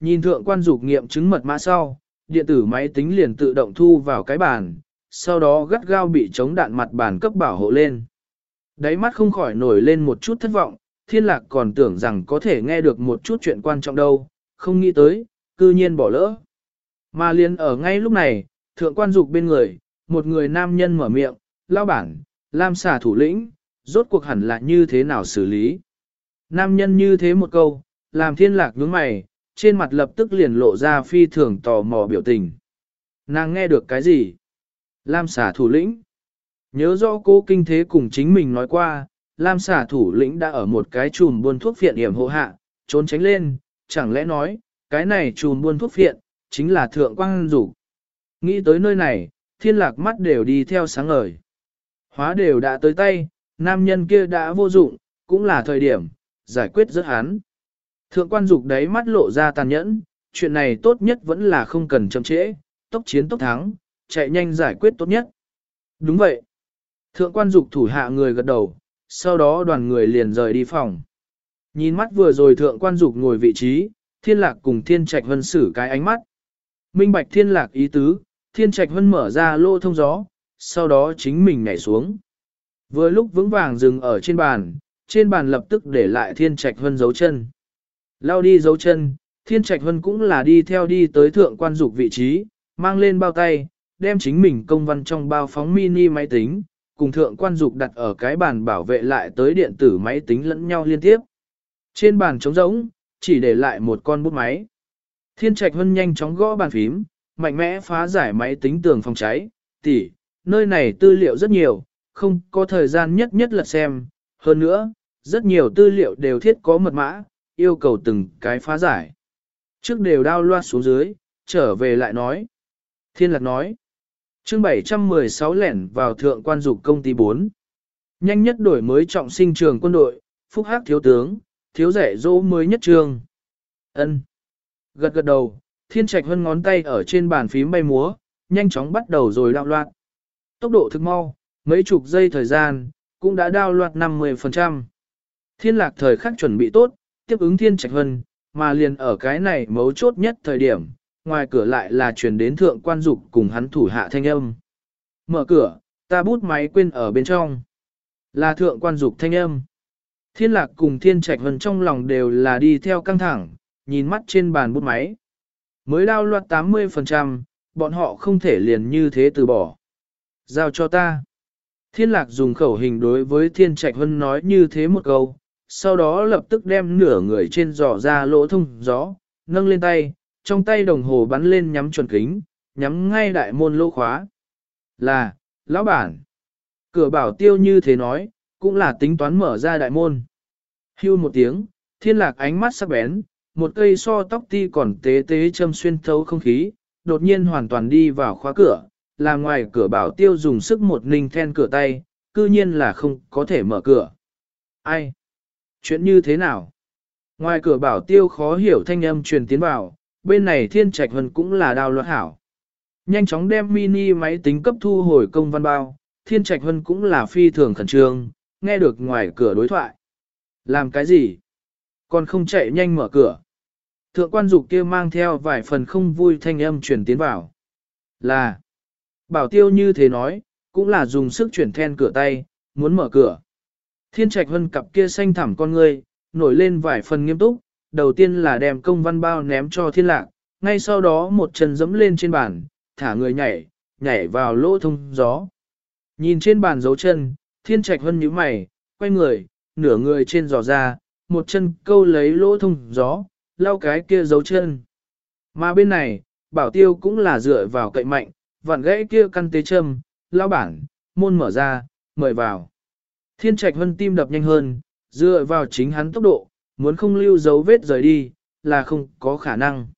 Nhìn thượng quan dục nghiệm chứng mật mã sau, điện tử máy tính liền tự động thu vào cái bàn, sau đó gắt gao bị chống đạn mặt bàn cấp bảo hộ lên. Đáy mắt không khỏi nổi lên một chút thất vọng, thiên lạc còn tưởng rằng có thể nghe được một chút chuyện quan trọng đâu, không nghĩ tới, cư nhiên bỏ lỡ. Mà liền ở ngay lúc này, thượng quan dục bên người, một người nam nhân mở miệng, lao bản, lam xà thủ lĩnh, rốt cuộc hẳn là như thế nào xử lý. Nam nhân như thế một câu, làm thiên lạc nhướng mày, trên mặt lập tức liền lộ ra phi thường tò mò biểu tình. Nàng nghe được cái gì? Lam xả thủ lĩnh. Nhớ rõ cô kinh thế cùng chính mình nói qua, Lam xả thủ lĩnh đã ở một cái chùm buôn thuốc phiện hiểm hộ hạ, trốn tránh lên, chẳng lẽ nói, cái này chùm buôn thuốc phiện, chính là thượng quang rủ. Nghĩ tới nơi này, thiên lạc mắt đều đi theo sáng ngời. Hóa đều đã tới tay, nam nhân kia đã vô dụng, cũng là thời điểm, giải quyết rất hắn. Thượng quan dục đấy mắt lộ ra tàn nhẫn, chuyện này tốt nhất vẫn là không cần chậm trễ, tốc chiến tốc thắng, chạy nhanh giải quyết tốt nhất. Đúng vậy. Thượng quan dục thủ hạ người gật đầu, sau đó đoàn người liền rời đi phòng. Nhìn mắt vừa rồi thượng quan dục ngồi vị trí, thiên lạc cùng thiên trạch hân xử cái ánh mắt. Minh bạch thiên lạc ý tứ, thiên trạch hân mở ra lô thông gió, sau đó chính mình nhảy xuống. Vừa lúc vững vàng dừng ở trên bàn, trên bàn lập tức để lại thiên trạch hân dấu chân. Lao đi dấu chân, thiên trạch hân cũng là đi theo đi tới thượng quan dục vị trí, mang lên bao tay, đem chính mình công văn trong bao phóng mini máy tính, cùng thượng quan dục đặt ở cái bàn bảo vệ lại tới điện tử máy tính lẫn nhau liên tiếp. Trên bàn trống rỗng, chỉ để lại một con bút máy. Thiên trạch hân nhanh chóng gõ bàn phím, mạnh mẽ phá giải máy tính tường phòng cháy, tỉ, nơi này tư liệu rất nhiều, không có thời gian nhất nhất là xem, hơn nữa, rất nhiều tư liệu đều thiết có mật mã, yêu cầu từng cái phá giải. Trước đều đao loa xuống dưới, trở về lại nói. Thiên lạc nói, chương 716 lẻn vào thượng quan dục công ty 4. Nhanh nhất đổi mới trọng sinh trường quân đội, phúc hắc thiếu tướng, thiếu rẻ dỗ mới nhất trường. ân Gật gật đầu, thiên trạch hơn ngón tay ở trên bàn phím bay múa, nhanh chóng bắt đầu rồi đạo loạt. Tốc độ thực mau, mấy chục giây thời gian, cũng đã đao loạt 50%. Thiên lạc thời khắc chuẩn bị tốt, tiếp ứng thiên trạch hân, mà liền ở cái này mấu chốt nhất thời điểm, ngoài cửa lại là truyền đến thượng quan dục cùng hắn thủ hạ thanh âm. Mở cửa, ta bút máy quên ở bên trong. Là thượng quan dục thanh âm. Thiên lạc cùng thiên trạch hân trong lòng đều là đi theo căng thẳng, nhìn mắt trên bàn bút máy. Mới đao loạt 80%, bọn họ không thể liền như thế từ bỏ. Giao cho ta. Thiên lạc dùng khẩu hình đối với thiên trạch hân nói như thế một câu, sau đó lập tức đem nửa người trên giỏ ra lỗ thông gió, nâng lên tay, trong tay đồng hồ bắn lên nhắm chuẩn kính, nhắm ngay đại môn lỗ khóa. Là, lão bản. Cửa bảo tiêu như thế nói, cũng là tính toán mở ra đại môn. Hưu một tiếng, thiên lạc ánh mắt sắc bén, một cây so tóc ti còn tế tế châm xuyên thấu không khí, đột nhiên hoàn toàn đi vào khóa cửa, là ngoài cửa bảo tiêu dùng sức một ninh then cửa tay, cư nhiên là không có thể mở cửa. Ai? Chuyện như thế nào? Ngoài cửa bảo tiêu khó hiểu thanh âm truyền tiến vào, bên này thiên trạch hân cũng là đào loạn hảo. Nhanh chóng đem mini máy tính cấp thu hồi công văn bao, thiên trạch hân cũng là phi thường khẩn trương, nghe được ngoài cửa đối thoại. Làm cái gì? Còn không chạy nhanh mở cửa. Thượng quan dục kia mang theo vài phần không vui thanh âm truyền tiến vào. Là, bảo tiêu như thế nói, cũng là dùng sức chuyển then cửa tay, muốn mở cửa. Thiên trạch hân cặp kia xanh thẳm con ngươi, nổi lên vài phần nghiêm túc, đầu tiên là đem công văn bao ném cho thiên lạc, ngay sau đó một chân dẫm lên trên bàn, thả người nhảy, nhảy vào lỗ thông gió. Nhìn trên bàn dấu chân, thiên trạch hân nhíu mày, quay người, nửa người trên giò ra, một chân câu lấy lỗ thông gió, lau cái kia dấu chân. Mà bên này, bảo tiêu cũng là dựa vào cậy mạnh, vặn gãy kia căn tế châm, lao bản, môn mở ra, mời vào. Thiên trạch hân tim đập nhanh hơn, dựa vào chính hắn tốc độ, muốn không lưu dấu vết rời đi, là không có khả năng.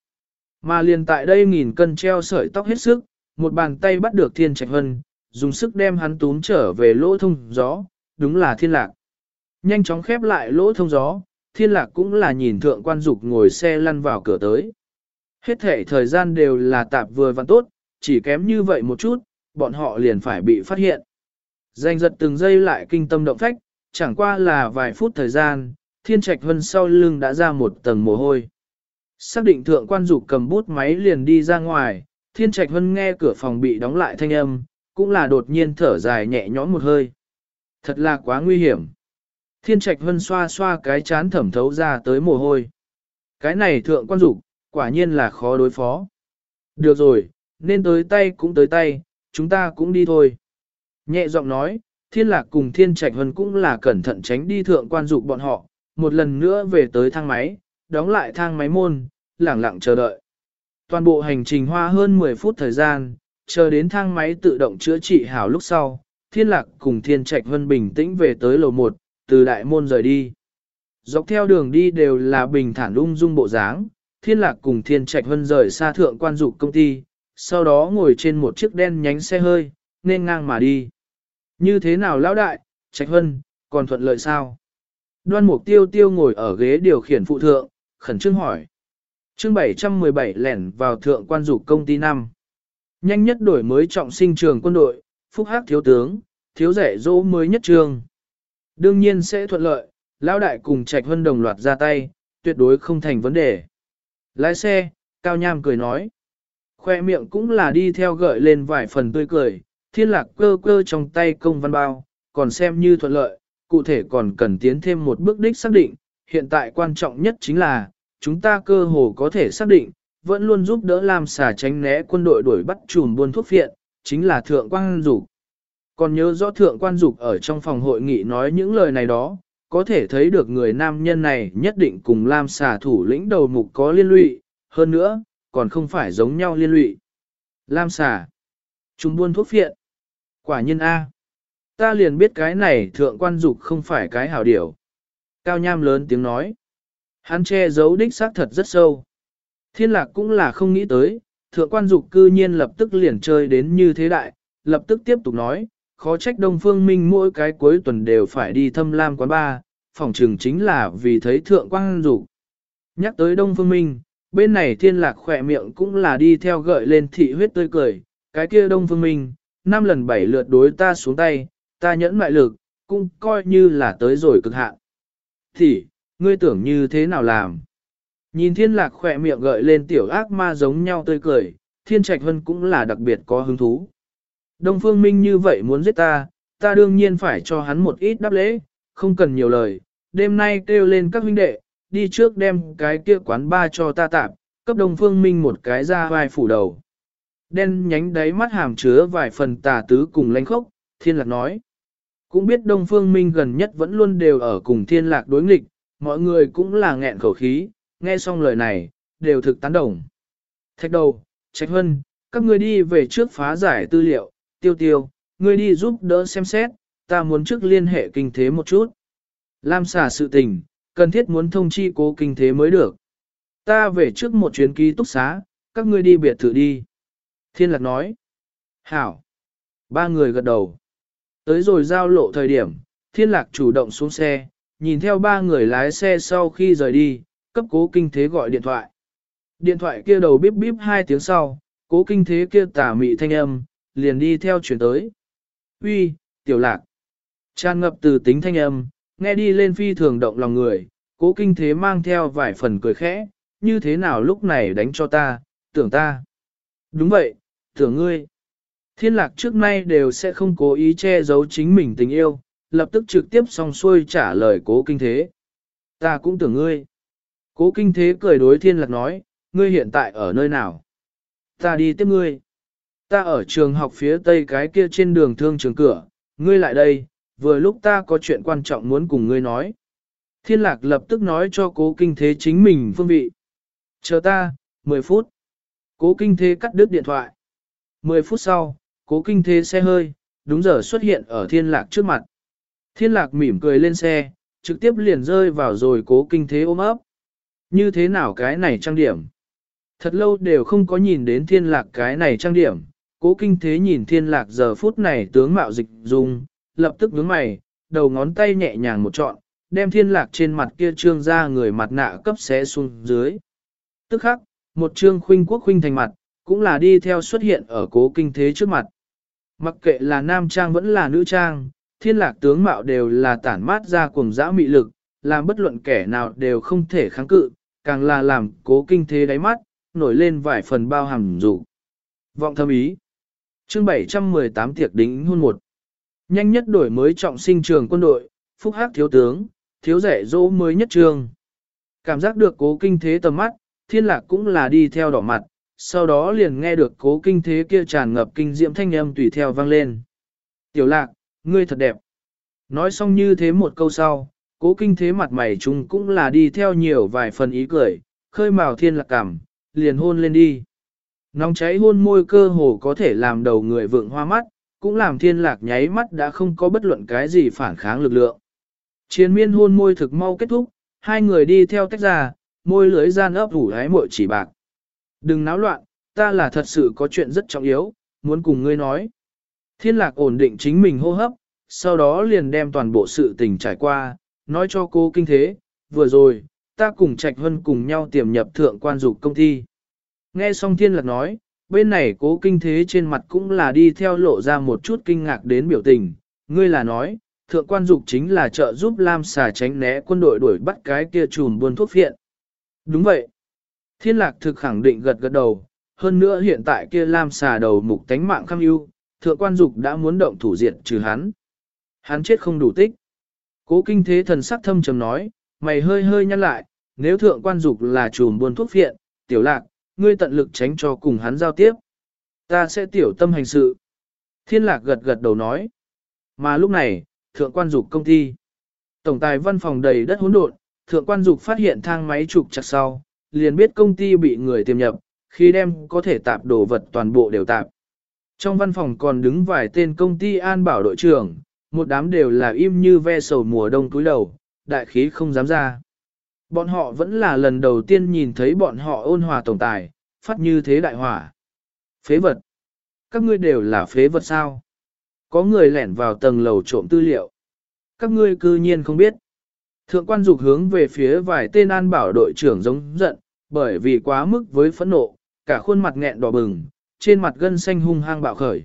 Mà liền tại đây nghìn cân treo sợi tóc hết sức, một bàn tay bắt được thiên trạch hân, dùng sức đem hắn túm trở về lỗ thông gió, đúng là thiên lạc. Nhanh chóng khép lại lỗ thông gió, thiên lạc cũng là nhìn thượng quan dục ngồi xe lăn vào cửa tới. Hết thể thời gian đều là tạp vừa văn tốt, chỉ kém như vậy một chút, bọn họ liền phải bị phát hiện. Danh giật từng giây lại kinh tâm động phách, chẳng qua là vài phút thời gian, thiên trạch hân sau lưng đã ra một tầng mồ hôi. Xác định thượng quan dục cầm bút máy liền đi ra ngoài, thiên trạch hân nghe cửa phòng bị đóng lại thanh âm, cũng là đột nhiên thở dài nhẹ nhõm một hơi. Thật là quá nguy hiểm. Thiên trạch hân xoa xoa cái chán thẩm thấu ra tới mồ hôi. Cái này thượng quan dục quả nhiên là khó đối phó. Được rồi, nên tới tay cũng tới tay, chúng ta cũng đi thôi. Nhẹ giọng nói, thiên lạc cùng thiên trạch hân cũng là cẩn thận tránh đi thượng quan dục bọn họ, một lần nữa về tới thang máy, đóng lại thang máy môn, lẳng lặng chờ đợi. Toàn bộ hành trình hoa hơn 10 phút thời gian, chờ đến thang máy tự động chữa trị hảo lúc sau, thiên lạc cùng thiên trạch hân bình tĩnh về tới lầu 1, từ đại môn rời đi. Dọc theo đường đi đều là bình thản ung dung bộ dáng, thiên lạc cùng thiên trạch hân rời xa thượng quan dục công ty, sau đó ngồi trên một chiếc đen nhánh xe hơi, nên ngang mà đi. Như thế nào lão đại, trạch hân, còn thuận lợi sao? Đoan mục tiêu tiêu ngồi ở ghế điều khiển phụ thượng, khẩn trương hỏi. chương 717 lẻn vào thượng quan dục công ty năm. Nhanh nhất đổi mới trọng sinh trường quân đội, phúc hắc thiếu tướng, thiếu rẻ dỗ mới nhất trường. Đương nhiên sẽ thuận lợi, lão đại cùng trạch hân đồng loạt ra tay, tuyệt đối không thành vấn đề. Lái xe, Cao Nham cười nói. Khoe miệng cũng là đi theo gợi lên vài phần tươi cười, thiên lạc cơ cơ trong tay công văn bao, còn xem như thuận lợi, cụ thể còn cần tiến thêm một bước đích xác định, hiện tại quan trọng nhất chính là, chúng ta cơ hồ có thể xác định, vẫn luôn giúp đỡ làm xả tránh né quân đội đuổi bắt chùm buôn thuốc phiện, chính là thượng quan dục. Còn nhớ rõ thượng quan dục ở trong phòng hội nghị nói những lời này đó, có thể thấy được người nam nhân này nhất định cùng Lam xà thủ lĩnh đầu mục có liên lụy, hơn nữa, còn không phải giống nhau liên lụy. Lam xà, chúng buôn thuốc phiện. Quả nhân A. Ta liền biết cái này thượng quan dục không phải cái hảo điểu. Cao nham lớn tiếng nói. Hắn che giấu đích xác thật rất sâu. Thiên lạc cũng là không nghĩ tới, thượng quan dục cư nhiên lập tức liền chơi đến như thế đại, lập tức tiếp tục nói, khó trách Đông Phương Minh mỗi cái cuối tuần đều phải đi thâm lam quán ba, phòng trường chính là vì thấy thượng quan dục. Nhắc tới Đông Phương Minh, bên này thiên lạc khỏe miệng cũng là đi theo gợi lên thị huyết tươi cười, cái kia Đông Phương Minh, năm lần bảy lượt đối ta xuống tay, ta nhẫn mại lực, cũng coi như là tới rồi cực hạn. Thì, ngươi tưởng như thế nào làm? Nhìn thiên lạc khỏe miệng gợi lên tiểu ác ma giống nhau tươi cười, thiên trạch vân cũng là đặc biệt có hứng thú. Đông phương minh như vậy muốn giết ta, ta đương nhiên phải cho hắn một ít đáp lễ, không cần nhiều lời, đêm nay kêu lên các huynh đệ, đi trước đem cái kia quán ba cho ta tạm, cấp đông phương minh một cái ra vai phủ đầu. Đen nhánh đáy mắt hàm chứa vài phần tà tứ cùng lãnh khốc, thiên lạc nói. Cũng biết đông phương minh gần nhất vẫn luôn đều ở cùng thiên lạc đối nghịch, mọi người cũng là nghẹn khẩu khí, nghe xong lời này, đều thực tán đồng. Thạch đầu, trạch hân, các ngươi đi về trước phá giải tư liệu, tiêu tiêu, ngươi đi giúp đỡ xem xét, ta muốn trước liên hệ kinh thế một chút. Lam xả sự tình, cần thiết muốn thông chi cố kinh thế mới được. Ta về trước một chuyến ký túc xá, các ngươi đi biệt thự đi. Thiên lạc nói. Hảo. Ba người gật đầu. Tới rồi giao lộ thời điểm, thiên lạc chủ động xuống xe, nhìn theo ba người lái xe sau khi rời đi, cấp cố kinh thế gọi điện thoại. Điện thoại kia đầu bíp bíp hai tiếng sau, cố kinh thế kia tả mị thanh âm, liền đi theo chuyển tới. Uy, tiểu lạc. Tràn ngập từ tính thanh âm, nghe đi lên phi thường động lòng người, cố kinh thế mang theo vài phần cười khẽ, như thế nào lúc này đánh cho ta, tưởng ta. Đúng vậy, tưởng ngươi. Thiên lạc trước nay đều sẽ không cố ý che giấu chính mình tình yêu, lập tức trực tiếp xong xuôi trả lời cố kinh thế. Ta cũng tưởng ngươi. Cố kinh thế cười đối thiên lạc nói, ngươi hiện tại ở nơi nào? Ta đi tiếp ngươi. Ta ở trường học phía tây cái kia trên đường thương trường cửa, ngươi lại đây, vừa lúc ta có chuyện quan trọng muốn cùng ngươi nói. Thiên lạc lập tức nói cho cố kinh thế chính mình phương vị. Chờ ta, 10 phút. Cố kinh thế cắt đứt điện thoại. 10 phút sau, cố kinh thế xe hơi, đúng giờ xuất hiện ở thiên lạc trước mặt. Thiên lạc mỉm cười lên xe, trực tiếp liền rơi vào rồi cố kinh thế ôm ấp. Như thế nào cái này trang điểm? Thật lâu đều không có nhìn đến thiên lạc cái này trang điểm, cố kinh thế nhìn thiên lạc giờ phút này tướng mạo dịch dung, lập tức đứng mày, đầu ngón tay nhẹ nhàng một trọn, đem thiên lạc trên mặt kia trương ra người mặt nạ cấp xé xuống dưới. Tức khắc, một trương khuynh quốc khuynh thành mặt, cũng là đi theo xuất hiện ở cố kinh thế trước mặt. Mặc kệ là nam trang vẫn là nữ trang, thiên lạc tướng mạo đều là tản mát ra cuồng dã mị lực, làm bất luận kẻ nào đều không thể kháng cự, càng là làm cố kinh thế đáy mắt, nổi lên vài phần bao hàm dụ. Vọng thâm ý. Chương 718 tiệc đính hôn một. Nhanh nhất đổi mới trọng sinh trường quân đội, phúc hắc thiếu tướng, thiếu rẻ dỗ mới nhất trường. Cảm giác được cố kinh thế tầm mắt, thiên lạc cũng là đi theo đỏ mặt, sau đó liền nghe được cố kinh thế kia tràn ngập kinh diễm thanh âm tùy theo vang lên. Tiểu lạc, ngươi thật đẹp. Nói xong như thế một câu sau, cố kinh thế mặt mày chúng cũng là đi theo nhiều vài phần ý cười, khơi mào thiên lạc cảm, liền hôn lên đi. Nóng cháy hôn môi cơ hồ có thể làm đầu người vượng hoa mắt, cũng làm thiên lạc nháy mắt đã không có bất luận cái gì phản kháng lực lượng. Chiến miên hôn môi thực mau kết thúc, hai người đi theo tách ra, môi lưới gian ấp ủ hái mội chỉ bạc. Đừng náo loạn, ta là thật sự có chuyện rất trọng yếu, muốn cùng ngươi nói. Thiên lạc ổn định chính mình hô hấp, sau đó liền đem toàn bộ sự tình trải qua, nói cho cô kinh thế, vừa rồi, ta cùng Trạch Hân cùng nhau tiềm nhập thượng quan dục công ty. Nghe xong thiên lạc nói, bên này cố kinh thế trên mặt cũng là đi theo lộ ra một chút kinh ngạc đến biểu tình, ngươi là nói, thượng quan dục chính là trợ giúp Lam xà tránh né quân đội đuổi bắt cái kia trùm buôn thuốc phiện. Đúng vậy. Thiên lạc thực khẳng định gật gật đầu, hơn nữa hiện tại kia Lam xà đầu mục tánh mạng khăm ưu, thượng quan dục đã muốn động thủ diệt trừ hắn. Hắn chết không đủ tích. Cố kinh thế thần sắc thâm trầm nói, mày hơi hơi nhăn lại, nếu thượng quan dục là trùm buôn thuốc phiện, tiểu lạc, ngươi tận lực tránh cho cùng hắn giao tiếp. Ta sẽ tiểu tâm hành sự. Thiên lạc gật gật đầu nói. Mà lúc này, thượng quan dục công ty. Tổng tài văn phòng đầy đất hỗn độn, thượng quan dục phát hiện thang máy trục chặt sau, liền biết công ty bị người tiêm nhập, khi đem có thể tạp đồ vật toàn bộ đều tạp. Trong văn phòng còn đứng vài tên công ty an bảo đội trưởng, một đám đều là im như ve sầu mùa đông túi đầu, đại khí không dám ra. Bọn họ vẫn là lần đầu tiên nhìn thấy bọn họ ôn hòa tổng tài, phát như thế đại hỏa. Phế vật. Các ngươi đều là phế vật sao? Có người lẻn vào tầng lầu trộm tư liệu. Các ngươi cư nhiên không biết. Thượng quan dục hướng về phía vài tên an bảo đội trưởng giống giận, bởi vì quá mức với phẫn nộ, cả khuôn mặt nghẹn đỏ bừng, trên mặt gân xanh hung hăng bạo khởi.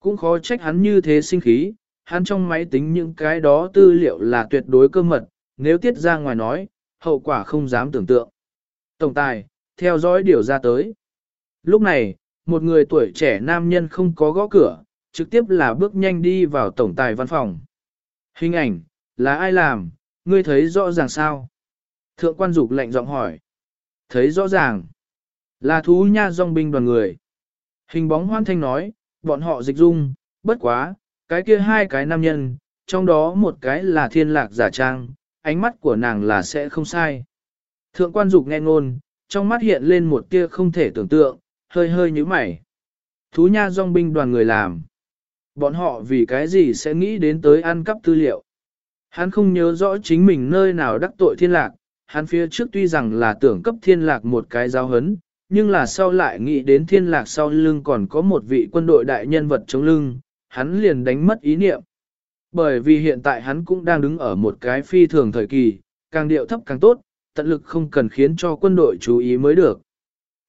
Cũng khó trách hắn như thế sinh khí, hắn trong máy tính những cái đó tư liệu là tuyệt đối cơ mật, nếu tiết ra ngoài nói, hậu quả không dám tưởng tượng. Tổng tài, theo dõi điều ra tới. Lúc này, một người tuổi trẻ nam nhân không có gõ cửa, trực tiếp là bước nhanh đi vào tổng tài văn phòng. Hình ảnh, là ai làm, ngươi thấy rõ ràng sao? Thượng quan dục lệnh giọng hỏi. Thấy rõ ràng. Là thú nha dòng binh đoàn người. Hình bóng hoan thanh nói, bọn họ dịch dung, bất quá, cái kia hai cái nam nhân, trong đó một cái là thiên lạc giả trang, ánh mắt của nàng là sẽ không sai. Thượng quan dục nghe ngôn, trong mắt hiện lên một tia không thể tưởng tượng, hơi hơi như mày. Thú nha dòng binh đoàn người làm. Bọn họ vì cái gì sẽ nghĩ đến tới ăn cắp tư liệu. Hắn không nhớ rõ chính mình nơi nào đắc tội thiên lạc, hắn phía trước tuy rằng là tưởng cấp thiên lạc một cái giáo hấn, nhưng là sau lại nghĩ đến thiên lạc sau lưng còn có một vị quân đội đại nhân vật chống lưng, hắn liền đánh mất ý niệm. Bởi vì hiện tại hắn cũng đang đứng ở một cái phi thường thời kỳ, càng điệu thấp càng tốt, tận lực không cần khiến cho quân đội chú ý mới được.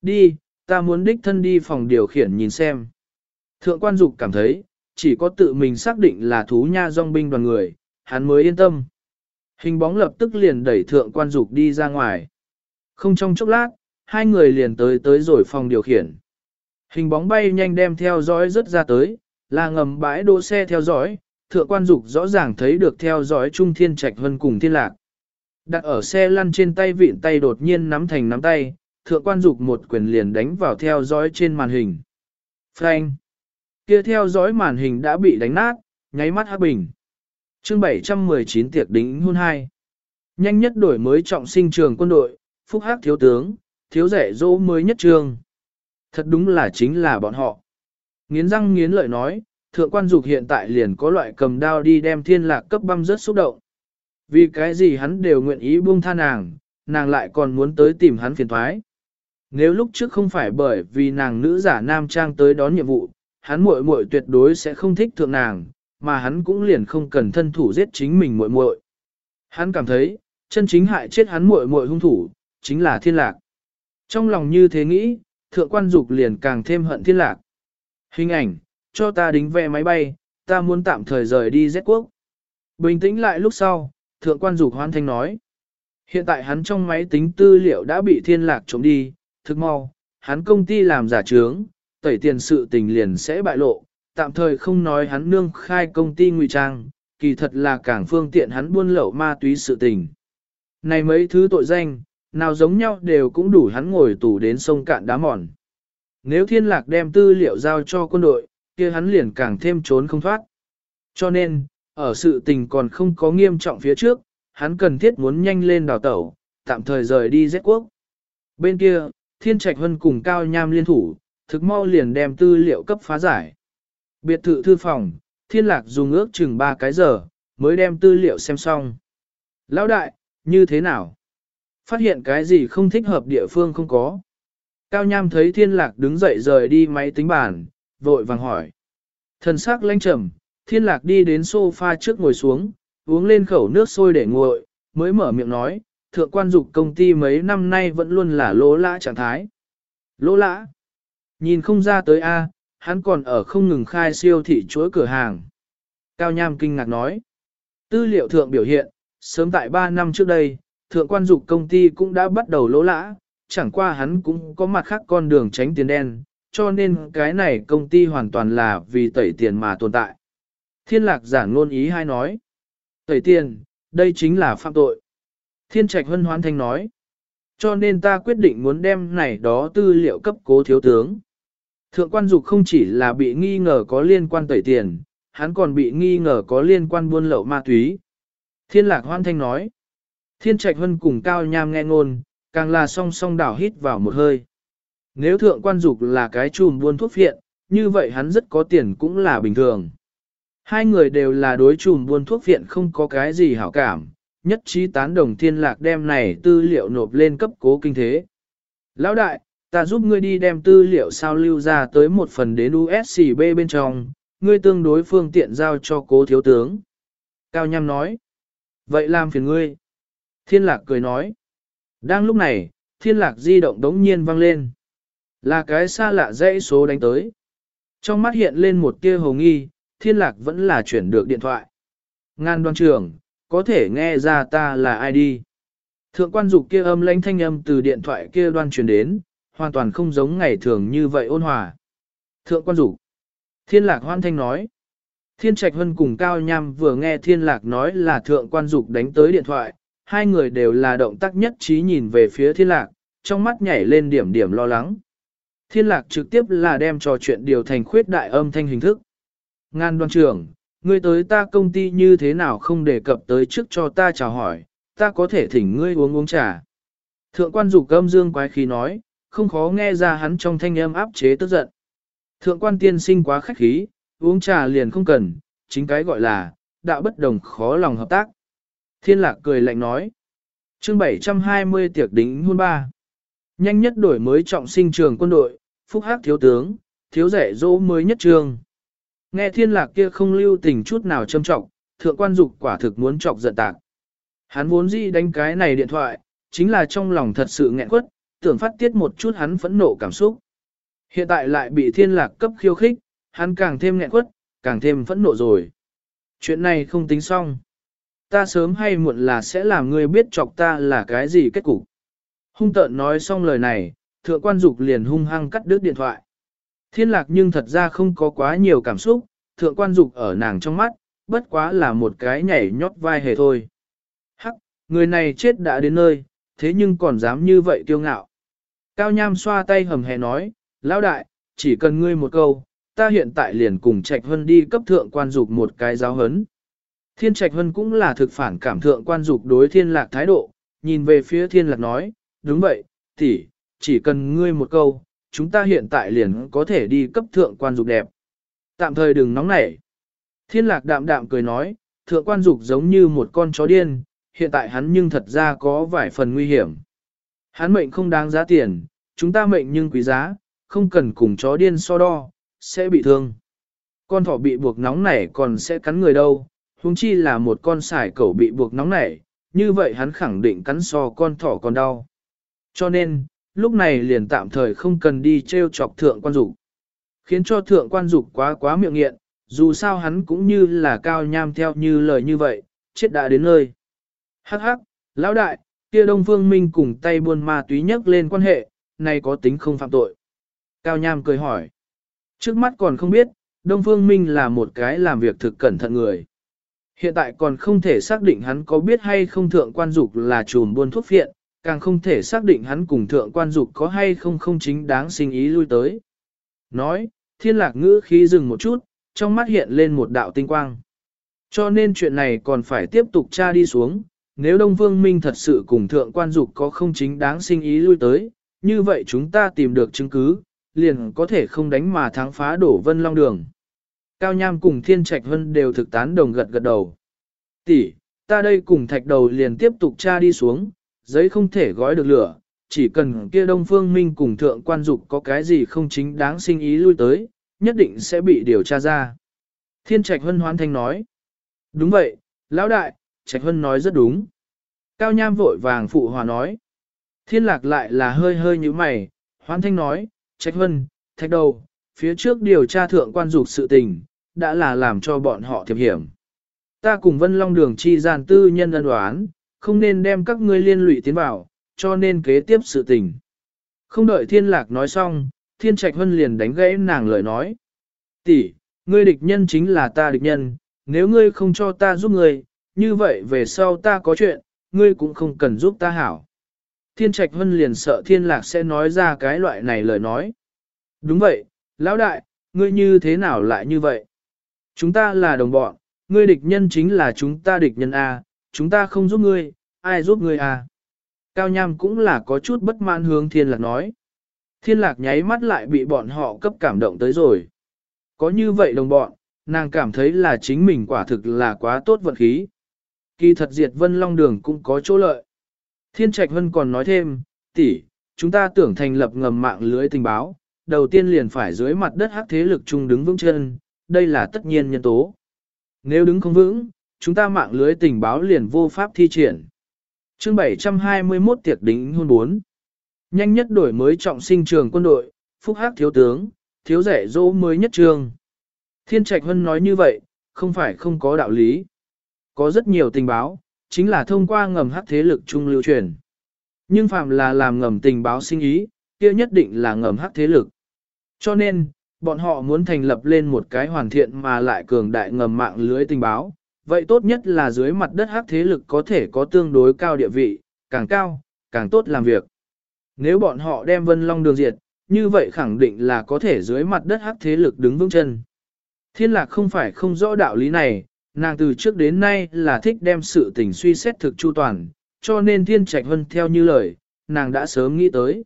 Đi, ta muốn đích thân đi phòng điều khiển nhìn xem. Thượng quan dục cảm thấy, chỉ có tự mình xác định là thú nha dòng binh đoàn người, hắn mới yên tâm. Hình bóng lập tức liền đẩy thượng quan dục đi ra ngoài. Không trong chốc lát, hai người liền tới tới rồi phòng điều khiển. Hình bóng bay nhanh đem theo dõi rất ra tới, là ngầm bãi đỗ xe theo dõi, thượng quan dục rõ ràng thấy được theo dõi Trung Thiên Trạch Vân cùng thiên lạc. Đặt ở xe lăn trên tay vịn tay đột nhiên nắm thành nắm tay, thượng quan dục một quyền liền đánh vào theo dõi trên màn hình. Frank! Kia theo dõi màn hình đã bị đánh nát, nháy mắt hắc bình chương 719 tiệc đính hôn hai. Nhanh nhất đổi mới trọng sinh trường quân đội, phúc hắc thiếu tướng, thiếu rẻ dỗ mới nhất trường. Thật đúng là chính là bọn họ. Nghiến răng nghiến lợi nói, thượng quan dục hiện tại liền có loại cầm đao đi đem thiên lạc cấp băm rất xúc động. Vì cái gì hắn đều nguyện ý buông tha nàng, nàng lại còn muốn tới tìm hắn phiền thoái. Nếu lúc trước không phải bởi vì nàng nữ giả nam trang tới đón nhiệm vụ, hắn muội muội tuyệt đối sẽ không thích thượng nàng, mà hắn cũng liền không cần thân thủ giết chính mình muội muội. Hắn cảm thấy, chân chính hại chết hắn muội muội hung thủ, chính là thiên lạc. Trong lòng như thế nghĩ, thượng quan dục liền càng thêm hận thiên lạc. Hình ảnh, cho ta đính vé máy bay, ta muốn tạm thời rời đi Z quốc. Bình tĩnh lại lúc sau, thượng quan dục hoan thanh nói. Hiện tại hắn trong máy tính tư liệu đã bị thiên lạc trộm đi, thực mau, hắn công ty làm giả trướng, tẩy tiền sự tình liền sẽ bại lộ, tạm thời không nói hắn nương khai công ty ngụy trang, kỳ thật là càng phương tiện hắn buôn lậu ma túy sự tình. Này mấy thứ tội danh, nào giống nhau đều cũng đủ hắn ngồi tù đến sông cạn đá mòn. Nếu thiên lạc đem tư liệu giao cho quân đội, kia hắn liền càng thêm trốn không thoát. Cho nên, ở sự tình còn không có nghiêm trọng phía trước, hắn cần thiết muốn nhanh lên đào tẩu, tạm thời rời đi Z quốc. Bên kia, Thiên Trạch Hân cùng Cao Nham liên thủ, thực mau liền đem tư liệu cấp phá giải. Biệt thự thư phòng, Thiên Lạc dùng ước chừng 3 cái giờ, mới đem tư liệu xem xong. Lão đại, như thế nào? Phát hiện cái gì không thích hợp địa phương không có. Cao Nham thấy Thiên Lạc đứng dậy rời đi máy tính bàn, vội vàng hỏi. Thần sắc lanh trầm, Thiên Lạc đi đến sofa trước ngồi xuống, uống lên khẩu nước sôi để nguội, mới mở miệng nói, thượng quan dục công ty mấy năm nay vẫn luôn là lỗ lã trạng thái. Lỗ lã? Nhìn không ra tới A, hắn còn ở không ngừng khai siêu thị chuỗi cửa hàng. Cao Nham kinh ngạc nói. Tư liệu thượng biểu hiện, sớm tại 3 năm trước đây, thượng quan dục công ty cũng đã bắt đầu lỗ lã, chẳng qua hắn cũng có mặt khác con đường tránh tiền đen, cho nên cái này công ty hoàn toàn là vì tẩy tiền mà tồn tại. Thiên lạc giảng ngôn ý hay nói. Tẩy tiền, đây chính là phạm tội. Thiên trạch hân hoan thanh nói. Cho nên ta quyết định muốn đem này đó tư liệu cấp cố thiếu tướng. Thượng quan dục không chỉ là bị nghi ngờ có liên quan tẩy tiền, hắn còn bị nghi ngờ có liên quan buôn lậu ma túy. Thiên lạc hoan thanh nói. Thiên trạch hân cùng cao nham nghe ngôn, càng là song song đảo hít vào một hơi. Nếu thượng quan dục là cái chùm buôn thuốc phiện, như vậy hắn rất có tiền cũng là bình thường. Hai người đều là đối chùm buôn thuốc phiện không có cái gì hảo cảm, nhất trí tán đồng thiên lạc đem này tư liệu nộp lên cấp cố kinh thế. Lão đại, ta giúp ngươi đi đem tư liệu sao lưu ra tới một phần đến USCB bên trong, ngươi tương đối phương tiện giao cho cố thiếu tướng. Cao Nham nói, vậy làm phiền ngươi. Thiên lạc cười nói, đang lúc này, thiên lạc di động đống nhiên vang lên. Là cái xa lạ dãy số đánh tới. Trong mắt hiện lên một tia hồ nghi, thiên lạc vẫn là chuyển được điện thoại. Ngan đoan trưởng, có thể nghe ra ta là ai đi. Thượng quan dục kia âm lãnh thanh âm từ điện thoại kia đoan truyền đến, hoàn toàn không giống ngày thường như vậy ôn hòa. Thượng quan rủ. Thiên lạc hoan thanh nói. Thiên trạch hân cùng Cao Nham vừa nghe thiên lạc nói là thượng quan dục đánh tới điện thoại, hai người đều là động tác nhất trí nhìn về phía thiên lạc, trong mắt nhảy lên điểm điểm lo lắng. Thiên lạc trực tiếp là đem trò chuyện điều thành khuyết đại âm thanh hình thức. Ngan đoàn trưởng, ngươi tới ta công ty như thế nào không đề cập tới trước cho ta chào hỏi, ta có thể thỉnh ngươi uống uống trà. Thượng quan dục âm dương quái khí nói, không khó nghe ra hắn trong thanh âm áp chế tức giận. Thượng quan tiên sinh quá khách khí, uống trà liền không cần, chính cái gọi là, đạo bất đồng khó lòng hợp tác. Thiên lạc cười lạnh nói. chương 720 tiệc đính hôn ba. Nhanh nhất đổi mới trọng sinh trường quân đội, phúc hắc thiếu tướng, thiếu rẻ dỗ mới nhất trường. Nghe thiên lạc kia không lưu tình chút nào châm trọng, thượng quan dục quả thực muốn trọc giận tạc. Hắn vốn dĩ đánh cái này điện thoại, chính là trong lòng thật sự nghẹn quất, tưởng phát tiết một chút hắn phẫn nộ cảm xúc. Hiện tại lại bị thiên lạc cấp khiêu khích, hắn càng thêm nghẹn quất, càng thêm phẫn nộ rồi. Chuyện này không tính xong. Ta sớm hay muộn là sẽ làm ngươi biết chọc ta là cái gì kết cục. Hung tợn nói xong lời này, thượng quan dục liền hung hăng cắt đứt điện thoại. Thiên lạc nhưng thật ra không có quá nhiều cảm xúc, thượng quan dục ở nàng trong mắt, bất quá là một cái nhảy nhót vai hề thôi. Hắc, người này chết đã đến nơi, thế nhưng còn dám như vậy kiêu ngạo. Cao Nham xoa tay hầm hè nói, lão đại, chỉ cần ngươi một câu, ta hiện tại liền cùng Trạch Hân đi cấp thượng quan dục một cái giáo hấn. Thiên Trạch Hân cũng là thực phản cảm thượng quan dục đối thiên lạc thái độ, nhìn về phía thiên lạc nói, đúng vậy, tỷ, chỉ cần ngươi một câu, chúng ta hiện tại liền có thể đi cấp thượng quan dục đẹp. Tạm thời đừng nóng nảy. Thiên lạc đạm đạm cười nói, thượng quan dục giống như một con chó điên, hiện tại hắn nhưng thật ra có vài phần nguy hiểm. Hắn mệnh không đáng giá tiền, chúng ta mệnh nhưng quý giá, không cần cùng chó điên so đo, sẽ bị thương. Con thỏ bị buộc nóng nảy còn sẽ cắn người đâu, huống chi là một con sải cẩu bị buộc nóng nảy, như vậy hắn khẳng định cắn so con thỏ còn đau. Cho nên, lúc này liền tạm thời không cần đi treo chọc thượng quan dục. Khiến cho thượng quan dục quá quá miệng nghiện, dù sao hắn cũng như là cao nham theo như lời như vậy, chết đã đến nơi. Hắc hắc, lão đại, kia Đông Phương Minh cùng tay buôn ma túy nhắc lên quan hệ, này có tính không phạm tội. Cao Nham cười hỏi. Trước mắt còn không biết, Đông Phương Minh là một cái làm việc thực cẩn thận người. Hiện tại còn không thể xác định hắn có biết hay không thượng quan dục là trùm buôn thuốc phiện, càng không thể xác định hắn cùng thượng quan dục có hay không không chính đáng sinh ý lui tới. Nói, thiên lạc ngữ khí dừng một chút, trong mắt hiện lên một đạo tinh quang. Cho nên chuyện này còn phải tiếp tục tra đi xuống, nếu Đông Vương Minh thật sự cùng thượng quan dục có không chính đáng sinh ý lui tới, như vậy chúng ta tìm được chứng cứ, liền có thể không đánh mà thắng phá đổ vân long đường. Cao Nham cùng Thiên Trạch Vân đều thực tán đồng gật gật đầu. Tỷ, ta đây cùng thạch đầu liền tiếp tục tra đi xuống, giấy không thể gói được lửa, chỉ cần kia Đông Phương Minh cùng thượng quan dục có cái gì không chính đáng sinh ý lui tới, nhất định sẽ bị điều tra ra. Thiên Trạch Vân hoan thanh nói. Đúng vậy, lão đại, Trạch Hân nói rất đúng. Cao Nham vội vàng phụ hòa nói. Thiên lạc lại là hơi hơi như mày, hoan thanh nói, Trạch Hân, thạch đầu, phía trước điều tra thượng quan dục sự tình, đã là làm cho bọn họ thiệp hiểm. Ta cùng Vân Long Đường chi gian tư nhân ân đoán, không nên đem các ngươi liên lụy tiến vào, cho nên kế tiếp sự tình. Không đợi thiên lạc nói xong, thiên trạch hân liền đánh gãy nàng lời nói. tỷ ngươi địch nhân chính là ta địch nhân, nếu ngươi không cho ta giúp ngươi, như vậy về sau ta có chuyện, ngươi cũng không cần giúp ta hảo. Thiên trạch hân liền sợ thiên lạc sẽ nói ra cái loại này lời nói. Đúng vậy, lão đại, ngươi như thế nào lại như vậy? Chúng ta là đồng bọn, ngươi địch nhân chính là chúng ta địch nhân A, chúng ta không giúp ngươi, ai giúp ngươi A. Cao Nham cũng là có chút bất mãn hướng thiên lạc nói. Thiên lạc nháy mắt lại bị bọn họ cấp cảm động tới rồi. Có như vậy đồng bọn, nàng cảm thấy là chính mình quả thực là quá tốt vận khí. Kỳ thật diệt vân long đường cũng có chỗ lợi. Thiên Trạch Vân còn nói thêm, tỷ, chúng ta tưởng thành lập ngầm mạng lưới tình báo, đầu tiên liền phải dưới mặt đất hắc thế lực chung đứng vững chân, đây là tất nhiên nhân tố. Nếu đứng không vững, chúng ta mạng lưới tình báo liền vô pháp thi triển. Chương 721 tiệc đính hôn 4. Nhanh nhất đổi mới trọng sinh trường quân đội, phúc hắc thiếu tướng, thiếu rẻ dỗ mới nhất trường. Thiên Trạch Hân nói như vậy, không phải không có đạo lý. Có rất nhiều tình báo, chính là thông qua ngầm hắc thế lực trung lưu truyền. Nhưng phạm là làm ngầm tình báo sinh ý, kia nhất định là ngầm hắc thế lực. Cho nên, bọn họ muốn thành lập lên một cái hoàn thiện mà lại cường đại ngầm mạng lưới tình báo. Vậy tốt nhất là dưới mặt đất hắc thế lực có thể có tương đối cao địa vị, càng cao, càng tốt làm việc. Nếu bọn họ đem Vân Long đường diệt, như vậy khẳng định là có thể dưới mặt đất hắc thế lực đứng vững chân. Thiên lạc không phải không rõ đạo lý này, nàng từ trước đến nay là thích đem sự tình suy xét thực chu toàn, cho nên Thiên Trạch Hân theo như lời, nàng đã sớm nghĩ tới.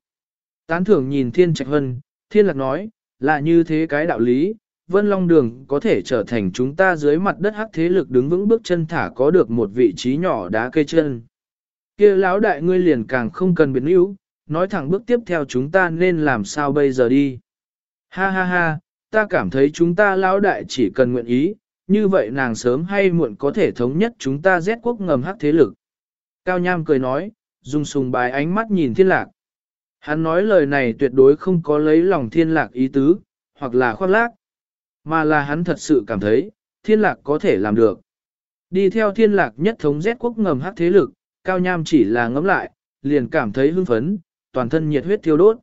Tán thưởng nhìn Thiên Trạch Hân, Thiên Lạc nói, là như thế cái đạo lý, Vân Long Đường có thể trở thành chúng ta dưới mặt đất hắc thế lực đứng vững bước chân thả có được một vị trí nhỏ đá cây chân. kia lão đại ngươi liền càng không cần biến yếu, nói thẳng bước tiếp theo chúng ta nên làm sao bây giờ đi. Ha ha ha, ta cảm thấy chúng ta lão đại chỉ cần nguyện ý, như vậy nàng sớm hay muộn có thể thống nhất chúng ta rét quốc ngầm hắc thế lực. Cao Nham cười nói, dùng sùng bài ánh mắt nhìn thiên lạc. Hắn nói lời này tuyệt đối không có lấy lòng thiên lạc ý tứ, hoặc là khoác lác, mà là hắn thật sự cảm thấy, thiên lạc có thể làm được. Đi theo thiên lạc nhất thống rét quốc ngầm hắc thế lực, cao nham chỉ là ngấm lại, liền cảm thấy hưng phấn, toàn thân nhiệt huyết thiêu đốt.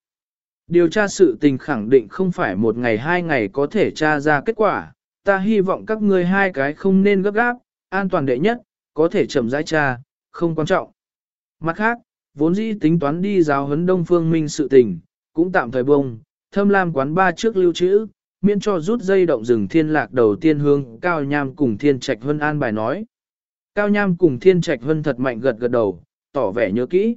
Điều tra sự tình khẳng định không phải một ngày hai ngày có thể tra ra kết quả, ta hy vọng các ngươi hai cái không nên gấp gáp, an toàn đệ nhất, có thể chậm rãi tra, không quan trọng. Mặt khác, vốn dĩ tính toán đi giáo huấn Đông Phương Minh sự tình, cũng tạm thời bông, thâm lam quán ba trước lưu trữ, miễn cho rút dây động rừng thiên lạc đầu tiên hương Cao Nham cùng Thiên Trạch Vân an bài nói. Cao Nham cùng Thiên Trạch Vân thật mạnh gật gật đầu, tỏ vẻ nhớ kỹ.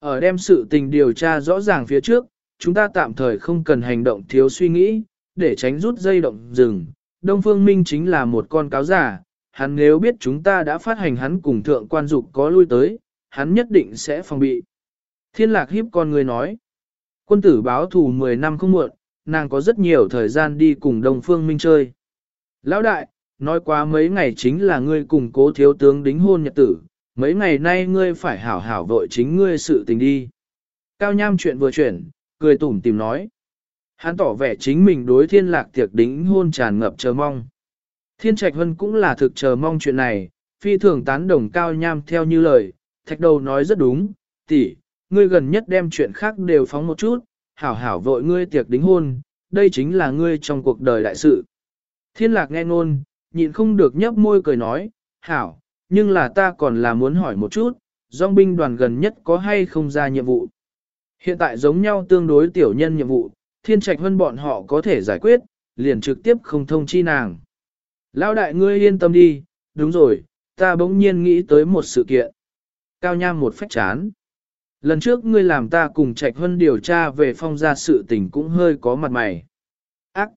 Ở đem sự tình điều tra rõ ràng phía trước, chúng ta tạm thời không cần hành động thiếu suy nghĩ, để tránh rút dây động rừng. Đông Phương Minh chính là một con cáo giả, hắn nếu biết chúng ta đã phát hành hắn cùng thượng quan dục có lui tới, hắn nhất định sẽ phòng bị. Thiên lạc hiếp con người nói, quân tử báo thù 10 năm không muộn, nàng có rất nhiều thời gian đi cùng Đông Phương Minh chơi. Lão đại, nói quá mấy ngày chính là ngươi cùng cố thiếu tướng đính hôn nhật tử, mấy ngày nay ngươi phải hảo hảo vội chính ngươi sự tình đi. Cao Nham chuyện vừa chuyển, cười tủm tìm nói. Hắn tỏ vẻ chính mình đối thiên lạc tiệc đính hôn tràn ngập chờ mong. Thiên Trạch Hân cũng là thực chờ mong chuyện này, phi thường tán đồng Cao Nham theo như lời, thạch đầu nói rất đúng, tỷ, ngươi gần nhất đem chuyện khác đều phóng một chút, hảo hảo vội ngươi tiệc đính hôn, đây chính là ngươi trong cuộc đời đại sự. Thiên lạc nghe ngôn, nhịn không được nhấp môi cười nói, hảo, nhưng là ta còn là muốn hỏi một chút, dòng binh đoàn gần nhất có hay không ra nhiệm vụ. Hiện tại giống nhau tương đối tiểu nhân nhiệm vụ, thiên trạch hơn bọn họ có thể giải quyết, liền trực tiếp không thông chi nàng. Lão đại ngươi yên tâm đi, đúng rồi, ta bỗng nhiên nghĩ tới một sự kiện. Cao nham một phách chán. Lần trước ngươi làm ta cùng Trạch hơn điều tra về phong gia sự tình cũng hơi có mặt mày. Ác!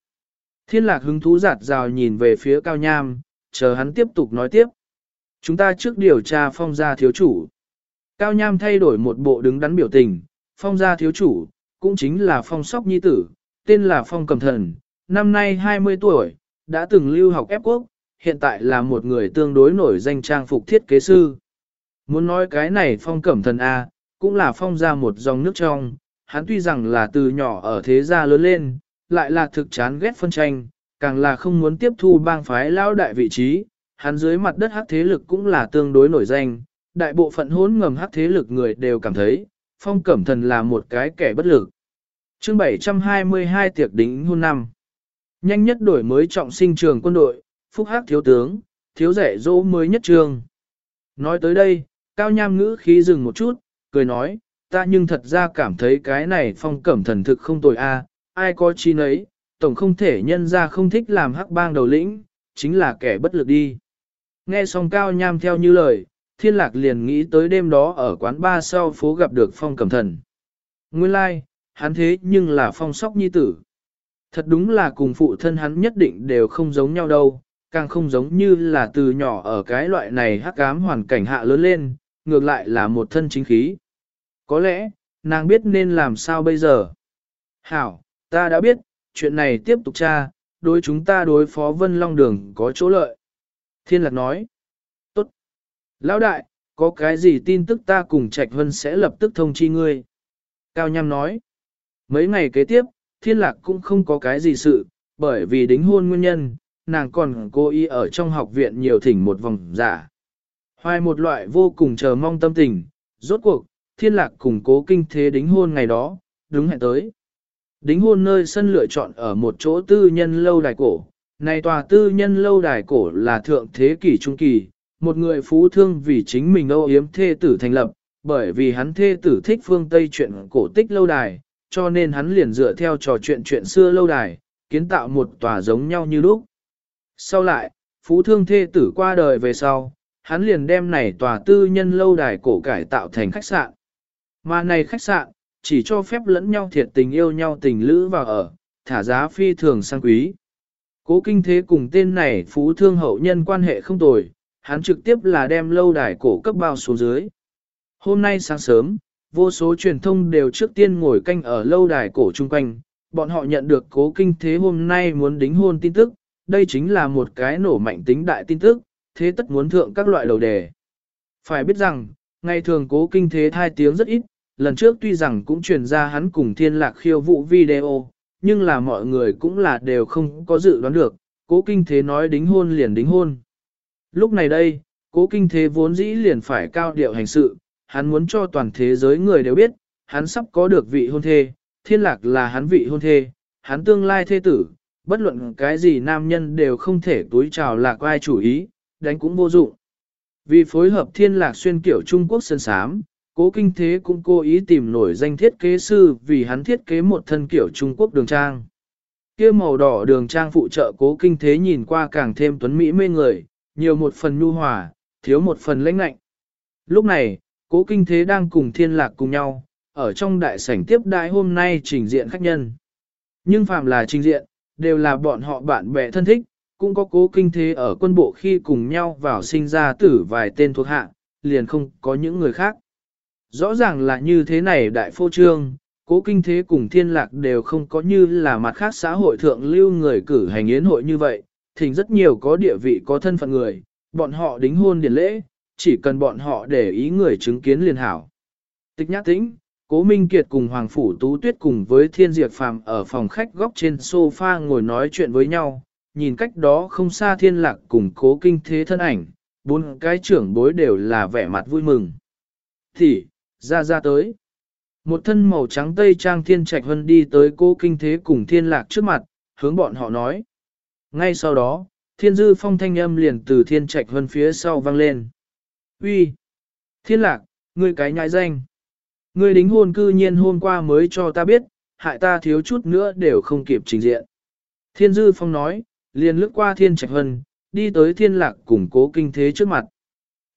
Thiên lạc hứng thú giạt rào nhìn về phía Cao Nham, chờ hắn tiếp tục nói tiếp. Chúng ta trước điều tra phong gia thiếu chủ. Cao Nham thay đổi một bộ đứng đắn biểu tình, phong gia thiếu chủ, cũng chính là phong sóc nhi tử, tên là phong cầm thần, năm nay 20 tuổi, đã từng lưu học ép quốc, hiện tại là một người tương đối nổi danh trang phục thiết kế sư. Muốn nói cái này phong cẩm thần A, cũng là phong ra một dòng nước trong, hắn tuy rằng là từ nhỏ ở thế gia lớn lên, lại là thực chán ghét phân tranh, càng là không muốn tiếp thu bang phái lao đại vị trí, hắn dưới mặt đất hắc thế lực cũng là tương đối nổi danh, đại bộ phận hỗn ngầm hắc thế lực người đều cảm thấy, phong cẩm thần là một cái kẻ bất lực. chương 722 tiệc đính hôn năm. Nhanh nhất đổi mới trọng sinh trường quân đội, phúc hắc thiếu tướng, thiếu rẻ dỗ mới nhất trường. Nói tới đây, cao nham ngữ khí dừng một chút, cười nói, ta nhưng thật ra cảm thấy cái này phong cẩm thần thực không tồi a, ai có chi nấy, tổng không thể nhân ra không thích làm hắc bang đầu lĩnh, chính là kẻ bất lực đi. Nghe xong cao nham theo như lời, thiên lạc liền nghĩ tới đêm đó ở quán ba sau phố gặp được phong cẩm thần. Nguyên lai, like, hắn thế nhưng là phong sóc nhi tử. Thật đúng là cùng phụ thân hắn nhất định đều không giống nhau đâu, càng không giống như là từ nhỏ ở cái loại này hắc ám hoàn cảnh hạ lớn lên, ngược lại là một thân chính khí. Có lẽ, nàng biết nên làm sao bây giờ. Hảo, ta đã biết, chuyện này tiếp tục tra, đối chúng ta đối phó Vân Long Đường có chỗ lợi. Thiên Lạc nói. Lão đại, có cái gì tin tức ta cùng Trạch Vân sẽ lập tức thông chi ngươi. Cao Nham nói. Mấy ngày kế tiếp, Thiên Lạc cũng không có cái gì sự, bởi vì đính hôn nguyên nhân, nàng còn cố ý ở trong học viện nhiều thỉnh một vòng giả. Hoài một loại vô cùng chờ mong tâm tình, rốt cuộc, thiên lạc cùng cố kinh thế đính hôn ngày đó, đúng hẹn tới. Đính hôn nơi sân lựa chọn ở một chỗ tư nhân lâu đài cổ. Này tòa tư nhân lâu đài cổ là thượng thế kỷ trung kỳ, một người phú thương vì chính mình âu yếm thê tử thành lập, bởi vì hắn thê tử thích phương Tây chuyện cổ tích lâu đài, cho nên hắn liền dựa theo trò chuyện chuyện xưa lâu đài, kiến tạo một tòa giống nhau như lúc. Sau lại, phú thương thê tử qua đời về sau, hắn liền đem này tòa tư nhân lâu đài cổ cải tạo thành khách sạn. Mà này khách sạn, chỉ cho phép lẫn nhau thiệt tình yêu nhau tình lữ vào ở, thả giá phi thường sang quý. Cố kinh thế cùng tên này phú thương hậu nhân quan hệ không tồi, hắn trực tiếp là đem lâu đài cổ cấp bao xuống dưới. Hôm nay sáng sớm, vô số truyền thông đều trước tiên ngồi canh ở lâu đài cổ chung quanh, bọn họ nhận được cố kinh thế hôm nay muốn đính hôn tin tức, đây chính là một cái nổ mạnh tính đại tin tức, thế tất muốn thượng các loại đầu đề. Phải biết rằng, ngày thường cố kinh thế thai tiếng rất ít, lần trước tuy rằng cũng truyền ra hắn cùng thiên lạc khiêu vụ video, nhưng là mọi người cũng là đều không có dự đoán được, cố kinh thế nói đính hôn liền đính hôn. Lúc này đây, cố kinh thế vốn dĩ liền phải cao điệu hành sự, hắn muốn cho toàn thế giới người đều biết, hắn sắp có được vị hôn thê, thiên lạc là hắn vị hôn thê, hắn tương lai thê tử, bất luận cái gì nam nhân đều không thể túi trào lạc ai chủ ý, đánh cũng vô dụng. Vì phối hợp thiên lạc xuyên kiểu Trung Quốc sơn sám, cố kinh thế cũng cố ý tìm nổi danh thiết kế sư vì hắn thiết kế một thân kiểu Trung Quốc đường trang. kia màu đỏ đường trang phụ trợ cố kinh thế nhìn qua càng thêm tuấn mỹ mê người, nhiều một phần nhu hòa, thiếu một phần lãnh lạnh. Lúc này, cố kinh thế đang cùng thiên lạc cùng nhau, ở trong đại sảnh tiếp đại hôm nay trình diện khách nhân. Nhưng phạm là trình diện, đều là bọn họ bạn bè thân thích, cũng có cố kinh thế ở quân bộ khi cùng nhau vào sinh ra tử vài tên thuộc hạ, liền không có những người khác. Rõ ràng là như thế này đại phô trương, cố kinh thế cùng thiên lạc đều không có như là mặt khác xã hội thượng lưu người cử hành yến hội như vậy, thỉnh rất nhiều có địa vị có thân phận người, bọn họ đính hôn điển lễ, chỉ cần bọn họ để ý người chứng kiến liền hảo. Tịch nhã tĩnh, Cố Minh Kiệt cùng Hoàng Phủ Tú Tuyết cùng với Thiên Diệp Phàm ở phòng khách góc trên sofa ngồi nói chuyện với nhau, nhìn cách đó không xa thiên lạc cùng cố kinh thế thân ảnh, bốn cái trưởng bối đều là vẻ mặt vui mừng. Thì, ra ra tới. Một thân màu trắng tây trang thiên trạch hân đi tới cô kinh thế cùng thiên lạc trước mặt, hướng bọn họ nói. Ngay sau đó, thiên dư phong thanh âm liền từ thiên trạch hơn phía sau vang lên. Uy, Thiên lạc, ngươi cái nhãi danh. Ngươi đính hôn cư nhiên hôm qua mới cho ta biết, hại ta thiếu chút nữa đều không kịp trình diện. Thiên dư phong nói, liền lướt qua thiên trạch hân, đi tới thiên lạc củng cố kinh thế trước mặt.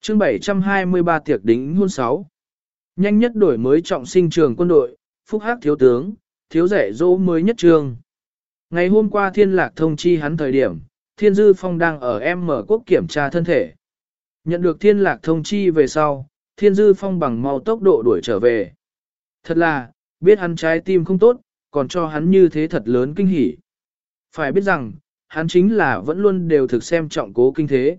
chương 723 tiệc đính hôn 6. Nhanh nhất đổi mới trọng sinh trường quân đội, phúc hắc thiếu tướng, thiếu rẻ dỗ mới nhất trường. Ngày hôm qua thiên lạc thông chi hắn thời điểm, thiên dư phong đang ở em mở quốc kiểm tra thân thể. Nhận được thiên lạc thông chi về sau, thiên dư phong bằng mau tốc độ đuổi trở về. Thật là, biết hắn trái tim không tốt, còn cho hắn như thế thật lớn kinh hỉ. Phải biết rằng, hắn chính là vẫn luôn đều thực xem trọng cố kinh thế.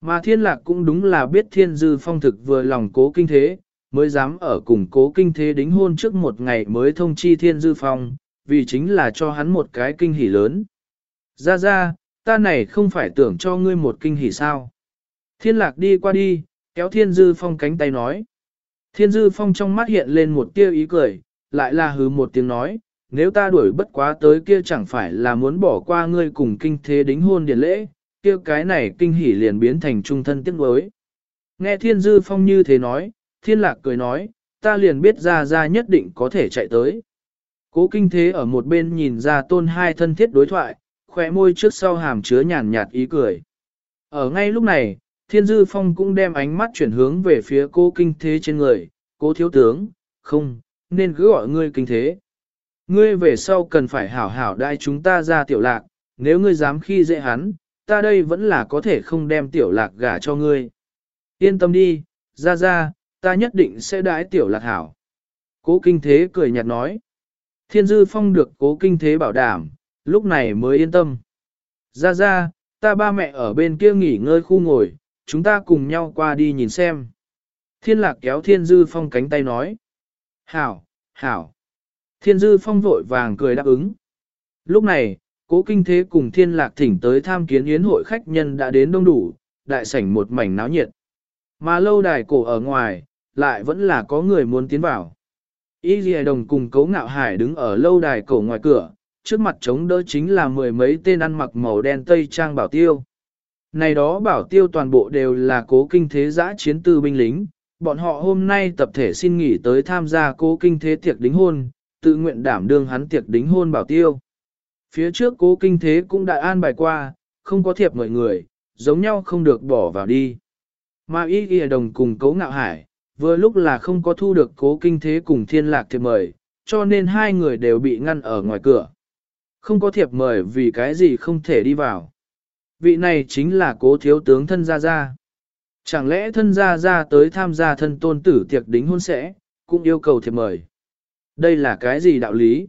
Mà thiên lạc cũng đúng là biết thiên dư phong thực vừa lòng cố kinh thế, mới dám ở cùng cố kinh thế đính hôn trước một ngày mới thông chi thiên dư phong, vì chính là cho hắn một cái kinh hỉ lớn. Ra ra, ta này không phải tưởng cho ngươi một kinh hỉ sao. Thiên lạc đi qua đi, kéo thiên dư phong cánh tay nói. Thiên dư phong trong mắt hiện lên một tia ý cười, lại là hứ một tiếng nói, nếu ta đuổi bất quá tới kia chẳng phải là muốn bỏ qua ngươi cùng kinh thế đính hôn điển lễ, kia cái này kinh hỉ liền biến thành trung thân tiếc đối. Nghe thiên dư phong như thế nói, thiên lạc cười nói, ta liền biết ra ra nhất định có thể chạy tới. Cố kinh thế ở một bên nhìn ra tôn hai thân thiết đối thoại, khỏe môi trước sau hàm chứa nhàn nhạt ý cười. Ở ngay lúc này, thiên dư phong cũng đem ánh mắt chuyển hướng về phía cố kinh thế trên người, cố thiếu tướng, không, nên cứ gọi ngươi kinh thế. Ngươi về sau cần phải hảo hảo đai chúng ta ra tiểu lạc, nếu ngươi dám khi dễ hắn, ta đây vẫn là có thể không đem tiểu lạc gả cho ngươi. Yên tâm đi, ra ra, ta nhất định sẽ đái tiểu lạc hảo. Cố kinh thế cười nhạt nói. Thiên dư phong được cố kinh thế bảo đảm, lúc này mới yên tâm. Ra ra, ta ba mẹ ở bên kia nghỉ ngơi khu ngồi, chúng ta cùng nhau qua đi nhìn xem. Thiên lạc kéo thiên dư phong cánh tay nói. Hảo, hảo. Thiên dư phong vội vàng cười đáp ứng. Lúc này, cố kinh thế cùng thiên lạc thỉnh tới tham kiến yến hội khách nhân đã đến đông đủ, đại sảnh một mảnh náo nhiệt. Mà lâu đài cổ ở ngoài, lại vẫn là có người muốn tiến vào. Y Ghi Đồng cùng cấu ngạo hải đứng ở lâu đài cổ ngoài cửa, trước mặt chống đỡ chính là mười mấy tên ăn mặc màu đen tây trang bảo tiêu. Này đó bảo tiêu toàn bộ đều là cố kinh thế giã chiến tư binh lính, bọn họ hôm nay tập thể xin nghỉ tới tham gia cố kinh thế tiệc đính hôn, tự nguyện đảm đương hắn tiệc đính hôn bảo tiêu. Phía trước cố kinh thế cũng đã an bài qua, không có thiệp mọi người, giống nhau không được bỏ vào đi. Mà y ghi đồng cùng cấu ngạo hải, vừa lúc là không có thu được cố kinh thế cùng thiên lạc thiệp mời, cho nên hai người đều bị ngăn ở ngoài cửa. Không có thiệp mời vì cái gì không thể đi vào. Vị này chính là cố thiếu tướng thân gia gia. Chẳng lẽ thân gia gia tới tham gia thân tôn tử tiệc đính hôn sẽ, cũng yêu cầu thiệp mời. Đây là cái gì đạo lý?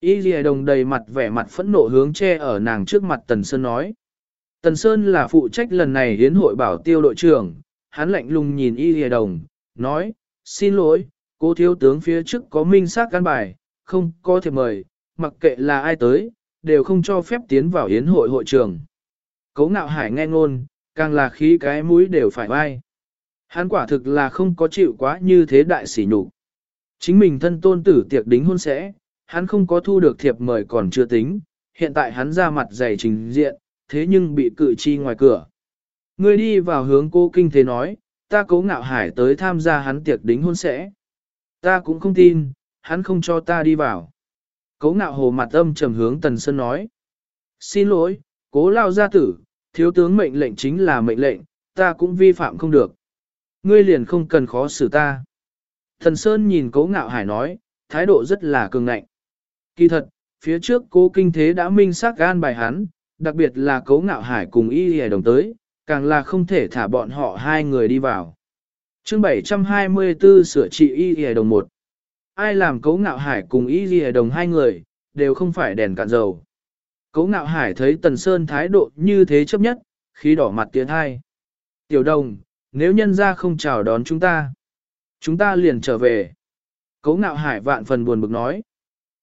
Y lìa đồng đầy mặt vẻ mặt phẫn nộ hướng che ở nàng trước mặt Tần Sơn nói. Tần Sơn là phụ trách lần này hiến hội bảo tiêu đội trưởng, hắn lạnh lùng nhìn Y lìa đồng, nói, xin lỗi, cô thiếu tướng phía trước có minh xác căn bài, không có thể mời, mặc kệ là ai tới, đều không cho phép tiến vào hiến hội hội trường. Cố ngạo hải nghe ngôn, càng là khí cái mũi đều phải vai. Hắn quả thực là không có chịu quá như thế đại sỉ nhục. Chính mình thân tôn tử tiệc đính hôn sẽ, hắn không có thu được thiệp mời còn chưa tính, hiện tại hắn ra mặt dày trình diện, thế nhưng bị cự chi ngoài cửa. Người đi vào hướng cô kinh thế nói, ta cố ngạo hải tới tham gia hắn tiệc đính hôn sẽ. Ta cũng không tin, hắn không cho ta đi vào. Cố ngạo hồ mặt âm trầm hướng Tần Sơn nói. Xin lỗi, cố lao gia tử, thiếu tướng mệnh lệnh chính là mệnh lệnh, ta cũng vi phạm không được. Ngươi liền không cần khó xử ta. Thần Sơn nhìn cố ngạo hải nói, thái độ rất là cường ngạnh. Kỳ thật, phía trước cố kinh thế đã minh xác gan bài hắn, đặc biệt là cố ngạo hải cùng y hề đồng tới, càng là không thể thả bọn họ hai người đi vào. chương 724 sửa trị y ghi đồng một. Ai làm cấu ngạo hải cùng y ghi đồng hai người, đều không phải đèn cạn dầu. cấu ngạo hải thấy Tần Sơn thái độ như thế chấp nhất, khí đỏ mặt tiến hai. Tiểu đồng, nếu nhân ra không chào đón chúng ta, chúng ta liền trở về. cấu ngạo hải vạn phần buồn bực nói.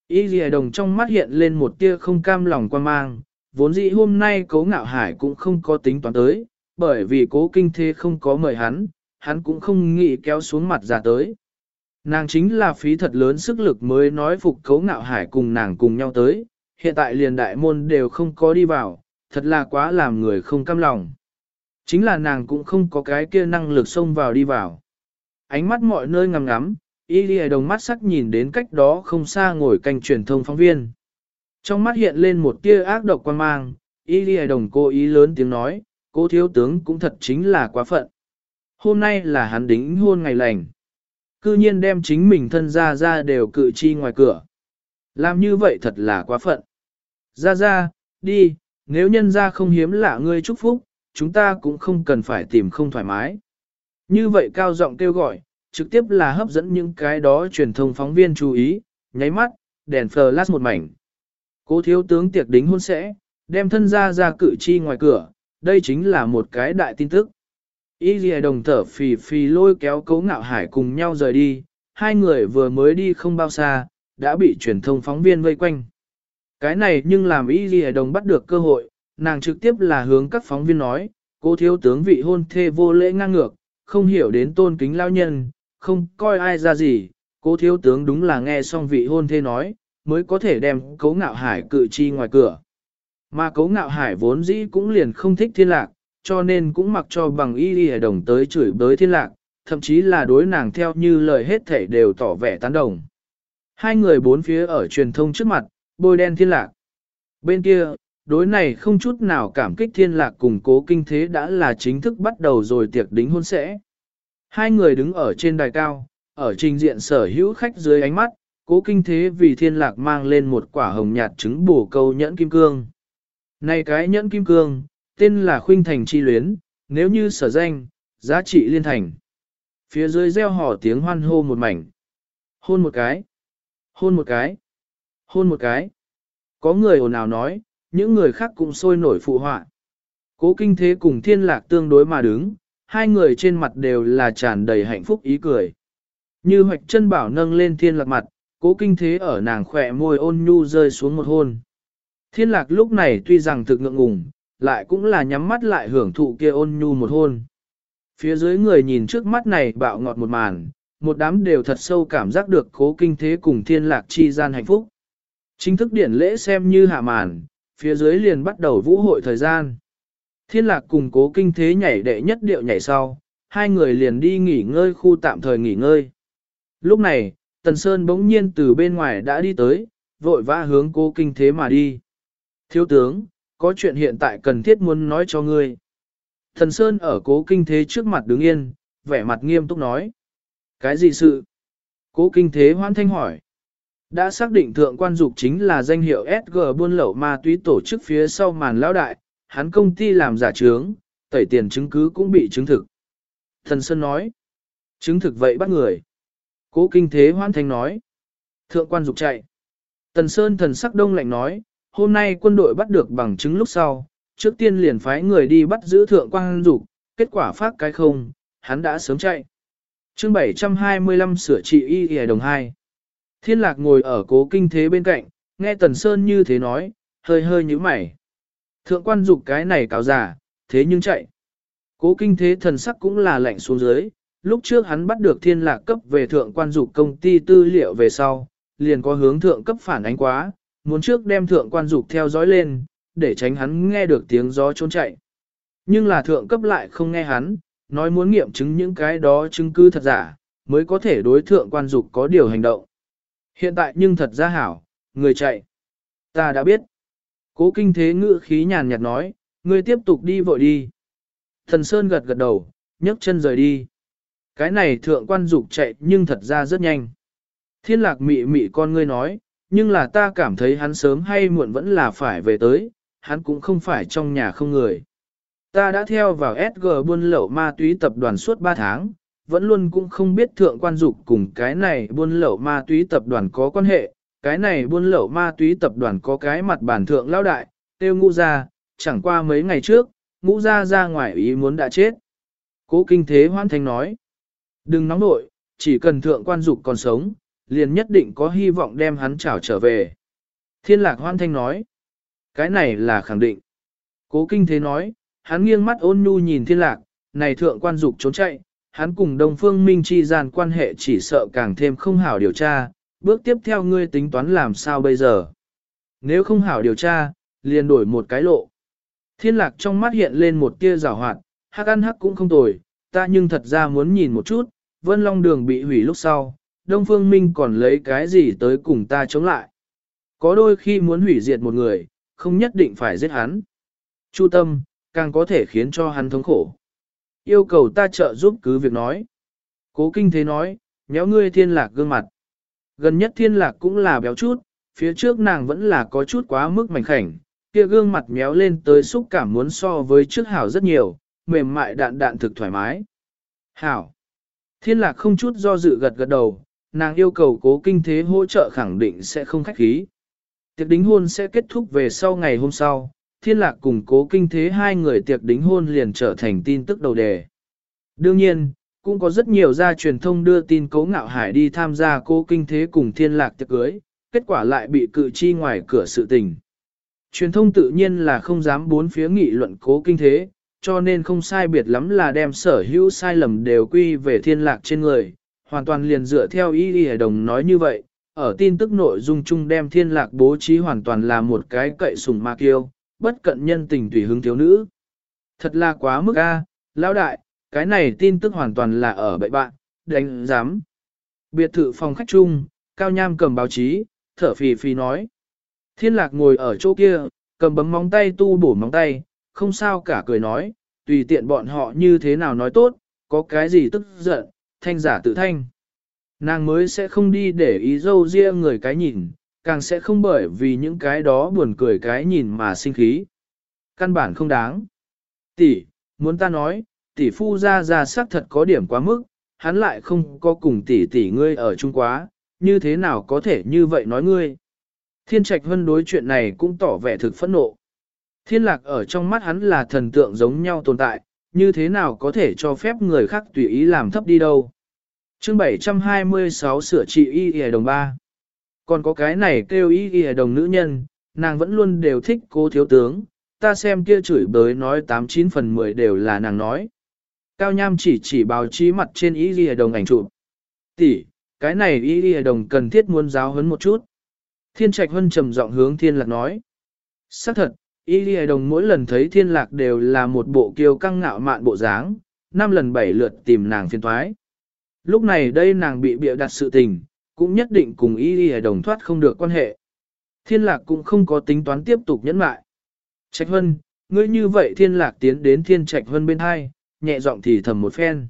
Y dì đồng trong mắt hiện lên một tia không cam lòng quan mang, vốn dĩ hôm nay cấu ngạo hải cũng không có tính toán tới, bởi vì cố kinh thế không có mời hắn, hắn cũng không nghĩ kéo xuống mặt ra tới. Nàng chính là phí thật lớn sức lực mới nói phục cấu ngạo hải cùng nàng cùng nhau tới, hiện tại liền đại môn đều không có đi vào, thật là quá làm người không cam lòng. Chính là nàng cũng không có cái kia năng lực xông vào đi vào. Ánh mắt mọi nơi ngắm ngắm, y lìa đồng mắt sắc nhìn đến cách đó không xa ngồi canh truyền thông phóng viên. Trong mắt hiện lên một tia ác độc quan mang, y lìa đồng cố ý lớn tiếng nói, cô thiếu tướng cũng thật chính là quá phận. Hôm nay là hắn đính hôn ngày lành. Cư nhiên đem chính mình thân ra ra đều cự chi ngoài cửa. Làm như vậy thật là quá phận. Ra ra, đi, nếu nhân ra không hiếm lạ ngươi chúc phúc, chúng ta cũng không cần phải tìm không thoải mái. Như vậy cao giọng kêu gọi, trực tiếp là hấp dẫn những cái đó truyền thông phóng viên chú ý, nháy mắt, đèn flash một mảnh. Cố thiếu tướng tiệc đính hôn sẽ, đem thân ra ra cự chi ngoài cửa, đây chính là một cái đại tin tức. Y đồng thở phì phì lôi kéo cấu ngạo hải cùng nhau rời đi, hai người vừa mới đi không bao xa, đã bị truyền thông phóng viên vây quanh. Cái này nhưng làm y đồng bắt được cơ hội, nàng trực tiếp là hướng các phóng viên nói, cô thiếu tướng vị hôn thê vô lễ ngang ngược, không hiểu đến tôn kính lao nhân, không coi ai ra gì, cô thiếu tướng đúng là nghe xong vị hôn thê nói, mới có thể đem cấu ngạo hải cự chi ngoài cửa. Mà cấu ngạo hải vốn dĩ cũng liền không thích thiên lạc, cho nên cũng mặc cho bằng y y đồng tới chửi bới thiên lạc, thậm chí là đối nàng theo như lời hết thể đều tỏ vẻ tán đồng. Hai người bốn phía ở truyền thông trước mặt, bôi đen thiên lạc. Bên kia, đối này không chút nào cảm kích thiên lạc cùng cố kinh thế đã là chính thức bắt đầu rồi tiệc đính hôn sẽ. Hai người đứng ở trên đài cao, ở trình diện sở hữu khách dưới ánh mắt, cố kinh thế vì thiên lạc mang lên một quả hồng nhạt trứng bổ câu nhẫn kim cương. Này cái nhẫn kim cương, tên là khuynh thành chi luyến, nếu như sở danh, giá trị liên thành. Phía dưới reo hò tiếng hoan hô một mảnh. Hôn một cái. Hôn một cái. Hôn một cái. Có người ồn ào nói, những người khác cũng sôi nổi phụ họa. Cố kinh thế cùng thiên lạc tương đối mà đứng, hai người trên mặt đều là tràn đầy hạnh phúc ý cười. Như hoạch chân bảo nâng lên thiên lạc mặt, cố kinh thế ở nàng khỏe môi ôn nhu rơi xuống một hôn. Thiên lạc lúc này tuy rằng thực ngượng ngùng, lại cũng là nhắm mắt lại hưởng thụ kia ôn nhu một hôn. Phía dưới người nhìn trước mắt này bạo ngọt một màn, một đám đều thật sâu cảm giác được cố kinh thế cùng thiên lạc chi gian hạnh phúc. Chính thức điển lễ xem như hạ màn, phía dưới liền bắt đầu vũ hội thời gian. Thiên lạc cùng cố kinh thế nhảy đệ nhất điệu nhảy sau, hai người liền đi nghỉ ngơi khu tạm thời nghỉ ngơi. Lúc này, Tần Sơn bỗng nhiên từ bên ngoài đã đi tới, vội vã hướng cố kinh thế mà đi. Thiếu tướng, có chuyện hiện tại cần thiết muốn nói cho ngươi. Thần Sơn ở cố kinh thế trước mặt đứng yên, vẻ mặt nghiêm túc nói. Cái gì sự? Cố kinh thế hoan thanh hỏi. Đã xác định thượng quan dục chính là danh hiệu SG buôn lậu ma túy tổ chức phía sau màn lão đại, hắn công ty làm giả trướng, tẩy tiền chứng cứ cũng bị chứng thực. Thần Sơn nói. Chứng thực vậy bắt người. Cố kinh thế hoan thanh nói. Thượng quan dục chạy. Tần Sơn thần sắc đông lạnh nói, hôm nay quân đội bắt được bằng chứng lúc sau, trước tiên liền phái người đi bắt giữ thượng quan dục, kết quả phát cái không, hắn đã sớm chạy. chương 725 sửa trị y y đồng 2. Thiên lạc ngồi ở cố kinh thế bên cạnh, nghe Tần Sơn như thế nói, hơi hơi như mày. Thượng quan dục cái này cáo giả, thế nhưng chạy. Cố kinh thế thần sắc cũng là lạnh xuống dưới, lúc trước hắn bắt được thiên lạc cấp về thượng quan dục công ty tư liệu về sau, liền có hướng thượng cấp phản ánh quá, muốn trước đem thượng quan dục theo dõi lên, để tránh hắn nghe được tiếng gió trốn chạy. Nhưng là thượng cấp lại không nghe hắn, nói muốn nghiệm chứng những cái đó chứng cứ thật giả, mới có thể đối thượng quan dục có điều hành động. Hiện tại nhưng thật ra hảo, người chạy. Ta đã biết. Cố kinh thế ngữ khí nhàn nhạt nói, ngươi tiếp tục đi vội đi. Thần Sơn gật gật đầu, nhấc chân rời đi. Cái này thượng quan dục chạy nhưng thật ra rất nhanh. Thiên lạc mị mị con ngươi nói, nhưng là ta cảm thấy hắn sớm hay muộn vẫn là phải về tới, hắn cũng không phải trong nhà không người. Ta đã theo vào SG buôn lậu ma túy tập đoàn suốt 3 tháng, vẫn luôn cũng không biết thượng quan dục cùng cái này buôn lậu ma túy tập đoàn có quan hệ, cái này buôn lậu ma túy tập đoàn có cái mặt bản thượng lao đại, tiêu ngũ ra, chẳng qua mấy ngày trước, ngũ ra ra ngoài ý muốn đã chết. Cố kinh thế hoan thanh nói, đừng nóng nội, chỉ cần thượng quan dục còn sống, liền nhất định có hy vọng đem hắn trảo trở về. Thiên lạc hoan thanh nói, cái này là khẳng định. Cố kinh thế nói, hắn nghiêng mắt ôn nhu nhìn thiên lạc, này thượng quan dục trốn chạy, hắn cùng Đông Phương Minh chi gian quan hệ chỉ sợ càng thêm không hảo điều tra, bước tiếp theo ngươi tính toán làm sao bây giờ. Nếu không hảo điều tra, liền đổi một cái lộ. Thiên lạc trong mắt hiện lên một tia rào hoạt, hắc ăn hắc cũng không tồi, ta nhưng thật ra muốn nhìn một chút, Vân Long Đường bị hủy lúc sau, Đông Phương Minh còn lấy cái gì tới cùng ta chống lại. Có đôi khi muốn hủy diệt một người, không nhất định phải giết hắn. Chu tâm, càng có thể khiến cho hắn thống khổ. Yêu cầu ta trợ giúp cứ việc nói. Cố kinh thế nói, nhéo ngươi thiên lạc gương mặt. Gần nhất thiên lạc cũng là béo chút, phía trước nàng vẫn là có chút quá mức mảnh khảnh, kia gương mặt méo lên tới xúc cảm muốn so với trước hảo rất nhiều, mềm mại đạn đạn thực thoải mái. Hảo. Thiên lạc không chút do dự gật gật đầu, nàng yêu cầu cố kinh thế hỗ trợ khẳng định sẽ không khách khí. Tiệc đính hôn sẽ kết thúc về sau ngày hôm sau, thiên lạc cùng cố kinh thế hai người tiệc đính hôn liền trở thành tin tức đầu đề. Đương nhiên, cũng có rất nhiều gia truyền thông đưa tin cố ngạo hải đi tham gia cố kinh thế cùng thiên lạc tiệc cưới, kết quả lại bị cự chi ngoài cửa sự tình. Truyền thông tự nhiên là không dám bốn phía nghị luận cố kinh thế, cho nên không sai biệt lắm là đem sở hữu sai lầm đều quy về thiên lạc trên người, hoàn toàn liền dựa theo ý y đồng nói như vậy, ở tin tức nội dung chung đem thiên lạc bố trí hoàn toàn là một cái cậy sùng ma kiêu, bất cận nhân tình tùy hứng thiếu nữ. Thật là quá mức a lão đại, cái này tin tức hoàn toàn là ở bậy bạn, đánh giám. Biệt thự phòng khách chung, Cao Nham cầm báo chí, thở phì phì nói. Thiên lạc ngồi ở chỗ kia, cầm bấm móng tay tu bổ móng tay, không sao cả cười nói, tùy tiện bọn họ như thế nào nói tốt, có cái gì tức giận, thanh giả tự thanh. Nàng mới sẽ không đi để ý dâu riêng người cái nhìn, càng sẽ không bởi vì những cái đó buồn cười cái nhìn mà sinh khí. Căn bản không đáng. Tỷ, muốn ta nói, tỷ phu ra ra sắc thật có điểm quá mức, hắn lại không có cùng tỷ tỷ ngươi ở chung quá, như thế nào có thể như vậy nói ngươi. Thiên trạch vân đối chuyện này cũng tỏ vẻ thực phẫn nộ. Thiên lạc ở trong mắt hắn là thần tượng giống nhau tồn tại, như thế nào có thể cho phép người khác tùy ý làm thấp đi đâu chương 726 sửa trị y y đồng ba, Còn có cái này kêu y y đồng nữ nhân, nàng vẫn luôn đều thích cô thiếu tướng, ta xem kia chửi bới nói 89 phần 10 đều là nàng nói. Cao Nham chỉ chỉ báo chí mặt trên y y đồng ảnh chụp. Tỷ, cái này y y đồng cần thiết muốn giáo huấn một chút. Thiên trạch hân trầm giọng hướng thiên lạc nói. xác thật, y y đồng mỗi lần thấy thiên lạc đều là một bộ kiêu căng ngạo mạn bộ dáng, năm lần bảy lượt tìm nàng phiền thoái. Lúc này đây nàng bị bịa đặt sự tình, cũng nhất định cùng y y đồng thoát không được quan hệ. Thiên lạc cũng không có tính toán tiếp tục nhẫn mại. Trạch hân, ngươi như vậy thiên lạc tiến đến thiên trạch hân bên hai, nhẹ giọng thì thầm một phen.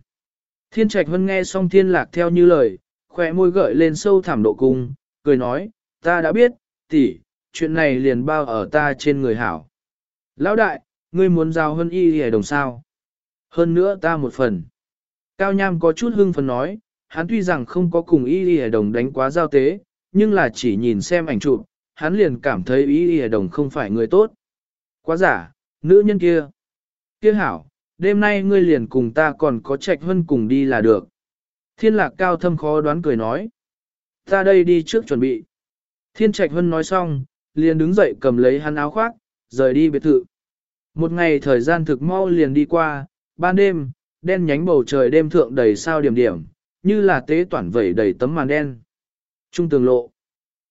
Thiên trạch hân nghe xong thiên lạc theo như lời, khỏe môi gợi lên sâu thảm độ cung, cười nói, ta đã biết, tỷ, chuyện này liền bao ở ta trên người hảo. Lão đại, ngươi muốn giao Hân y y đồng sao? Hơn nữa ta một phần. Cao Nham có chút hưng phấn nói, hắn tuy rằng không có cùng y hề đồng đánh quá giao tế, nhưng là chỉ nhìn xem ảnh chụp, hắn liền cảm thấy y hề đồng không phải người tốt. Quá giả, nữ nhân kia. Kia hảo, đêm nay ngươi liền cùng ta còn có trạch hơn cùng đi là được. Thiên lạc cao thâm khó đoán cười nói. Ta đây đi trước chuẩn bị. Thiên trạch hân nói xong, liền đứng dậy cầm lấy hắn áo khoác, rời đi biệt thự. Một ngày thời gian thực mau liền đi qua, ban đêm, đen nhánh bầu trời đêm thượng đầy sao điểm điểm, như là tế toàn vẩy đầy tấm màn đen. Trung tường lộ.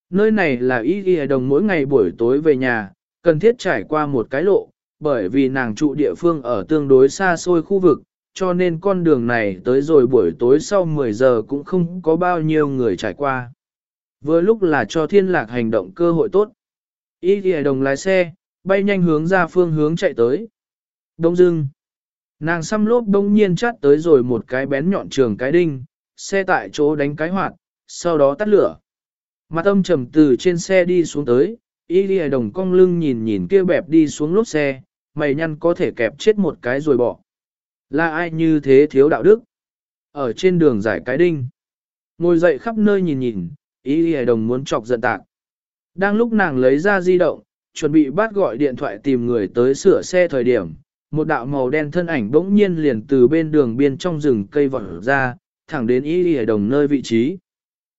Nơi này là ý ghi đồng mỗi ngày buổi tối về nhà, cần thiết trải qua một cái lộ, bởi vì nàng trụ địa phương ở tương đối xa xôi khu vực, cho nên con đường này tới rồi buổi tối sau 10 giờ cũng không có bao nhiêu người trải qua. Vừa lúc là cho thiên lạc hành động cơ hội tốt. Y ghi đồng lái xe, bay nhanh hướng ra phương hướng chạy tới. Đông dưng. Nàng xăm lốp đông nhiên chát tới rồi một cái bén nhọn trường cái đinh, xe tại chỗ đánh cái hoạt, sau đó tắt lửa. Mặt âm trầm từ trên xe đi xuống tới, y đi đồng cong lưng nhìn nhìn kia bẹp đi xuống lốp xe, mày nhăn có thể kẹp chết một cái rồi bỏ. Là ai như thế thiếu đạo đức? Ở trên đường giải cái đinh. Ngồi dậy khắp nơi nhìn nhìn, y đi đồng muốn chọc giận tạc. Đang lúc nàng lấy ra di động, chuẩn bị bắt gọi điện thoại tìm người tới sửa xe thời điểm, một đạo màu đen thân ảnh bỗng nhiên liền từ bên đường biên trong rừng cây vọt ra, thẳng đến Y Lì Đồng nơi vị trí.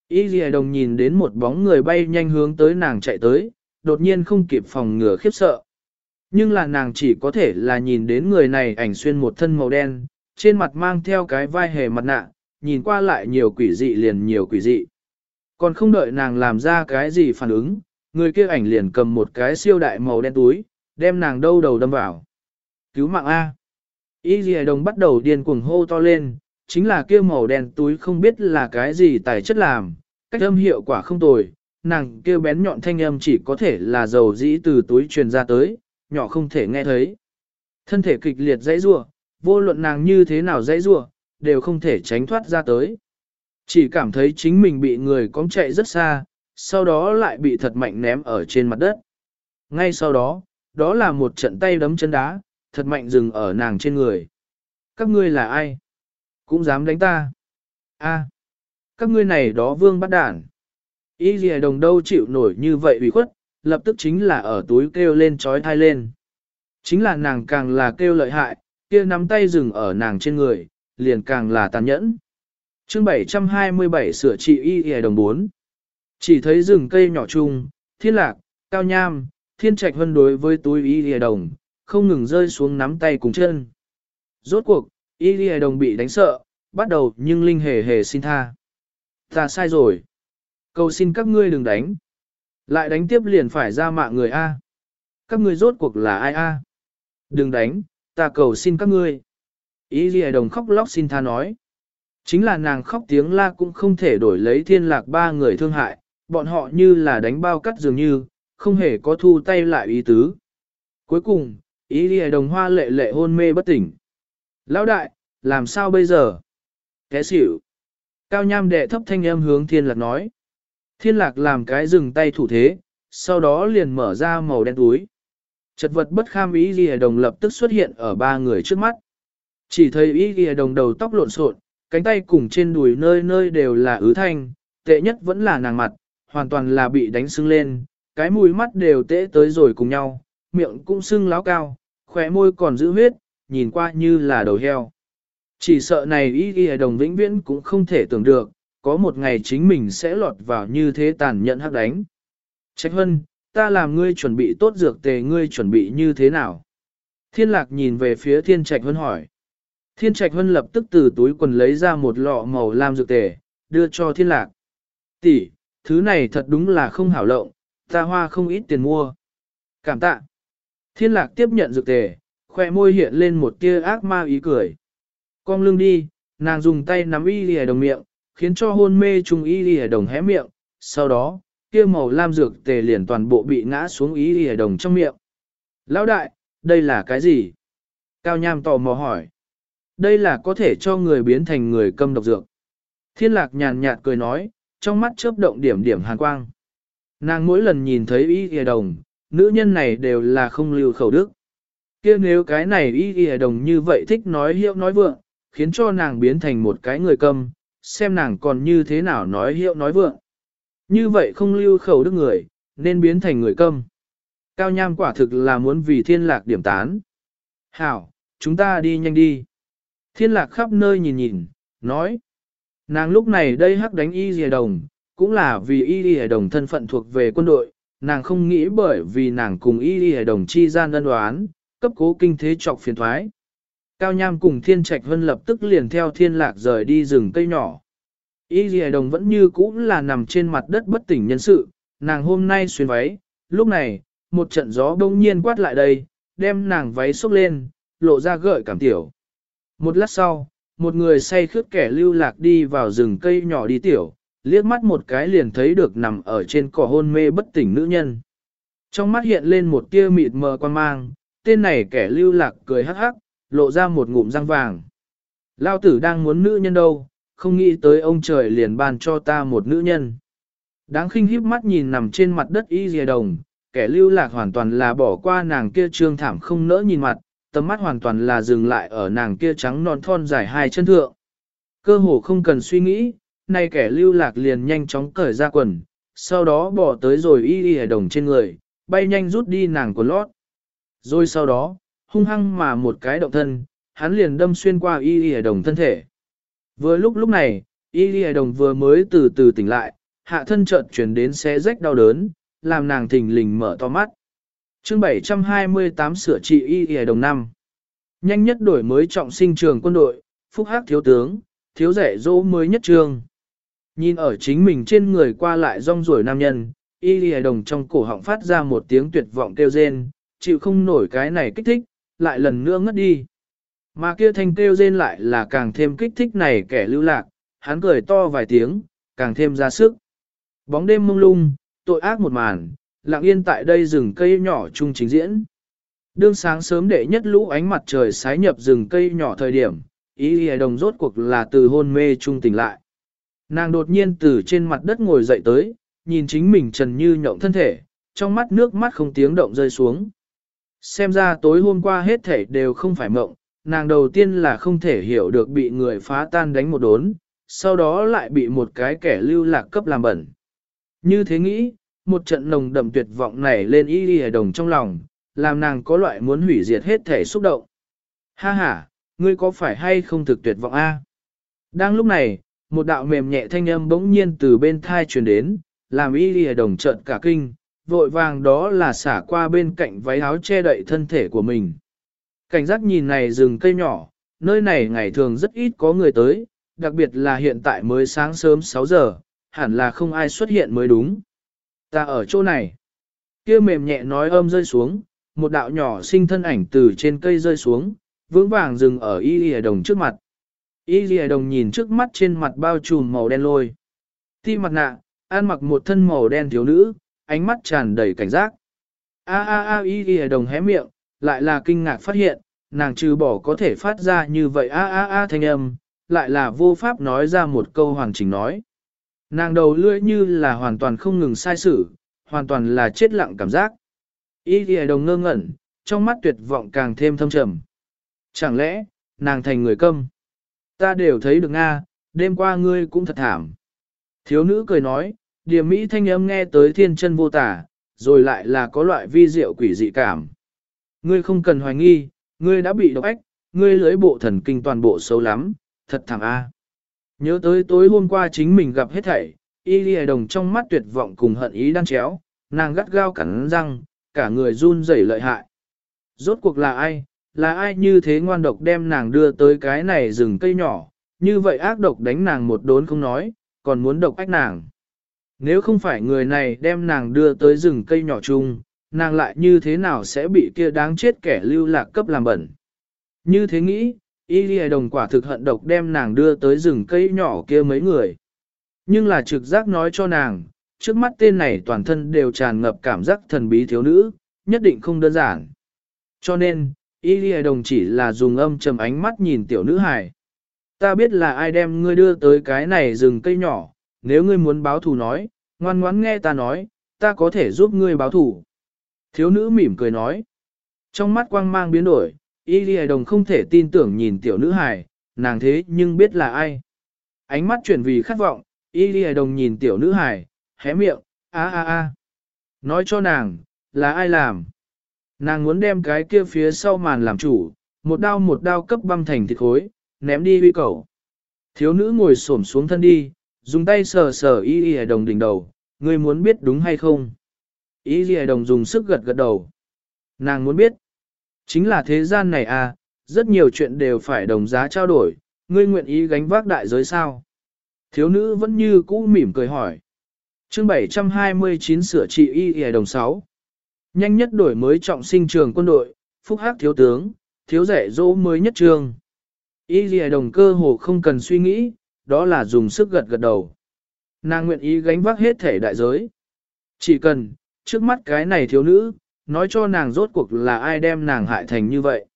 Y Lì Đồng nhìn đến một bóng người bay nhanh hướng tới nàng chạy tới, đột nhiên không kịp phòng ngừa khiếp sợ. Nhưng là nàng chỉ có thể là nhìn đến người này ảnh xuyên một thân màu đen, trên mặt mang theo cái vai hề mặt nạ, nhìn qua lại nhiều quỷ dị liền nhiều quỷ dị. Còn không đợi nàng làm ra cái gì phản ứng, người kia ảnh liền cầm một cái siêu đại màu đen túi, đem nàng đâu đầu đâm vào. Cứu mạng A. Y dì đồng bắt đầu điên cuồng hô to lên, chính là kia màu đen túi không biết là cái gì tài chất làm, cách âm hiệu quả không tồi, nàng kêu bén nhọn thanh âm chỉ có thể là dầu dĩ từ túi truyền ra tới, nhỏ không thể nghe thấy. Thân thể kịch liệt dãy rua, vô luận nàng như thế nào dãy rua, đều không thể tránh thoát ra tới. Chỉ cảm thấy chính mình bị người cóng chạy rất xa, sau đó lại bị thật mạnh ném ở trên mặt đất. Ngay sau đó, đó là một trận tay đấm chân đá, thật mạnh dừng ở nàng trên người. Các ngươi là ai? Cũng dám đánh ta? A, các ngươi này đó vương bắt đản. Ý gì đồng đâu chịu nổi như vậy ủy khuất, lập tức chính là ở túi kêu lên trói thai lên. Chính là nàng càng là kêu lợi hại, kia nắm tay dừng ở nàng trên người, liền càng là tàn nhẫn. chương 727 sửa trị y y đồng 4. Chỉ thấy rừng cây nhỏ chung, thiên lạc, cao nham, thiên trạch hân đối với túi y y đồng, không ngừng rơi xuống nắm tay cùng chân. Rốt cuộc, y ghi đồng bị đánh sợ, bắt đầu nhưng linh hề hề xin tha. Ta sai rồi. Cầu xin các ngươi đừng đánh. Lại đánh tiếp liền phải ra mạng người A. Các ngươi rốt cuộc là ai A? Đừng đánh, ta cầu xin các ngươi. Ý ghi đồng khóc lóc xin tha nói. Chính là nàng khóc tiếng la cũng không thể đổi lấy thiên lạc ba người thương hại, bọn họ như là đánh bao cắt dường như, không hề có thu tay lại ý tứ. Cuối cùng, ý lìa đồng hoa lệ lệ hôn mê bất tỉnh. Lão đại, làm sao bây giờ? Té xỉu. Cao nham đệ thấp thanh âm hướng thiên lạc nói. Thiên lạc làm cái dừng tay thủ thế, sau đó liền mở ra màu đen túi. Chật vật bất kham ý ghi đồng lập tức xuất hiện ở ba người trước mắt. Chỉ thấy ý ghi đồng đầu tóc lộn xộn, cánh tay cùng trên đùi nơi nơi đều là ứ thanh, tệ nhất vẫn là nàng mặt, hoàn toàn là bị đánh sưng lên, cái mùi mắt đều tễ tới rồi cùng nhau, miệng cũng sưng láo cao, khỏe môi còn giữ huyết, nhìn qua như là đầu heo. Chỉ sợ này ý ghi đồng vĩnh viễn cũng không thể tưởng được, có một ngày chính mình sẽ lọt vào như thế tàn nhẫn hắc đánh. Trách hân, ta làm ngươi chuẩn bị tốt dược tề ngươi chuẩn bị như thế nào? Thiên lạc nhìn về phía thiên trạch hân hỏi. Thiên trạch hân lập tức từ túi quần lấy ra một lọ màu lam dược tề, đưa cho thiên lạc. Tỷ, thứ này thật đúng là không hảo lộng, ta hoa không ít tiền mua. Cảm tạ. Thiên lạc tiếp nhận dược tề, khỏe môi hiện lên một tia ác ma ý cười. Con lưng đi, nàng dùng tay nắm y lìa đồng miệng, khiến cho hôn mê trung y lìa đồng hé miệng, sau đó, kia màu lam dược tề liền toàn bộ bị ngã xuống y lìa đồng trong miệng. Lão đại, đây là cái gì? Cao Nham tò mò hỏi. Đây là có thể cho người biến thành người câm độc dược. Thiên lạc nhàn nhạt cười nói, trong mắt chớp động điểm điểm hàn quang. Nàng mỗi lần nhìn thấy y lìa đồng, nữ nhân này đều là không lưu khẩu đức. kia nếu cái này y y đồng như vậy thích nói hiệu nói vượng, khiến cho nàng biến thành một cái người câm, xem nàng còn như thế nào nói hiệu nói vượng. Như vậy không lưu khẩu đức người, nên biến thành người câm. Cao Nham quả thực là muốn vì thiên lạc điểm tán. Hảo, chúng ta đi nhanh đi. Thiên lạc khắp nơi nhìn nhìn, nói. Nàng lúc này đây hắc đánh y dìa đồng, cũng là vì y dìa đồng thân phận thuộc về quân đội, nàng không nghĩ bởi vì nàng cùng y y đồng chi gian đơn đoán, cấp cố kinh thế trọc phiền thoái. Cao Nham cùng Thiên Trạch Vân lập tức liền theo Thiên Lạc rời đi rừng cây nhỏ. Y y Đồng vẫn như cũ là nằm trên mặt đất bất tỉnh nhân sự, nàng hôm nay xuyên váy, lúc này, một trận gió đông nhiên quát lại đây, đem nàng váy xốc lên, lộ ra gợi cảm tiểu. Một lát sau, một người say khướt kẻ lưu lạc đi vào rừng cây nhỏ đi tiểu, liếc mắt một cái liền thấy được nằm ở trên cỏ hôn mê bất tỉnh nữ nhân. Trong mắt hiện lên một tia mịt mờ quan mang, tên này kẻ lưu lạc cười hắc hắc, lộ ra một ngụm răng vàng. Lao tử đang muốn nữ nhân đâu, không nghĩ tới ông trời liền ban cho ta một nữ nhân. Đáng khinh híp mắt nhìn nằm trên mặt đất y dìa đồng, kẻ lưu lạc hoàn toàn là bỏ qua nàng kia trương thảm không nỡ nhìn mặt, tầm mắt hoàn toàn là dừng lại ở nàng kia trắng non thon dài hai chân thượng. Cơ hồ không cần suy nghĩ, nay kẻ lưu lạc liền nhanh chóng cởi ra quần, sau đó bỏ tới rồi y y đồng trên người, bay nhanh rút đi nàng quần lót. Rồi sau đó, hung hăng mà một cái động thân, hắn liền đâm xuyên qua y y đồng thân thể. Vừa lúc lúc này, y y đồng vừa mới từ từ tỉnh lại, hạ thân chợt chuyển đến xé rách đau đớn, làm nàng thình lình mở to mắt. chương 728 sửa trị y y đồng năm. Nhanh nhất đổi mới trọng sinh trường quân đội, phúc hắc thiếu tướng, thiếu rẻ dỗ mới nhất trường. Nhìn ở chính mình trên người qua lại rong ruổi nam nhân, y lì đồng trong cổ họng phát ra một tiếng tuyệt vọng kêu rên, chịu không nổi cái này kích thích, lại lần nữa ngất đi. Mà kia thanh kêu rên lại là càng thêm kích thích này kẻ lưu lạc, hắn cười to vài tiếng, càng thêm ra sức. Bóng đêm mông lung, tội ác một màn, lặng yên tại đây rừng cây nhỏ chung chính diễn. Đương sáng sớm đệ nhất lũ ánh mặt trời sái nhập rừng cây nhỏ thời điểm, ý hề đồng rốt cuộc là từ hôn mê trung tỉnh lại. Nàng đột nhiên từ trên mặt đất ngồi dậy tới, nhìn chính mình trần như nhộng thân thể, trong mắt nước mắt không tiếng động rơi xuống. Xem ra tối hôm qua hết thể đều không phải mộng, nàng đầu tiên là không thể hiểu được bị người phá tan đánh một đốn, sau đó lại bị một cái kẻ lưu lạc cấp làm bẩn. Như thế nghĩ, một trận nồng đậm tuyệt vọng nảy lên y y đồng trong lòng, làm nàng có loại muốn hủy diệt hết thể xúc động. Ha ha, ngươi có phải hay không thực tuyệt vọng a? Đang lúc này, một đạo mềm nhẹ thanh âm bỗng nhiên từ bên thai truyền đến, làm y lìa đồng trợn cả kinh, vội vàng đó là xả qua bên cạnh váy áo che đậy thân thể của mình. Cảnh giác nhìn này rừng cây nhỏ, nơi này ngày thường rất ít có người tới, đặc biệt là hiện tại mới sáng sớm 6 giờ, hẳn là không ai xuất hiện mới đúng. Ta ở chỗ này. Kia mềm nhẹ nói âm rơi xuống, một đạo nhỏ sinh thân ảnh từ trên cây rơi xuống, vững vàng dừng ở y lìa đồng trước mặt. Y lìa đồng nhìn trước mắt trên mặt bao trùm màu đen lôi. Ti mặt nạ, ăn mặc một thân màu đen thiếu nữ, ánh mắt tràn đầy cảnh giác. A a a y lìa đồng hé miệng, lại là kinh ngạc phát hiện, nàng trừ bỏ có thể phát ra như vậy a a a thanh âm, lại là vô pháp nói ra một câu hoàn chỉnh nói. Nàng đầu lưỡi như là hoàn toàn không ngừng sai sự, hoàn toàn là chết lặng cảm giác. Y lìa đồng ngơ ngẩn, trong mắt tuyệt vọng càng thêm thâm trầm. Chẳng lẽ, nàng thành người câm? Ta đều thấy được Nga, đêm qua ngươi cũng thật thảm. Thiếu nữ cười nói, điểm mỹ thanh âm nghe tới thiên chân vô tả, rồi lại là có loại vi diệu quỷ dị cảm. Ngươi không cần hoài nghi, ngươi đã bị độc ách, ngươi lưới bộ thần kinh toàn bộ xấu lắm, thật thảm a. Nhớ tới tối hôm qua chính mình gặp hết thảy, y lìa đồng trong mắt tuyệt vọng cùng hận ý đang chéo, nàng gắt gao cắn răng, cả người run rẩy lợi hại. Rốt cuộc là ai, là ai như thế ngoan độc đem nàng đưa tới cái này rừng cây nhỏ, như vậy ác độc đánh nàng một đốn không nói, còn muốn độc ách nàng. Nếu không phải người này đem nàng đưa tới rừng cây nhỏ chung, nàng lại như thế nào sẽ bị kia đáng chết kẻ lưu lạc cấp làm bẩn. Như thế nghĩ, Y Lì đồng quả thực hận độc đem nàng đưa tới rừng cây nhỏ kia mấy người. Nhưng là trực giác nói cho nàng, trước mắt tên này toàn thân đều tràn ngập cảm giác thần bí thiếu nữ, nhất định không đơn giản. Cho nên, Y Lì đồng chỉ là dùng âm trầm ánh mắt nhìn tiểu nữ hài. Ta biết là ai đem ngươi đưa tới cái này rừng cây nhỏ, nếu ngươi muốn báo thù nói, ngoan ngoãn nghe ta nói, ta có thể giúp ngươi báo thù. Thiếu nữ mỉm cười nói. Trong mắt quang mang biến đổi, Y Lì Đồng không thể tin tưởng nhìn tiểu nữ hài, nàng thế nhưng biết là ai. Ánh mắt chuyển vì khát vọng, Y Lì Đồng nhìn tiểu nữ hài, hé miệng, a a a. Nói cho nàng, là ai làm. Nàng muốn đem cái kia phía sau màn làm chủ, một đao một đao cấp băm thành thịt khối, ném đi huy cầu. Thiếu nữ ngồi xổm xuống thân đi, dùng tay sờ sờ Y y Đồng đỉnh đầu, ngươi muốn biết đúng hay không. Y y Đồng dùng sức gật gật đầu. Nàng muốn biết. Chính là thế gian này à, rất nhiều chuyện đều phải đồng giá trao đổi, ngươi nguyện ý gánh vác đại giới sao? Thiếu nữ vẫn như cũ mỉm cười hỏi. chương 729 sửa trị y y đồng 6. Nhanh nhất đổi mới trọng sinh trường quân đội, phúc hắc thiếu tướng, thiếu rẻ dỗ mới nhất trường. Y y đồng cơ hồ không cần suy nghĩ, đó là dùng sức gật gật đầu. Nàng nguyện ý gánh vác hết thể đại giới. Chỉ cần, trước mắt cái này thiếu nữ, nói cho nàng rốt cuộc là ai đem nàng hại thành như vậy.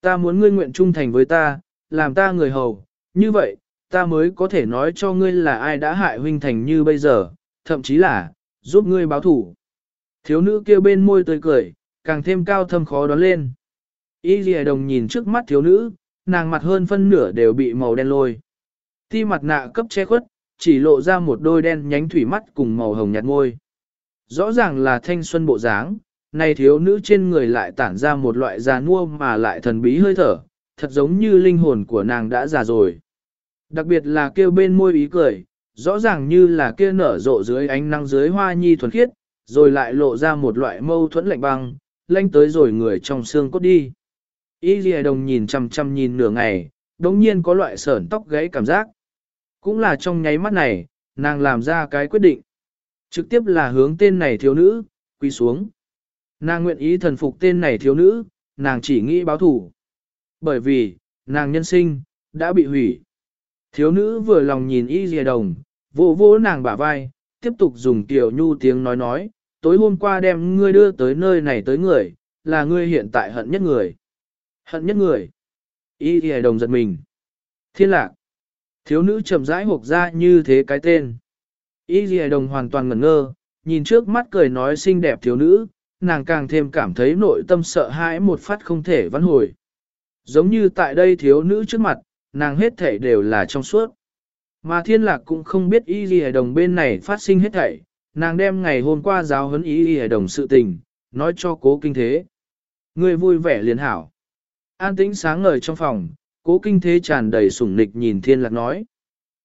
Ta muốn ngươi nguyện trung thành với ta, làm ta người hầu, như vậy, ta mới có thể nói cho ngươi là ai đã hại huynh thành như bây giờ, thậm chí là, giúp ngươi báo thủ. Thiếu nữ kia bên môi tươi cười, càng thêm cao thâm khó đoán lên. Y dì đồng nhìn trước mắt thiếu nữ, nàng mặt hơn phân nửa đều bị màu đen lôi. Ti mặt nạ cấp che khuất, chỉ lộ ra một đôi đen nhánh thủy mắt cùng màu hồng nhạt môi Rõ ràng là thanh xuân bộ dáng, này thiếu nữ trên người lại tản ra một loại già nua mà lại thần bí hơi thở, thật giống như linh hồn của nàng đã già rồi. Đặc biệt là kêu bên môi ý cười, rõ ràng như là kia nở rộ dưới ánh nắng dưới hoa nhi thuần khiết, rồi lại lộ ra một loại mâu thuẫn lạnh băng, lanh tới rồi người trong xương cốt đi. Y Lìa Đồng nhìn chăm chăm nhìn nửa ngày, đống nhiên có loại sởn tóc gáy cảm giác. Cũng là trong nháy mắt này, nàng làm ra cái quyết định. Trực tiếp là hướng tên này thiếu nữ, quy xuống. Nàng nguyện ý thần phục tên này thiếu nữ, nàng chỉ nghĩ báo thủ. Bởi vì, nàng nhân sinh, đã bị hủy. Thiếu nữ vừa lòng nhìn y dìa đồng, vô vô nàng bả vai, tiếp tục dùng tiểu nhu tiếng nói nói, tối hôm qua đem ngươi đưa tới nơi này tới người, là ngươi hiện tại hận nhất người. Hận nhất người. Y thì đồng giật mình. Thiên lạc. Thiếu nữ chậm rãi hộp ra như thế cái tên. Y thì đồng hoàn toàn ngẩn ngơ, nhìn trước mắt cười nói xinh đẹp thiếu nữ, nàng càng thêm cảm thấy nội tâm sợ hãi một phát không thể vãn hồi. Giống như tại đây thiếu nữ trước mặt, nàng hết thảy đều là trong suốt. Mà thiên lạc cũng không biết y ghi đồng bên này phát sinh hết thảy, nàng đem ngày hôm qua giáo huấn y ghi đồng sự tình, nói cho cố kinh thế. Người vui vẻ liền hảo. An tĩnh sáng ngời trong phòng, cố kinh thế tràn đầy sủng nịch nhìn thiên lạc nói.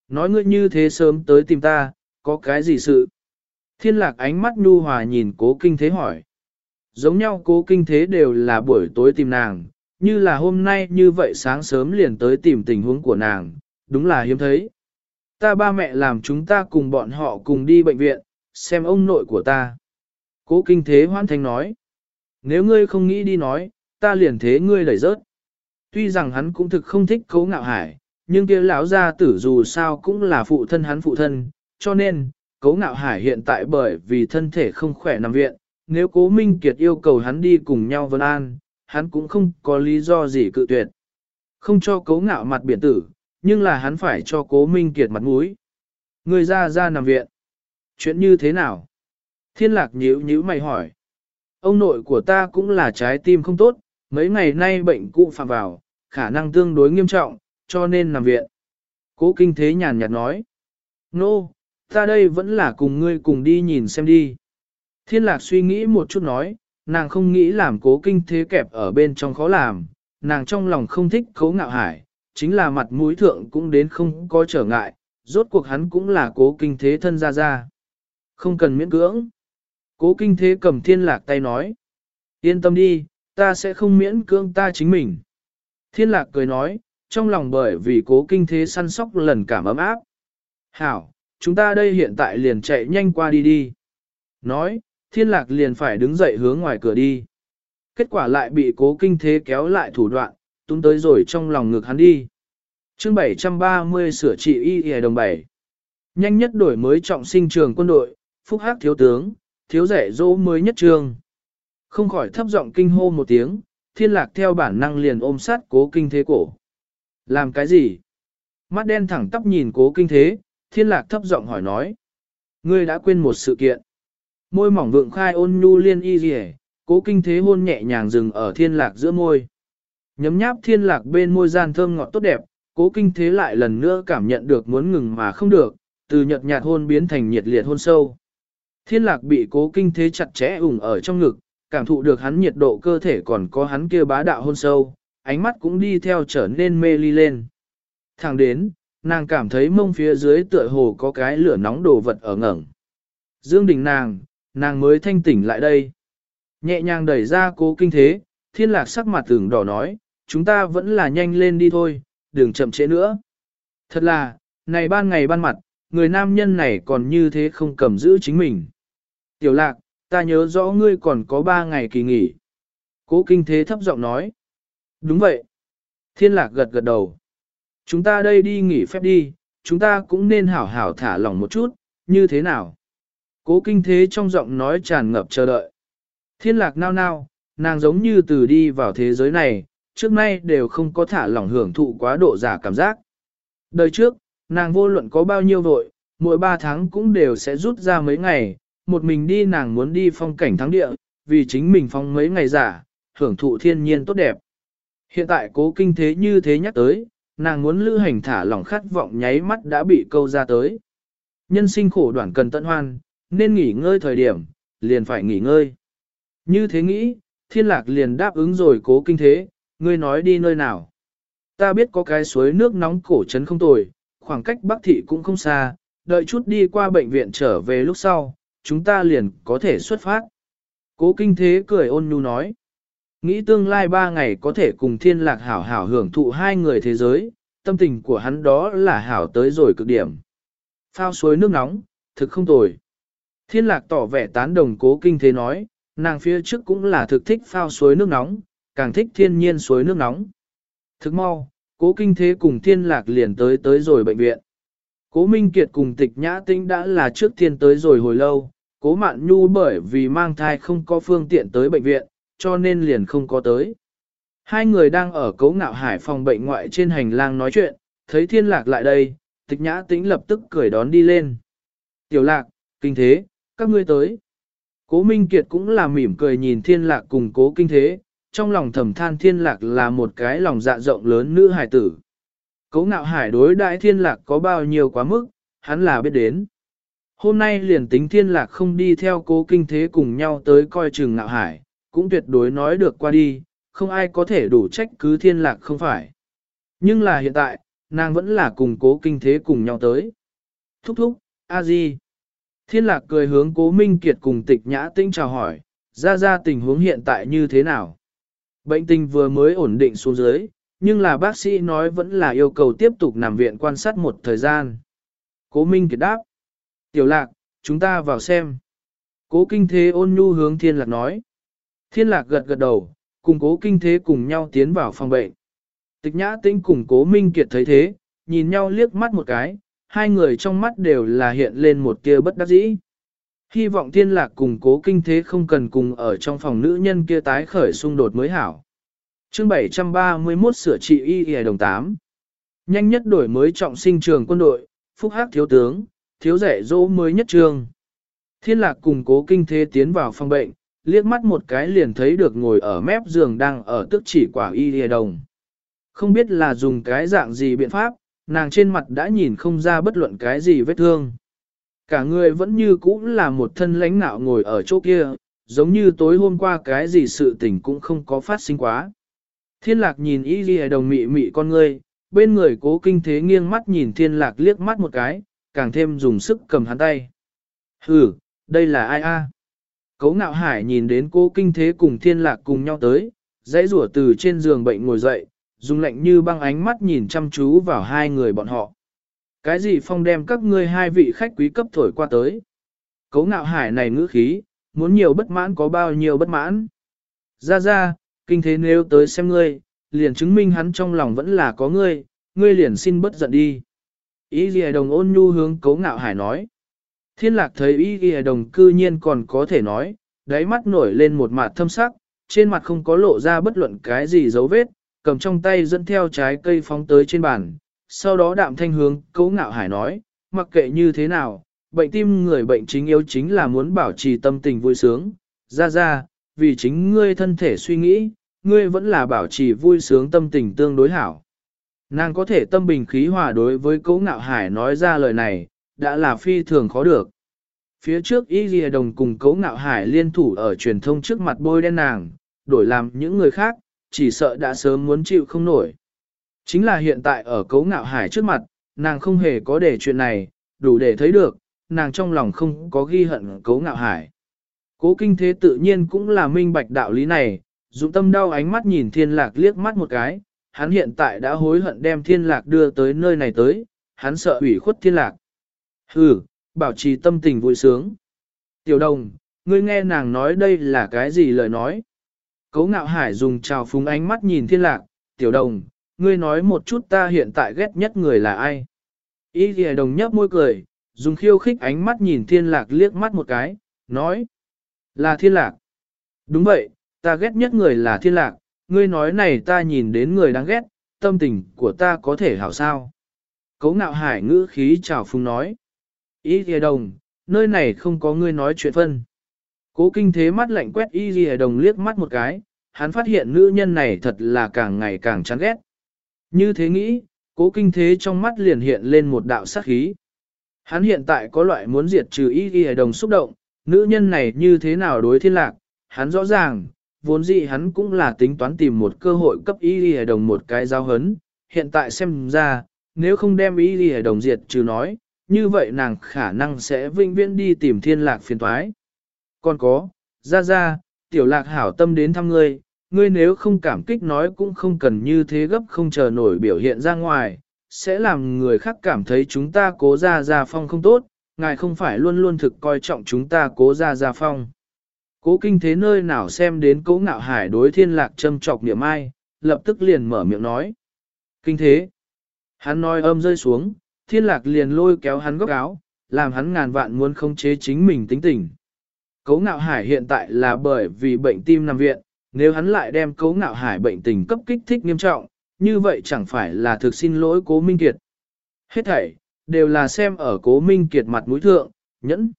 Nói ngươi như thế sớm tới tìm ta, có cái gì sự? Thiên lạc ánh mắt nhu hòa nhìn cố kinh thế hỏi. Giống nhau cố kinh thế đều là buổi tối tìm nàng, như là hôm nay như vậy sáng sớm liền tới tìm tình huống của nàng, đúng là hiếm thấy. Ta ba mẹ làm chúng ta cùng bọn họ cùng đi bệnh viện, xem ông nội của ta. Cố kinh thế hoan thanh nói. Nếu ngươi không nghĩ đi nói, ta liền thế ngươi đẩy rớt. Tuy rằng hắn cũng thực không thích cấu ngạo hải, nhưng kia lão gia tử dù sao cũng là phụ thân hắn phụ thân, cho nên, cấu ngạo hải hiện tại bởi vì thân thể không khỏe nằm viện, nếu cố Minh Kiệt yêu cầu hắn đi cùng nhau vân an, hắn cũng không có lý do gì cự tuyệt. Không cho cố ngạo mặt biển tử, nhưng là hắn phải cho cố Minh Kiệt mặt mũi. Người ra ra nằm viện. Chuyện như thế nào? Thiên lạc nhíu nhíu mày hỏi. Ông nội của ta cũng là trái tim không tốt, mấy ngày nay bệnh cụ phạm vào, khả năng tương đối nghiêm trọng, cho nên nằm viện. Cố kinh thế nhàn nhạt nói. Nô, no, ta đây vẫn là cùng ngươi cùng đi nhìn xem đi. Thiên lạc suy nghĩ một chút nói, nàng không nghĩ làm cố kinh thế kẹp ở bên trong khó làm, nàng trong lòng không thích cố ngạo hải, chính là mặt mũi thượng cũng đến không có trở ngại, rốt cuộc hắn cũng là cố kinh thế thân ra ra. Không cần miễn cưỡng. Cố kinh thế cầm thiên lạc tay nói. Yên tâm đi, ta sẽ không miễn cưỡng ta chính mình. Thiên lạc cười nói, trong lòng bởi vì cố kinh thế săn sóc lần cảm ấm áp. Hảo, chúng ta đây hiện tại liền chạy nhanh qua đi đi. Nói, thiên lạc liền phải đứng dậy hướng ngoài cửa đi. Kết quả lại bị cố kinh thế kéo lại thủ đoạn, túm tới rồi trong lòng ngực hắn đi. chương 730 sửa trị y y đồng 7. Nhanh nhất đổi mới trọng sinh trường quân đội, phúc hắc thiếu tướng, thiếu rẻ dỗ mới nhất trường. Không khỏi thấp giọng kinh hô một tiếng, thiên lạc theo bản năng liền ôm sát cố kinh thế cổ. Làm cái gì? Mắt đen thẳng tắp nhìn cố kinh thế, thiên lạc thấp giọng hỏi nói. Ngươi đã quên một sự kiện. Môi mỏng vượng khai ôn nhu liên y rỉ, cố kinh thế hôn nhẹ nhàng dừng ở thiên lạc giữa môi. Nhấm nháp thiên lạc bên môi gian thơm ngọt tốt đẹp, cố kinh thế lại lần nữa cảm nhận được muốn ngừng mà không được, từ nhợt nhạt hôn biến thành nhiệt liệt hôn sâu. Thiên lạc bị cố kinh thế chặt chẽ ủng ở trong ngực, cảm thụ được hắn nhiệt độ cơ thể còn có hắn kia bá đạo hôn sâu, ánh mắt cũng đi theo trở nên mê ly lên. Thẳng đến, nàng cảm thấy mông phía dưới tựa hồ có cái lửa nóng đồ vật ở ngẩng. Dương đỉnh nàng, nàng mới thanh tỉnh lại đây. Nhẹ nhàng đẩy ra cố kinh thế, thiên lạc sắc mặt tưởng đỏ nói, chúng ta vẫn là nhanh lên đi thôi, đừng chậm trễ nữa. Thật là, này ban ngày ban mặt, người nam nhân này còn như thế không cầm giữ chính mình. Tiểu lạc, ta nhớ rõ ngươi còn có ba ngày kỳ nghỉ. Cố kinh thế thấp giọng nói. Đúng vậy. Thiên lạc gật gật đầu. Chúng ta đây đi nghỉ phép đi, chúng ta cũng nên hảo hảo thả lỏng một chút, như thế nào? Cố kinh thế trong giọng nói tràn ngập chờ đợi. Thiên lạc nao nao, nàng giống như từ đi vào thế giới này, trước nay đều không có thả lỏng hưởng thụ quá độ giả cảm giác. Đời trước, nàng vô luận có bao nhiêu vội, mỗi ba tháng cũng đều sẽ rút ra mấy ngày, một mình đi nàng muốn đi phong cảnh thắng địa, vì chính mình phong mấy ngày giả, hưởng thụ thiên nhiên tốt đẹp. Hiện tại cố kinh thế như thế nhắc tới, nàng muốn lưu hành thả lỏng khát vọng nháy mắt đã bị câu ra tới. Nhân sinh khổ đoạn cần tận hoan, nên nghỉ ngơi thời điểm, liền phải nghỉ ngơi. Như thế nghĩ, thiên lạc liền đáp ứng rồi cố kinh thế, ngươi nói đi nơi nào. Ta biết có cái suối nước nóng cổ trấn không tồi, khoảng cách Bắc Thị cũng không xa, đợi chút đi qua bệnh viện trở về lúc sau, chúng ta liền có thể xuất phát. Cố kinh thế cười ôn nhu nói. Nghĩ tương lai ba ngày có thể cùng thiên lạc hảo hảo hưởng thụ hai người thế giới, tâm tình của hắn đó là hảo tới rồi cực điểm. Phao suối nước nóng, thực không tồi. Thiên lạc tỏ vẻ tán đồng cố kinh thế nói, nàng phía trước cũng là thực thích phao suối nước nóng, càng thích thiên nhiên suối nước nóng. Thực mau, cố kinh thế cùng thiên lạc liền tới tới rồi bệnh viện. Cố Minh Kiệt cùng tịch nhã tinh đã là trước thiên tới rồi hồi lâu, cố mạn nhu bởi vì mang thai không có phương tiện tới bệnh viện, cho nên liền không có tới. Hai người đang ở cố ngạo hải phòng bệnh ngoại trên hành lang nói chuyện, thấy thiên lạc lại đây, tịch nhã tĩnh lập tức cười đón đi lên. Tiểu lạc, kinh thế, các ngươi tới. Cố Minh Kiệt cũng là mỉm cười nhìn thiên lạc cùng cố kinh thế, trong lòng thầm than thiên lạc là một cái lòng dạ rộng lớn nữ hài tử. Cố ngạo hải đối đại thiên lạc có bao nhiêu quá mức, hắn là biết đến. Hôm nay liền tính thiên lạc không đi theo cố kinh thế cùng nhau tới coi chừng ngạo hải, cũng tuyệt đối nói được qua đi, không ai có thể đủ trách cứ thiên lạc không phải. Nhưng là hiện tại, nàng vẫn là cùng cố kinh thế cùng nhau tới. Thúc thúc, a di. Thiên lạc cười hướng cố minh kiệt cùng tịch nhã tinh chào hỏi, ra ra tình huống hiện tại như thế nào. Bệnh tình vừa mới ổn định xuống dưới, nhưng là bác sĩ nói vẫn là yêu cầu tiếp tục nằm viện quan sát một thời gian. Cố Minh Kiệt đáp. Tiểu lạc, chúng ta vào xem. Cố kinh thế ôn nhu hướng thiên lạc nói. Thiên lạc gật gật đầu, cùng cố kinh thế cùng nhau tiến vào phòng bệnh. Tịch nhã tĩnh cùng cố Minh Kiệt thấy thế, nhìn nhau liếc mắt một cái, hai người trong mắt đều là hiện lên một tia bất đắc dĩ. Hy vọng thiên lạc cùng cố kinh thế không cần cùng ở trong phòng nữ nhân kia tái khởi xung đột mới hảo. chương 731 sửa trị y y đồng 8. Nhanh nhất đổi mới trọng sinh trường quân đội, phúc hắc thiếu tướng, thiếu rẻ dỗ mới nhất trường. Thiên lạc cùng cố kinh thế tiến vào phòng bệnh, liếc mắt một cái liền thấy được ngồi ở mép giường đang ở tức chỉ quả y y đồng. Không biết là dùng cái dạng gì biện pháp, nàng trên mặt đã nhìn không ra bất luận cái gì vết thương. Cả người vẫn như cũ là một thân lãnh nạo ngồi ở chỗ kia, giống như tối hôm qua cái gì sự tình cũng không có phát sinh quá. Thiên lạc nhìn y ghi đồng mị mị con ngươi, bên người cố kinh thế nghiêng mắt nhìn thiên lạc liếc mắt một cái, càng thêm dùng sức cầm hắn tay. Hử, đây là ai a? Cấu ngạo hải nhìn đến cố kinh thế cùng thiên lạc cùng nhau tới, dãy rủa từ trên giường bệnh ngồi dậy, dùng lạnh như băng ánh mắt nhìn chăm chú vào hai người bọn họ. Cái gì phong đem các ngươi hai vị khách quý cấp thổi qua tới? Cấu ngạo hải này ngữ khí, muốn nhiều bất mãn có bao nhiêu bất mãn. Ra ra, kinh thế nếu tới xem ngươi, liền chứng minh hắn trong lòng vẫn là có ngươi, ngươi liền xin bất giận đi. Ý ghi đồng ôn nhu hướng cấu ngạo hải nói. Thiên lạc thấy ý ghi đồng cư nhiên còn có thể nói, đáy mắt nổi lên một mặt thâm sắc, trên mặt không có lộ ra bất luận cái gì dấu vết, cầm trong tay dẫn theo trái cây phóng tới trên bàn, sau đó đạm thanh hướng cấu ngạo hải nói, mặc kệ như thế nào, bệnh tim người bệnh chính yếu chính là muốn bảo trì tâm tình vui sướng, ra ra, vì chính ngươi thân thể suy nghĩ, ngươi vẫn là bảo trì vui sướng tâm tình tương đối hảo. Nàng có thể tâm bình khí hòa đối với cấu ngạo hải nói ra lời này, đã là phi thường khó được. Phía trước Y Ghi Đồng cùng cấu ngạo hải liên thủ ở truyền thông trước mặt bôi đen nàng, đổi làm những người khác, chỉ sợ đã sớm muốn chịu không nổi. Chính là hiện tại ở cấu ngạo hải trước mặt, nàng không hề có để chuyện này, đủ để thấy được, nàng trong lòng không có ghi hận cấu ngạo hải. Cố kinh thế tự nhiên cũng là minh bạch đạo lý này, dụng tâm đau ánh mắt nhìn thiên lạc liếc mắt một cái, hắn hiện tại đã hối hận đem thiên lạc đưa tới nơi này tới, hắn sợ ủy khuất thiên lạc. Hừ, bảo trì tâm tình vui sướng. Tiểu đồng, ngươi nghe nàng nói đây là cái gì lời nói? Cấu ngạo hải dùng trào phúng ánh mắt nhìn thiên lạc, tiểu đồng, ngươi nói một chút ta hiện tại ghét nhất người là ai? Ý ghi đồng nhấp môi cười, dùng khiêu khích ánh mắt nhìn thiên lạc liếc mắt một cái, nói. Là thiên lạc. Đúng vậy, ta ghét nhất người là thiên lạc, ngươi nói này ta nhìn đến người đáng ghét, tâm tình của ta có thể hảo sao. Cấu ngạo hải ngữ khí chào phung nói. Ý ghi đồng, nơi này không có ngươi nói chuyện phân. Cố kinh thế mắt lạnh quét y ghi đồng liếc mắt một cái, hắn phát hiện nữ nhân này thật là càng ngày càng chán ghét. Như thế nghĩ, cố kinh thế trong mắt liền hiện lên một đạo sát khí. Hắn hiện tại có loại muốn diệt trừ y ghi đồng xúc động, nữ nhân này như thế nào đối thiên lạc, hắn rõ ràng, vốn dĩ hắn cũng là tính toán tìm một cơ hội cấp y ghi đồng một cái giao hấn, hiện tại xem ra, nếu không đem y ghi đồng diệt trừ nói, như vậy nàng khả năng sẽ vinh viễn đi tìm thiên lạc phiền thoái. Còn có, ra ra, tiểu lạc hảo tâm đến thăm ngươi, ngươi nếu không cảm kích nói cũng không cần như thế gấp không chờ nổi biểu hiện ra ngoài, sẽ làm người khác cảm thấy chúng ta cố ra ra phong không tốt, ngài không phải luôn luôn thực coi trọng chúng ta cố ra ra phong. Cố kinh thế nơi nào xem đến cố ngạo hải đối thiên lạc châm trọc niệm ai, lập tức liền mở miệng nói. Kinh thế. Hắn nói âm rơi xuống, thiên lạc liền lôi kéo hắn góc áo, làm hắn ngàn vạn muốn khống chế chính mình tính tình. Cấu ngạo hải hiện tại là bởi vì bệnh tim nằm viện, nếu hắn lại đem cấu ngạo hải bệnh tình cấp kích thích nghiêm trọng, như vậy chẳng phải là thực xin lỗi cố Minh Kiệt. Hết thảy, đều là xem ở cố Minh Kiệt mặt mũi thượng, nhẫn.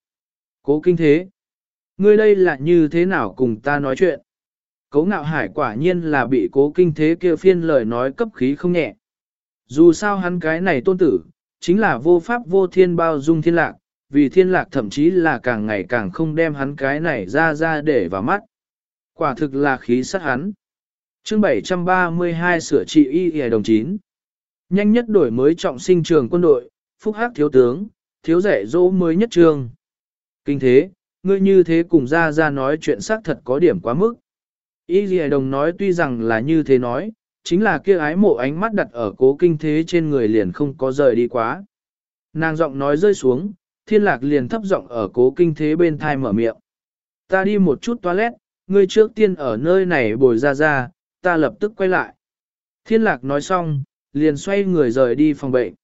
Cố kinh thế. Ngươi đây là như thế nào cùng ta nói chuyện? Cố ngạo hải quả nhiên là bị cố kinh thế kia phiên lời nói cấp khí không nhẹ. Dù sao hắn cái này tôn tử, chính là vô pháp vô thiên bao dung thiên lạc, vì thiên lạc thậm chí là càng ngày càng không đem hắn cái này ra ra để vào mắt. Quả thực là khí sát hắn. chương 732 sửa trị y hề đồng chín. Nhanh nhất đổi mới trọng sinh trường quân đội, phúc hắc thiếu tướng, thiếu rẻ dỗ mới nhất trường. Kinh thế, ngươi như thế cùng ra ra nói chuyện xác thật có điểm quá mức. Y y đồng nói tuy rằng là như thế nói, chính là kia ái mộ ánh mắt đặt ở cố kinh thế trên người liền không có rời đi quá. Nàng giọng nói rơi xuống, thiên lạc liền thấp giọng ở cố kinh thế bên thai mở miệng. Ta đi một chút toilet, ngươi trước tiên ở nơi này bồi ra ra, ta lập tức quay lại. Thiên lạc nói xong, liền xoay người rời đi phòng bệnh.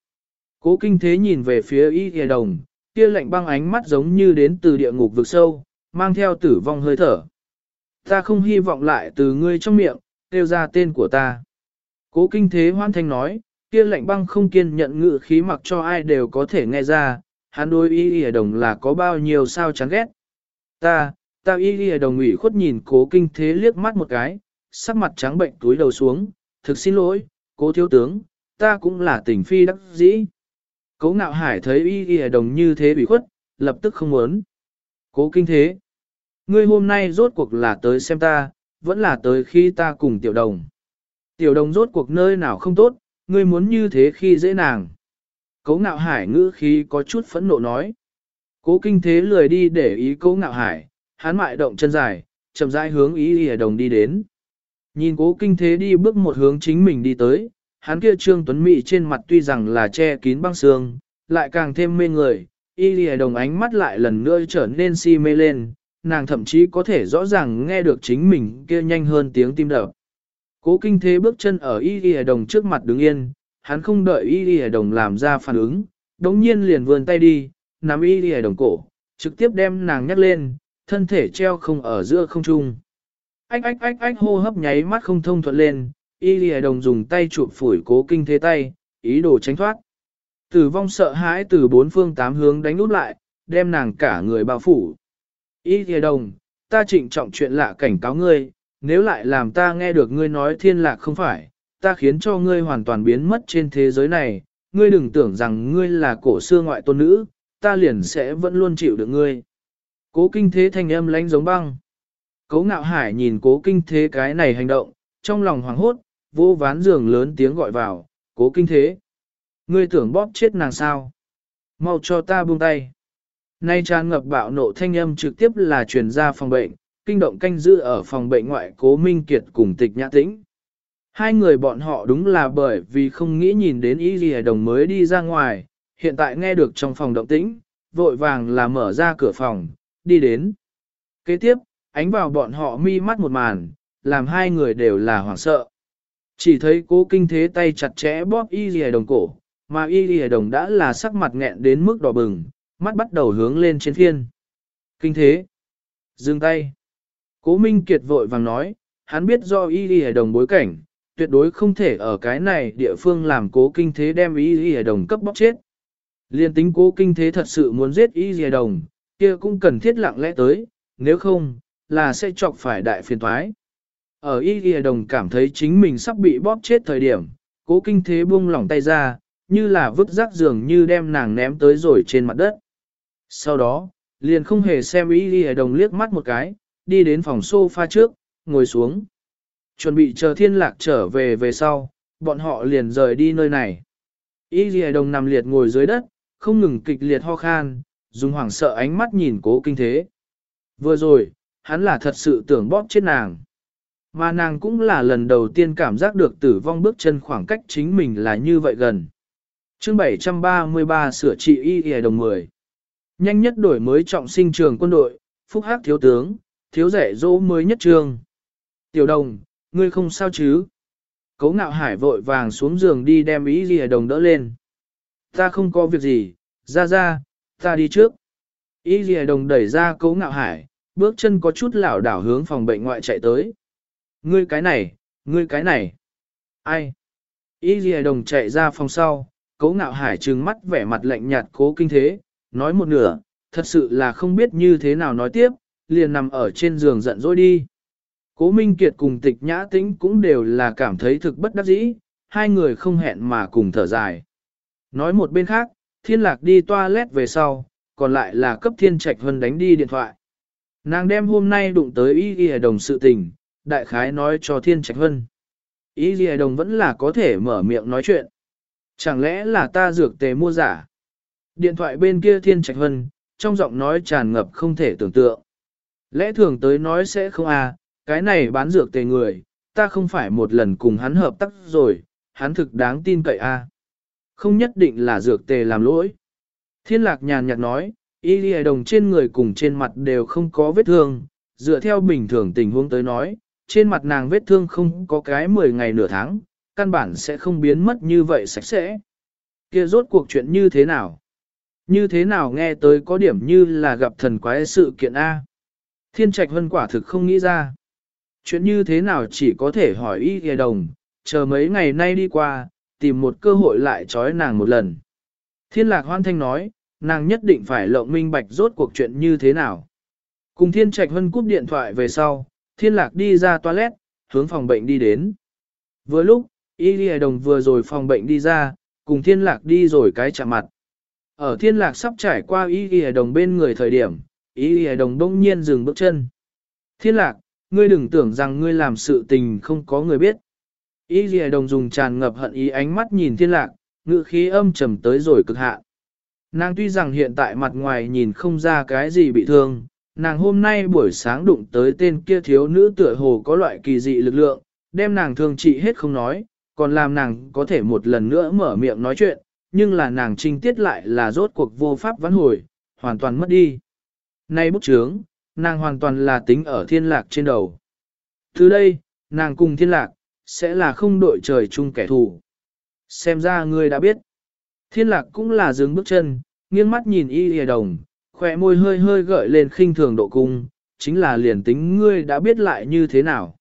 Cố kinh thế nhìn về phía y hề đồng, kia lạnh băng ánh mắt giống như đến từ địa ngục vực sâu, mang theo tử vong hơi thở. Ta không hy vọng lại từ ngươi trong miệng, kêu ra tên của ta. Cố kinh thế hoan thanh nói, kia lạnh băng không kiên nhận ngự khí mặc cho ai đều có thể nghe ra, hắn đối y hề đồng là có bao nhiêu sao chán ghét. Ta, ta y y đồng ủy khuất nhìn cố kinh thế liếc mắt một cái, sắc mặt trắng bệnh túi đầu xuống, thực xin lỗi, cố thiếu tướng, ta cũng là tình phi đắc dĩ. Cố ngạo hải thấy y y đồng như thế bị khuất, lập tức không muốn. Cố kinh thế, ngươi hôm nay rốt cuộc là tới xem ta, vẫn là tới khi ta cùng tiểu đồng. Tiểu đồng rốt cuộc nơi nào không tốt, ngươi muốn như thế khi dễ nàng. Cố ngạo hải ngữ khí có chút phẫn nộ nói. Cố kinh thế lười đi để ý cố ngạo hải, hắn mại động chân dài, chậm rãi hướng ý y đồng đi đến. Nhìn cố kinh thế đi bước một hướng chính mình đi tới, hắn kia trương tuấn mỹ trên mặt tuy rằng là che kín băng xương, lại càng thêm mê người, y y đồng ánh mắt lại lần nữa trở nên si mê lên, nàng thậm chí có thể rõ ràng nghe được chính mình kia nhanh hơn tiếng tim đập. Cố kinh thế bước chân ở y y đồng trước mặt đứng yên, hắn không đợi y y đồng làm ra phản ứng, đống nhiên liền vươn tay đi, nắm y y đồng cổ, trực tiếp đem nàng nhắc lên, thân thể treo không ở giữa không trung. Ách ách ách ách hô hấp nháy mắt không thông thuận lên, y lìa đồng dùng tay chụp phủi cố kinh thế tay, ý đồ tránh thoát. Tử vong sợ hãi từ bốn phương tám hướng đánh nút lại, đem nàng cả người bao phủ. Y lìa đồng, ta trịnh trọng chuyện lạ cảnh cáo ngươi, nếu lại làm ta nghe được ngươi nói thiên lạc không phải, ta khiến cho ngươi hoàn toàn biến mất trên thế giới này, ngươi đừng tưởng rằng ngươi là cổ xưa ngoại tôn nữ, ta liền sẽ vẫn luôn chịu được ngươi. Cố kinh thế thanh âm lánh giống băng. Cố ngạo hải nhìn cố kinh thế cái này hành động, trong lòng hoảng hốt, vô ván giường lớn tiếng gọi vào, cố kinh thế. Ngươi tưởng bóp chết nàng sao? Mau cho ta buông tay. Nay tràn ngập bạo nộ thanh âm trực tiếp là truyền ra phòng bệnh, kinh động canh giữ ở phòng bệnh ngoại cố Minh Kiệt cùng tịch nhã tĩnh. Hai người bọn họ đúng là bởi vì không nghĩ nhìn đến ý gì đồng mới đi ra ngoài, hiện tại nghe được trong phòng động tĩnh, vội vàng là mở ra cửa phòng, đi đến. Kế tiếp, ánh vào bọn họ mi mắt một màn, làm hai người đều là hoảng sợ. Chỉ thấy cố kinh thế tay chặt chẽ bóp y lìa đồng cổ, mà y lìa đồng đã là sắc mặt nghẹn đến mức đỏ bừng, mắt bắt đầu hướng lên trên thiên Kinh thế. Dừng tay. Cố Minh Kiệt vội vàng nói, hắn biết do y lìa đồng bối cảnh, tuyệt đối không thể ở cái này địa phương làm cố kinh thế đem y lìa đồng cấp bóp chết. Liên tính cố kinh thế thật sự muốn giết y lìa đồng, kia cũng cần thiết lặng lẽ tới, nếu không, là sẽ chọc phải đại phiền thoái. Ở y ghi đồng cảm thấy chính mình sắp bị bóp chết thời điểm, cố kinh thế buông lỏng tay ra, như là vứt rác dường như đem nàng ném tới rồi trên mặt đất. Sau đó, liền không hề xem y ghi đồng liếc mắt một cái, đi đến phòng sofa trước, ngồi xuống. Chuẩn bị chờ thiên lạc trở về về sau, bọn họ liền rời đi nơi này. Y ghi đồng nằm liệt ngồi dưới đất, không ngừng kịch liệt ho khan, dùng hoảng sợ ánh mắt nhìn cố kinh thế. Vừa rồi, hắn là thật sự tưởng bóp chết nàng. Mà nàng cũng là lần đầu tiên cảm giác được tử vong bước chân khoảng cách chính mình là như vậy gần. chương 733 sửa trị y y đồng 10. Nhanh nhất đổi mới trọng sinh trường quân đội, phúc hắc thiếu tướng, thiếu rẻ dỗ mới nhất trường. Tiểu đồng, ngươi không sao chứ? Cấu ngạo hải vội vàng xuống giường đi đem ý y đồng đỡ lên. Ta không có việc gì, ra ra, ta đi trước. Y lìa đồng đẩy ra Cố ngạo hải, bước chân có chút lảo đảo hướng phòng bệnh ngoại chạy tới. Ngươi cái này, ngươi cái này. Ai? Y lìa đồng chạy ra phòng sau, Cố ngạo hải trừng mắt vẻ mặt lạnh nhạt cố kinh thế, nói một nửa, thật sự là không biết như thế nào nói tiếp, liền nằm ở trên giường giận dỗi đi. Cố Minh Kiệt cùng tịch nhã tĩnh cũng đều là cảm thấy thực bất đắc dĩ, hai người không hẹn mà cùng thở dài. Nói một bên khác, thiên lạc đi toilet về sau, còn lại là cấp thiên trạch hân đánh đi điện thoại. Nàng đem hôm nay đụng tới y ghi đồng sự tình, đại khái nói cho thiên trạch hân. Y ghi đồng vẫn là có thể mở miệng nói chuyện. Chẳng lẽ là ta dược tề mua giả? Điện thoại bên kia thiên trạch hân, trong giọng nói tràn ngập không thể tưởng tượng. Lẽ thường tới nói sẽ không à, cái này bán dược tề người, ta không phải một lần cùng hắn hợp tác rồi, hắn thực đáng tin cậy à. Không nhất định là dược tề làm lỗi. Thiên lạc nhàn nhạt nói, y lìa đồng trên người cùng trên mặt đều không có vết thương, dựa theo bình thường tình huống tới nói, trên mặt nàng vết thương không có cái 10 ngày nửa tháng, căn bản sẽ không biến mất như vậy sạch sẽ. Kia rốt cuộc chuyện như thế nào? Như thế nào nghe tới có điểm như là gặp thần quái sự kiện A? Thiên trạch vân quả thực không nghĩ ra. Chuyện như thế nào chỉ có thể hỏi y lìa đồng, chờ mấy ngày nay đi qua, tìm một cơ hội lại trói nàng một lần. Thiên lạc hoan thanh nói, nàng nhất định phải lộng minh bạch rốt cuộc chuyện như thế nào. Cùng thiên trạch vân cúp điện thoại về sau, thiên lạc đi ra toilet, hướng phòng bệnh đi đến. Vừa lúc, y ghề đồng vừa rồi phòng bệnh đi ra, cùng thiên lạc đi rồi cái chạm mặt. Ở thiên lạc sắp trải qua y ghề đồng bên người thời điểm, y ghề đồng đông nhiên dừng bước chân. Thiên lạc, ngươi đừng tưởng rằng ngươi làm sự tình không có người biết. Y dì đồng dùng tràn ngập hận ý ánh mắt nhìn thiên lạc, ngự khí âm trầm tới rồi cực hạ. Nàng tuy rằng hiện tại mặt ngoài nhìn không ra cái gì bị thương, nàng hôm nay buổi sáng đụng tới tên kia thiếu nữ tựa hồ có loại kỳ dị lực lượng, đem nàng thương trị hết không nói, còn làm nàng có thể một lần nữa mở miệng nói chuyện, nhưng là nàng trinh tiết lại là rốt cuộc vô pháp vãn hồi, hoàn toàn mất đi. Nay bút chướng, nàng hoàn toàn là tính ở thiên lạc trên đầu. Từ đây, nàng cùng thiên lạc, sẽ là không đội trời chung kẻ thù. Xem ra ngươi đã biết. Thiên lạc cũng là dừng bước chân, nghiêng mắt nhìn y hề đồng, khỏe môi hơi hơi gợi lên khinh thường độ cung, chính là liền tính ngươi đã biết lại như thế nào.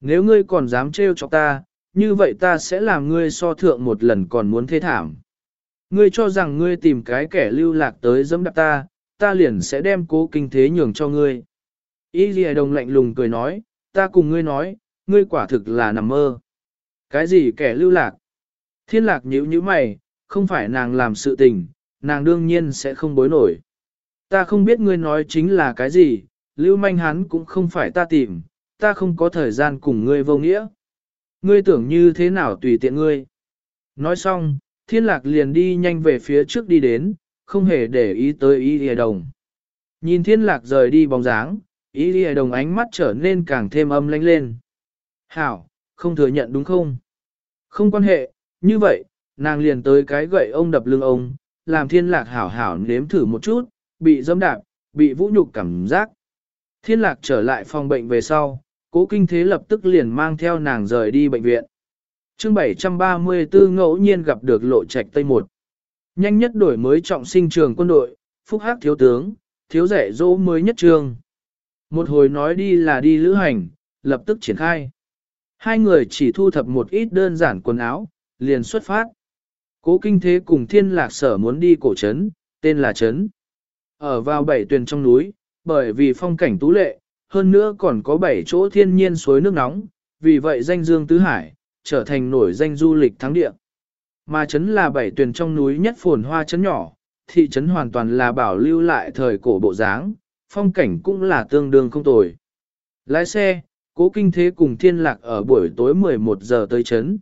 Nếu ngươi còn dám trêu cho ta, như vậy ta sẽ làm ngươi so thượng một lần còn muốn thế thảm. Ngươi cho rằng ngươi tìm cái kẻ lưu lạc tới dẫm đạp ta, ta liền sẽ đem cố kinh thế nhường cho ngươi. Y ghi đồng lạnh lùng cười nói, ta cùng ngươi nói, ngươi quả thực là nằm mơ. Cái gì kẻ lưu lạc? Thiên lạc nhíu như mày, không phải nàng làm sự tình, nàng đương nhiên sẽ không bối nổi. Ta không biết ngươi nói chính là cái gì, lưu manh hắn cũng không phải ta tìm, ta không có thời gian cùng ngươi vô nghĩa. Ngươi tưởng như thế nào tùy tiện ngươi. Nói xong, thiên lạc liền đi nhanh về phía trước đi đến, không hề để ý tới ý lìa đồng. Nhìn thiên lạc rời đi bóng dáng, ý lìa đồng ánh mắt trở nên càng thêm âm lánh lên. Hảo, không thừa nhận đúng không? Không quan hệ, như vậy, nàng liền tới cái gậy ông đập lưng ông, làm thiên lạc hảo hảo nếm thử một chút, bị dâm đạp, bị vũ nhục cảm giác. Thiên lạc trở lại phòng bệnh về sau, cố kinh thế lập tức liền mang theo nàng rời đi bệnh viện. chương 734 ngẫu nhiên gặp được lộ trạch Tây 1. Nhanh nhất đổi mới trọng sinh trường quân đội, phúc hắc thiếu tướng, thiếu rẻ dỗ mới nhất trường. Một hồi nói đi là đi lữ hành, lập tức triển khai. Hai người chỉ thu thập một ít đơn giản quần áo, liền xuất phát. Cố kinh thế cùng thiên lạc sở muốn đi cổ trấn, tên là trấn. Ở vào bảy tuyền trong núi, bởi vì phong cảnh tú lệ, hơn nữa còn có bảy chỗ thiên nhiên suối nước nóng, vì vậy danh dương tứ hải, trở thành nổi danh du lịch thắng địa. Mà trấn là bảy tuyền trong núi nhất phồn hoa trấn nhỏ, thị trấn hoàn toàn là bảo lưu lại thời cổ bộ dáng, phong cảnh cũng là tương đương không tồi. Lái xe, cố kinh thế cùng thiên lạc ở buổi tối 11 giờ tới chấn.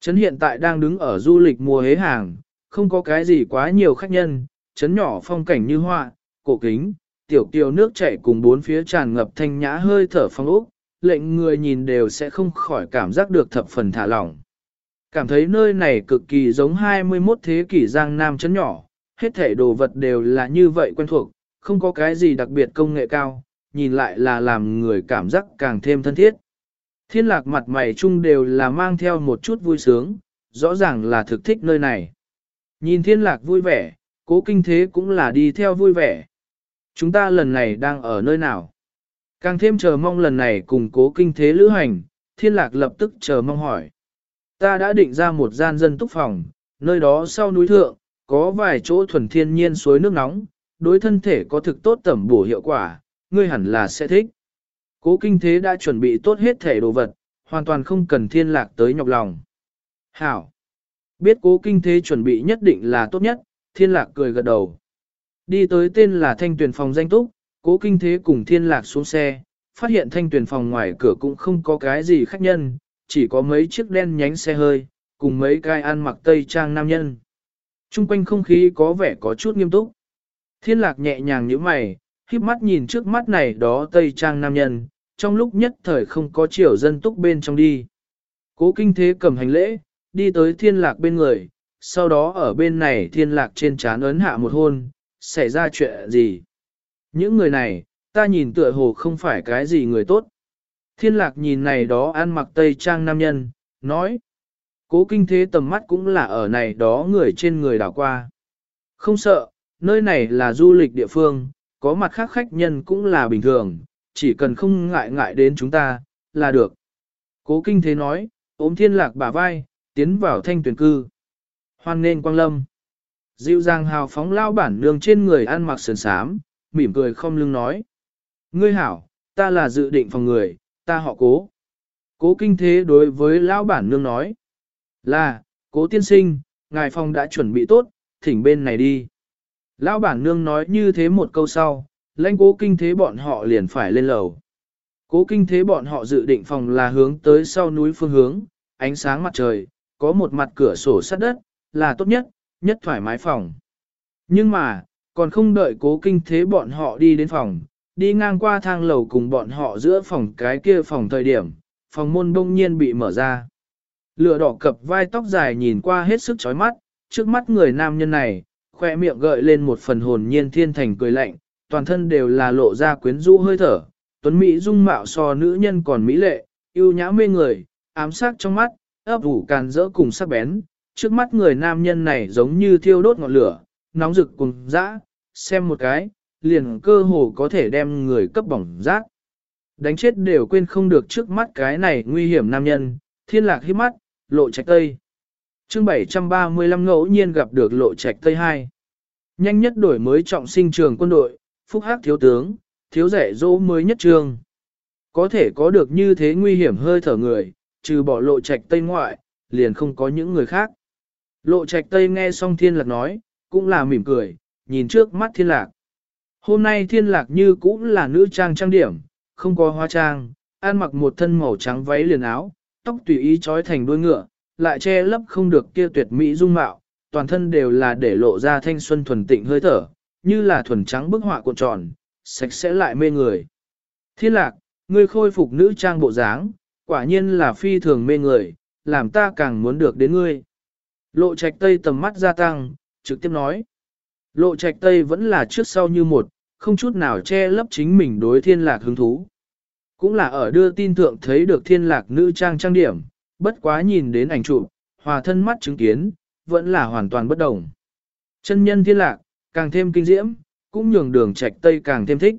Chấn hiện tại đang đứng ở du lịch mùa hế hàng, không có cái gì quá nhiều khách nhân, Chấn nhỏ phong cảnh như họa, cổ kính, tiểu kiều nước chảy cùng bốn phía tràn ngập thanh nhã hơi thở phong ốc, lệnh người nhìn đều sẽ không khỏi cảm giác được thập phần thả lỏng. Cảm thấy nơi này cực kỳ giống 21 thế kỷ giang nam chấn nhỏ, hết thể đồ vật đều là như vậy quen thuộc, không có cái gì đặc biệt công nghệ cao, nhìn lại là làm người cảm giác càng thêm thân thiết. Thiên lạc mặt mày chung đều là mang theo một chút vui sướng, rõ ràng là thực thích nơi này. Nhìn thiên lạc vui vẻ, cố kinh thế cũng là đi theo vui vẻ. Chúng ta lần này đang ở nơi nào? Càng thêm chờ mong lần này cùng cố kinh thế lữ hành, thiên lạc lập tức chờ mong hỏi. Ta đã định ra một gian dân túc phòng, nơi đó sau núi thượng, có vài chỗ thuần thiên nhiên suối nước nóng, đối thân thể có thực tốt tẩm bổ hiệu quả, ngươi hẳn là sẽ thích. Cố kinh thế đã chuẩn bị tốt hết thể đồ vật, hoàn toàn không cần thiên lạc tới nhọc lòng. Hảo! Biết cố kinh thế chuẩn bị nhất định là tốt nhất, thiên lạc cười gật đầu. Đi tới tên là thanh tuyển phòng danh túc, cố kinh thế cùng thiên lạc xuống xe, phát hiện thanh tuyển phòng ngoài cửa cũng không có cái gì khách nhân, chỉ có mấy chiếc đen nhánh xe hơi, cùng mấy cái ăn mặc tây trang nam nhân. Trung quanh không khí có vẻ có chút nghiêm túc. Thiên lạc nhẹ nhàng như mày, Híp mắt nhìn trước mắt này đó tây trang nam nhân, trong lúc nhất thời không có chiều dân túc bên trong đi. Cố kinh thế cầm hành lễ, đi tới thiên lạc bên người, sau đó ở bên này thiên lạc trên trán ấn hạ một hôn, xảy ra chuyện gì. Những người này, ta nhìn tựa hồ không phải cái gì người tốt. Thiên lạc nhìn này đó ăn mặc tây trang nam nhân, nói. Cố kinh thế tầm mắt cũng là ở này đó người trên người đảo qua. Không sợ, nơi này là du lịch địa phương, có mặt khác khách nhân cũng là bình thường, chỉ cần không ngại ngại đến chúng ta, là được. Cố kinh thế nói, ốm thiên lạc bả vai, tiến vào thanh tuyển cư. Hoan nên quang lâm. Dịu dàng hào phóng lao bản nương trên người ăn mặc sườn sám, mỉm cười không lưng nói. Ngươi hảo, ta là dự định phòng người, ta họ cố. Cố kinh thế đối với lão bản nương nói. Là, cố tiên sinh, ngài phòng đã chuẩn bị tốt, thỉnh bên này đi. Lão bản nương nói như thế một câu sau, lãnh cố kinh thế bọn họ liền phải lên lầu. Cố kinh thế bọn họ dự định phòng là hướng tới sau núi phương hướng, ánh sáng mặt trời, có một mặt cửa sổ sắt đất, là tốt nhất, nhất thoải mái phòng. Nhưng mà, còn không đợi cố kinh thế bọn họ đi đến phòng, đi ngang qua thang lầu cùng bọn họ giữa phòng cái kia phòng thời điểm, phòng môn đông nhiên bị mở ra. Lửa đỏ cập vai tóc dài nhìn qua hết sức chói mắt, trước mắt người nam nhân này, khoe miệng gợi lên một phần hồn nhiên thiên thành cười lạnh, toàn thân đều là lộ ra quyến rũ hơi thở, tuấn Mỹ dung mạo so nữ nhân còn mỹ lệ, yêu nhã mê người, ám sát trong mắt, ấp ủ càn rỡ cùng sắc bén, trước mắt người nam nhân này giống như thiêu đốt ngọn lửa, nóng rực cùng dã, xem một cái, liền cơ hồ có thể đem người cấp bỏng rác. Đánh chết đều quên không được trước mắt cái này nguy hiểm nam nhân, thiên lạc hít mắt, lộ trạch tây chương 735 ngẫu nhiên gặp được lộ trạch tây hai Nhanh nhất đổi mới trọng sinh trường quân đội, phúc hắc thiếu tướng, thiếu rẻ dỗ mới nhất trường. Có thể có được như thế nguy hiểm hơi thở người, trừ bỏ lộ trạch tây ngoại, liền không có những người khác. Lộ trạch tây nghe xong thiên lạc nói, cũng là mỉm cười, nhìn trước mắt thiên lạc. Hôm nay thiên lạc như cũng là nữ trang trang điểm, không có hoa trang, ăn mặc một thân màu trắng váy liền áo, tóc tùy ý trói thành đuôi ngựa, lại che lấp không được kia tuyệt mỹ dung mạo, toàn thân đều là để lộ ra thanh xuân thuần tịnh hơi thở, như là thuần trắng bức họa cuộn tròn, sạch sẽ lại mê người. Thiên lạc, ngươi khôi phục nữ trang bộ dáng, quả nhiên là phi thường mê người, làm ta càng muốn được đến ngươi. Lộ trạch tây tầm mắt gia tăng, trực tiếp nói. Lộ trạch tây vẫn là trước sau như một, không chút nào che lấp chính mình đối thiên lạc hứng thú. Cũng là ở đưa tin thượng thấy được thiên lạc nữ trang trang điểm, bất quá nhìn đến ảnh trụ hòa thân mắt chứng kiến, vẫn là hoàn toàn bất đồng. Chân nhân thiên lạc, càng thêm kinh diễm, cũng nhường đường trạch tây càng thêm thích.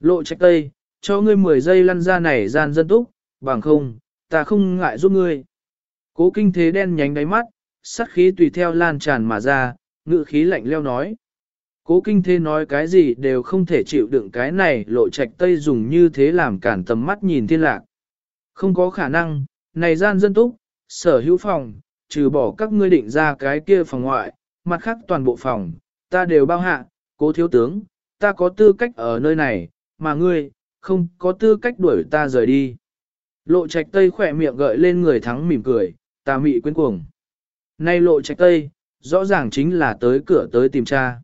Lộ trạch tây, cho ngươi 10 giây lăn ra này gian dân túc, bằng không, ta không ngại giúp ngươi. Cố kinh thế đen nhánh đáy mắt, sát khí tùy theo lan tràn mà ra, ngự khí lạnh leo nói. Cố kinh thế nói cái gì đều không thể chịu đựng cái này lộ trạch tây dùng như thế làm cản tầm mắt nhìn thiên lạc. Không có khả năng, này gian dân túc, sở hữu phòng, trừ bỏ các ngươi định ra cái kia phòng ngoại, mặt khác toàn bộ phòng, ta đều bao hạ, cố thiếu tướng, ta có tư cách ở nơi này, mà ngươi, không có tư cách đuổi ta rời đi. Lộ trạch tây khỏe miệng gợi lên người thắng mỉm cười, ta mị quên cuồng. Nay lộ trạch tây, rõ ràng chính là tới cửa tới tìm cha.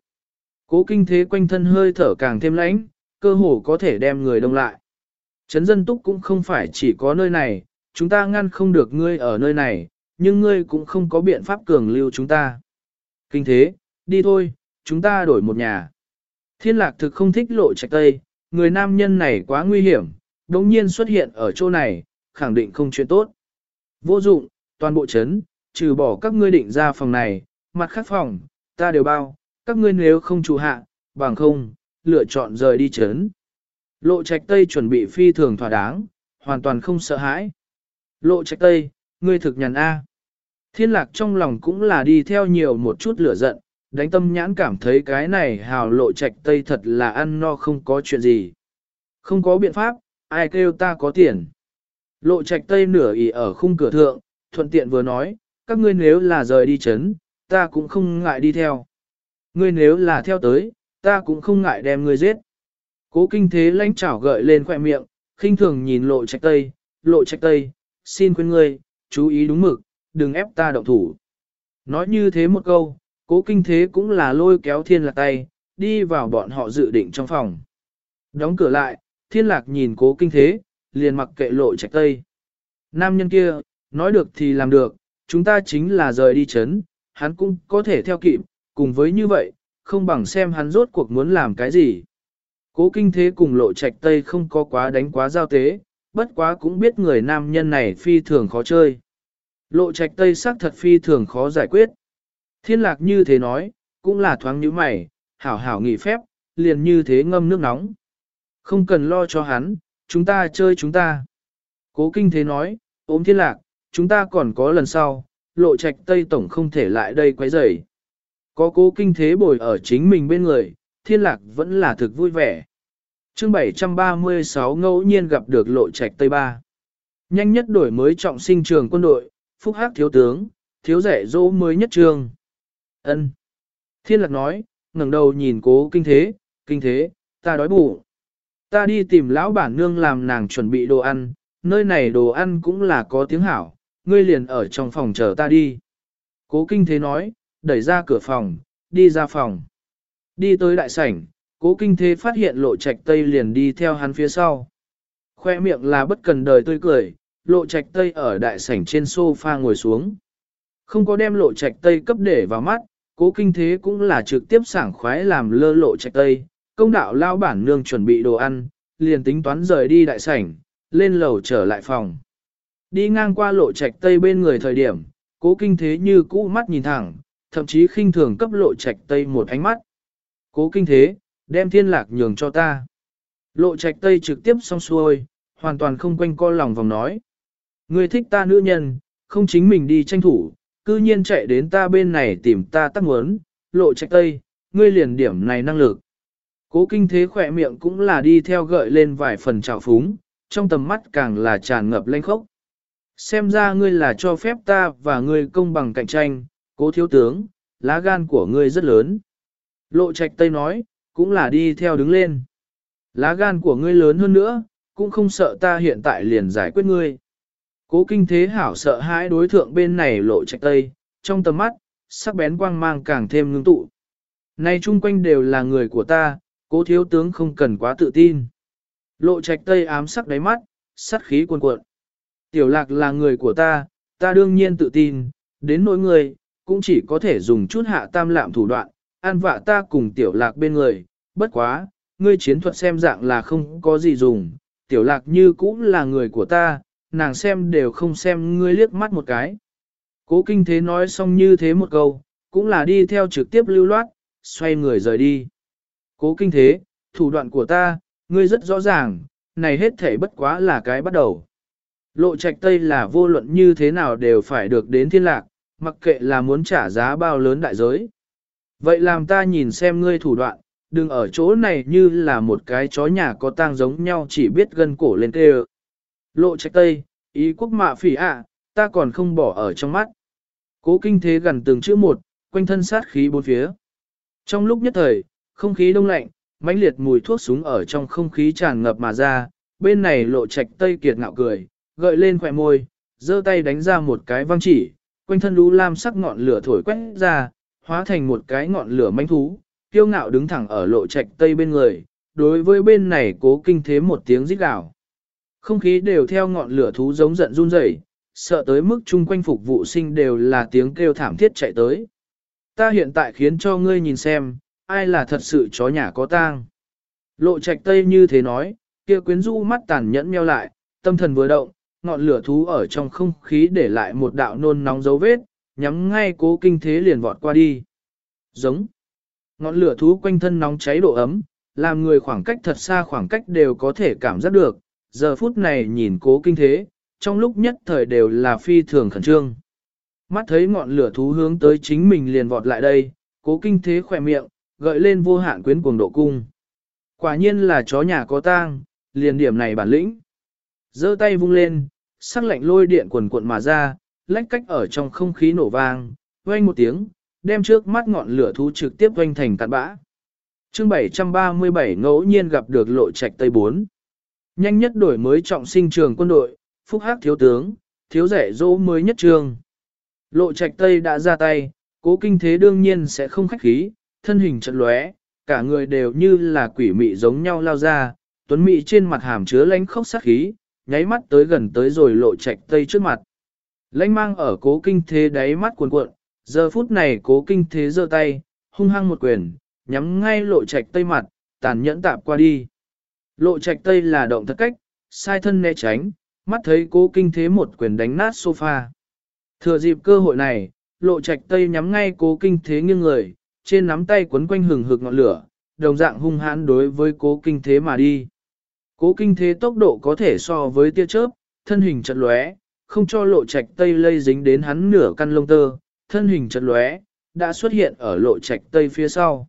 Cố kinh thế quanh thân hơi thở càng thêm lãnh, cơ hồ có thể đem người đông lại. Trấn dân túc cũng không phải chỉ có nơi này, chúng ta ngăn không được ngươi ở nơi này, nhưng ngươi cũng không có biện pháp cường lưu chúng ta. Kinh thế, đi thôi, chúng ta đổi một nhà. Thiên lạc thực không thích lộ trạch tây, người nam nhân này quá nguy hiểm, đồng nhiên xuất hiện ở chỗ này, khẳng định không chuyện tốt. Vô dụng, toàn bộ chấn, trừ bỏ các ngươi định ra phòng này, mặt khác phòng, ta đều bao, các ngươi nếu không chủ hạ, bằng không, lựa chọn rời đi chấn. Lộ trạch tây chuẩn bị phi thường thỏa đáng, hoàn toàn không sợ hãi. Lộ trạch tây, ngươi thực nhàn A. Thiên lạc trong lòng cũng là đi theo nhiều một chút lửa giận, đánh tâm nhãn cảm thấy cái này hào lộ trạch tây thật là ăn no không có chuyện gì. Không có biện pháp, ai kêu ta có tiền. Lộ trạch tây nửa ỉ ở khung cửa thượng, thuận tiện vừa nói, các ngươi nếu là rời đi chấn, ta cũng không ngại đi theo. Ngươi nếu là theo tới, ta cũng không ngại đem ngươi giết. Cố kinh thế lãnh chảo gợi lên khoẻ miệng, khinh thường nhìn lộ trạch tây, lộ trạch tây, xin khuyên ngươi, chú ý đúng mực, đừng ép ta động thủ. Nói như thế một câu, cố kinh thế cũng là lôi kéo thiên lạc tay, đi vào bọn họ dự định trong phòng. Đóng cửa lại, thiên lạc nhìn cố kinh thế, liền mặc kệ lộ trạch tây. Nam nhân kia, nói được thì làm được, chúng ta chính là rời đi chấn, hắn cũng có thể theo kịp, cùng với như vậy, không bằng xem hắn rốt cuộc muốn làm cái gì. Cố kinh thế cùng lộ trạch tây không có quá đánh quá giao tế, bất quá cũng biết người nam nhân này phi thường khó chơi. Lộ trạch tây sắc thật phi thường khó giải quyết. Thiên lạc như thế nói, cũng là thoáng như mày, hảo hảo nghỉ phép, liền như thế ngâm nước nóng. Không cần lo cho hắn, chúng ta chơi chúng ta. Cố kinh thế nói, ôm thiên lạc, chúng ta còn có lần sau, lộ trạch tây tổng không thể lại đây quấy rầy. Có cố kinh thế bồi ở chính mình bên người, thiên lạc vẫn là thực vui vẻ chương 736 ngẫu nhiên gặp được lộ trạch Tây Ba. Nhanh nhất đổi mới trọng sinh trường quân đội, phúc hắc thiếu tướng, thiếu rẻ dỗ mới nhất trường. ân Thiên lạc nói, ngẩng đầu nhìn cố kinh thế, kinh thế, ta đói bụng. Ta đi tìm lão bản nương làm nàng chuẩn bị đồ ăn, nơi này đồ ăn cũng là có tiếng hảo, ngươi liền ở trong phòng chờ ta đi. Cố kinh thế nói, đẩy ra cửa phòng, đi ra phòng. Đi tới đại sảnh, cố kinh thế phát hiện lộ trạch tây liền đi theo hắn phía sau. Khoe miệng là bất cần đời tươi cười, lộ trạch tây ở đại sảnh trên sofa ngồi xuống. Không có đem lộ trạch tây cấp để vào mắt, cố kinh thế cũng là trực tiếp sảng khoái làm lơ lộ trạch tây, công đạo lao bản nương chuẩn bị đồ ăn, liền tính toán rời đi đại sảnh, lên lầu trở lại phòng. Đi ngang qua lộ trạch tây bên người thời điểm, cố kinh thế như cũ mắt nhìn thẳng, thậm chí khinh thường cấp lộ trạch tây một ánh mắt. Cố kinh thế, đem thiên lạc nhường cho ta. Lộ trạch tây trực tiếp xong xuôi, hoàn toàn không quanh co lòng vòng nói. Người thích ta nữ nhân, không chính mình đi tranh thủ, cư nhiên chạy đến ta bên này tìm ta tắc muốn, lộ trạch tây, ngươi liền điểm này năng lực. Cố kinh thế khỏe miệng cũng là đi theo gợi lên vài phần trào phúng, trong tầm mắt càng là tràn ngập lên khốc. Xem ra ngươi là cho phép ta và ngươi công bằng cạnh tranh, cố thiếu tướng, lá gan của ngươi rất lớn. Lộ trạch tây nói, cũng là đi theo đứng lên. Lá gan của ngươi lớn hơn nữa, cũng không sợ ta hiện tại liền giải quyết ngươi. Cố kinh thế hảo sợ hãi đối thượng bên này lộ trạch tây, trong tầm mắt, sắc bén quang mang càng thêm ngưng tụ. Này chung quanh đều là người của ta, cố thiếu tướng không cần quá tự tin. Lộ trạch tây ám sắc đáy mắt, sát khí cuồn cuộn. Tiểu lạc là người của ta, ta đương nhiên tự tin, đến nỗi người, cũng chỉ có thể dùng chút hạ tam lạm thủ đoạn, an vạ ta cùng tiểu lạc bên người, bất quá, ngươi chiến thuật xem dạng là không có gì dùng, tiểu lạc như cũng là người của ta, nàng xem đều không xem ngươi liếc mắt một cái. Cố kinh thế nói xong như thế một câu, cũng là đi theo trực tiếp lưu loát, xoay người rời đi. Cố kinh thế, thủ đoạn của ta, ngươi rất rõ ràng, này hết thể bất quá là cái bắt đầu. Lộ trạch tây là vô luận như thế nào đều phải được đến thiên lạc, mặc kệ là muốn trả giá bao lớn đại giới. Vậy làm ta nhìn xem ngươi thủ đoạn, đừng ở chỗ này như là một cái chó nhà có tang giống nhau chỉ biết gân cổ lên tê Lộ trạch tây, ý quốc mạ phỉ ạ, ta còn không bỏ ở trong mắt. Cố kinh thế gần từng chữ một, quanh thân sát khí bốn phía. Trong lúc nhất thời, không khí đông lạnh, mãnh liệt mùi thuốc súng ở trong không khí tràn ngập mà ra, bên này lộ trạch tây kiệt ngạo cười, gợi lên khỏe môi, giơ tay đánh ra một cái văng chỉ, quanh thân lũ lam sắc ngọn lửa thổi quét ra, hóa thành một cái ngọn lửa manh thú, kiêu ngạo đứng thẳng ở lộ trạch tây bên người, đối với bên này cố kinh thế một tiếng rít gào. Không khí đều theo ngọn lửa thú giống giận run rẩy, sợ tới mức chung quanh phục vụ sinh đều là tiếng kêu thảm thiết chạy tới. Ta hiện tại khiến cho ngươi nhìn xem, ai là thật sự chó nhà có tang. Lộ trạch tây như thế nói, kia quyến rũ mắt tàn nhẫn meo lại, tâm thần vừa động, ngọn lửa thú ở trong không khí để lại một đạo nôn nóng dấu vết, nhắm ngay cố kinh thế liền vọt qua đi. Giống. Ngọn lửa thú quanh thân nóng cháy độ ấm, làm người khoảng cách thật xa khoảng cách đều có thể cảm giác được, giờ phút này nhìn cố kinh thế, trong lúc nhất thời đều là phi thường khẩn trương. Mắt thấy ngọn lửa thú hướng tới chính mình liền vọt lại đây, cố kinh thế khỏe miệng, gợi lên vô hạn quyến cuồng độ cung. Quả nhiên là chó nhà có tang, liền điểm này bản lĩnh. giơ tay vung lên, sắc lạnh lôi điện quần cuộn mà ra, lách cách ở trong không khí nổ vang, vang một tiếng, đem trước mắt ngọn lửa thú trực tiếp vang thành tàn bã. Chương 737 ngẫu nhiên gặp được lộ trạch Tây 4. Nhanh nhất đổi mới trọng sinh trường quân đội, phúc hắc thiếu tướng, thiếu rẻ dỗ mới nhất trường. Lộ trạch Tây đã ra tay, cố kinh thế đương nhiên sẽ không khách khí, thân hình trận lóe, cả người đều như là quỷ mị giống nhau lao ra, tuấn mị trên mặt hàm chứa lánh khốc sát khí, nháy mắt tới gần tới rồi lộ trạch Tây trước mặt. Lãnh mang ở cố kinh thế đáy mắt cuồn cuộn, giờ phút này cố kinh thế giơ tay, hung hăng một quyền, nhắm ngay lộ trạch tây mặt, tàn nhẫn tạp qua đi. Lộ trạch tây là động thật cách, sai thân né tránh, mắt thấy cố kinh thế một quyền đánh nát sofa. Thừa dịp cơ hội này, lộ trạch tây nhắm ngay cố kinh thế nghiêng người, trên nắm tay quấn quanh hừng hực ngọn lửa, đồng dạng hung hãn đối với cố kinh thế mà đi. Cố kinh thế tốc độ có thể so với tia chớp, thân hình chật lóe, không cho lộ trạch tây lây dính đến hắn nửa căn lông tơ, thân hình chật lóe, đã xuất hiện ở lộ trạch tây phía sau.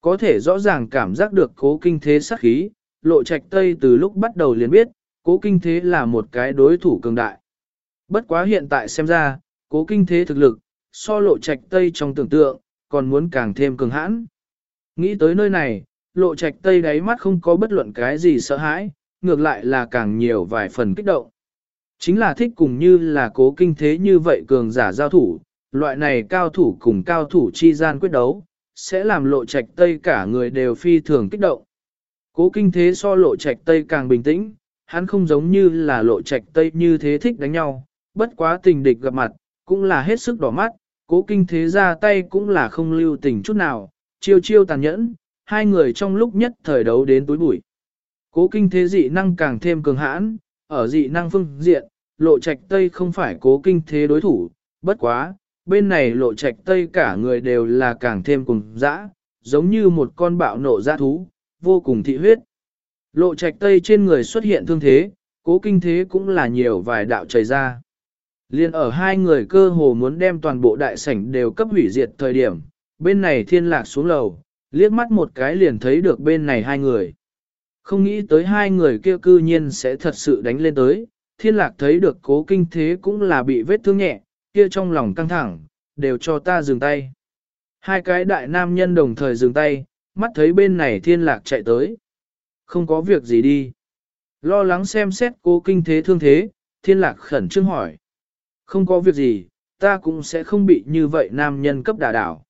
Có thể rõ ràng cảm giác được cố kinh thế sát khí, lộ trạch tây từ lúc bắt đầu liền biết, cố kinh thế là một cái đối thủ cường đại. Bất quá hiện tại xem ra, cố kinh thế thực lực, so lộ trạch tây trong tưởng tượng, còn muốn càng thêm cường hãn. Nghĩ tới nơi này, lộ trạch tây đáy mắt không có bất luận cái gì sợ hãi, ngược lại là càng nhiều vài phần kích động. Chính là thích cùng như là cố kinh thế như vậy cường giả giao thủ, loại này cao thủ cùng cao thủ chi gian quyết đấu, sẽ làm lộ trạch tây cả người đều phi thường kích động. Cố kinh thế so lộ trạch tây càng bình tĩnh, hắn không giống như là lộ trạch tây như thế thích đánh nhau, bất quá tình địch gặp mặt, cũng là hết sức đỏ mắt, cố kinh thế ra tay cũng là không lưu tình chút nào, chiêu chiêu tàn nhẫn, hai người trong lúc nhất thời đấu đến túi bụi. Cố kinh thế dị năng càng thêm cường hãn, ở dị năng phương diện, lộ trạch tây không phải cố kinh thế đối thủ, bất quá, bên này lộ trạch tây cả người đều là càng thêm cùng dã, giống như một con bạo nộ dã thú, vô cùng thị huyết. Lộ trạch tây trên người xuất hiện thương thế, cố kinh thế cũng là nhiều vài đạo chảy ra. Liên ở hai người cơ hồ muốn đem toàn bộ đại sảnh đều cấp hủy diệt thời điểm, bên này thiên lạc xuống lầu, liếc mắt một cái liền thấy được bên này hai người. Không nghĩ tới hai người kia cư nhiên sẽ thật sự đánh lên tới, thiên lạc thấy được cố kinh thế cũng là bị vết thương nhẹ, kia trong lòng căng thẳng, đều cho ta dừng tay. Hai cái đại nam nhân đồng thời dừng tay, mắt thấy bên này thiên lạc chạy tới. Không có việc gì đi. Lo lắng xem xét cố kinh thế thương thế, thiên lạc khẩn trương hỏi. Không có việc gì, ta cũng sẽ không bị như vậy nam nhân cấp đà đảo.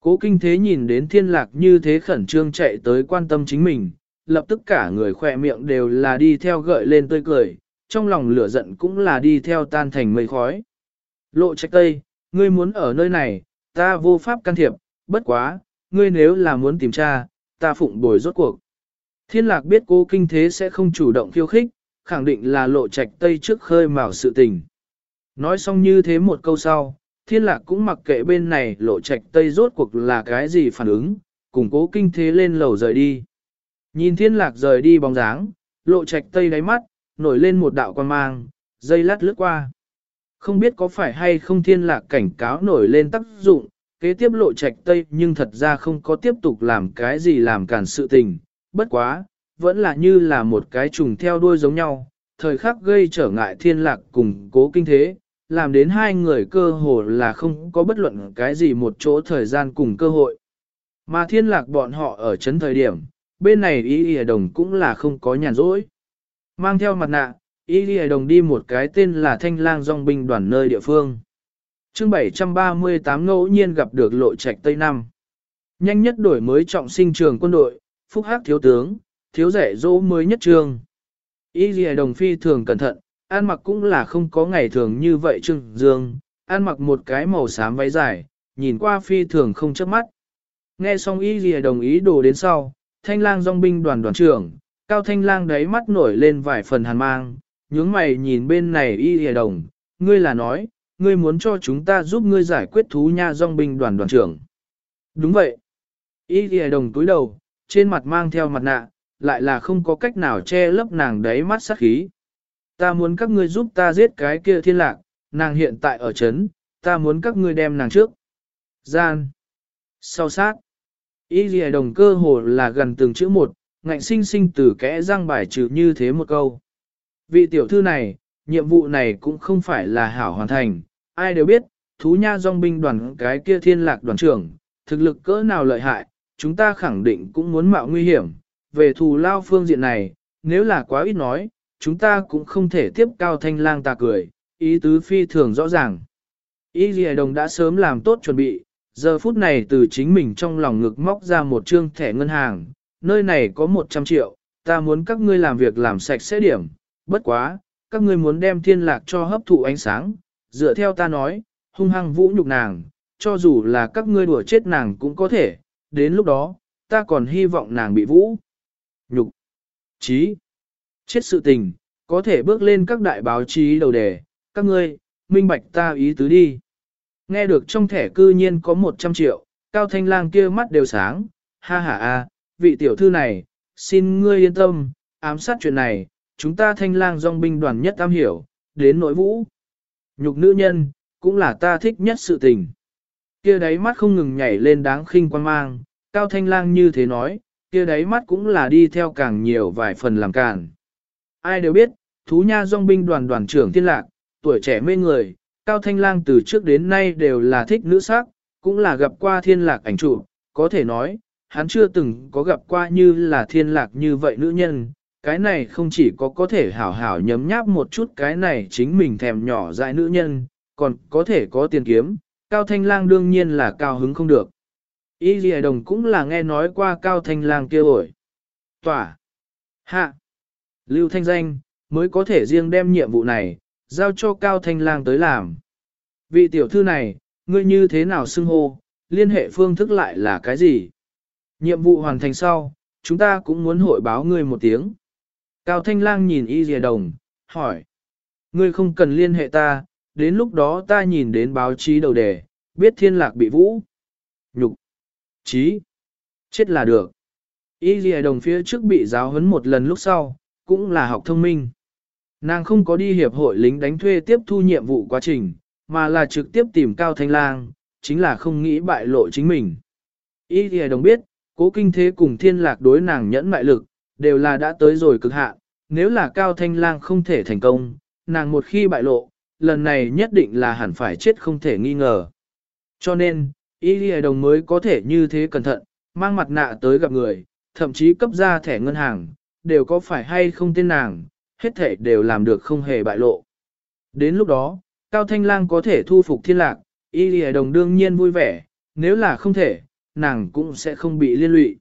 Cố kinh thế nhìn đến thiên lạc như thế khẩn trương chạy tới quan tâm chính mình, lập tức cả người khỏe miệng đều là đi theo gợi lên tươi cười, trong lòng lửa giận cũng là đi theo tan thành mây khói. Lộ trạch tây, ngươi muốn ở nơi này, ta vô pháp can thiệp, bất quá, ngươi nếu là muốn tìm tra, ta phụng bồi rốt cuộc. Thiên lạc biết cố kinh thế sẽ không chủ động khiêu khích, khẳng định là lộ trạch tây trước khơi mào sự tình. Nói xong như thế một câu sau, thiên lạc cũng mặc kệ bên này lộ trạch tây rốt cuộc là cái gì phản ứng, cùng cố kinh thế lên lầu rời đi. Nhìn thiên lạc rời đi bóng dáng, lộ trạch tây đáy mắt, nổi lên một đạo quan mang, dây lát lướt qua. Không biết có phải hay không thiên lạc cảnh cáo nổi lên tác dụng, kế tiếp lộ trạch tây nhưng thật ra không có tiếp tục làm cái gì làm cản sự tình, bất quá, vẫn là như là một cái trùng theo đuôi giống nhau, thời khắc gây trở ngại thiên lạc cùng cố kinh thế, làm đến hai người cơ hồ là không có bất luận cái gì một chỗ thời gian cùng cơ hội. Mà thiên lạc bọn họ ở chấn thời điểm, bên này ý ý đồng cũng là không có nhàn rỗi. Mang theo mặt nạ, Y Ghi Đồng đi một cái tên là Thanh Lang Dòng binh đoàn nơi địa phương. chương 738 ngẫu nhiên gặp được lộ trạch Tây Nam. Nhanh nhất đổi mới trọng sinh trường quân đội, phúc hắc thiếu tướng, thiếu rẻ dỗ mới nhất trường. Y Ghi Đồng phi thường cẩn thận, ăn mặc cũng là không có ngày thường như vậy trưng dương, ăn mặc một cái màu xám váy dài, nhìn qua phi thường không chớp mắt. Nghe xong y Ghi đồng ý đồ đến sau, thanh lang dòng binh đoàn đoàn trưởng, cao thanh lang đáy mắt nổi lên vài phần hàn mang, nhướng mày nhìn bên này y hề đồng, ngươi là nói, ngươi muốn cho chúng ta giúp ngươi giải quyết thú nha dòng binh đoàn đoàn trưởng. Đúng vậy. Y hề đồng túi đầu, trên mặt mang theo mặt nạ, lại là không có cách nào che lấp nàng đáy mắt sát khí. Ta muốn các ngươi giúp ta giết cái kia thiên lạc, nàng hiện tại ở chấn, ta muốn các ngươi đem nàng trước. Gian. Sau sát. Y dì đồng cơ hồ là gần từng chữ một, ngạnh sinh sinh từ kẽ răng bài trừ như thế một câu. Vị tiểu thư này, nhiệm vụ này cũng không phải là hảo hoàn thành, ai đều biết, thú nha dòng binh đoàn cái kia thiên lạc đoàn trưởng, thực lực cỡ nào lợi hại, chúng ta khẳng định cũng muốn mạo nguy hiểm, về thù lao phương diện này, nếu là quá ít nói, chúng ta cũng không thể tiếp cao thanh lang ta cười, ý tứ phi thường rõ ràng. Ý gì đồng đã sớm làm tốt chuẩn bị, giờ phút này từ chính mình trong lòng ngực móc ra một trương thẻ ngân hàng, nơi này có 100 triệu, ta muốn các ngươi làm việc làm sạch sẽ điểm, bất quá, các ngươi muốn đem thiên lạc cho hấp thụ ánh sáng, dựa theo ta nói, hung hăng vũ nhục nàng, cho dù là các ngươi đùa chết nàng cũng có thể, đến lúc đó, ta còn hy vọng nàng bị vũ. Nhục. Chí. Chết sự tình, có thể bước lên các đại báo chí đầu đề, các ngươi, minh bạch ta ý tứ đi. Nghe được trong thẻ cư nhiên có 100 triệu, cao thanh lang kia mắt đều sáng, ha ha a, vị tiểu thư này, xin ngươi yên tâm, ám sát chuyện này, chúng ta thanh lang dòng binh đoàn nhất am hiểu, đến nội vũ. Nhục nữ nhân, cũng là ta thích nhất sự tình. Kia đáy mắt không ngừng nhảy lên đáng khinh quan mang, cao thanh lang như thế nói, kia đáy mắt cũng là đi theo càng nhiều vài phần làm càn. Ai đều biết, thú nha dòng binh đoàn đoàn trưởng thiên lạc, tuổi trẻ mê người, Cao Thanh Lang từ trước đến nay đều là thích nữ sắc, cũng là gặp qua thiên lạc ảnh chủ, có thể nói, hắn chưa từng có gặp qua như là thiên lạc như vậy nữ nhân, cái này không chỉ có có thể hảo hảo nhấm nháp một chút cái này chính mình thèm nhỏ dại nữ nhân, còn có thể có tiền kiếm, Cao Thanh Lang đương nhiên là cao hứng không được. Y lì Đồng cũng là nghe nói qua Cao Thanh Lang kia ổi. Tỏa. Hạ. Lưu Thanh Danh, mới có thể riêng đem nhiệm vụ này, giao cho Cao Thanh Lang tới làm. Vị tiểu thư này, ngươi như thế nào xưng hô, liên hệ phương thức lại là cái gì? Nhiệm vụ hoàn thành sau, chúng ta cũng muốn hội báo ngươi một tiếng. Cao Thanh Lang nhìn Y Dìa Đồng, hỏi. Ngươi không cần liên hệ ta, đến lúc đó ta nhìn đến báo chí đầu đề, biết thiên lạc bị vũ. Nhục. Chí. Chết là được. Y Dìa Đồng phía trước bị giáo huấn một lần lúc sau, cũng là học thông minh. Nàng không có đi hiệp hội lính đánh thuê tiếp thu nhiệm vụ quá trình, mà là trực tiếp tìm Cao Thanh Lang, chính là không nghĩ bại lộ chính mình. Y dìa đồng biết, cố kinh thế cùng thiên lạc đối nàng nhẫn mại lực, đều là đã tới rồi cực hạn, nếu là Cao Thanh Lang không thể thành công, nàng một khi bại lộ, lần này nhất định là hẳn phải chết không thể nghi ngờ. Cho nên, Y thì đồng mới có thể như thế cẩn thận, mang mặt nạ tới gặp người, thậm chí cấp ra thẻ ngân hàng, đều có phải hay không tên nàng, hết thể đều làm được không hề bại lộ. Đến lúc đó, Cao Thanh Lang có thể thu phục thiên lạc, y lì đồng đương nhiên vui vẻ, nếu là không thể, nàng cũng sẽ không bị liên lụy.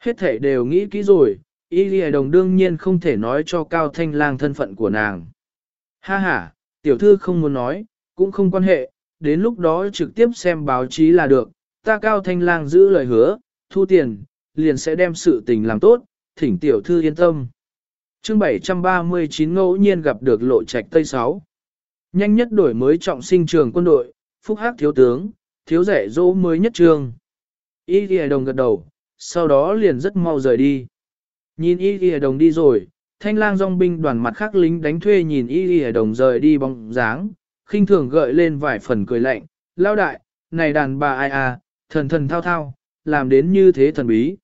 Hết thể đều nghĩ kỹ rồi, y lì đồng đương nhiên không thể nói cho Cao Thanh Lang thân phận của nàng. Ha ha, tiểu thư không muốn nói, cũng không quan hệ, đến lúc đó trực tiếp xem báo chí là được, ta Cao Thanh Lang giữ lời hứa, thu tiền, liền sẽ đem sự tình làm tốt, thỉnh tiểu thư yên tâm chương 739 ngẫu nhiên gặp được lộ trạch Tây 6. Nhanh nhất đổi mới trọng sinh trường quân đội, phúc hắc thiếu tướng, thiếu rẻ dỗ mới nhất trường. Y Lì đồng gật đầu, sau đó liền rất mau rời đi. Nhìn y ghi đồng đi rồi, thanh lang dòng binh đoàn mặt khác lính đánh thuê nhìn y ghi đồng rời đi bóng dáng, khinh thường gợi lên vài phần cười lạnh, lao đại, này đàn bà ai à, thần thần thao thao, làm đến như thế thần bí.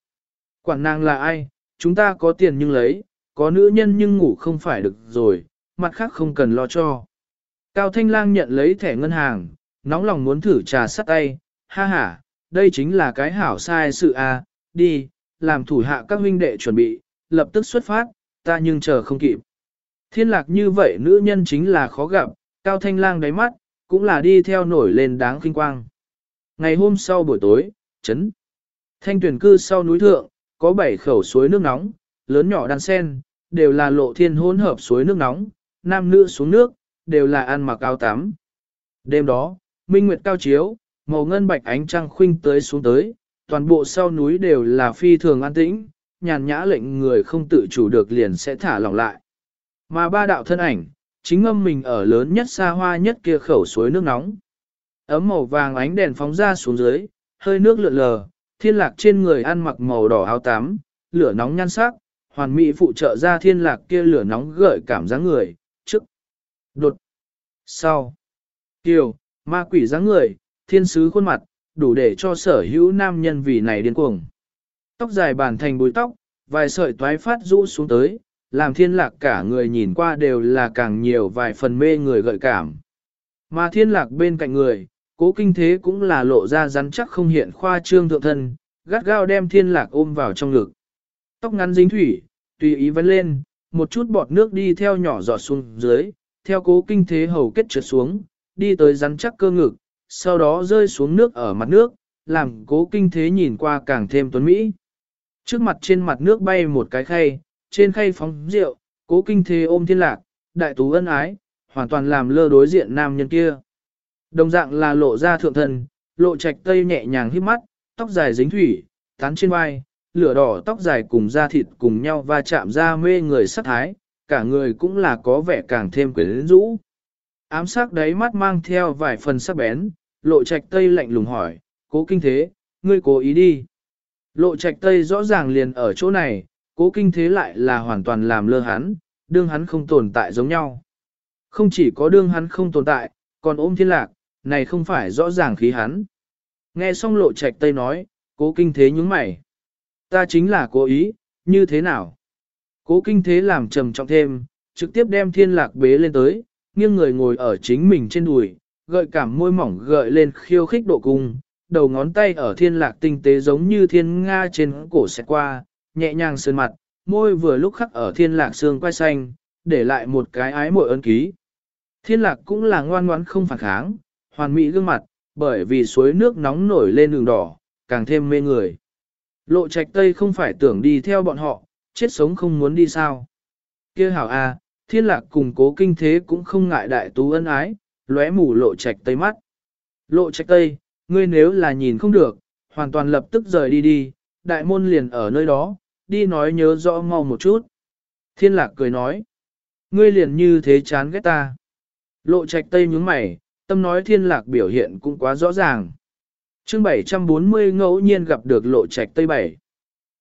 Quản nàng là ai, chúng ta có tiền nhưng lấy, có nữ nhân nhưng ngủ không phải được rồi, mặt khác không cần lo cho. Cao Thanh Lang nhận lấy thẻ ngân hàng, nóng lòng muốn thử trà sắt tay, ha ha, đây chính là cái hảo sai sự à. đi, làm thủ hạ các huynh đệ chuẩn bị, lập tức xuất phát, ta nhưng chờ không kịp. Thiên lạc như vậy nữ nhân chính là khó gặp, Cao Thanh Lang đáy mắt, cũng là đi theo nổi lên đáng kinh quang. Ngày hôm sau buổi tối, chấn. Thanh tuyển cư sau núi thượng, có bảy khẩu suối nước nóng, lớn nhỏ đan sen, đều là lộ thiên hỗn hợp suối nước nóng, nam nữ xuống nước, đều là ăn mặc áo tắm. Đêm đó, minh nguyệt cao chiếu, màu ngân bạch ánh trăng khuynh tới xuống tới, toàn bộ sau núi đều là phi thường an tĩnh, nhàn nhã lệnh người không tự chủ được liền sẽ thả lỏng lại. Mà ba đạo thân ảnh, chính ngâm mình ở lớn nhất xa hoa nhất kia khẩu suối nước nóng. Ấm màu vàng ánh đèn phóng ra xuống dưới, hơi nước lượn lờ, thiên lạc trên người ăn mặc màu đỏ áo tám, lửa nóng nhan sắc, hoàn mỹ phụ trợ ra thiên lạc kia lửa nóng gợi cảm giác người, trước, đột, sau, kiều, ma quỷ dáng người, thiên sứ khuôn mặt, đủ để cho sở hữu nam nhân vì này điên cuồng. Tóc dài bàn thành búi tóc, vài sợi toái phát rũ xuống tới, làm thiên lạc cả người nhìn qua đều là càng nhiều vài phần mê người gợi cảm. Mà thiên lạc bên cạnh người, cố kinh thế cũng là lộ ra rắn chắc không hiện khoa trương thượng thân, gắt gao đem thiên lạc ôm vào trong ngực. Tóc ngắn dính thủy, tùy ý vấn lên, một chút bọt nước đi theo nhỏ giọt xuống dưới, theo cố kinh thế hầu kết trượt xuống, đi tới rắn chắc cơ ngực, sau đó rơi xuống nước ở mặt nước, làm cố kinh thế nhìn qua càng thêm tuấn mỹ. Trước mặt trên mặt nước bay một cái khay, trên khay phóng rượu, cố kinh thế ôm thiên lạc, đại tú ân ái, hoàn toàn làm lơ đối diện nam nhân kia. Đồng dạng là lộ ra thượng thần, lộ trạch tây nhẹ nhàng hít mắt, tóc dài dính thủy, tán trên vai, lửa đỏ tóc dài cùng da thịt cùng nhau va chạm ra mê người sắc thái, cả người cũng là có vẻ càng thêm quyến rũ. Ám sắc đáy mắt mang theo vài phần sắc bén, lộ trạch tây lạnh lùng hỏi, cố kinh thế, ngươi cố ý đi. Lộ trạch tây rõ ràng liền ở chỗ này, cố kinh thế lại là hoàn toàn làm lơ hắn, đương hắn không tồn tại giống nhau. Không chỉ có đương hắn không tồn tại, còn ôm thiên lạc, này không phải rõ ràng khí hắn. Nghe xong lộ trạch tây nói, cố kinh thế nhúng mày. Ta chính là cố ý, như thế nào? Cố kinh thế làm trầm trọng thêm, trực tiếp đem thiên lạc bế lên tới, nghiêng người ngồi ở chính mình trên đùi, gợi cảm môi mỏng gợi lên khiêu khích độ cung, đầu ngón tay ở thiên lạc tinh tế giống như thiên nga trên cổ xẹt qua, nhẹ nhàng sơn mặt, môi vừa lúc khắc ở thiên lạc xương quay xanh, để lại một cái ái mội ấn ký. Thiên lạc cũng là ngoan ngoãn không phản kháng, hoàn mỹ gương mặt, bởi vì suối nước nóng nổi lên đường đỏ, càng thêm mê người. Lộ trạch tây không phải tưởng đi theo bọn họ, chết sống không muốn đi sao. kia hảo a, thiên lạc cùng cố kinh thế cũng không ngại đại tú ân ái, lóe mù lộ trạch tây mắt. Lộ trạch tây, ngươi nếu là nhìn không được, hoàn toàn lập tức rời đi đi, đại môn liền ở nơi đó, đi nói nhớ rõ mau một chút. Thiên lạc cười nói, ngươi liền như thế chán ghét ta. Lộ trạch tây nhướng mày, tâm nói thiên lạc biểu hiện cũng quá rõ ràng. chương 740 ngẫu nhiên gặp được lộ trạch tây bảy.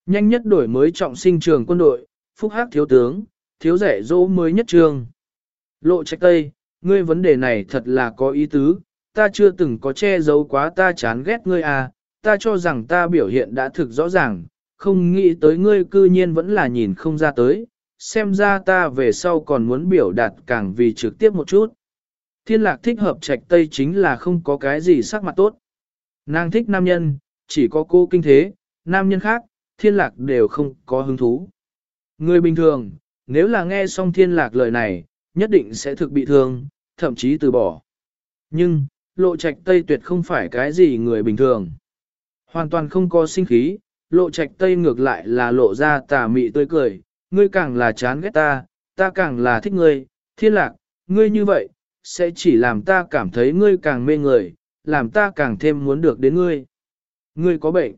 Nhanh nhất đổi mới trọng sinh trường quân đội, phúc hắc thiếu tướng, thiếu rẻ dỗ mới nhất trường. Lộ trạch tây, ngươi vấn đề này thật là có ý tứ, ta chưa từng có che giấu quá ta chán ghét ngươi à, ta cho rằng ta biểu hiện đã thực rõ ràng, không nghĩ tới ngươi cư nhiên vẫn là nhìn không ra tới, xem ra ta về sau còn muốn biểu đạt càng vì trực tiếp một chút. Thiên lạc thích hợp trạch tây chính là không có cái gì sắc mặt tốt. Nàng thích nam nhân, chỉ có cô kinh thế, nam nhân khác, thiên lạc đều không có hứng thú. Người bình thường, nếu là nghe xong thiên lạc lời này, nhất định sẽ thực bị thương, thậm chí từ bỏ. Nhưng, lộ trạch tây tuyệt không phải cái gì người bình thường. Hoàn toàn không có sinh khí, lộ trạch tây ngược lại là lộ ra tà mị tươi cười, ngươi càng là chán ghét ta, ta càng là thích ngươi, thiên lạc, ngươi như vậy, sẽ chỉ làm ta cảm thấy ngươi càng mê người, làm ta càng thêm muốn được đến ngươi. Ngươi có bệnh.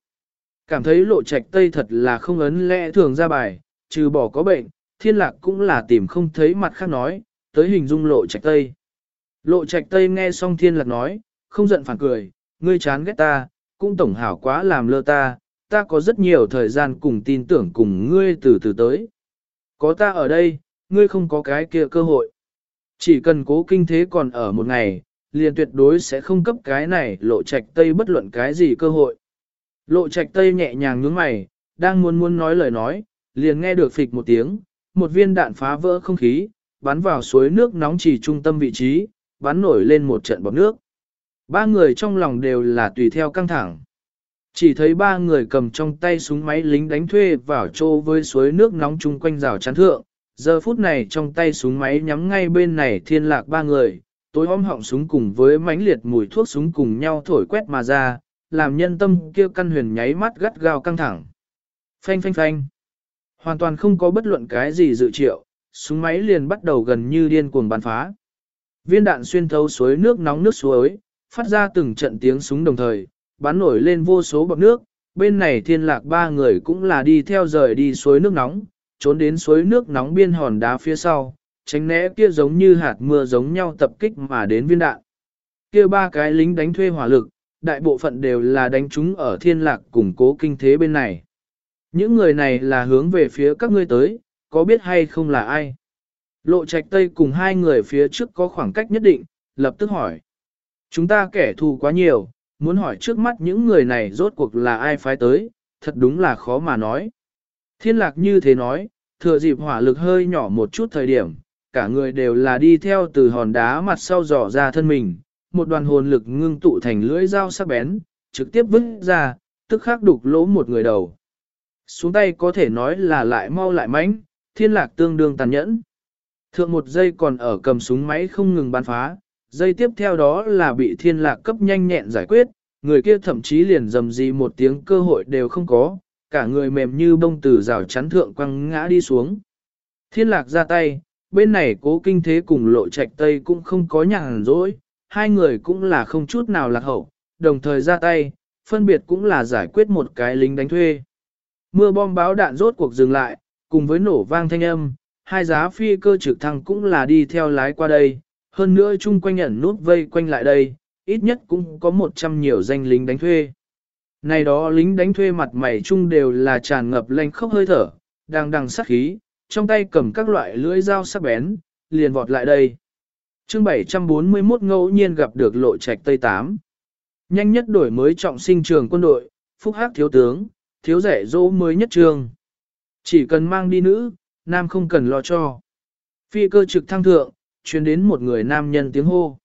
Cảm thấy lộ trạch tây thật là không ấn lẽ thường ra bài, trừ bỏ có bệnh, thiên lạc cũng là tìm không thấy mặt khác nói, tới hình dung lộ trạch tây. Lộ trạch tây nghe xong thiên lạc nói, không giận phản cười, ngươi chán ghét ta, cũng tổng hảo quá làm lơ ta, ta có rất nhiều thời gian cùng tin tưởng cùng ngươi từ từ tới. Có ta ở đây, ngươi không có cái kia cơ hội. Chỉ cần cố kinh thế còn ở một ngày, liền tuyệt đối sẽ không cấp cái này lộ trạch tây bất luận cái gì cơ hội. Lộ trạch tây nhẹ nhàng nhướng mày, đang muốn muốn nói lời nói, liền nghe được phịch một tiếng, một viên đạn phá vỡ không khí, bắn vào suối nước nóng chỉ trung tâm vị trí, bắn nổi lên một trận bọt nước. Ba người trong lòng đều là tùy theo căng thẳng. Chỉ thấy ba người cầm trong tay súng máy lính đánh thuê vào chỗ với suối nước nóng chung quanh rào chắn thượng. Giờ phút này trong tay súng máy nhắm ngay bên này thiên lạc ba người, tối om họng súng cùng với mãnh liệt mùi thuốc súng cùng nhau thổi quét mà ra, làm nhân tâm kia căn huyền nháy mắt gắt gao căng thẳng. Phanh phanh phanh. Hoàn toàn không có bất luận cái gì dự triệu, súng máy liền bắt đầu gần như điên cuồng bắn phá. Viên đạn xuyên thấu suối nước nóng nước suối, phát ra từng trận tiếng súng đồng thời, bắn nổi lên vô số bọt nước, bên này thiên lạc ba người cũng là đi theo rời đi suối nước nóng, trốn đến suối nước nóng biên hòn đá phía sau, tránh né kia giống như hạt mưa giống nhau tập kích mà đến viên đạn. Kia ba cái lính đánh thuê hỏa lực, đại bộ phận đều là đánh chúng ở thiên lạc củng cố kinh thế bên này. Những người này là hướng về phía các ngươi tới, có biết hay không là ai? Lộ trạch tây cùng hai người phía trước có khoảng cách nhất định, lập tức hỏi. Chúng ta kẻ thù quá nhiều, muốn hỏi trước mắt những người này rốt cuộc là ai phái tới, thật đúng là khó mà nói. Thiên lạc như thế nói, thừa dịp hỏa lực hơi nhỏ một chút thời điểm, cả người đều là đi theo từ hòn đá mặt sau dò ra thân mình, một đoàn hồn lực ngưng tụ thành lưỡi dao sắc bén, trực tiếp vứt ra, tức khắc đục lỗ một người đầu. Xuống tay có thể nói là lại mau lại mãnh, thiên lạc tương đương tàn nhẫn. Thượng một giây còn ở cầm súng máy không ngừng bắn phá, giây tiếp theo đó là bị thiên lạc cấp nhanh nhẹn giải quyết, người kia thậm chí liền dầm gì một tiếng cơ hội đều không có, cả người mềm như bông từ rào chắn thượng quăng ngã đi xuống. Thiên lạc ra tay, bên này cố kinh thế cùng lộ trạch tây cũng không có nhàn rỗi, hai người cũng là không chút nào lạc hậu, đồng thời ra tay, phân biệt cũng là giải quyết một cái lính đánh thuê. Mưa bom báo đạn rốt cuộc dừng lại, cùng với nổ vang thanh âm, hai giá phi cơ trực thăng cũng là đi theo lái qua đây, hơn nữa chung quanh ẩn nút vây quanh lại đây, ít nhất cũng có 100 nhiều danh lính đánh thuê. Này đó lính đánh thuê mặt mày chung đều là tràn ngập lanh khốc hơi thở, đang đằng sát khí, trong tay cầm các loại lưỡi dao sắc bén, liền vọt lại đây. chương 741 ngẫu nhiên gặp được lộ trạch Tây Tám. Nhanh nhất đổi mới trọng sinh trường quân đội, phúc hắc thiếu tướng, thiếu rẻ dỗ mới nhất trường. Chỉ cần mang đi nữ, nam không cần lo cho. Phi cơ trực thăng thượng, truyền đến một người nam nhân tiếng hô.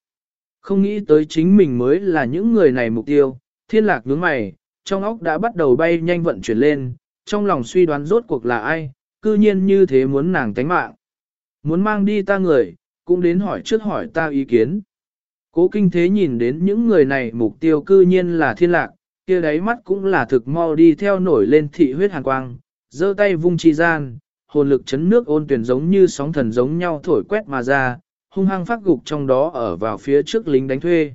Không nghĩ tới chính mình mới là những người này mục tiêu, thiên lạc nhướng mày, trong óc đã bắt đầu bay nhanh vận chuyển lên, trong lòng suy đoán rốt cuộc là ai, cư nhiên như thế muốn nàng tánh mạng. Muốn mang đi ta người, cũng đến hỏi trước hỏi ta ý kiến. Cố kinh thế nhìn đến những người này mục tiêu cư nhiên là thiên lạc, kia đáy mắt cũng là thực mau đi theo nổi lên thị huyết hàn quang, giơ tay vung chi gian, hồn lực chấn nước ôn tuyển giống như sóng thần giống nhau thổi quét mà ra, hung hăng phát gục trong đó ở vào phía trước lính đánh thuê.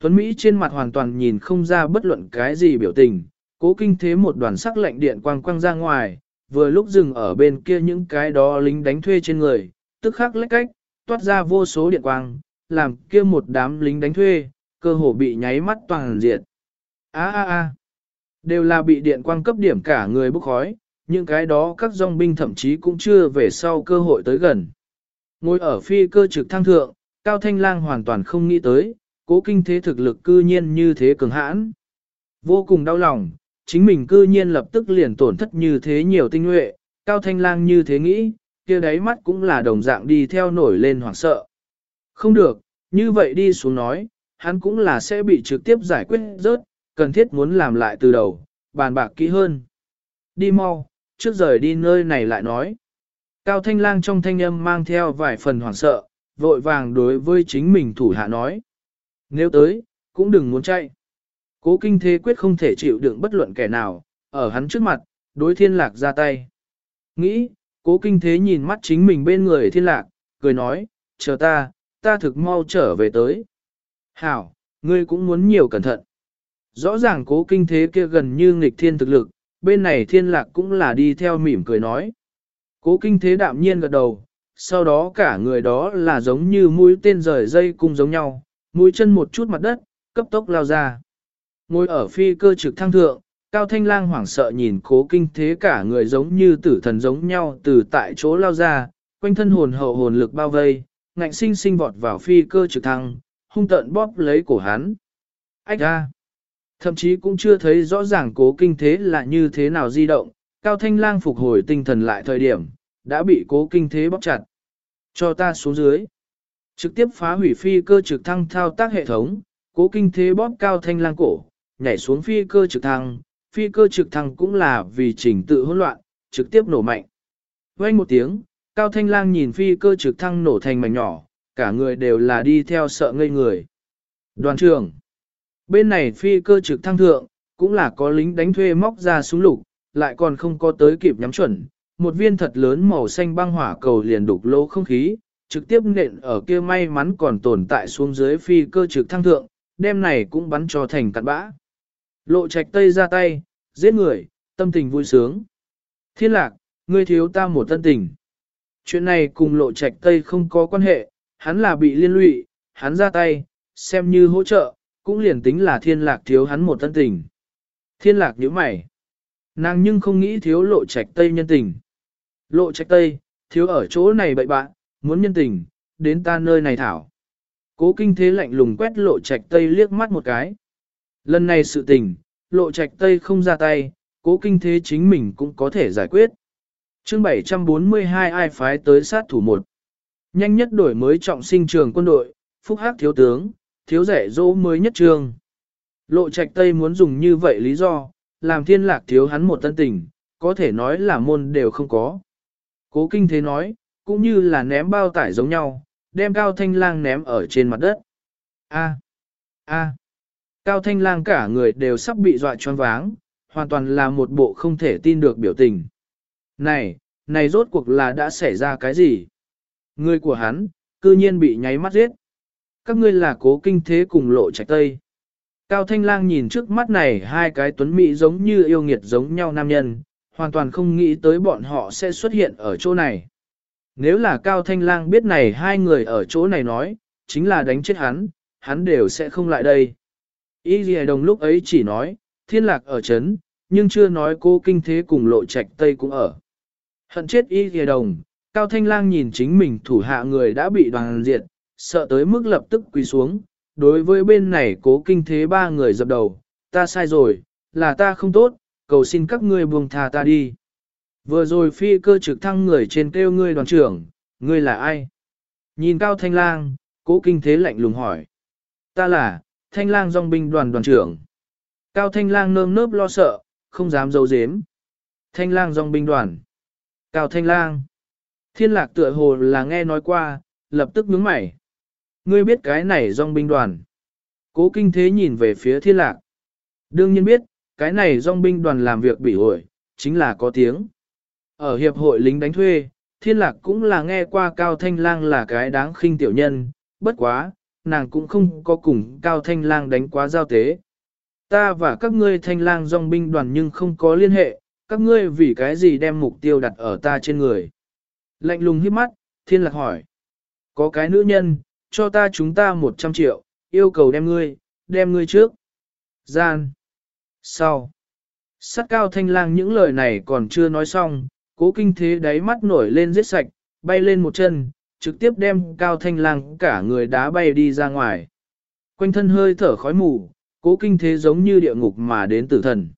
Tuấn Mỹ trên mặt hoàn toàn nhìn không ra bất luận cái gì biểu tình, cố kinh thế một đoàn sắc lạnh điện quang quang ra ngoài, vừa lúc dừng ở bên kia những cái đó lính đánh thuê trên người, tức khắc lách cách, toát ra vô số điện quang, làm kia một đám lính đánh thuê, cơ hồ bị nháy mắt toàn diệt. A a a, đều là bị điện quang cấp điểm cả người bốc khói, những cái đó các dòng binh thậm chí cũng chưa về sau cơ hội tới gần. Ngồi ở phi cơ trực thăng thượng, Cao Thanh Lang hoàn toàn không nghĩ tới, cố kinh thế thực lực cư nhiên như thế cường hãn. Vô cùng đau lòng, chính mình cư nhiên lập tức liền tổn thất như thế nhiều tinh nhuệ, Cao Thanh Lang như thế nghĩ, kia đáy mắt cũng là đồng dạng đi theo nổi lên hoảng sợ. Không được, như vậy đi xuống nói, hắn cũng là sẽ bị trực tiếp giải quyết rớt, cần thiết muốn làm lại từ đầu, bàn bạc kỹ hơn. Đi mau, trước rời đi nơi này lại nói. Cao Thanh Lang trong thanh âm mang theo vài phần hoảng sợ, vội vàng đối với chính mình thủ hạ nói. Nếu tới, cũng đừng muốn chạy. Cố kinh thế quyết không thể chịu đựng bất luận kẻ nào, ở hắn trước mặt, đối thiên lạc ra tay. Nghĩ, cố kinh thế nhìn mắt chính mình bên người thiên lạc, cười nói, chờ ta, ta thực mau trở về tới. Hảo, ngươi cũng muốn nhiều cẩn thận. Rõ ràng cố kinh thế kia gần như nghịch thiên thực lực, bên này thiên lạc cũng là đi theo mỉm cười nói. Cố kinh thế đạm nhiên gật đầu, sau đó cả người đó là giống như mũi tên rời dây cung giống nhau, mũi chân một chút mặt đất, cấp tốc lao ra. Ngồi ở phi cơ trực thăng thượng, Cao Thanh Lang hoảng sợ nhìn cố kinh thế cả người giống như tử thần giống nhau từ tại chỗ lao ra, quanh thân hồn hậu hồn lực bao vây, ngạnh sinh sinh vọt vào phi cơ trực thăng, hung tận bóp lấy cổ hắn. Ách ra! Thậm chí cũng chưa thấy rõ ràng cố kinh thế là như thế nào di động, Cao Thanh Lang phục hồi tinh thần lại thời điểm, đã bị cố kinh thế bóp chặt. Cho ta xuống dưới. Trực tiếp phá hủy phi cơ trực thăng thao tác hệ thống, cố kinh thế bóp Cao Thanh Lang cổ, nhảy xuống phi cơ trực thăng, phi cơ trực thăng cũng là vì trình tự hỗn loạn, trực tiếp nổ mạnh. vang một tiếng, Cao Thanh Lang nhìn phi cơ trực thăng nổ thành mảnh nhỏ, cả người đều là đi theo sợ ngây người. Đoàn trưởng, bên này phi cơ trực thăng thượng, cũng là có lính đánh thuê móc ra súng lục, lại còn không có tới kịp nhắm chuẩn, một viên thật lớn màu xanh băng hỏa cầu liền đục lỗ không khí, trực tiếp nện ở kia may mắn còn tồn tại xuống dưới phi cơ trực thăng thượng, đem này cũng bắn cho thành cặn bã. Lộ trạch tây ra tay, giết người, tâm tình vui sướng. Thiên lạc, ngươi thiếu ta một tân tình. Chuyện này cùng lộ trạch tây không có quan hệ, hắn là bị liên lụy, hắn ra tay, xem như hỗ trợ, cũng liền tính là thiên lạc thiếu hắn một thân tình. Thiên lạc nhíu mày. Nàng nhưng không nghĩ thiếu lộ trạch tây nhân tình. Lộ trạch tây, thiếu ở chỗ này bậy bạn, muốn nhân tình, đến ta nơi này thảo. Cố kinh thế lạnh lùng quét lộ trạch tây liếc mắt một cái. Lần này sự tình, lộ trạch tây không ra tay, cố kinh thế chính mình cũng có thể giải quyết. chương 742 ai phái tới sát thủ một. Nhanh nhất đổi mới trọng sinh trường quân đội, phúc hắc thiếu tướng, thiếu rẻ dỗ mới nhất trường. Lộ trạch tây muốn dùng như vậy lý do, làm thiên lạc thiếu hắn một tân tình, có thể nói là môn đều không có. Cố kinh thế nói, cũng như là ném bao tải giống nhau, đem cao thanh lang ném ở trên mặt đất. A. A. Cao thanh lang cả người đều sắp bị dọa choáng váng, hoàn toàn là một bộ không thể tin được biểu tình. Này, này rốt cuộc là đã xảy ra cái gì? Người của hắn, cư nhiên bị nháy mắt giết. Các ngươi là cố kinh thế cùng lộ trạch tây. Cao Thanh Lang nhìn trước mắt này hai cái tuấn mỹ giống như yêu nghiệt giống nhau nam nhân, hoàn toàn không nghĩ tới bọn họ sẽ xuất hiện ở chỗ này. Nếu là Cao Thanh Lang biết này hai người ở chỗ này nói, chính là đánh chết hắn, hắn đều sẽ không lại đây. Y Ghi Đồng lúc ấy chỉ nói, thiên lạc ở chấn, nhưng chưa nói cô kinh thế cùng lộ trạch Tây cũng ở. Hận chết Y Ghi Đồng, Cao Thanh Lang nhìn chính mình thủ hạ người đã bị đoàn diệt, sợ tới mức lập tức quỳ xuống. Đối với bên này cố kinh thế ba người dập đầu, ta sai rồi, là ta không tốt, cầu xin các ngươi buông tha ta đi. Vừa rồi phi cơ trực thăng người trên kêu ngươi đoàn trưởng, ngươi là ai? Nhìn cao thanh lang, cố kinh thế lạnh lùng hỏi. Ta là, thanh lang dòng binh đoàn đoàn trưởng. Cao thanh lang nơm nớp lo sợ, không dám dấu dếm. Thanh lang dòng binh đoàn. Cao thanh lang. Thiên lạc tựa hồ là nghe nói qua, lập tức nhướng mày. Ngươi biết cái này dòng binh đoàn. Cố kinh thế nhìn về phía thiên lạc. Đương nhiên biết, cái này dòng binh đoàn làm việc bị hội, chính là có tiếng. Ở hiệp hội lính đánh thuê, thiên lạc cũng là nghe qua Cao Thanh Lang là cái đáng khinh tiểu nhân, bất quá, nàng cũng không có cùng Cao Thanh Lang đánh quá giao tế. Ta và các ngươi Thanh Lang dòng binh đoàn nhưng không có liên hệ, các ngươi vì cái gì đem mục tiêu đặt ở ta trên người. Lạnh lùng hiếp mắt, thiên lạc hỏi. Có cái nữ nhân, cho ta chúng ta 100 triệu, yêu cầu đem ngươi, đem ngươi trước. Gian. Sau. Sát cao thanh lang những lời này còn chưa nói xong, cố kinh thế đáy mắt nổi lên giết sạch, bay lên một chân, trực tiếp đem cao thanh lang cả người đá bay đi ra ngoài. Quanh thân hơi thở khói mù, cố kinh thế giống như địa ngục mà đến tử thần.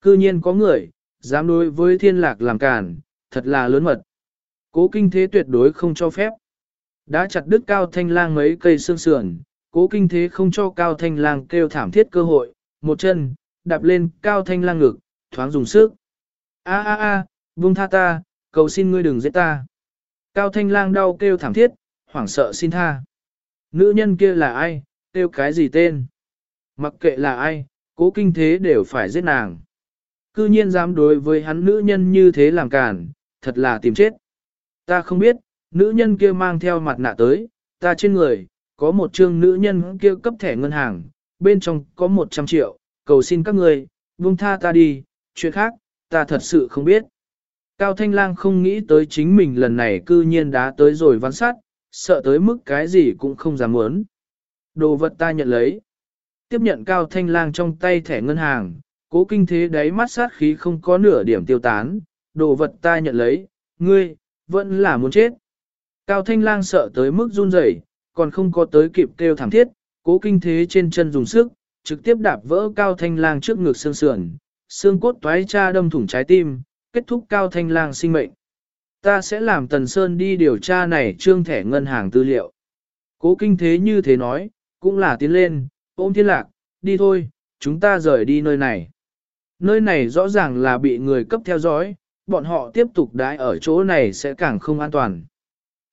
Cư nhiên có người, dám đối với thiên lạc làm cản, thật là lớn mật. Cố kinh thế tuyệt đối không cho phép. Đã chặt đứt cao thanh lang mấy cây xương sườn, cố kinh thế không cho cao thanh lang kêu thảm thiết cơ hội, một chân, đạp lên cao thanh lang ngực, thoáng dùng sức. A a a, vung tha ta, cầu xin ngươi đừng giết ta. Cao thanh lang đau kêu thảm thiết, hoảng sợ xin tha. Nữ nhân kia là ai, kêu cái gì tên? Mặc kệ là ai, cố kinh thế đều phải giết nàng. Cư nhiên dám đối với hắn nữ nhân như thế làm cản, thật là tìm chết. Ta không biết, nữ nhân kia mang theo mặt nạ tới, ta trên người, có một chương nữ nhân kia cấp thẻ ngân hàng, bên trong có 100 triệu, cầu xin các người, buông tha ta đi, chuyện khác, ta thật sự không biết. Cao Thanh Lang không nghĩ tới chính mình lần này cư nhiên đã tới rồi văn sát, sợ tới mức cái gì cũng không dám muốn. Đồ vật ta nhận lấy. Tiếp nhận Cao Thanh Lang trong tay thẻ ngân hàng, cố kinh thế đáy mắt sát khí không có nửa điểm tiêu tán, đồ vật ta nhận lấy, ngươi, vẫn là muốn chết. Cao Thanh Lang sợ tới mức run rẩy, còn không có tới kịp kêu thảm thiết, cố kinh thế trên chân dùng sức, trực tiếp đạp vỡ Cao Thanh Lang trước ngực xương sườn, xương cốt toái cha đâm thủng trái tim, kết thúc Cao Thanh Lang sinh mệnh. Ta sẽ làm Tần Sơn đi điều tra này trương thẻ ngân hàng tư liệu. Cố kinh thế như thế nói, cũng là tiến lên, ôm thiên lạc, đi thôi, chúng ta rời đi nơi này. Nơi này rõ ràng là bị người cấp theo dõi, bọn họ tiếp tục đãi ở chỗ này sẽ càng không an toàn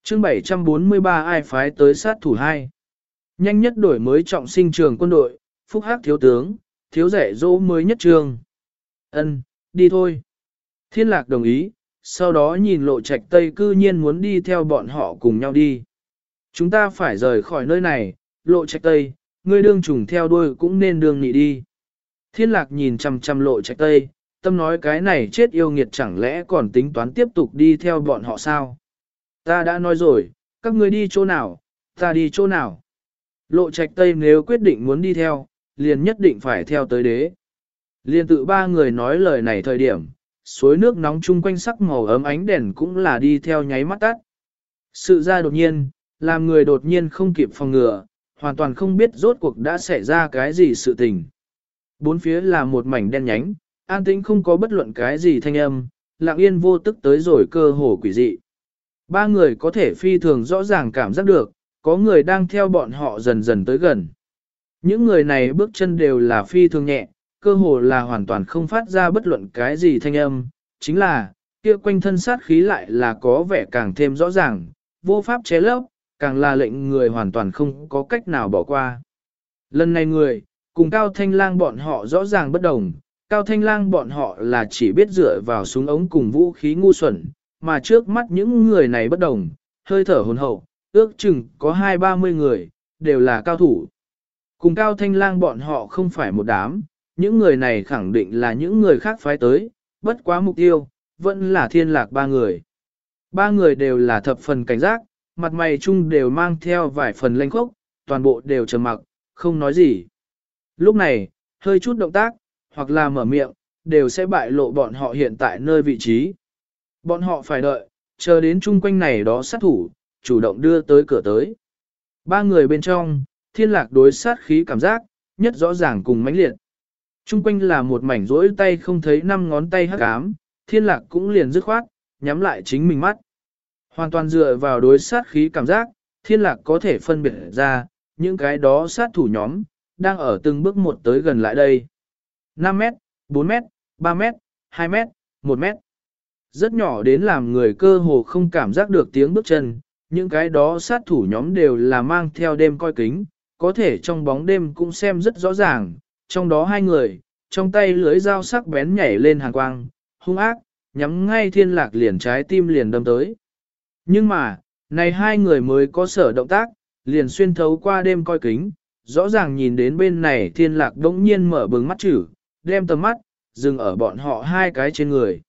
chương 743 ai phái tới sát thủ 2. Nhanh nhất đổi mới trọng sinh trường quân đội, phúc hắc thiếu tướng, thiếu rẻ dỗ mới nhất trường. Ân, đi thôi. Thiên lạc đồng ý, sau đó nhìn lộ trạch tây cư nhiên muốn đi theo bọn họ cùng nhau đi. Chúng ta phải rời khỏi nơi này, lộ trạch tây, ngươi đương trùng theo đuôi cũng nên đương nhị đi. Thiên lạc nhìn chằm chằm lộ trạch tây, tâm nói cái này chết yêu nghiệt chẳng lẽ còn tính toán tiếp tục đi theo bọn họ sao? Ta đã nói rồi, các ngươi đi chỗ nào, ta đi chỗ nào. Lộ trạch tây nếu quyết định muốn đi theo, liền nhất định phải theo tới đế. Liên tự ba người nói lời này thời điểm, suối nước nóng chung quanh sắc màu ấm ánh đèn cũng là đi theo nháy mắt tắt. Sự ra đột nhiên, làm người đột nhiên không kịp phòng ngừa, hoàn toàn không biết rốt cuộc đã xảy ra cái gì sự tình. Bốn phía là một mảnh đen nhánh, an tĩnh không có bất luận cái gì thanh âm, lặng yên vô tức tới rồi cơ hồ quỷ dị. Ba người có thể phi thường rõ ràng cảm giác được, có người đang theo bọn họ dần dần tới gần. Những người này bước chân đều là phi thường nhẹ, cơ hồ là hoàn toàn không phát ra bất luận cái gì thanh âm, chính là, kia quanh thân sát khí lại là có vẻ càng thêm rõ ràng, vô pháp chế lấp, càng là lệnh người hoàn toàn không có cách nào bỏ qua. Lần này người, cùng Cao Thanh Lang bọn họ rõ ràng bất đồng, Cao Thanh Lang bọn họ là chỉ biết dựa vào súng ống cùng vũ khí ngu xuẩn, mà trước mắt những người này bất đồng, hơi thở hồn hậu, ước chừng có hai ba mươi người, đều là cao thủ. Cùng Cao Thanh Lang bọn họ không phải một đám, những người này khẳng định là những người khác phái tới, bất quá mục tiêu, vẫn là thiên lạc ba người. Ba người đều là thập phần cảnh giác, mặt mày chung đều mang theo vài phần lênh khốc, toàn bộ đều trầm mặc, không nói gì. Lúc này, hơi chút động tác, hoặc là mở miệng, đều sẽ bại lộ bọn họ hiện tại nơi vị trí. Bọn họ phải đợi, chờ đến chung quanh này đó sát thủ, chủ động đưa tới cửa tới. Ba người bên trong, thiên lạc đối sát khí cảm giác, nhất rõ ràng cùng mãnh liệt. Trung quanh là một mảnh rỗi tay không thấy năm ngón tay hắc ám, thiên lạc cũng liền dứt khoát, nhắm lại chính mình mắt. Hoàn toàn dựa vào đối sát khí cảm giác, thiên lạc có thể phân biệt ra, những cái đó sát thủ nhóm, đang ở từng bước một tới gần lại đây. 5 mét, 4 mét, 3 mét, 2 mét, 1 mét. Rất nhỏ đến làm người cơ hồ không cảm giác được tiếng bước chân, những cái đó sát thủ nhóm đều là mang theo đêm coi kính, có thể trong bóng đêm cũng xem rất rõ ràng, trong đó hai người, trong tay lưới dao sắc bén nhảy lên hàng quang, hung ác, nhắm ngay thiên lạc liền trái tim liền đâm tới. Nhưng mà, này hai người mới có sở động tác, liền xuyên thấu qua đêm coi kính, rõ ràng nhìn đến bên này thiên lạc đống nhiên mở bừng mắt chữ, đem tầm mắt, dừng ở bọn họ hai cái trên người.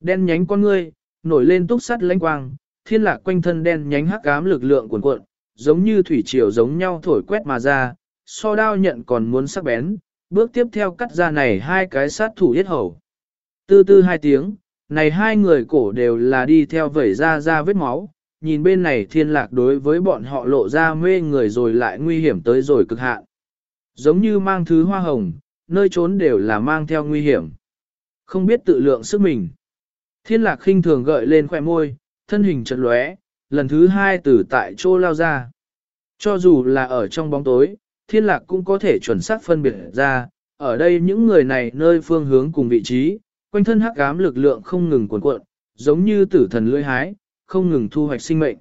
Đen nhánh con ngươi, nổi lên túc sắt lãnh quang, thiên lạc quanh thân đen nhánh hắc ám lực lượng cuồn cuộn, giống như thủy triều giống nhau thổi quét mà ra, so đao nhận còn muốn sắc bén, bước tiếp theo cắt ra này hai cái sát thủ yết hầu. Tư tư hai tiếng, này hai người cổ đều là đi theo vẩy ra ra vết máu, nhìn bên này thiên lạc đối với bọn họ lộ ra mê người rồi lại nguy hiểm tới rồi cực hạn. Giống như mang thứ hoa hồng, nơi trốn đều là mang theo nguy hiểm. Không biết tự lượng sức mình. Thiên lạc khinh thường gợi lên khỏe môi, thân hình chật lóe, lần thứ hai từ tại chỗ lao ra. Cho dù là ở trong bóng tối, thiên lạc cũng có thể chuẩn xác phân biệt ra, ở đây những người này nơi phương hướng cùng vị trí, quanh thân hắc ám lực lượng không ngừng cuộn cuộn, giống như tử thần lưỡi hái, không ngừng thu hoạch sinh mệnh.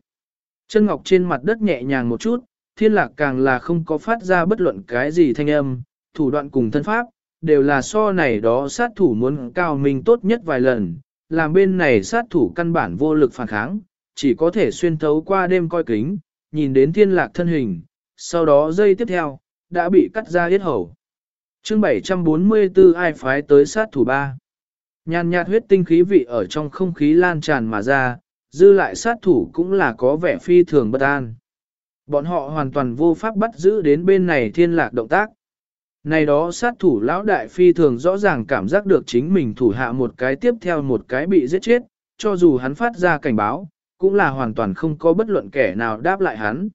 Chân ngọc trên mặt đất nhẹ nhàng một chút, thiên lạc càng là không có phát ra bất luận cái gì thanh âm, thủ đoạn cùng thân pháp, đều là so này đó sát thủ muốn cao mình tốt nhất vài lần, làm bên này sát thủ căn bản vô lực phản kháng, chỉ có thể xuyên thấu qua đêm coi kính, nhìn đến thiên lạc thân hình, sau đó dây tiếp theo, đã bị cắt ra hết hầu. chương 744 ai phái tới sát thủ ba. Nhàn nhạt huyết tinh khí vị ở trong không khí lan tràn mà ra, dư lại sát thủ cũng là có vẻ phi thường bất an. Bọn họ hoàn toàn vô pháp bắt giữ đến bên này thiên lạc động tác. Này đó sát thủ lão đại phi thường rõ ràng cảm giác được chính mình thủ hạ một cái tiếp theo một cái bị giết chết, cho dù hắn phát ra cảnh báo, cũng là hoàn toàn không có bất luận kẻ nào đáp lại hắn.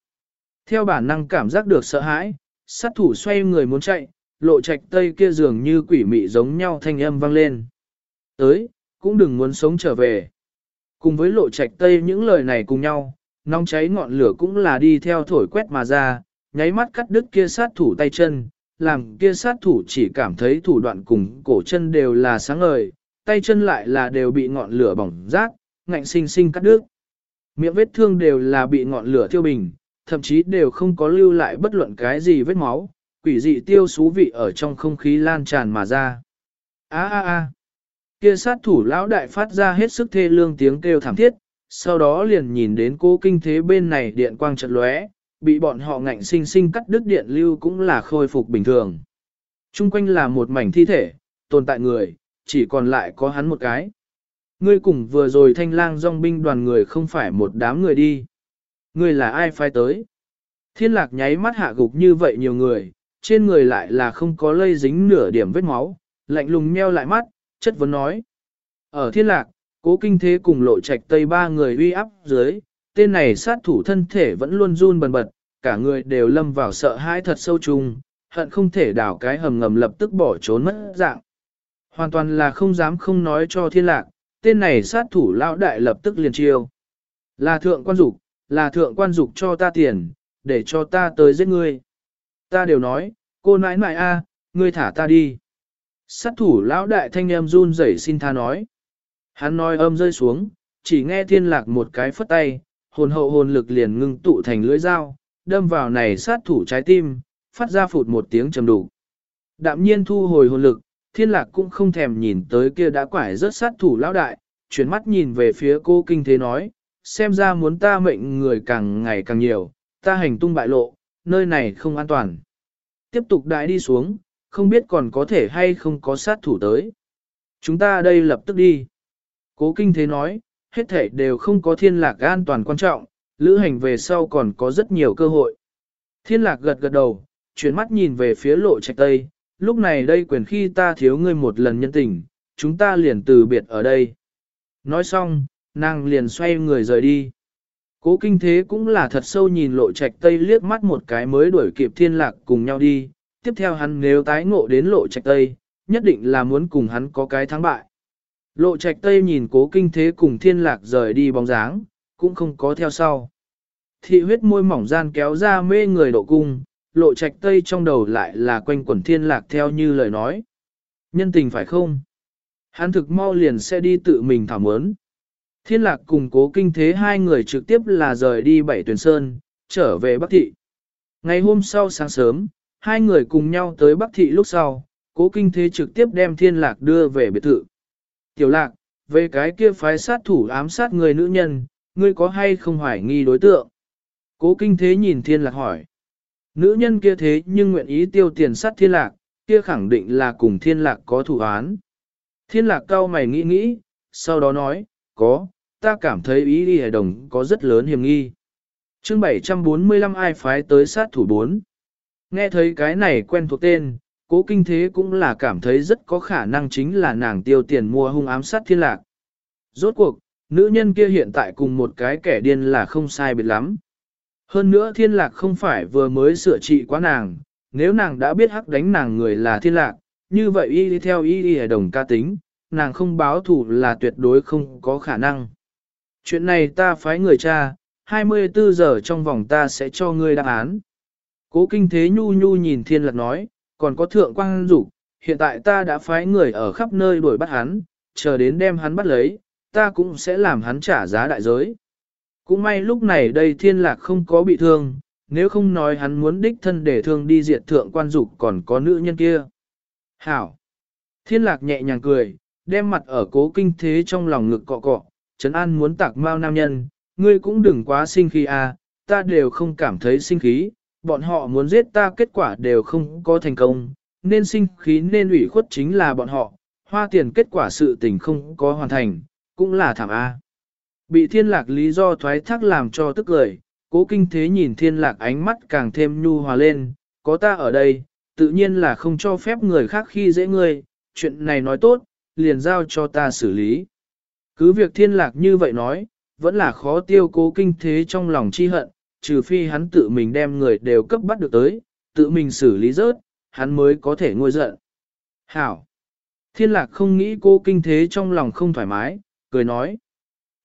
Theo bản năng cảm giác được sợ hãi, sát thủ xoay người muốn chạy, lộ trạch tây kia dường như quỷ mị giống nhau thanh âm vang lên. Tới, cũng đừng muốn sống trở về. Cùng với lộ trạch tây những lời này cùng nhau, nóng cháy ngọn lửa cũng là đi theo thổi quét mà ra, nháy mắt cắt đứt kia sát thủ tay chân, làm kia sát thủ chỉ cảm thấy thủ đoạn cùng cổ chân đều là sáng ngời, tay chân lại là đều bị ngọn lửa bỏng rát, ngạnh sinh sinh cắt đứt. Miệng vết thương đều là bị ngọn lửa thiêu bình, thậm chí đều không có lưu lại bất luận cái gì vết máu, quỷ dị tiêu xú vị ở trong không khí lan tràn mà ra. A a a. Kia sát thủ lão đại phát ra hết sức thê lương tiếng kêu thảm thiết, sau đó liền nhìn đến cô kinh thế bên này điện quang trận lóe, bị bọn họ ngạnh sinh sinh cắt đứt điện lưu cũng là khôi phục bình thường. Trung quanh là một mảnh thi thể, tồn tại người, chỉ còn lại có hắn một cái. Ngươi cùng vừa rồi thanh lang dòng binh đoàn người không phải một đám người đi. Ngươi là ai phái tới? Thiên lạc nháy mắt hạ gục như vậy nhiều người, trên người lại là không có lây dính nửa điểm vết máu, lạnh lùng meo lại mắt, chất vấn nói. Ở thiên lạc, cố kinh thế cùng lộ trạch tây ba người uy áp dưới, tên này sát thủ thân thể vẫn luôn run bần bật, cả người đều lâm vào sợ hãi thật sâu chung, hận không thể đảo cái hầm ngầm lập tức bỏ trốn mất dạng. Hoàn toàn là không dám không nói cho thiên lạc, tên này sát thủ lão đại lập tức liền chiêu. Là thượng quan dục, là thượng quan dục cho ta tiền, để cho ta tới giết ngươi. Ta đều nói, cô nãi nãi a, ngươi thả ta đi. Sát thủ lão đại thanh em run rẩy xin tha nói. Hắn nói âm rơi xuống, chỉ nghe thiên lạc một cái phất tay, hồn hậu hồn lực liền ngưng tụ thành lưỡi dao, đâm vào này sát thủ trái tim, phát ra phụt một tiếng trầm đủ. Đạm nhiên thu hồi hồn lực, thiên lạc cũng không thèm nhìn tới kia đã quải rớt sát thủ lão đại, chuyển mắt nhìn về phía cô kinh thế nói, xem ra muốn ta mệnh người càng ngày càng nhiều, ta hành tung bại lộ, nơi này không an toàn. Tiếp tục đại đi xuống, không biết còn có thể hay không có sát thủ tới. Chúng ta đây lập tức đi. Cố kinh thế nói, hết thể đều không có thiên lạc an toàn quan trọng, lữ hành về sau còn có rất nhiều cơ hội. Thiên lạc gật gật đầu, chuyển mắt nhìn về phía lộ trạch tây, lúc này đây quyền khi ta thiếu ngươi một lần nhân tình, chúng ta liền từ biệt ở đây. Nói xong, nàng liền xoay người rời đi. Cố kinh thế cũng là thật sâu nhìn lộ trạch tây liếc mắt một cái mới đuổi kịp thiên lạc cùng nhau đi, tiếp theo hắn nếu tái ngộ đến lộ trạch tây, nhất định là muốn cùng hắn có cái thắng bại. Lộ trạch tây nhìn cố kinh thế cùng thiên lạc rời đi bóng dáng, cũng không có theo sau. Thị huyết môi mỏng gian kéo ra mê người độ cung, lộ trạch tây trong đầu lại là quanh quẩn thiên lạc theo như lời nói. Nhân tình phải không? Hắn thực mau liền sẽ đi tự mình thảo mớn. Thiên lạc cùng cố kinh thế hai người trực tiếp là rời đi bảy tuyển sơn, trở về Bắc Thị. Ngày hôm sau sáng sớm, hai người cùng nhau tới Bắc Thị lúc sau, cố kinh thế trực tiếp đem thiên lạc đưa về biệt thự. Tiểu lạc, về cái kia phái sát thủ ám sát người nữ nhân, ngươi có hay không hoài nghi đối tượng? Cố kinh thế nhìn thiên lạc hỏi. Nữ nhân kia thế nhưng nguyện ý tiêu tiền sát thiên lạc, kia khẳng định là cùng thiên lạc có thủ án. Thiên lạc cao mày nghĩ nghĩ, sau đó nói, có, ta cảm thấy ý đi hề đồng có rất lớn hiểm nghi. chương 745 ai phái tới sát thủ 4. Nghe thấy cái này quen thuộc tên, cố kinh thế cũng là cảm thấy rất có khả năng chính là nàng tiêu tiền mua hung ám sát thiên lạc. Rốt cuộc, nữ nhân kia hiện tại cùng một cái kẻ điên là không sai biệt lắm. Hơn nữa thiên lạc không phải vừa mới sửa trị quá nàng, nếu nàng đã biết hắc đánh nàng người là thiên lạc, như vậy y đi theo y đi đồng ca tính, nàng không báo thủ là tuyệt đối không có khả năng. Chuyện này ta phái người cha, 24 giờ trong vòng ta sẽ cho ngươi đáp án. Cố kinh thế nhu nhu nhìn thiên lạc nói, còn có thượng quang dục hiện tại ta đã phái người ở khắp nơi đuổi bắt hắn, chờ đến đem hắn bắt lấy, ta cũng sẽ làm hắn trả giá đại giới. Cũng may lúc này đây thiên lạc không có bị thương, nếu không nói hắn muốn đích thân để thương đi diệt thượng quan dục còn có nữ nhân kia. Hảo! Thiên lạc nhẹ nhàng cười, đem mặt ở cố kinh thế trong lòng ngực cọ cọ, Trấn An muốn tạc mau nam nhân, ngươi cũng đừng quá sinh khí à, ta đều không cảm thấy sinh khí, bọn họ muốn giết ta kết quả đều không có thành công, nên sinh khí nên ủy khuất chính là bọn họ, hoa tiền kết quả sự tình không có hoàn thành, cũng là thảm A. Bị thiên lạc lý do thoái thác làm cho tức lời, cố kinh thế nhìn thiên lạc ánh mắt càng thêm nhu hòa lên, có ta ở đây, tự nhiên là không cho phép người khác khi dễ ngươi, chuyện này nói tốt, liền giao cho ta xử lý. Cứ việc thiên lạc như vậy nói, vẫn là khó tiêu cố kinh thế trong lòng chi hận, trừ phi hắn tự mình đem người đều cấp bắt được tới, tự mình xử lý rớt, hắn mới có thể ngôi giận. Hảo! Thiên lạc không nghĩ cô kinh thế trong lòng không thoải mái, cười nói.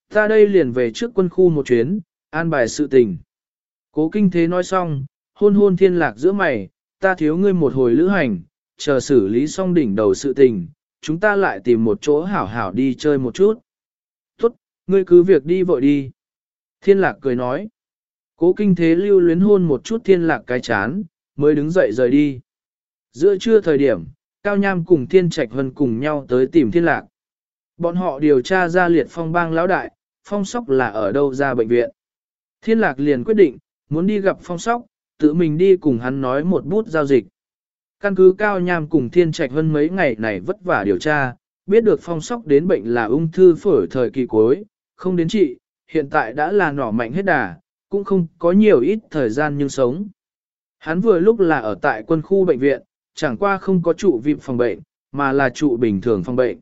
Ta đây liền về trước quân khu một chuyến, an bài sự tình. Cố kinh thế nói xong, hôn hôn thiên lạc giữa mày, ta thiếu ngươi một hồi lữ hành, chờ xử lý xong đỉnh đầu sự tình, chúng ta lại tìm một chỗ hảo hảo đi chơi một chút. Tốt, ngươi cứ việc đi vội đi. Thiên lạc cười nói. Cố kinh thế lưu luyến hôn một chút thiên lạc cái chán, mới đứng dậy rời đi. Giữa trưa thời điểm, Cao Nham cùng Thiên Trạch Vân cùng nhau tới tìm thiên lạc. Bọn họ điều tra ra liệt phong bang lão đại, phong sóc là ở đâu ra bệnh viện. Thiên lạc liền quyết định, muốn đi gặp phong sóc, tự mình đi cùng hắn nói một bút giao dịch. Căn cứ cao nham cùng thiên trạch Vân mấy ngày này vất vả điều tra, biết được phong sóc đến bệnh là ung thư phổi thời kỳ cuối, không đến trị, hiện tại đã là nỏ mạnh hết đà, cũng không có nhiều ít thời gian nhưng sống. Hắn vừa lúc là ở tại quân khu bệnh viện, chẳng qua không có trụ vịp phòng bệnh, mà là trụ bình thường phòng bệnh.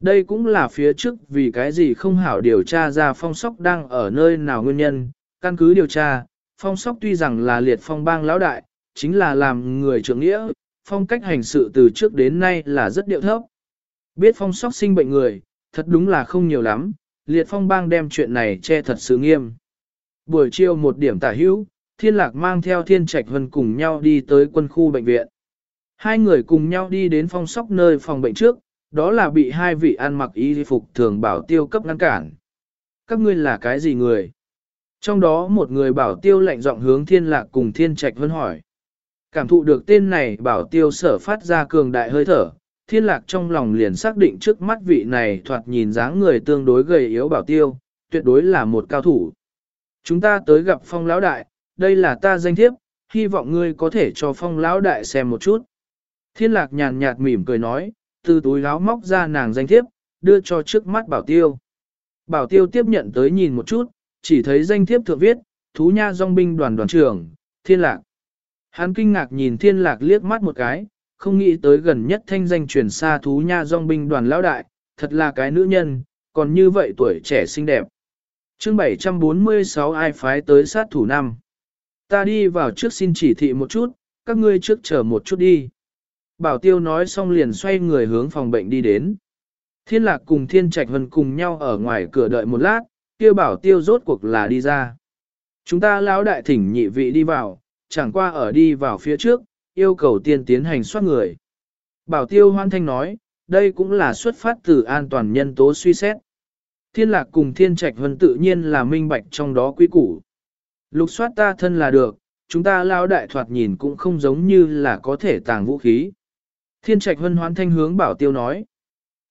Đây cũng là phía trước vì cái gì không hảo điều tra ra phong sóc đang ở nơi nào nguyên nhân, căn cứ điều tra, phong sóc tuy rằng là liệt phong bang lão đại, chính là làm người trưởng nghĩa, phong cách hành sự từ trước đến nay là rất điệu thấp. Biết phong sóc sinh bệnh người, thật đúng là không nhiều lắm, liệt phong bang đem chuyện này che thật sự nghiêm. Buổi chiều một điểm tả hữu, thiên lạc mang theo thiên trạch vân cùng nhau đi tới quân khu bệnh viện. Hai người cùng nhau đi đến phong sóc nơi phòng bệnh trước, đó là bị hai vị ăn mặc y phục thường bảo tiêu cấp ngăn cản. Các ngươi là cái gì người? Trong đó một người bảo tiêu lạnh giọng hướng thiên lạc cùng thiên trạch vân hỏi. Cảm thụ được tên này bảo tiêu sở phát ra cường đại hơi thở, thiên lạc trong lòng liền xác định trước mắt vị này thoạt nhìn dáng người tương đối gầy yếu bảo tiêu, tuyệt đối là một cao thủ. Chúng ta tới gặp phong lão đại, đây là ta danh thiếp, hy vọng ngươi có thể cho phong lão đại xem một chút. Thiên lạc nhàn nhạt mỉm cười nói, từ túi láo móc ra nàng danh thiếp, đưa cho trước mắt bảo tiêu. Bảo tiêu tiếp nhận tới nhìn một chút, chỉ thấy danh thiếp thượng viết, thú nha dòng binh đoàn đoàn trưởng, thiên lạc. Hắn kinh ngạc nhìn thiên lạc liếc mắt một cái, không nghĩ tới gần nhất thanh danh truyền xa thú nha dòng binh đoàn lão đại, thật là cái nữ nhân, còn như vậy tuổi trẻ xinh đẹp chương 746 ai phái tới sát thủ năm. Ta đi vào trước xin chỉ thị một chút, các ngươi trước chờ một chút đi. Bảo tiêu nói xong liền xoay người hướng phòng bệnh đi đến. Thiên lạc cùng thiên trạch vân cùng nhau ở ngoài cửa đợi một lát, kia bảo tiêu rốt cuộc là đi ra. Chúng ta lão đại thỉnh nhị vị đi vào, chẳng qua ở đi vào phía trước, yêu cầu tiên tiến hành soát người. Bảo tiêu hoan thanh nói, đây cũng là xuất phát từ an toàn nhân tố suy xét. Thiên lạc cùng thiên trạch vân tự nhiên là minh bạch trong đó quy củ. Lục soát ta thân là được, chúng ta lao đại thoạt nhìn cũng không giống như là có thể tàng vũ khí. Thiên trạch vân hoán thanh hướng bảo tiêu nói.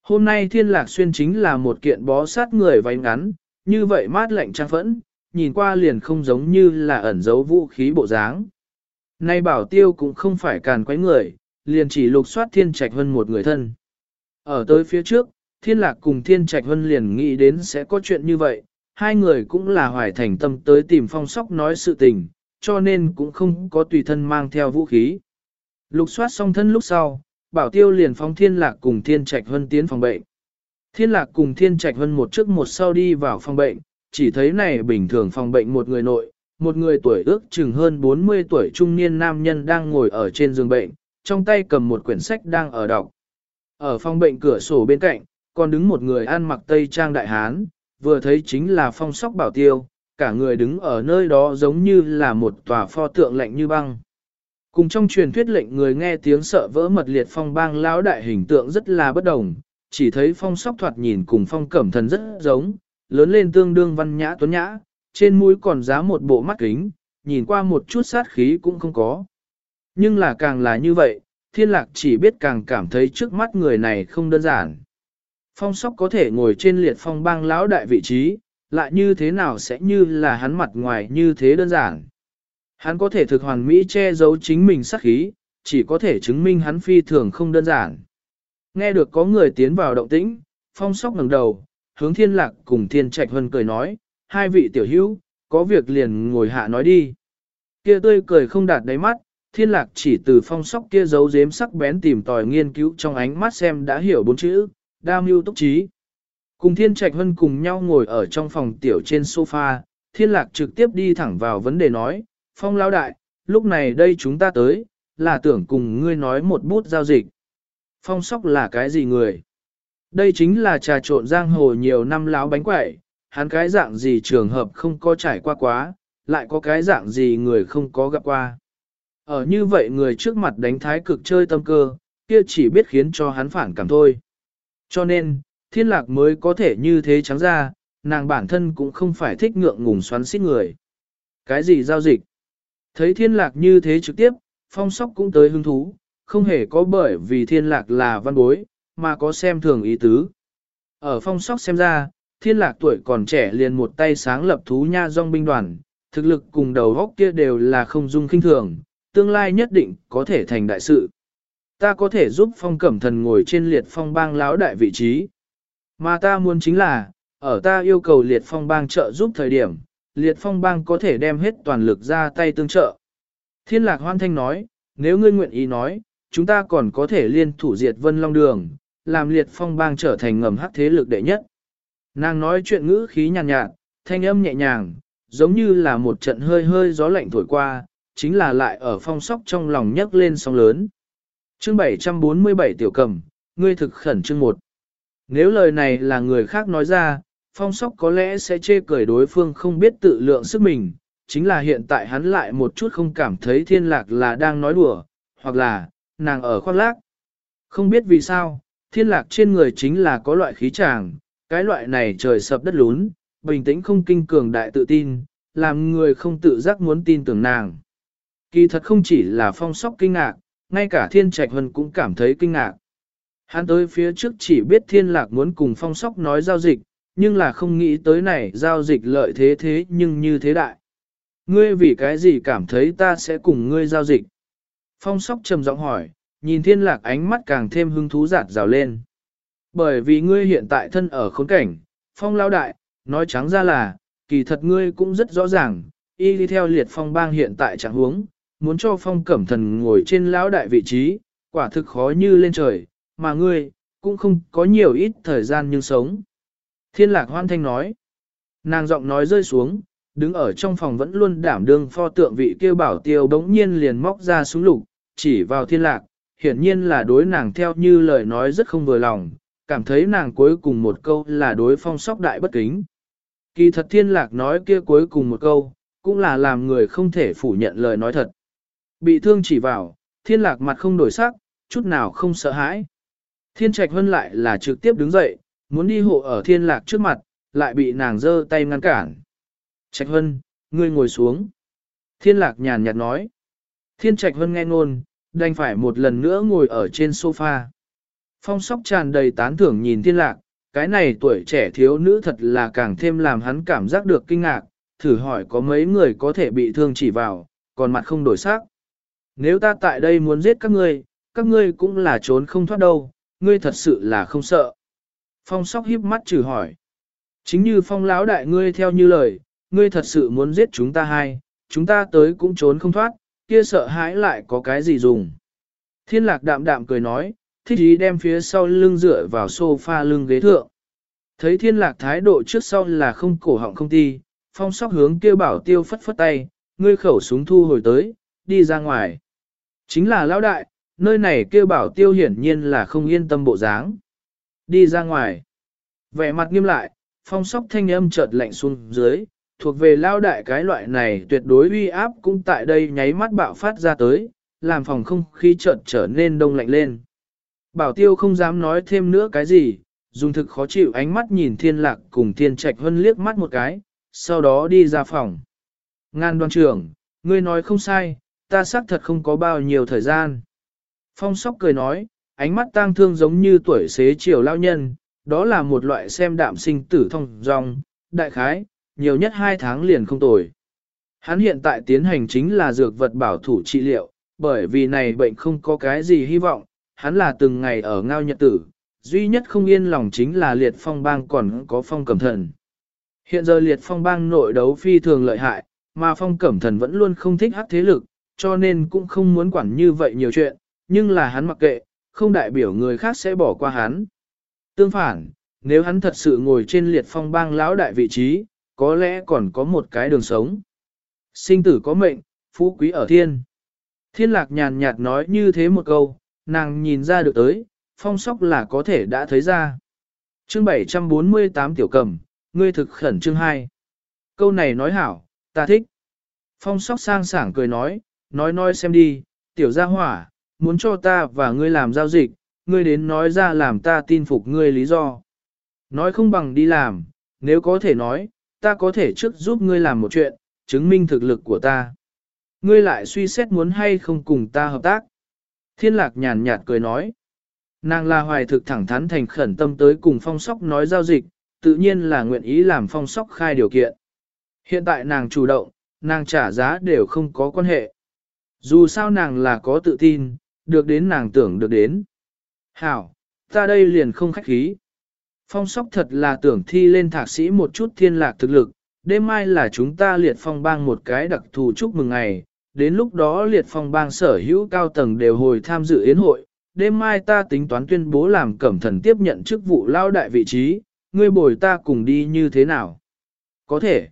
Hôm nay thiên lạc xuyên chính là một kiện bó sát người váy ngắn, như vậy mát lạnh trang phẫn, nhìn qua liền không giống như là ẩn giấu vũ khí bộ dáng. Nay bảo tiêu cũng không phải càn quấy người, liền chỉ lục soát thiên trạch hân một người thân. Ở tới phía trước, thiên lạc cùng thiên trạch hân liền nghĩ đến sẽ có chuyện như vậy, hai người cũng là hoài thành tâm tới tìm phong sóc nói sự tình, cho nên cũng không có tùy thân mang theo vũ khí. Lục soát xong thân lúc sau, bảo tiêu liền phóng thiên lạc cùng thiên trạch hân tiến phòng bệnh. Thiên lạc cùng thiên trạch hân một trước một sau đi vào phòng bệnh, chỉ thấy này bình thường phòng bệnh một người nội, một người tuổi ước chừng hơn 40 tuổi trung niên nam nhân đang ngồi ở trên giường bệnh, trong tay cầm một quyển sách đang ở đọc. Ở phòng bệnh cửa sổ bên cạnh, còn đứng một người ăn mặc tây trang đại hán, vừa thấy chính là phong sóc bảo tiêu, cả người đứng ở nơi đó giống như là một tòa pho tượng lạnh như băng. Cùng trong truyền thuyết lệnh người nghe tiếng sợ vỡ mật liệt phong bang lão đại hình tượng rất là bất đồng, chỉ thấy phong sóc thoạt nhìn cùng phong cẩm thần rất giống, lớn lên tương đương văn nhã tuấn nhã, trên mũi còn giá một bộ mắt kính, nhìn qua một chút sát khí cũng không có. Nhưng là càng là như vậy, thiên lạc chỉ biết càng cảm thấy trước mắt người này không đơn giản. Phong sóc có thể ngồi trên liệt phong bang lão đại vị trí, lại như thế nào sẽ như là hắn mặt ngoài như thế đơn giản. Hắn có thể thực hoàn mỹ che giấu chính mình sắc khí, chỉ có thể chứng minh hắn phi thường không đơn giản. Nghe được có người tiến vào động tĩnh, phong sóc ngẩng đầu, hướng thiên lạc cùng thiên trạch hân cười nói, hai vị tiểu hữu, có việc liền ngồi hạ nói đi. Kia tươi cười không đạt đáy mắt, thiên lạc chỉ từ phong sóc kia giấu giếm sắc bén tìm tòi nghiên cứu trong ánh mắt xem đã hiểu bốn chữ, đa mưu túc trí. Cùng thiên trạch hân cùng nhau ngồi ở trong phòng tiểu trên sofa, thiên lạc trực tiếp đi thẳng vào vấn đề nói, phong lao đại, lúc này đây chúng ta tới, là tưởng cùng ngươi nói một bút giao dịch. Phong sóc là cái gì người? Đây chính là trà trộn giang hồ nhiều năm láo bánh quẩy, hắn cái dạng gì trường hợp không có trải qua quá, lại có cái dạng gì người không có gặp qua. Ở như vậy người trước mặt đánh thái cực chơi tâm cơ, kia chỉ biết khiến cho hắn phản cảm thôi. Cho nên, thiên lạc mới có thể như thế trắng ra, nàng bản thân cũng không phải thích ngượng ngùng xoắn xít người. Cái gì giao dịch? Thấy thiên lạc như thế trực tiếp, phong sóc cũng tới hứng thú, không hề có bởi vì thiên lạc là văn bối, mà có xem thường ý tứ. Ở phong sóc xem ra, thiên lạc tuổi còn trẻ liền một tay sáng lập thú nha dòng binh đoàn, thực lực cùng đầu góc kia đều là không dung kinh thường, tương lai nhất định có thể thành đại sự. Ta có thể giúp phong cẩm thần ngồi trên liệt phong bang lão đại vị trí. Mà ta muốn chính là, ở ta yêu cầu liệt phong bang trợ giúp thời điểm, liệt phong bang có thể đem hết toàn lực ra tay tương trợ. Thiên lạc hoan thanh nói, nếu ngươi nguyện ý nói, chúng ta còn có thể liên thủ diệt vân long đường, làm liệt phong bang trở thành ngầm hắc thế lực đệ nhất. Nàng nói chuyện ngữ khí nhàn nhạt, nhạt, thanh âm nhẹ nhàng, giống như là một trận hơi hơi gió lạnh thổi qua, chính là lại ở phong sóc trong lòng nhấc lên sóng lớn. Chương 747 tiểu cầm, ngươi thực khẩn chương một. Nếu lời này là người khác nói ra, phong sóc có lẽ sẽ chê cười đối phương không biết tự lượng sức mình, chính là hiện tại hắn lại một chút không cảm thấy thiên lạc là đang nói đùa, hoặc là, nàng ở khoác lác. Không biết vì sao, thiên lạc trên người chính là có loại khí tràng, cái loại này trời sập đất lún, bình tĩnh không kinh cường đại tự tin, làm người không tự giác muốn tin tưởng nàng. Kỳ thật không chỉ là phong sóc kinh ngạc, ngay cả thiên trạch hân cũng cảm thấy kinh ngạc. Hắn tới phía trước chỉ biết thiên lạc muốn cùng phong sóc nói giao dịch, nhưng là không nghĩ tới này giao dịch lợi thế thế nhưng như thế đại. Ngươi vì cái gì cảm thấy ta sẽ cùng ngươi giao dịch? Phong sóc trầm giọng hỏi, nhìn thiên lạc ánh mắt càng thêm hứng thú giạt rào lên. Bởi vì ngươi hiện tại thân ở khốn cảnh, phong lao đại, nói trắng ra là, kỳ thật ngươi cũng rất rõ ràng, y đi theo liệt phong bang hiện tại trạng huống, muốn cho phong cẩm thần ngồi trên lão đại vị trí, quả thực khó như lên trời, mà ngươi, cũng không có nhiều ít thời gian nhưng sống. Thiên lạc hoan thanh nói, nàng giọng nói rơi xuống, đứng ở trong phòng vẫn luôn đảm đương pho tượng vị kêu bảo tiêu bỗng nhiên liền móc ra súng lục, chỉ vào thiên lạc, hiển nhiên là đối nàng theo như lời nói rất không vừa lòng, cảm thấy nàng cuối cùng một câu là đối phong sóc đại bất kính. Kỳ thật thiên lạc nói kia cuối cùng một câu, cũng là làm người không thể phủ nhận lời nói thật. Bị thương chỉ vào, thiên lạc mặt không đổi sắc, chút nào không sợ hãi. Thiên trạch vân lại là trực tiếp đứng dậy, muốn đi hộ ở thiên lạc trước mặt, lại bị nàng giơ tay ngăn cản. Trạch vân, ngươi ngồi xuống. Thiên lạc nhàn nhạt nói. Thiên trạch vân nghe ngôn, đành phải một lần nữa ngồi ở trên sofa. Phong sóc tràn đầy tán thưởng nhìn thiên lạc, cái này tuổi trẻ thiếu nữ thật là càng thêm làm hắn cảm giác được kinh ngạc, thử hỏi có mấy người có thể bị thương chỉ vào, còn mặt không đổi sắc. Nếu ta tại đây muốn giết các ngươi, các ngươi cũng là trốn không thoát đâu, ngươi thật sự là không sợ. Phong sóc híp mắt trừ hỏi. Chính như phong lão đại ngươi theo như lời, ngươi thật sự muốn giết chúng ta hai, chúng ta tới cũng trốn không thoát, kia sợ hãi lại có cái gì dùng. Thiên lạc đạm đạm cười nói, thích ý đem phía sau lưng dựa vào sofa lưng ghế thượng. Thấy thiên lạc thái độ trước sau là không cổ họng không ti, phong sóc hướng kêu bảo tiêu phất phất tay, ngươi khẩu súng thu hồi tới, đi ra ngoài. Chính là lão đại, nơi này kêu bảo tiêu hiển nhiên là không yên tâm bộ dáng. Đi ra ngoài. Vẻ mặt nghiêm lại, phong sóc thanh âm chợt lạnh xuống dưới, thuộc về lao đại cái loại này tuyệt đối uy áp cũng tại đây nháy mắt bạo phát ra tới, làm phòng không khí chợt trở nên đông lạnh lên. Bảo tiêu không dám nói thêm nữa cái gì, dùng thực khó chịu ánh mắt nhìn thiên lạc cùng thiên trạch hân liếc mắt một cái, sau đó đi ra phòng. Ngan đoàn trưởng, ngươi nói không sai, ta xác thật không có bao nhiêu thời gian. Phong sóc cười nói, ánh mắt tang thương giống như tuổi xế chiều lao nhân, đó là một loại xem đạm sinh tử thông dong, đại khái, nhiều nhất hai tháng liền không tồi. Hắn hiện tại tiến hành chính là dược vật bảo thủ trị liệu, bởi vì này bệnh không có cái gì hy vọng, hắn là từng ngày ở ngao nhật tử, duy nhất không yên lòng chính là liệt phong bang còn có phong cẩm thần. Hiện giờ liệt phong bang nội đấu phi thường lợi hại, mà phong cẩm thần vẫn luôn không thích hát thế lực, cho nên cũng không muốn quản như vậy nhiều chuyện, nhưng là hắn mặc kệ, không đại biểu người khác sẽ bỏ qua hắn. Tương phản, nếu hắn thật sự ngồi trên liệt phong bang lão đại vị trí, có lẽ còn có một cái đường sống. Sinh tử có mệnh, phú quý ở thiên. Thiên lạc nhàn nhạt nói như thế một câu, nàng nhìn ra được tới, phong sóc là có thể đã thấy ra. Chương 748 tiểu cầm, ngươi thực khẩn chương 2. Câu này nói hảo, ta thích. Phong sóc sang sảng cười nói, nói nói xem đi, tiểu gia hỏa, muốn cho ta và ngươi làm giao dịch, ngươi đến nói ra làm ta tin phục ngươi lý do. Nói không bằng đi làm, nếu có thể nói, ta có thể trước giúp ngươi làm một chuyện, chứng minh thực lực của ta. Ngươi lại suy xét muốn hay không cùng ta hợp tác. Thiên lạc nhàn nhạt cười nói. Nàng là hoài thực thẳng thắn thành khẩn tâm tới cùng phong sóc nói giao dịch, tự nhiên là nguyện ý làm phong sóc khai điều kiện. Hiện tại nàng chủ động, nàng trả giá đều không có quan hệ. Dù sao nàng là có tự tin, được đến nàng tưởng được đến. Hảo, ta đây liền không khách khí. Phong sóc thật là tưởng thi lên thạc sĩ một chút thiên lạc thực lực, đêm mai là chúng ta liệt phong bang một cái đặc thù chúc mừng ngày, đến lúc đó liệt phong bang sở hữu cao tầng đều hồi tham dự yến hội, đêm mai ta tính toán tuyên bố làm cẩm thần tiếp nhận chức vụ lao đại vị trí, ngươi bồi ta cùng đi như thế nào? Có thể.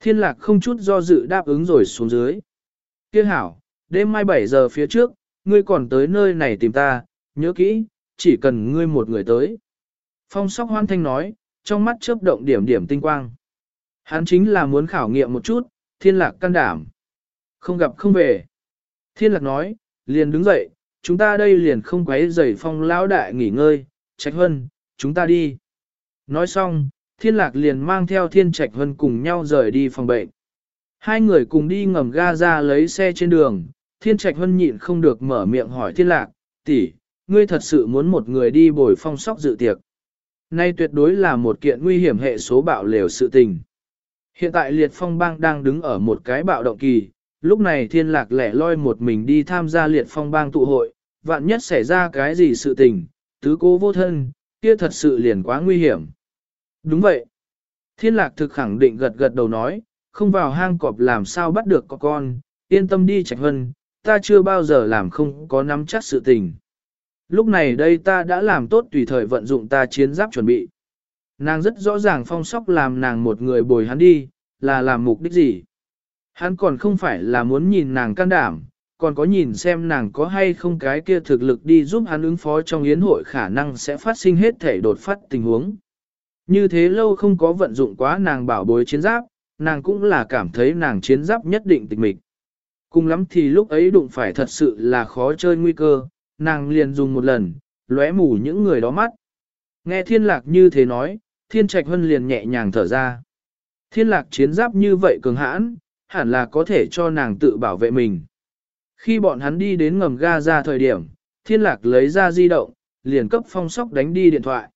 Thiên lạc không chút do dự đáp ứng rồi xuống dưới. Kia hảo, đêm mai 7 giờ phía trước, ngươi còn tới nơi này tìm ta, nhớ kỹ, chỉ cần ngươi một người tới. Phong sóc hoan thanh nói, trong mắt chớp động điểm điểm tinh quang. Hắn chính là muốn khảo nghiệm một chút, thiên lạc can đảm. Không gặp không về. Thiên lạc nói, liền đứng dậy, chúng ta đây liền không quấy rầy phong lão đại nghỉ ngơi, trạch hân, chúng ta đi. Nói xong, thiên lạc liền mang theo thiên trạch hân cùng nhau rời đi phòng bệnh. Hai người cùng đi ngầm ga ra lấy xe trên đường, thiên trạch hân nhịn không được mở miệng hỏi thiên lạc, tỷ, ngươi thật sự muốn một người đi bồi phong sóc dự tiệc. Nay tuyệt đối là một kiện nguy hiểm hệ số bạo lều sự tình. Hiện tại liệt phong bang đang đứng ở một cái bạo động kỳ, lúc này thiên lạc lẻ loi một mình đi tham gia liệt phong bang tụ hội, vạn nhất xảy ra cái gì sự tình, tứ cố vô thân, kia thật sự liền quá nguy hiểm. Đúng vậy. Thiên lạc thực khẳng định gật gật đầu nói, không vào hang cọp làm sao bắt được có con, yên tâm đi trạch hân, ta chưa bao giờ làm không có nắm chắc sự tình. Lúc này đây ta đã làm tốt tùy thời vận dụng ta chiến giáp chuẩn bị. Nàng rất rõ ràng phong sóc làm nàng một người bồi hắn đi, là làm mục đích gì. Hắn còn không phải là muốn nhìn nàng can đảm, còn có nhìn xem nàng có hay không cái kia thực lực đi giúp hắn ứng phó trong yến hội khả năng sẽ phát sinh hết thể đột phát tình huống. Như thế lâu không có vận dụng quá nàng bảo bối chiến giáp, nàng cũng là cảm thấy nàng chiến giáp nhất định tịch mịch. Cùng lắm thì lúc ấy đụng phải thật sự là khó chơi nguy cơ, nàng liền dùng một lần, lóe mù những người đó mắt. Nghe thiên lạc như thế nói, thiên trạch hân liền nhẹ nhàng thở ra. Thiên lạc chiến giáp như vậy cường hãn, hẳn là có thể cho nàng tự bảo vệ mình. Khi bọn hắn đi đến ngầm ga ra thời điểm, thiên lạc lấy ra di động, liền cấp phong sóc đánh đi điện thoại.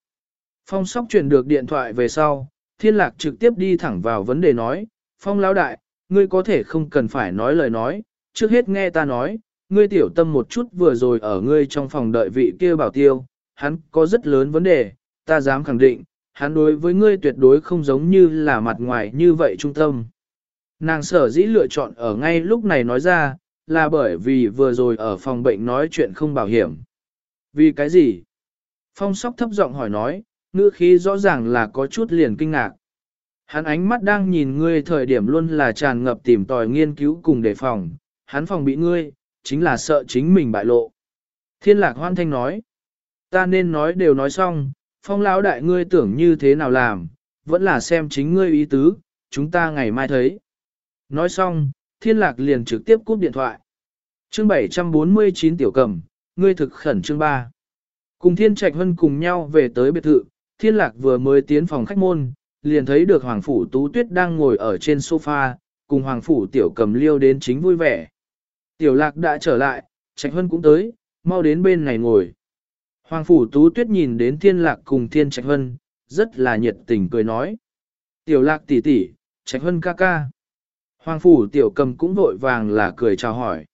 Phong sóc chuyển được điện thoại về sau, thiên lạc trực tiếp đi thẳng vào vấn đề nói, phong lão đại, ngươi có thể không cần phải nói lời nói, trước hết nghe ta nói, ngươi tiểu tâm một chút vừa rồi ở ngươi trong phòng đợi vị kia bảo tiêu, hắn có rất lớn vấn đề, ta dám khẳng định, hắn đối với ngươi tuyệt đối không giống như là mặt ngoài như vậy trung tâm. Nàng sở dĩ lựa chọn ở ngay lúc này nói ra, là bởi vì vừa rồi ở phòng bệnh nói chuyện không bảo hiểm. Vì cái gì? Phong sóc thấp giọng hỏi nói, ngữ khí rõ ràng là có chút liền kinh ngạc. Hắn ánh mắt đang nhìn ngươi thời điểm luôn là tràn ngập tìm tòi nghiên cứu cùng đề phòng, hắn phòng bị ngươi, chính là sợ chính mình bại lộ. Thiên lạc hoan thanh nói, ta nên nói đều nói xong, phong lão đại ngươi tưởng như thế nào làm, vẫn là xem chính ngươi ý tứ, chúng ta ngày mai thấy. Nói xong, thiên lạc liền trực tiếp cúp điện thoại. chương 749 tiểu cầm, ngươi thực khẩn chương 3. Cùng thiên trạch hân cùng nhau về tới biệt thự, thiên lạc vừa mới tiến phòng khách môn, liền thấy được Hoàng Phủ Tú Tuyết đang ngồi ở trên sofa, cùng Hoàng Phủ Tiểu cầm liêu đến chính vui vẻ. Tiểu lạc đã trở lại, trạch hân cũng tới, mau đến bên này ngồi. Hoàng Phủ Tú Tuyết nhìn đến thiên lạc cùng thiên trạch hân, rất là nhiệt tình cười nói. Tiểu lạc tỷ tỷ, trạch hân ca ca. Hoàng phủ tiểu cầm cũng vội vàng là cười chào hỏi.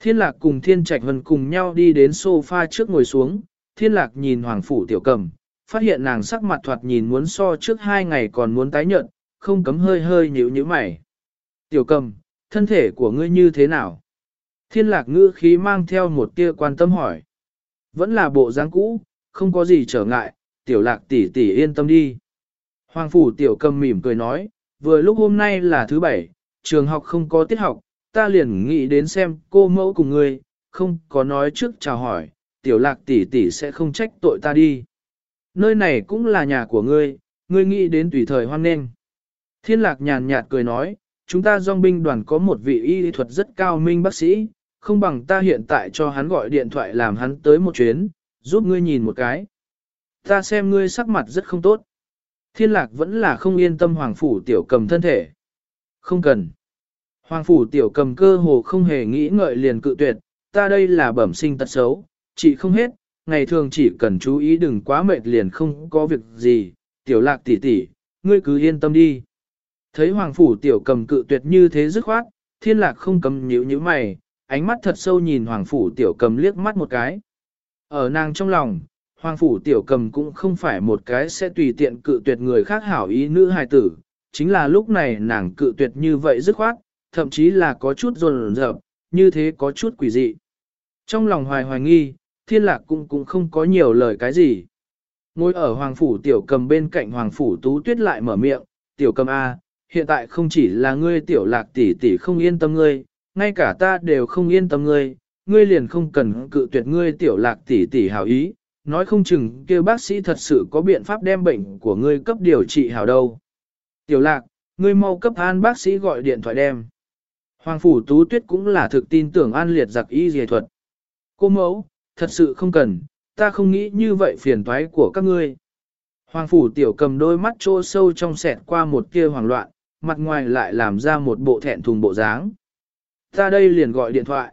Thiên lạc cùng thiên trạch hân cùng nhau đi đến sofa trước ngồi xuống, thiên lạc nhìn hoàng phủ tiểu cầm, phát hiện nàng sắc mặt thoạt nhìn muốn so trước hai ngày còn muốn tái nhận, không cấm hơi hơi nhíu như mày. Tiểu cầm, thân thể của ngươi như thế nào? Thiên lạc ngữ khí mang theo một tia quan tâm hỏi. Vẫn là bộ dáng cũ, không có gì trở ngại, tiểu lạc tỷ tỷ yên tâm đi. Hoàng phủ tiểu cầm mỉm cười nói, vừa lúc hôm nay là thứ bảy, trường học không có tiết học, ta liền nghĩ đến xem cô mẫu cùng ngươi, không có nói trước chào hỏi, tiểu lạc tỷ tỷ sẽ không trách tội ta đi. Nơi này cũng là nhà của ngươi, ngươi nghĩ đến tùy thời hoan nghênh. Thiên lạc nhàn nhạt cười nói, chúng ta dòng binh đoàn có một vị y thuật rất cao minh bác sĩ, không bằng ta hiện tại cho hắn gọi điện thoại làm hắn tới một chuyến, giúp ngươi nhìn một cái. Ta xem ngươi sắc mặt rất không tốt. Thiên lạc vẫn là không yên tâm hoàng phủ tiểu cầm thân thể. Không cần. Hoàng phủ tiểu cầm cơ hồ không hề nghĩ ngợi liền cự tuyệt, ta đây là bẩm sinh tật xấu, chị không hết, ngày thường chỉ cần chú ý đừng quá mệt liền không có việc gì, tiểu lạc tỷ tỷ, ngươi cứ yên tâm đi. Thấy hoàng phủ tiểu cầm cự tuyệt như thế dứt khoát, thiên lạc không cầm nhíu như mày, ánh mắt thật sâu nhìn hoàng phủ tiểu cầm liếc mắt một cái. Ở nàng trong lòng, hoàng phủ tiểu cầm cũng không phải một cái sẽ tùy tiện cự tuyệt người khác hảo ý nữ hài tử, chính là lúc này nàng cự tuyệt như vậy dứt khoát, thậm chí là có chút rồn rợp, như thế có chút quỷ dị. Trong lòng hoài hoài nghi, thiên lạc cũng cũng không có nhiều lời cái gì. Ngồi ở hoàng phủ tiểu cầm bên cạnh hoàng phủ tú tuyết lại mở miệng, tiểu cầm A, hiện tại không chỉ là ngươi tiểu lạc tỷ tỷ không yên tâm ngươi, ngay cả ta đều không yên tâm ngươi, ngươi liền không cần cự tuyệt ngươi tiểu lạc tỷ tỷ hảo ý, nói không chừng kêu bác sĩ thật sự có biện pháp đem bệnh của ngươi cấp điều trị hảo đâu. Tiểu lạc, ngươi mau cấp an bác sĩ gọi điện thoại đem. Hoàng phủ tú tuyết cũng là thực tin tưởng an liệt giặc y dề thuật. Cô mẫu, thật sự không cần, ta không nghĩ như vậy phiền toái của các ngươi. Hoàng phủ tiểu cầm đôi mắt trô sâu trong sẹt qua một kia hoảng loạn, mặt ngoài lại làm ra một bộ thẹn thùng bộ dáng. Ta đây liền gọi điện thoại.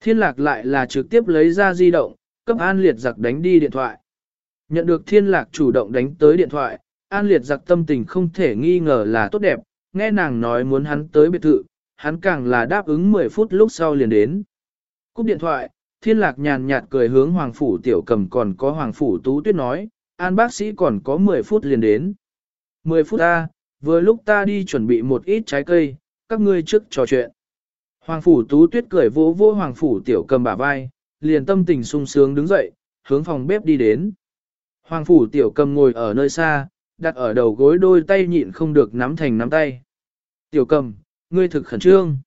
Thiên lạc lại là trực tiếp lấy ra di động, cấp an liệt giặc đánh đi điện thoại. Nhận được thiên lạc chủ động đánh tới điện thoại, an liệt giặc tâm tình không thể nghi ngờ là tốt đẹp, nghe nàng nói muốn hắn tới biệt thự, hắn càng là đáp ứng 10 phút lúc sau liền đến. Cúp điện thoại, thiên lạc nhàn nhạt cười hướng Hoàng Phủ Tiểu Cầm còn có Hoàng Phủ Tú Tuyết nói, an bác sĩ còn có 10 phút liền đến. 10 phút ta, vừa lúc ta đi chuẩn bị một ít trái cây, các ngươi trước trò chuyện. Hoàng Phủ Tú Tuyết cười vỗ vỗ Hoàng Phủ Tiểu Cầm bả vai, liền tâm tình sung sướng đứng dậy, hướng phòng bếp đi đến. Hoàng Phủ Tiểu Cầm ngồi ở nơi xa, đặt ở đầu gối đôi tay nhịn không được nắm thành nắm tay. Tiểu Cầm, ngươi thực khẩn trương.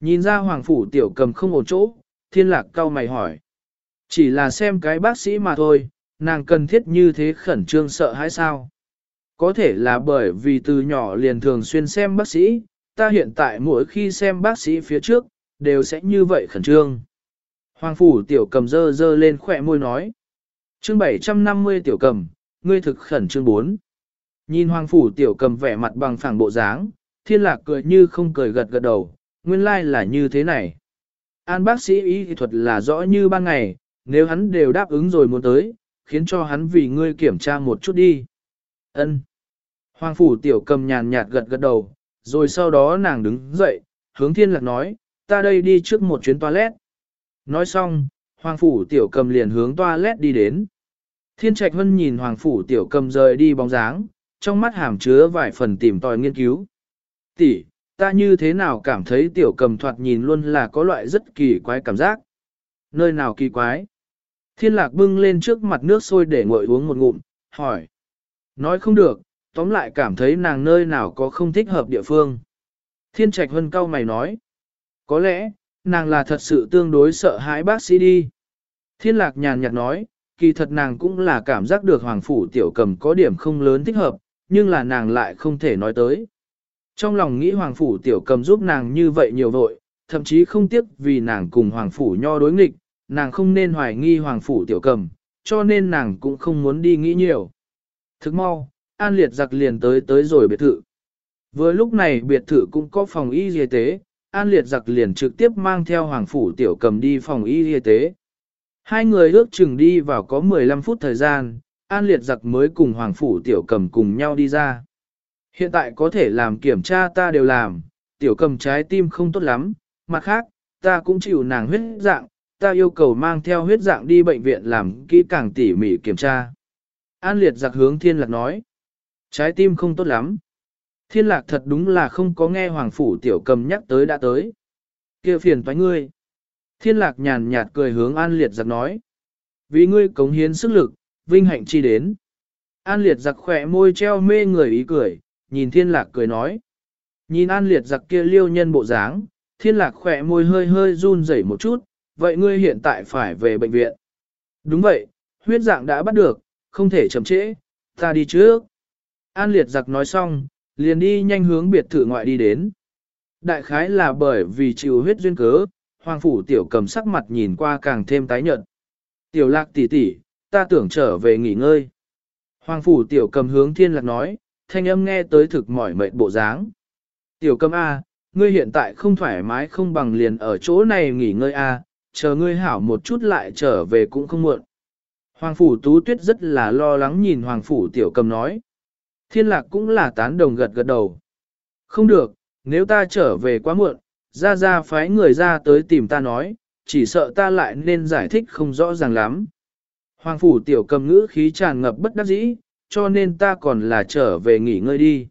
Nhìn ra Hoàng Phủ Tiểu Cầm không ổn chỗ, thiên lạc cao mày hỏi. Chỉ là xem cái bác sĩ mà thôi, nàng cần thiết như thế khẩn trương sợ hãi sao? Có thể là bởi vì từ nhỏ liền thường xuyên xem bác sĩ, ta hiện tại mỗi khi xem bác sĩ phía trước, đều sẽ như vậy khẩn trương. Hoàng phủ tiểu cầm dơ dơ lên khỏe môi nói. chương 750 tiểu cầm, ngươi thực khẩn trương 4. Nhìn hoàng phủ tiểu cầm vẻ mặt bằng phẳng bộ dáng, thiên lạc cười như không cười gật gật đầu, nguyên lai like là như thế này. An bác sĩ y thuật là rõ như ban ngày, nếu hắn đều đáp ứng rồi muốn tới, khiến cho hắn vì ngươi kiểm tra một chút đi. Ân. Hoàng phủ tiểu cầm nhàn nhạt gật gật đầu, rồi sau đó nàng đứng dậy, hướng thiên lạc nói, ta đây đi trước một chuyến toilet. Nói xong, hoàng phủ tiểu cầm liền hướng toilet đi đến. Thiên trạch hân nhìn hoàng phủ tiểu cầm rời đi bóng dáng, trong mắt hàm chứa vài phần tìm tòi nghiên cứu. Tỷ, ta như thế nào cảm thấy tiểu cầm thoạt nhìn luôn là có loại rất kỳ quái cảm giác. Nơi nào kỳ quái? Thiên lạc bưng lên trước mặt nước sôi để ngồi uống một ngụm, hỏi. Nói không được, tóm lại cảm thấy nàng nơi nào có không thích hợp địa phương. Thiên trạch hân cao mày nói. Có lẽ, nàng là thật sự tương đối sợ hãi bác sĩ đi. Thiên lạc nhàn nhạt nói, kỳ thật nàng cũng là cảm giác được hoàng phủ tiểu cầm có điểm không lớn thích hợp, nhưng là nàng lại không thể nói tới. Trong lòng nghĩ hoàng phủ tiểu cầm giúp nàng như vậy nhiều vội, thậm chí không tiếc vì nàng cùng hoàng phủ nho đối nghịch, nàng không nên hoài nghi hoàng phủ tiểu cầm, cho nên nàng cũng không muốn đi nghĩ nhiều. Thức mau, an liệt giặc liền tới tới rồi biệt thự. Vừa lúc này biệt thự cũng có phòng y y tế, an liệt giặc liền trực tiếp mang theo hoàng phủ tiểu cầm đi phòng y y tế. Hai người ước chừng đi vào có 15 phút thời gian, an liệt giặc mới cùng hoàng phủ tiểu cầm cùng nhau đi ra. Hiện tại có thể làm kiểm tra ta đều làm, tiểu cầm trái tim không tốt lắm, mặt khác, ta cũng chịu nàng huyết dạng, ta yêu cầu mang theo huyết dạng đi bệnh viện làm kỹ càng tỉ mỉ kiểm tra. An liệt giặc hướng thiên lạc nói, trái tim không tốt lắm. Thiên lạc thật đúng là không có nghe hoàng phủ tiểu cầm nhắc tới đã tới. kia phiền toái ngươi. Thiên lạc nhàn nhạt cười hướng an liệt giặc nói. Vì ngươi cống hiến sức lực, vinh hạnh chi đến. An liệt giặc khỏe môi treo mê người ý cười, nhìn thiên lạc cười nói. Nhìn an liệt giặc kia liêu nhân bộ dáng, thiên lạc khỏe môi hơi hơi run rẩy một chút, vậy ngươi hiện tại phải về bệnh viện. Đúng vậy, huyết dạng đã bắt được, không thể chậm trễ, ta đi trước. An liệt giặc nói xong, liền đi nhanh hướng biệt thự ngoại đi đến. Đại khái là bởi vì chịu huyết duyên cớ, hoàng phủ tiểu cầm sắc mặt nhìn qua càng thêm tái nhợt. Tiểu lạc tỷ tỷ, ta tưởng trở về nghỉ ngơi. Hoàng phủ tiểu cầm hướng thiên lạc nói, thanh âm nghe tới thực mỏi mệt bộ dáng. Tiểu cầm A, ngươi hiện tại không thoải mái không bằng liền ở chỗ này nghỉ ngơi A, chờ ngươi hảo một chút lại trở về cũng không muộn. Hoàng phủ tú tuyết rất là lo lắng nhìn hoàng phủ tiểu cầm nói. Thiên lạc cũng là tán đồng gật gật đầu. Không được, nếu ta trở về quá muộn, ra ra phái người ra tới tìm ta nói, chỉ sợ ta lại nên giải thích không rõ ràng lắm. Hoàng phủ tiểu cầm ngữ khí tràn ngập bất đắc dĩ, cho nên ta còn là trở về nghỉ ngơi đi.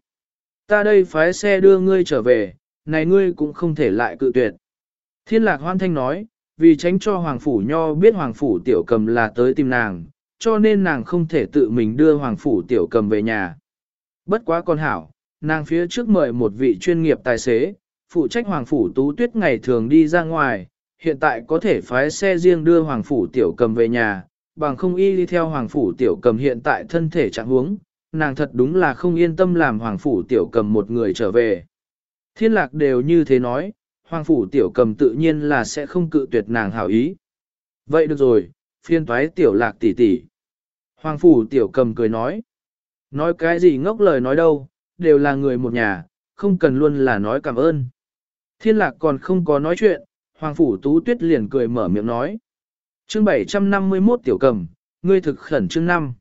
Ta đây phái xe đưa ngươi trở về, này ngươi cũng không thể lại cự tuyệt. Thiên lạc hoan thanh nói, vì tránh cho Hoàng Phủ Nho biết Hoàng Phủ Tiểu Cầm là tới tìm nàng, cho nên nàng không thể tự mình đưa Hoàng Phủ Tiểu Cầm về nhà. Bất quá con hảo, nàng phía trước mời một vị chuyên nghiệp tài xế, phụ trách Hoàng Phủ Tú Tuyết ngày thường đi ra ngoài, hiện tại có thể phái xe riêng đưa Hoàng Phủ Tiểu Cầm về nhà, bằng không y đi theo Hoàng Phủ Tiểu Cầm hiện tại thân thể trạng huống, nàng thật đúng là không yên tâm làm Hoàng Phủ Tiểu Cầm một người trở về. Thiên lạc đều như thế nói, Hoàng Phủ Tiểu Cầm tự nhiên là sẽ không cự tuyệt nàng hảo ý. Vậy được rồi, phiên toái Tiểu Lạc tỷ tỷ. Hoàng Phủ Tiểu Cầm cười nói. Nói cái gì ngốc lời nói đâu, đều là người một nhà, không cần luôn là nói cảm ơn. Thiên Lạc còn không có nói chuyện, Hoàng Phủ Tú Tuyết liền cười mở miệng nói. Chương 751 Tiểu Cầm, ngươi thực khẩn chương 5.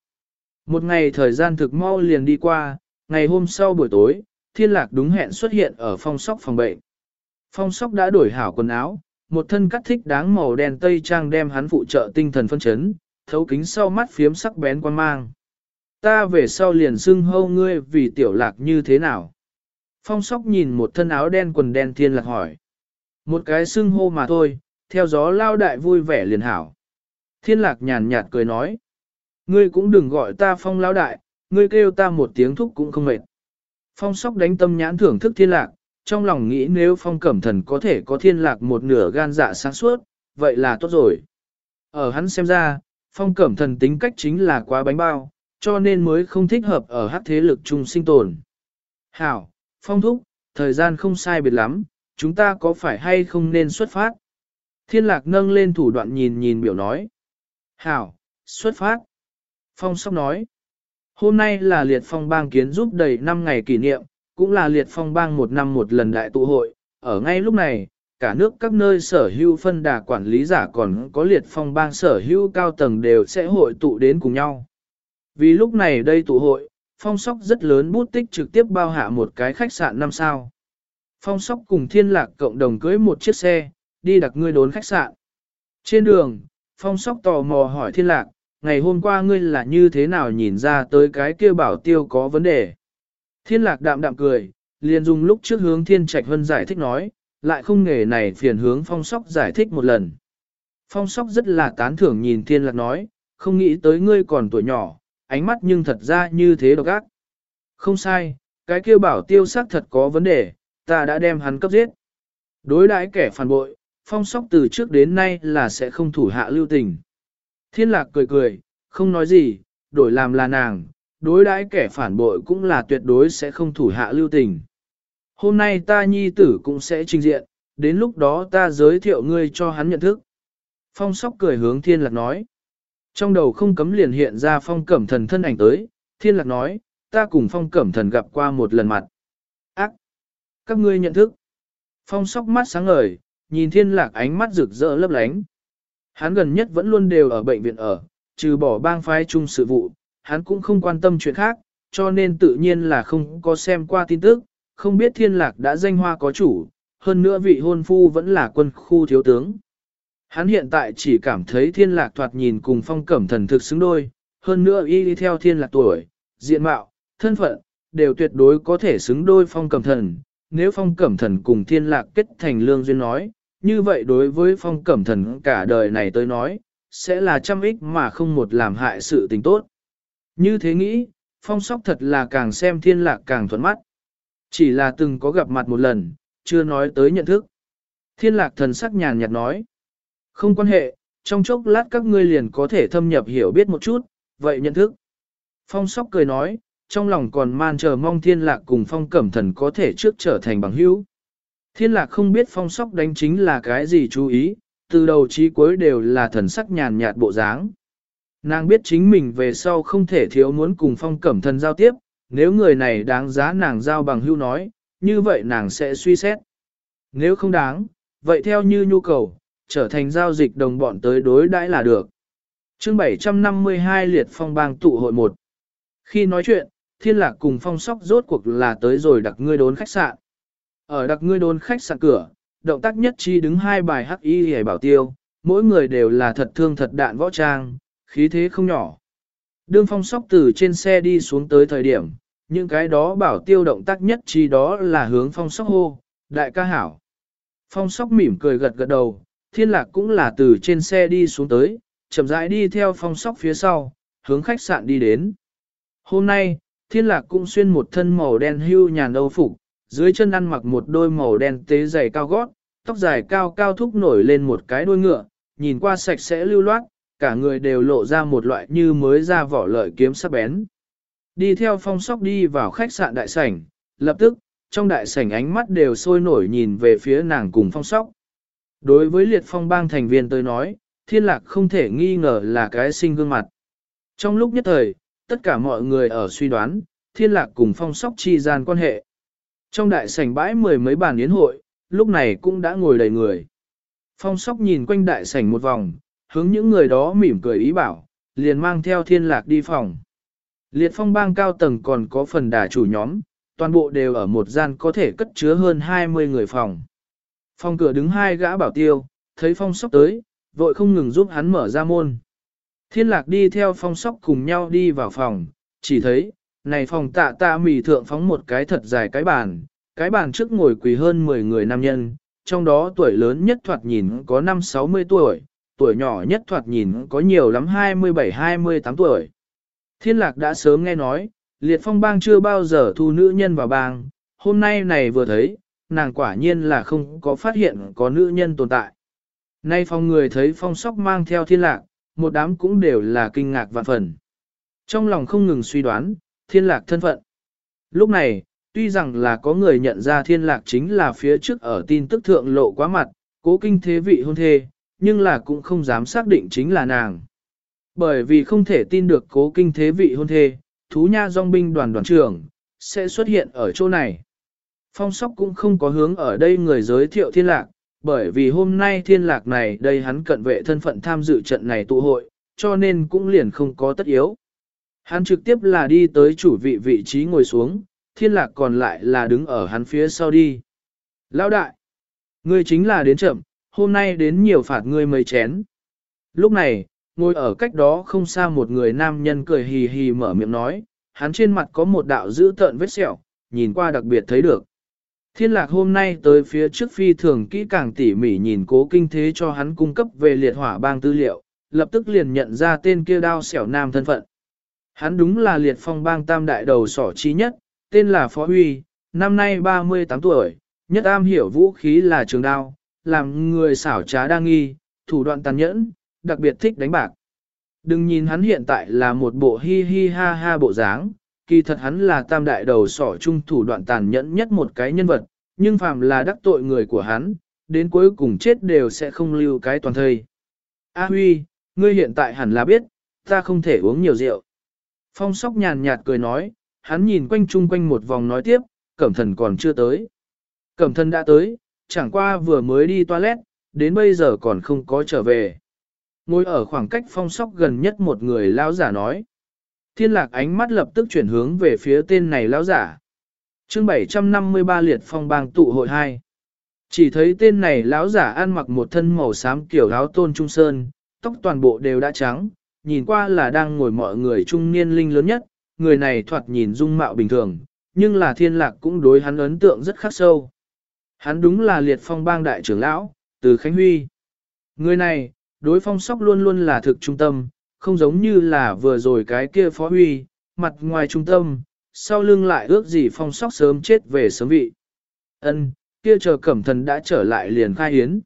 Một ngày thời gian thực mau liền đi qua, ngày hôm sau buổi tối, Thiên Lạc đúng hẹn xuất hiện ở phong sóc phòng bệnh. Phong sóc đã đổi hảo quần áo, một thân cắt thích đáng màu đen tây trang đem hắn phụ trợ tinh thần phân chấn, thấu kính sau mắt phiếm sắc bén quan mang. Ta về sau liền xưng hâu ngươi vì tiểu lạc như thế nào? Phong sóc nhìn một thân áo đen quần đen thiên lạc hỏi. Một cái xưng hô mà thôi, theo gió lao đại vui vẻ liền hảo. Thiên lạc nhàn nhạt cười nói. Ngươi cũng đừng gọi ta phong lao đại, ngươi kêu ta một tiếng thúc cũng không mệt. Phong sóc đánh tâm nhãn thưởng thức thiên lạc, trong lòng nghĩ nếu phong cẩm thần có thể có thiên lạc một nửa gan dạ sáng suốt, vậy là tốt rồi. Ở hắn xem ra, phong cẩm thần tính cách chính là quá bánh bao, cho nên mới không thích hợp ở hắc thế lực chung sinh tồn. Hảo, phong thúc, thời gian không sai biệt lắm, chúng ta có phải hay không nên xuất phát? Thiên lạc nâng lên thủ đoạn nhìn nhìn biểu nói. Hảo, xuất phát. Phong sóc nói. Hôm nay là liệt phong bang kiến giúp đầy 5 ngày kỷ niệm, cũng là liệt phong bang một năm một lần đại tụ hội. Ở ngay lúc này, cả nước các nơi sở hữu phân đà quản lý giả còn có liệt phong bang sở hữu cao tầng đều sẽ hội tụ đến cùng nhau. Vì lúc này đây tụ hội, phong sóc rất lớn bút tích trực tiếp bao hạ một cái khách sạn năm sao. Phong sóc cùng thiên lạc cộng đồng cưới một chiếc xe, đi đặt ngươi đốn khách sạn. Trên đường, phong sóc tò mò hỏi thiên lạc, ngày hôm qua ngươi là như thế nào nhìn ra tới cái kia bảo tiêu có vấn đề. Thiên lạc đạm đạm cười, liền dùng lúc trước hướng thiên trạch hân giải thích nói, lại không nghề này phiền hướng phong sóc giải thích một lần. Phong sóc rất là tán thưởng nhìn thiên lạc nói, không nghĩ tới ngươi còn tuổi nhỏ, ánh mắt nhưng thật ra như thế độc ác. Không sai, cái kia bảo tiêu xác thật có vấn đề, ta đã đem hắn cấp giết. Đối đãi kẻ phản bội, phong sóc từ trước đến nay là sẽ không thủ hạ lưu tình. Thiên lạc cười cười, không nói gì, đổi làm là nàng, đối đãi kẻ phản bội cũng là tuyệt đối sẽ không thủ hạ lưu tình. Hôm nay ta nhi tử cũng sẽ trình diện, đến lúc đó ta giới thiệu ngươi cho hắn nhận thức. Phong sóc cười hướng thiên lạc nói. Trong đầu không cấm liền hiện ra phong cẩm thần thân ảnh tới, thiên lạc nói, ta cùng phong cẩm thần gặp qua một lần mặt. Ác! Các ngươi nhận thức. Phong sóc mắt sáng ngời, nhìn thiên lạc ánh mắt rực rỡ lấp lánh. Hắn gần nhất vẫn luôn đều ở bệnh viện ở, trừ bỏ bang phái chung sự vụ, hắn cũng không quan tâm chuyện khác, cho nên tự nhiên là không có xem qua tin tức, không biết thiên lạc đã danh hoa có chủ, hơn nữa vị hôn phu vẫn là quân khu thiếu tướng. Hắn hiện tại chỉ cảm thấy thiên lạc thoạt nhìn cùng phong cẩm thần thực xứng đôi, hơn nữa y đi theo thiên lạc tuổi, diện mạo, thân phận, đều tuyệt đối có thể xứng đôi phong cẩm thần. Nếu phong cẩm thần cùng thiên lạc kết thành lương duyên nói, như vậy đối với phong cẩm thần cả đời này tới nói, sẽ là trăm ích mà không một làm hại sự tình tốt. Như thế nghĩ, phong sóc thật là càng xem thiên lạc càng thuận mắt. Chỉ là từng có gặp mặt một lần, chưa nói tới nhận thức. Thiên lạc thần sắc nhàn nhạt nói. Không quan hệ, trong chốc lát các ngươi liền có thể thâm nhập hiểu biết một chút, vậy nhận thức. Phong sóc cười nói, trong lòng còn man chờ mong thiên lạc cùng phong cẩm thần có thể trước trở thành bằng hữu. Thiên lạc không biết phong sóc đánh chính là cái gì chú ý, từ đầu chí cuối đều là thần sắc nhàn nhạt bộ dáng. Nàng biết chính mình về sau không thể thiếu muốn cùng phong cẩm thần giao tiếp, nếu người này đáng giá nàng giao bằng hưu nói, như vậy nàng sẽ suy xét. Nếu không đáng, vậy theo như nhu cầu, trở thành giao dịch đồng bọn tới đối đãi là được. chương 752 liệt phong bang tụ hội một. Khi nói chuyện, thiên lạc cùng phong sóc rốt cuộc là tới rồi đặc ngươi đốn khách sạn. Ở đặc ngươi đốn khách sạn cửa, động tác nhất chi đứng hai bài hắc y hề bảo tiêu, mỗi người đều là thật thương thật đạn võ trang, khí thế không nhỏ. Đương phong sóc từ trên xe đi xuống tới thời điểm, những cái đó bảo tiêu động tác nhất chi đó là hướng phong sóc hô, đại ca hảo. Phong sóc mỉm cười gật gật đầu, thiên lạc cũng là từ trên xe đi xuống tới, chậm rãi đi theo phong sóc phía sau, hướng khách sạn đi đến. Hôm nay, thiên lạc cũng xuyên một thân màu đen hưu nhàn âu phục, dưới chân ăn mặc một đôi màu đen tế dày cao gót, tóc dài cao cao thúc nổi lên một cái đuôi ngựa, nhìn qua sạch sẽ lưu loát, cả người đều lộ ra một loại như mới ra vỏ lợi kiếm sắc bén. Đi theo phong sóc đi vào khách sạn đại sảnh, lập tức, trong đại sảnh ánh mắt đều sôi nổi nhìn về phía nàng cùng phong sóc. Đối với liệt phong bang thành viên tôi nói, thiên lạc không thể nghi ngờ là cái sinh gương mặt. Trong lúc nhất thời, tất cả mọi người ở suy đoán, thiên lạc cùng phong sóc chi gian quan hệ. Trong đại sảnh bãi mười mấy bàn yến hội, lúc này cũng đã ngồi đầy người. Phong sóc nhìn quanh đại sảnh một vòng, hướng những người đó mỉm cười ý bảo, liền mang theo thiên lạc đi phòng. Liệt phong bang cao tầng còn có phần đà chủ nhóm, toàn bộ đều ở một gian có thể cất chứa hơn 20 người phòng. Phòng cửa đứng hai gã bảo tiêu, thấy phong sóc tới, vội không ngừng giúp hắn mở ra môn. Thiên lạc đi theo phong sóc cùng nhau đi vào phòng, chỉ thấy, này phòng tạ tạ mì thượng phóng một cái thật dài cái bàn, cái bàn trước ngồi quỳ hơn 10 người nam nhân, trong đó tuổi lớn nhất thoạt nhìn có 5-60 tuổi, tuổi nhỏ nhất thoạt nhìn có nhiều lắm 27-28 tuổi. Thiên lạc đã sớm nghe nói, liệt phong bang chưa bao giờ thu nữ nhân vào bang, hôm nay này vừa thấy, nàng quả nhiên là không có phát hiện có nữ nhân tồn tại. Nay phong người thấy phong sóc mang theo thiên lạc, một đám cũng đều là kinh ngạc vạn phần. Trong lòng không ngừng suy đoán, thiên lạc thân phận. Lúc này, tuy rằng là có người nhận ra thiên lạc chính là phía trước ở tin tức thượng lộ quá mặt, cố kinh thế vị hôn thê, nhưng là cũng không dám xác định chính là nàng. Bởi vì không thể tin được cố kinh thế vị hôn thê, thú nha dòng binh đoàn đoàn trưởng, sẽ xuất hiện ở chỗ này. Phong sóc cũng không có hướng ở đây người giới thiệu thiên lạc, bởi vì hôm nay thiên lạc này đây hắn cận vệ thân phận tham dự trận này tụ hội, cho nên cũng liền không có tất yếu. Hắn trực tiếp là đi tới chủ vị vị trí ngồi xuống, thiên lạc còn lại là đứng ở hắn phía sau đi. Lão đại, ngươi chính là đến chậm, hôm nay đến nhiều phạt ngươi mấy chén. Lúc này, ngồi ở cách đó không xa một người nam nhân cười hì hì mở miệng nói, hắn trên mặt có một đạo dữ tợn vết sẹo, nhìn qua đặc biệt thấy được. Thiên lạc hôm nay tới phía trước phi thường kỹ càng tỉ mỉ nhìn cố kinh thế cho hắn cung cấp về liệt hỏa bang tư liệu, lập tức liền nhận ra tên kia đao xẻo nam thân phận. Hắn đúng là liệt phong bang tam đại đầu sỏ trí nhất, tên là Phó Huy, năm nay 38 tuổi, nhất am hiểu vũ khí là trường đao, làm người xảo trá đa nghi, thủ đoạn tàn nhẫn, đặc biệt thích đánh bạc. Đừng nhìn hắn hiện tại là một bộ hi hi ha ha bộ dáng, kỳ thật hắn là tam đại đầu sỏ trung thủ đoạn tàn nhẫn nhất một cái nhân vật, nhưng phàm là đắc tội người của hắn, đến cuối cùng chết đều sẽ không lưu cái toàn thây. A Huy, ngươi hiện tại hẳn là biết, ta không thể uống nhiều rượu. Phong sóc nhàn nhạt cười nói, hắn nhìn quanh chung quanh một vòng nói tiếp, cẩm thần còn chưa tới. Cẩm thần đã tới, chẳng qua vừa mới đi toilet, đến bây giờ còn không có trở về. Ngồi ở khoảng cách phong sóc gần nhất một người lão giả nói. Thiên lạc ánh mắt lập tức chuyển hướng về phía tên này lão giả. chương 753 liệt phong bang tụ hội 2. Chỉ thấy tên này lão giả ăn mặc một thân màu xám kiểu áo tôn trung sơn, tóc toàn bộ đều đã trắng, nhìn qua là đang ngồi mọi người trung niên linh lớn nhất, người này thoạt nhìn dung mạo bình thường, nhưng là thiên lạc cũng đối hắn ấn tượng rất khắc sâu. Hắn đúng là liệt phong bang đại trưởng lão, từ Khánh Huy. Người này, đối phong sóc luôn luôn là thực trung tâm, không giống như là vừa rồi cái kia phó huy, mặt ngoài trung tâm, sau lưng lại ước gì phong sóc sớm chết về sớm vị. ân kia chờ cẩm thần đã trở lại liền khai hiến.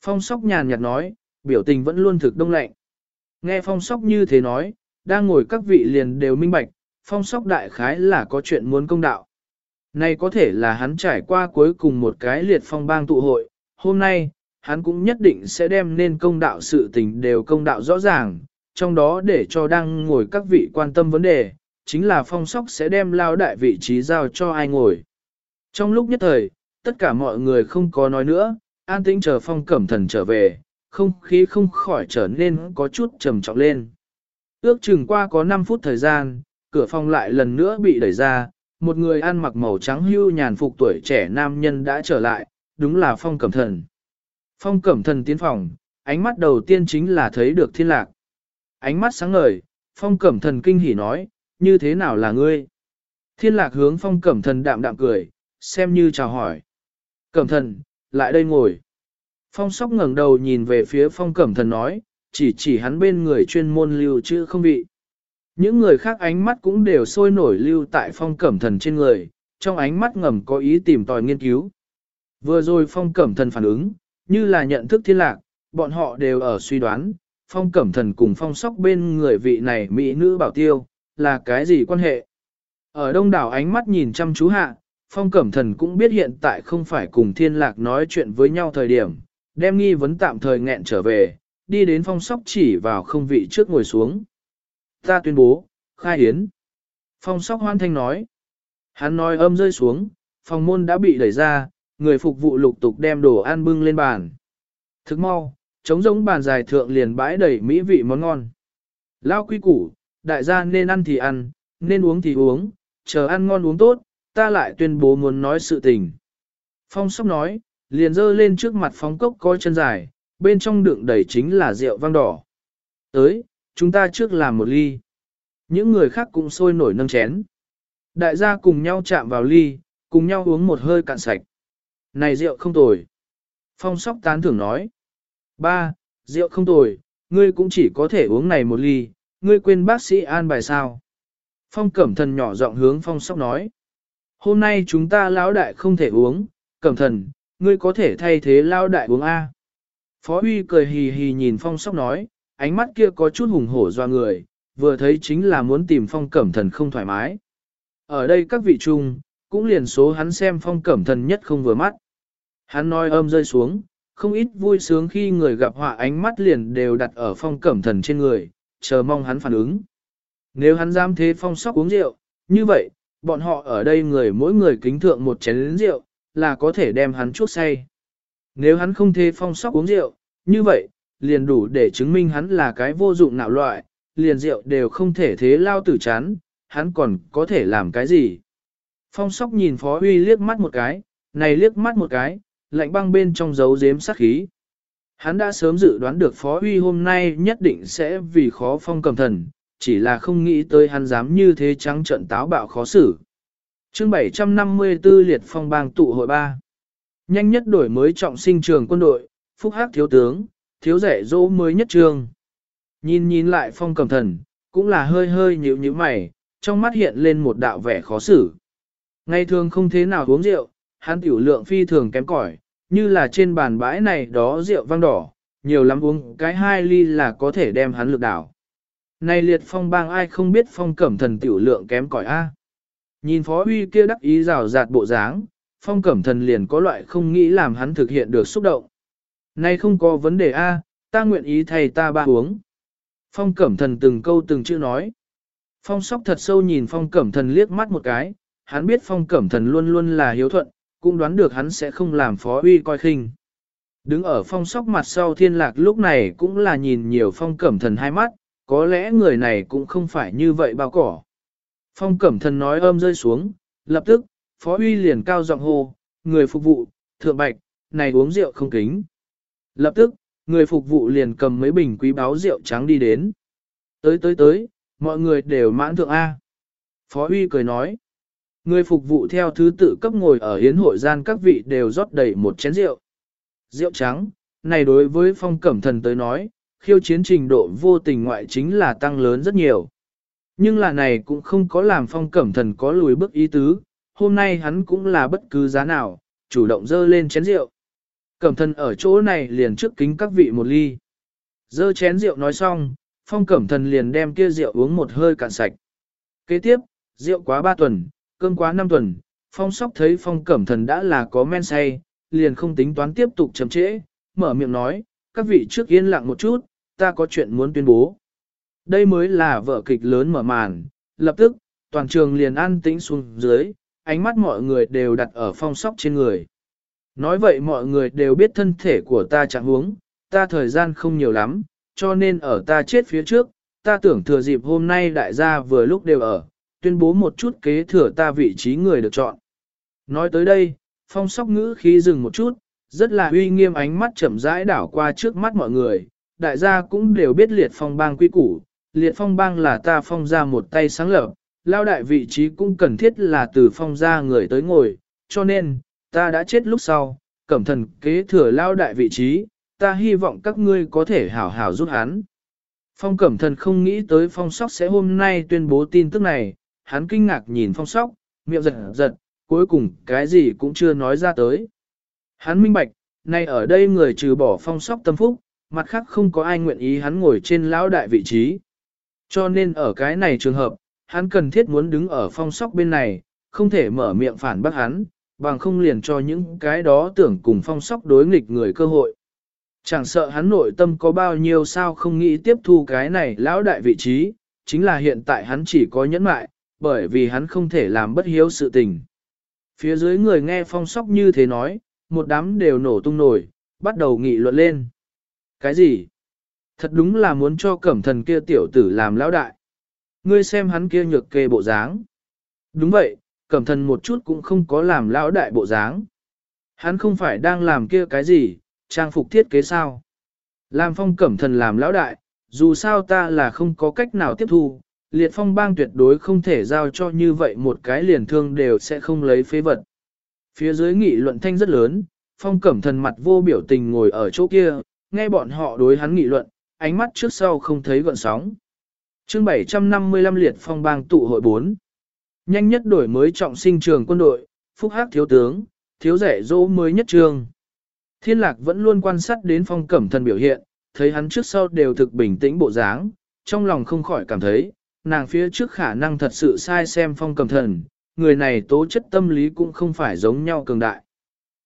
Phong sóc nhàn nhạt nói, biểu tình vẫn luôn thực đông lạnh. Nghe phong sóc như thế nói, đang ngồi các vị liền đều minh bạch, phong sóc đại khái là có chuyện muốn công đạo. Này có thể là hắn trải qua cuối cùng một cái liệt phong bang tụ hội, hôm nay, hắn cũng nhất định sẽ đem nên công đạo sự tình đều công đạo rõ ràng, trong đó để cho đang ngồi các vị quan tâm vấn đề, chính là phong sóc sẽ đem lao đại vị trí giao cho ai ngồi. Trong lúc nhất thời, tất cả mọi người không có nói nữa, an tĩnh chờ phong cẩm thần trở về, không khí không khỏi trở nên có chút trầm trọng lên. Ước chừng qua có 5 phút thời gian, cửa phòng lại lần nữa bị đẩy ra, một người ăn mặc màu trắng hưu nhàn phục tuổi trẻ nam nhân đã trở lại, đúng là Phong Cẩm Thần. Phong Cẩm Thần tiến phòng, ánh mắt đầu tiên chính là thấy được thiên lạc. Ánh mắt sáng ngời, Phong Cẩm Thần kinh hỉ nói, như thế nào là ngươi? Thiên lạc hướng Phong Cẩm Thần đạm đạm cười, xem như chào hỏi. Cẩm Thần, lại đây ngồi. Phong sóc ngẩng đầu nhìn về phía Phong Cẩm Thần nói, chỉ chỉ hắn bên người chuyên môn lưu chữ không vị. Những người khác ánh mắt cũng đều sôi nổi lưu tại phong cẩm thần trên người, trong ánh mắt ngầm có ý tìm tòi nghiên cứu. Vừa rồi phong cẩm thần phản ứng, như là nhận thức thiên lạc, bọn họ đều ở suy đoán, phong cẩm thần cùng phong sóc bên người vị này mỹ nữ bảo tiêu, là cái gì quan hệ. Ở đông đảo ánh mắt nhìn chăm chú hạ, phong cẩm thần cũng biết hiện tại không phải cùng thiên lạc nói chuyện với nhau thời điểm, đem nghi vấn tạm thời nghẹn trở về, đi đến phong sóc chỉ vào không vị trước ngồi xuống. Ta tuyên bố, khai hiến. Phong sóc hoan thanh nói. Hắn nói âm rơi xuống, phòng môn đã bị đẩy ra, người phục vụ lục tục đem đồ ăn bưng lên bàn. Thức mau, trống giống bàn dài thượng liền bãi đầy mỹ vị món ngon. Lao quy củ, đại gia nên ăn thì ăn, nên uống thì uống, chờ ăn ngon uống tốt, ta lại tuyên bố muốn nói sự tình. Phong sóc nói, liền dơ lên trước mặt phóng cốc coi chân dài, bên trong đựng đầy chính là rượu vang đỏ. Tới, chúng ta trước làm một ly. Những người khác cũng sôi nổi nâng chén. Đại gia cùng nhau chạm vào ly, cùng nhau uống một hơi cạn sạch. Này rượu không tồi. Phong sóc tán thưởng nói. Ba, rượu không tồi, ngươi cũng chỉ có thể uống này một ly, ngươi quên bác sĩ an bài sao. Phong cẩm thần nhỏ giọng hướng phong sóc nói. Hôm nay chúng ta lão đại không thể uống, cẩm thần, ngươi có thể thay thế lão đại uống A. Phó Huy cười hì hì nhìn phong sóc nói, ánh mắt kia có chút hùng hổ doa người, vừa thấy chính là muốn tìm phong cẩm thần không thoải mái. Ở đây các vị trung, cũng liền số hắn xem phong cẩm thần nhất không vừa mắt. Hắn nói âm rơi xuống, không ít vui sướng khi người gặp họa ánh mắt liền đều đặt ở phong cẩm thần trên người, chờ mong hắn phản ứng. Nếu hắn dám thế phong sóc uống rượu, như vậy, bọn họ ở đây người mỗi người kính thượng một chén rượu, là có thể đem hắn chuốc say. Nếu hắn không thế phong sóc uống rượu, như vậy, liền đủ để chứng minh hắn là cái vô dụng nạo loại, liền rượu đều không thể thế lao tử chán, hắn còn có thể làm cái gì. Phong sóc nhìn Phó Huy liếc mắt một cái, này liếc mắt một cái, lạnh băng bên trong dấu dếm sát khí. Hắn đã sớm dự đoán được Phó Huy hôm nay nhất định sẽ vì khó phong cầm thần, chỉ là không nghĩ tới hắn dám như thế trắng trận táo bạo khó xử. chương 754 liệt phong bang tụ hội 3 Nhanh nhất đổi mới trọng sinh trường quân đội, phúc hắc thiếu tướng, thiếu rẻ dỗ mới nhất trường. Nhìn nhìn lại phong cầm thần, cũng là hơi hơi nhíu nhíu mày, trong mắt hiện lên một đạo vẻ khó xử. Ngày thường không thế nào uống rượu, hắn tiểu lượng phi thường kém cỏi, như là trên bàn bãi này đó rượu vang đỏ, nhiều lắm uống cái hai ly là có thể đem hắn lực đảo. Này liệt phong bang ai không biết phong cẩm thần tiểu lượng kém cỏi a? Nhìn phó uy kia đắc ý rào rạt bộ dáng, phong cẩm thần liền có loại không nghĩ làm hắn thực hiện được xúc động. Này không có vấn đề a, ta nguyện ý thầy ta ba uống. Phong cẩm thần từng câu từng chữ nói. Phong sóc thật sâu nhìn phong cẩm thần liếc mắt một cái, hắn biết phong cẩm thần luôn luôn là hiếu thuận, cũng đoán được hắn sẽ không làm phó uy coi khinh. Đứng ở phong sóc mặt sau thiên lạc lúc này cũng là nhìn nhiều phong cẩm thần hai mắt, có lẽ người này cũng không phải như vậy bao cỏ. Phong cẩm thần nói ôm rơi xuống, lập tức, phó uy liền cao giọng hô, người phục vụ, thượng bạch, này uống rượu không kính. Lập tức, người phục vụ liền cầm mấy bình quý báo rượu trắng đi đến. Tới tới tới, mọi người đều mãn thượng A. Phó uy cười nói. Người phục vụ theo thứ tự cấp ngồi ở hiến hội gian các vị đều rót đầy một chén rượu. Rượu trắng, này đối với phong cẩm thần tới nói, khiêu chiến trình độ vô tình ngoại chính là tăng lớn rất nhiều. Nhưng là này cũng không có làm phong cẩm thần có lùi bước ý tứ, hôm nay hắn cũng là bất cứ giá nào, chủ động dơ lên chén rượu. Cẩm thần ở chỗ này liền trước kính các vị một ly. Dơ chén rượu nói xong, phong cẩm thần liền đem kia rượu uống một hơi cạn sạch. Kế tiếp, rượu quá ba tuần, cơm quá năm tuần, phong sóc thấy phong cẩm thần đã là có men say, liền không tính toán tiếp tục chậm trễ, mở miệng nói, các vị trước yên lặng một chút, ta có chuyện muốn tuyên bố. Đây mới là vở kịch lớn mở màn, lập tức, toàn trường liền an tĩnh xuống dưới, ánh mắt mọi người đều đặt ở phong sóc trên người. Nói vậy mọi người đều biết thân thể của ta chẳng huống, ta thời gian không nhiều lắm, cho nên ở ta chết phía trước, ta tưởng thừa dịp hôm nay đại gia vừa lúc đều ở, tuyên bố một chút kế thừa ta vị trí người được chọn. Nói tới đây, phong sóc ngữ khí dừng một chút, rất là uy nghiêm ánh mắt chậm rãi đảo qua trước mắt mọi người, đại gia cũng đều biết liệt phong bang quy củ, liệt phong bang là ta phong ra một tay sáng lập, lao đại vị trí cũng cần thiết là từ phong ra người tới ngồi, cho nên, ta đã chết lúc sau, cẩm thần kế thừa lao đại vị trí, ta hy vọng các ngươi có thể hảo hảo giúp hắn. Phong cẩm thần không nghĩ tới phong sóc sẽ hôm nay tuyên bố tin tức này, hắn kinh ngạc nhìn phong sóc, miệng giật giật, cuối cùng cái gì cũng chưa nói ra tới. Hắn minh bạch, nay ở đây người trừ bỏ phong sóc tâm phúc, mặt khác không có ai nguyện ý hắn ngồi trên lão đại vị trí. Cho nên ở cái này trường hợp, hắn cần thiết muốn đứng ở phong sóc bên này, không thể mở miệng phản bác hắn, bằng không liền cho những cái đó tưởng cùng phong sóc đối nghịch người cơ hội. Chẳng sợ hắn nội tâm có bao nhiêu sao không nghĩ tiếp thu cái này lão đại vị trí, chính là hiện tại hắn chỉ có nhẫn mại, bởi vì hắn không thể làm bất hiếu sự tình. Phía dưới người nghe phong sóc như thế nói, một đám đều nổ tung nổi, bắt đầu nghị luận lên. Cái gì? Thật đúng là muốn cho cẩm thần kia tiểu tử làm lão đại. Ngươi xem hắn kia nhược kê bộ dáng. Đúng vậy, cẩm thần một chút cũng không có làm lão đại bộ dáng. Hắn không phải đang làm kia cái gì, trang phục thiết kế sao. Làm phong cẩm thần làm lão đại, dù sao ta là không có cách nào tiếp thu, liệt phong bang tuyệt đối không thể giao cho như vậy một cái liền thương đều sẽ không lấy phế vật. Phía dưới nghị luận thanh rất lớn, phong cẩm thần mặt vô biểu tình ngồi ở chỗ kia, nghe bọn họ đối hắn nghị luận, ánh mắt trước sau không thấy gọn sóng. chương 755 liệt phong bang tụ hội 4. Nhanh nhất đổi mới trọng sinh trường quân đội, phúc hắc thiếu tướng, thiếu rẻ dỗ mới nhất trường. Thiên lạc vẫn luôn quan sát đến phong cẩm thần biểu hiện, thấy hắn trước sau đều thực bình tĩnh bộ dáng, trong lòng không khỏi cảm thấy, nàng phía trước khả năng thật sự sai xem phong cẩm thần, người này tố chất tâm lý cũng không phải giống nhau cường đại.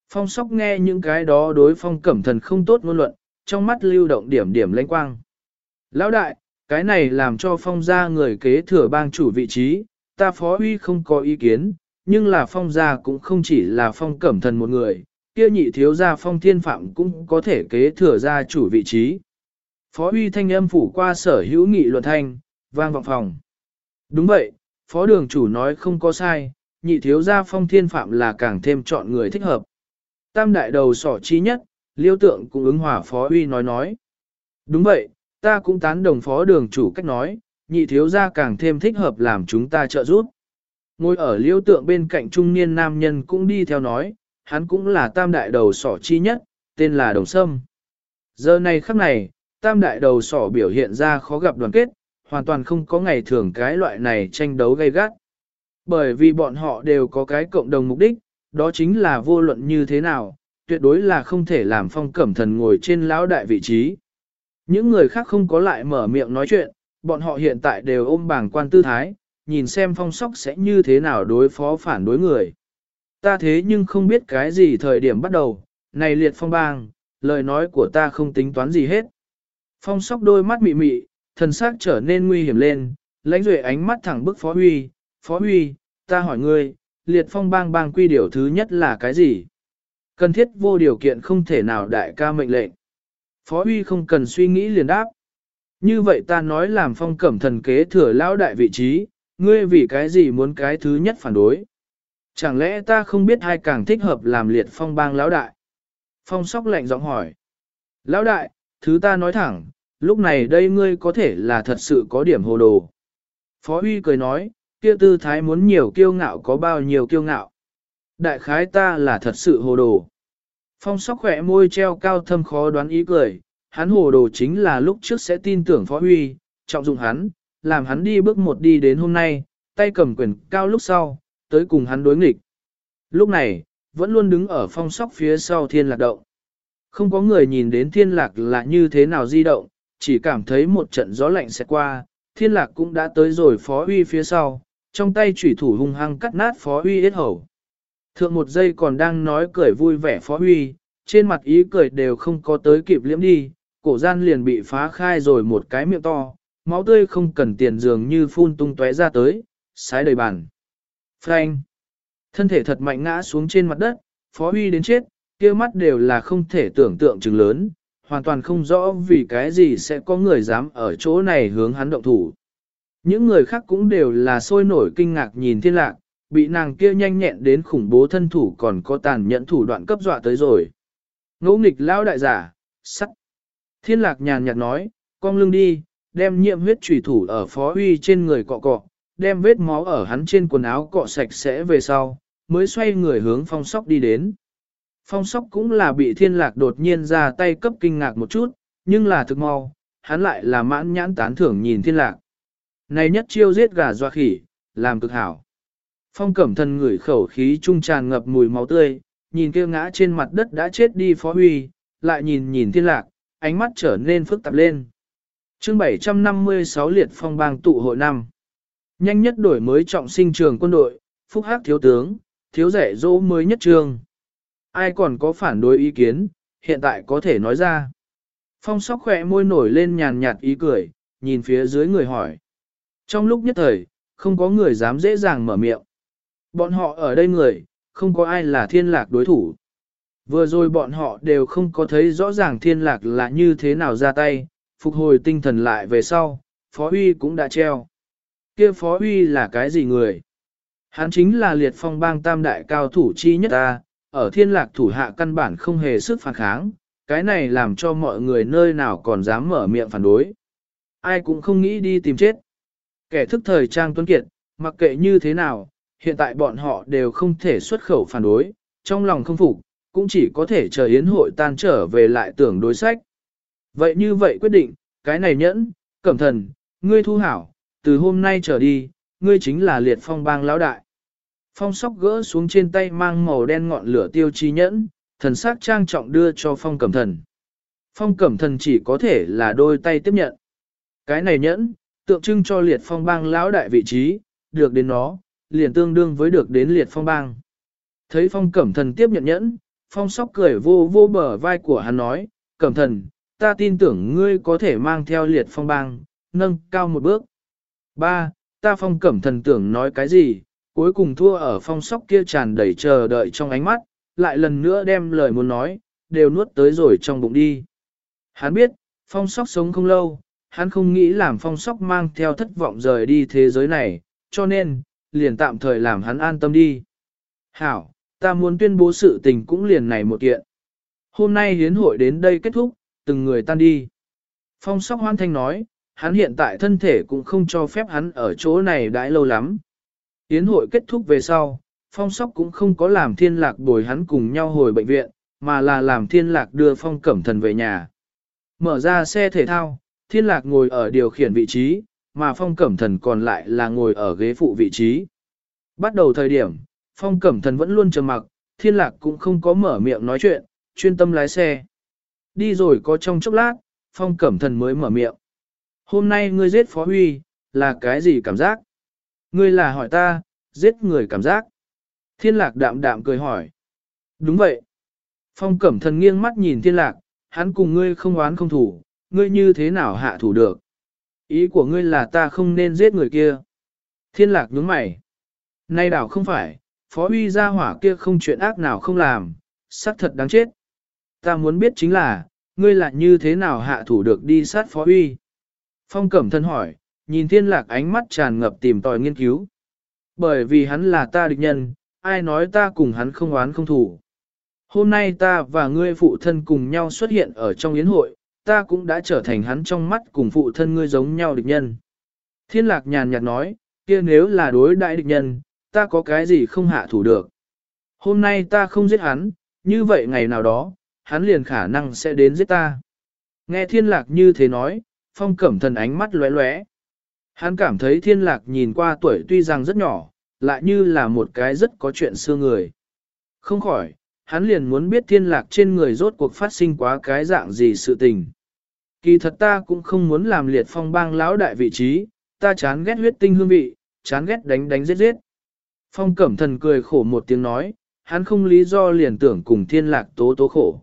Phong sóc nghe những cái đó đối phong cẩm thần không tốt ngôn luận, trong mắt lưu động điểm điểm lãnh quang. Lão đại, cái này làm cho phong gia người kế thừa bang chủ vị trí, ta phó uy không có ý kiến, nhưng là phong gia cũng không chỉ là phong cẩm thần một người, kia nhị thiếu gia phong thiên phạm cũng có thể kế thừa gia chủ vị trí. Phó uy thanh âm phủ qua sở hữu nghị luận thanh, vang vọng phòng. Đúng vậy, phó đường chủ nói không có sai, nhị thiếu gia phong thiên phạm là càng thêm chọn người thích hợp. Tam đại đầu sỏ chi nhất, liêu tượng cũng ứng hòa phó uy nói nói. Đúng vậy, ta cũng tán đồng phó đường chủ cách nói, nhị thiếu gia càng thêm thích hợp làm chúng ta trợ giúp. Ngồi ở liêu tượng bên cạnh trung niên nam nhân cũng đi theo nói, hắn cũng là tam đại đầu sỏ chi nhất, tên là Đồng Sâm. Giờ này khắc này, tam đại đầu sỏ biểu hiện ra khó gặp đoàn kết, hoàn toàn không có ngày thường cái loại này tranh đấu gay gắt. Bởi vì bọn họ đều có cái cộng đồng mục đích, đó chính là vô luận như thế nào, tuyệt đối là không thể làm phong cẩm thần ngồi trên lão đại vị trí. Những người khác không có lại mở miệng nói chuyện, bọn họ hiện tại đều ôm bảng quan tư thái, nhìn xem phong sóc sẽ như thế nào đối phó phản đối người. Ta thế nhưng không biết cái gì thời điểm bắt đầu, này liệt phong bang, lời nói của ta không tính toán gì hết. Phong sóc đôi mắt mị mị, thần sắc trở nên nguy hiểm lên, lãnh duệ ánh mắt thẳng bức Phó Huy, Phó Huy, ta hỏi ngươi, liệt phong bang bang quy điều thứ nhất là cái gì? Cần thiết vô điều kiện không thể nào đại ca mệnh lệnh. Phó Huy không cần suy nghĩ liền đáp. Như vậy ta nói làm phong cẩm thần kế thừa lão đại vị trí, ngươi vì cái gì muốn cái thứ nhất phản đối? Chẳng lẽ ta không biết ai càng thích hợp làm liệt phong bang lão đại? Phong sóc lạnh giọng hỏi. Lão đại, thứ ta nói thẳng, lúc này đây ngươi có thể là thật sự có điểm hồ đồ. Phó Huy cười nói, kia tư thái muốn nhiều kiêu ngạo có bao nhiêu kiêu ngạo. Đại khái ta là thật sự hồ đồ. Phong sóc khỏe môi treo cao thâm khó đoán ý cười, hắn hồ đồ chính là lúc trước sẽ tin tưởng Phó Huy, trọng dụng hắn, làm hắn đi bước một đi đến hôm nay, tay cầm quyền cao lúc sau, tới cùng hắn đối nghịch. Lúc này, vẫn luôn đứng ở phong sóc phía sau thiên lạc động. Không có người nhìn đến thiên lạc là như thế nào di động, chỉ cảm thấy một trận gió lạnh sẽ qua, thiên lạc cũng đã tới rồi phó huy phía sau, trong tay chủy thủ hung hăng cắt nát phó huy hết hầu. Thượng một giây còn đang nói cười vui vẻ phó huy, trên mặt ý cười đều không có tới kịp liễm đi, cổ gian liền bị phá khai rồi một cái miệng to, máu tươi không cần tiền dường như phun tung tóe ra tới, sái đầy bàn. Frank! Thân thể thật mạnh ngã xuống trên mặt đất, phó huy đến chết, kia mắt đều là không thể tưởng tượng chừng lớn, hoàn toàn không rõ vì cái gì sẽ có người dám ở chỗ này hướng hắn động thủ. Những người khác cũng đều là sôi nổi kinh ngạc nhìn thiên lạc, bị nàng kia nhanh nhẹn đến khủng bố thân thủ còn có tàn nhẫn thủ đoạn cấp dọa tới rồi. Ngỗ nghịch lao đại giả, sắt. Thiên lạc nhàn nhạt nói, con lưng đi, đem nhiệm huyết trùy thủ ở phó huy trên người cọ cọ, đem vết máu ở hắn trên quần áo cọ sạch sẽ về sau, mới xoay người hướng phong sóc đi đến. Phong sóc cũng là bị thiên lạc đột nhiên ra tay cấp kinh ngạc một chút, nhưng là thực mau, hắn lại là mãn nhãn tán thưởng nhìn thiên lạc. Này nhất chiêu giết gà doa khỉ, làm cực hảo. Phong cẩm thân ngửi khẩu khí trung tràn ngập mùi máu tươi, nhìn kia ngã trên mặt đất đã chết đi phó huy, lại nhìn nhìn thiên lạc, ánh mắt trở nên phức tạp lên. chương 756 liệt phong bang tụ hội năm. Nhanh nhất đổi mới trọng sinh trường quân đội, phúc hắc thiếu tướng, thiếu rẻ dỗ mới nhất trường. Ai còn có phản đối ý kiến, hiện tại có thể nói ra. Phong sóc khỏe môi nổi lên nhàn nhạt ý cười, nhìn phía dưới người hỏi. Trong lúc nhất thời, không có người dám dễ dàng mở miệng. Bọn họ ở đây người, không có ai là thiên lạc đối thủ. Vừa rồi bọn họ đều không có thấy rõ ràng thiên lạc là như thế nào ra tay, phục hồi tinh thần lại về sau, Phó Huy cũng đã treo. kia Phó Huy là cái gì người? Hắn chính là liệt phong bang tam đại cao thủ chi nhất ta, ở thiên lạc thủ hạ căn bản không hề sức phản kháng, cái này làm cho mọi người nơi nào còn dám mở miệng phản đối. Ai cũng không nghĩ đi tìm chết. Kẻ thức thời trang tuấn kiệt, mặc kệ như thế nào, hiện tại bọn họ đều không thể xuất khẩu phản đối, trong lòng không phục, cũng chỉ có thể chờ yến hội tan trở về lại tưởng đối sách. Vậy như vậy quyết định, cái này nhẫn, cẩm thần, ngươi thu hảo, từ hôm nay trở đi, ngươi chính là liệt phong bang lão đại. Phong sóc gỡ xuống trên tay mang màu đen ngọn lửa tiêu chi nhẫn, thần sắc trang trọng đưa cho phong cẩm thần. Phong cẩm thần chỉ có thể là đôi tay tiếp nhận. Cái này nhẫn, tượng trưng cho liệt phong bang lão đại vị trí, được đến nó, liền tương đương với được đến liệt phong bang. Thấy phong cẩm thần tiếp nhận nhẫn, phong sóc cười vô vô bờ vai của hắn nói, cẩm thần, ta tin tưởng ngươi có thể mang theo liệt phong bang, nâng cao một bước. Ba, ta phong cẩm thần tưởng nói cái gì, cuối cùng thua ở phong sóc kia tràn đầy chờ đợi trong ánh mắt, lại lần nữa đem lời muốn nói, đều nuốt tới rồi trong bụng đi. Hắn biết, phong sóc sống không lâu, hắn không nghĩ làm phong sóc mang theo thất vọng rời đi thế giới này, cho nên, liền tạm thời làm hắn an tâm đi. Hảo, ta muốn tuyên bố sự tình cũng liền này một kiện. Hôm nay hiến hội đến đây kết thúc, từng người tan đi. Phong sóc hoan thanh nói, hắn hiện tại thân thể cũng không cho phép hắn ở chỗ này đãi lâu lắm. Yến hội kết thúc về sau, phong sóc cũng không có làm thiên lạc bồi hắn cùng nhau hồi bệnh viện, mà là làm thiên lạc đưa phong cẩm thần về nhà. Mở ra xe thể thao, thiên lạc ngồi ở điều khiển vị trí, mà phong cẩm thần còn lại là ngồi ở ghế phụ vị trí. Bắt đầu thời điểm, phong cẩm thần vẫn luôn trầm mặc, thiên lạc cũng không có mở miệng nói chuyện, chuyên tâm lái xe. Đi rồi có trong chốc lát, phong cẩm thần mới mở miệng. Hôm nay ngươi giết phó huy, là cái gì cảm giác? Ngươi là hỏi ta, giết người cảm giác. Thiên lạc đạm đạm cười hỏi. Đúng vậy. Phong cẩm thần nghiêng mắt nhìn thiên lạc, hắn cùng ngươi không oán không thủ, ngươi như thế nào hạ thủ được? Ý của ngươi là ta không nên giết người kia. Thiên lạc nhướng mày. Nay đảo không phải, phó uy gia hỏa kia không chuyện ác nào không làm, xác thật đáng chết. Ta muốn biết chính là, ngươi là như thế nào hạ thủ được đi sát phó uy. Phong cẩm thân hỏi, nhìn thiên lạc ánh mắt tràn ngập tìm tòi nghiên cứu. Bởi vì hắn là ta địch nhân, ai nói ta cùng hắn không oán không thủ. Hôm nay ta và ngươi phụ thân cùng nhau xuất hiện ở trong yến hội, ta cũng đã trở thành hắn trong mắt cùng phụ thân ngươi giống nhau địch nhân. Thiên lạc nhàn nhạt nói, kia nếu là đối đại địch nhân, ta có cái gì không hạ thủ được. Hôm nay ta không giết hắn, như vậy ngày nào đó, hắn liền khả năng sẽ đến giết ta. Nghe thiên lạc như thế nói, phong cẩm thần ánh mắt lóe lóe. Hắn cảm thấy thiên lạc nhìn qua tuổi tuy rằng rất nhỏ, lại như là một cái rất có chuyện xưa người. Không khỏi, hắn liền muốn biết thiên lạc trên người rốt cuộc phát sinh quá cái dạng gì sự tình. Kỳ thật ta cũng không muốn làm liệt phong bang lão đại vị trí, ta chán ghét huyết tinh hương vị, chán ghét đánh đánh giết giết. Phong cẩm thần cười khổ một tiếng nói, hắn không lý do liền tưởng cùng thiên lạc tố tố khổ.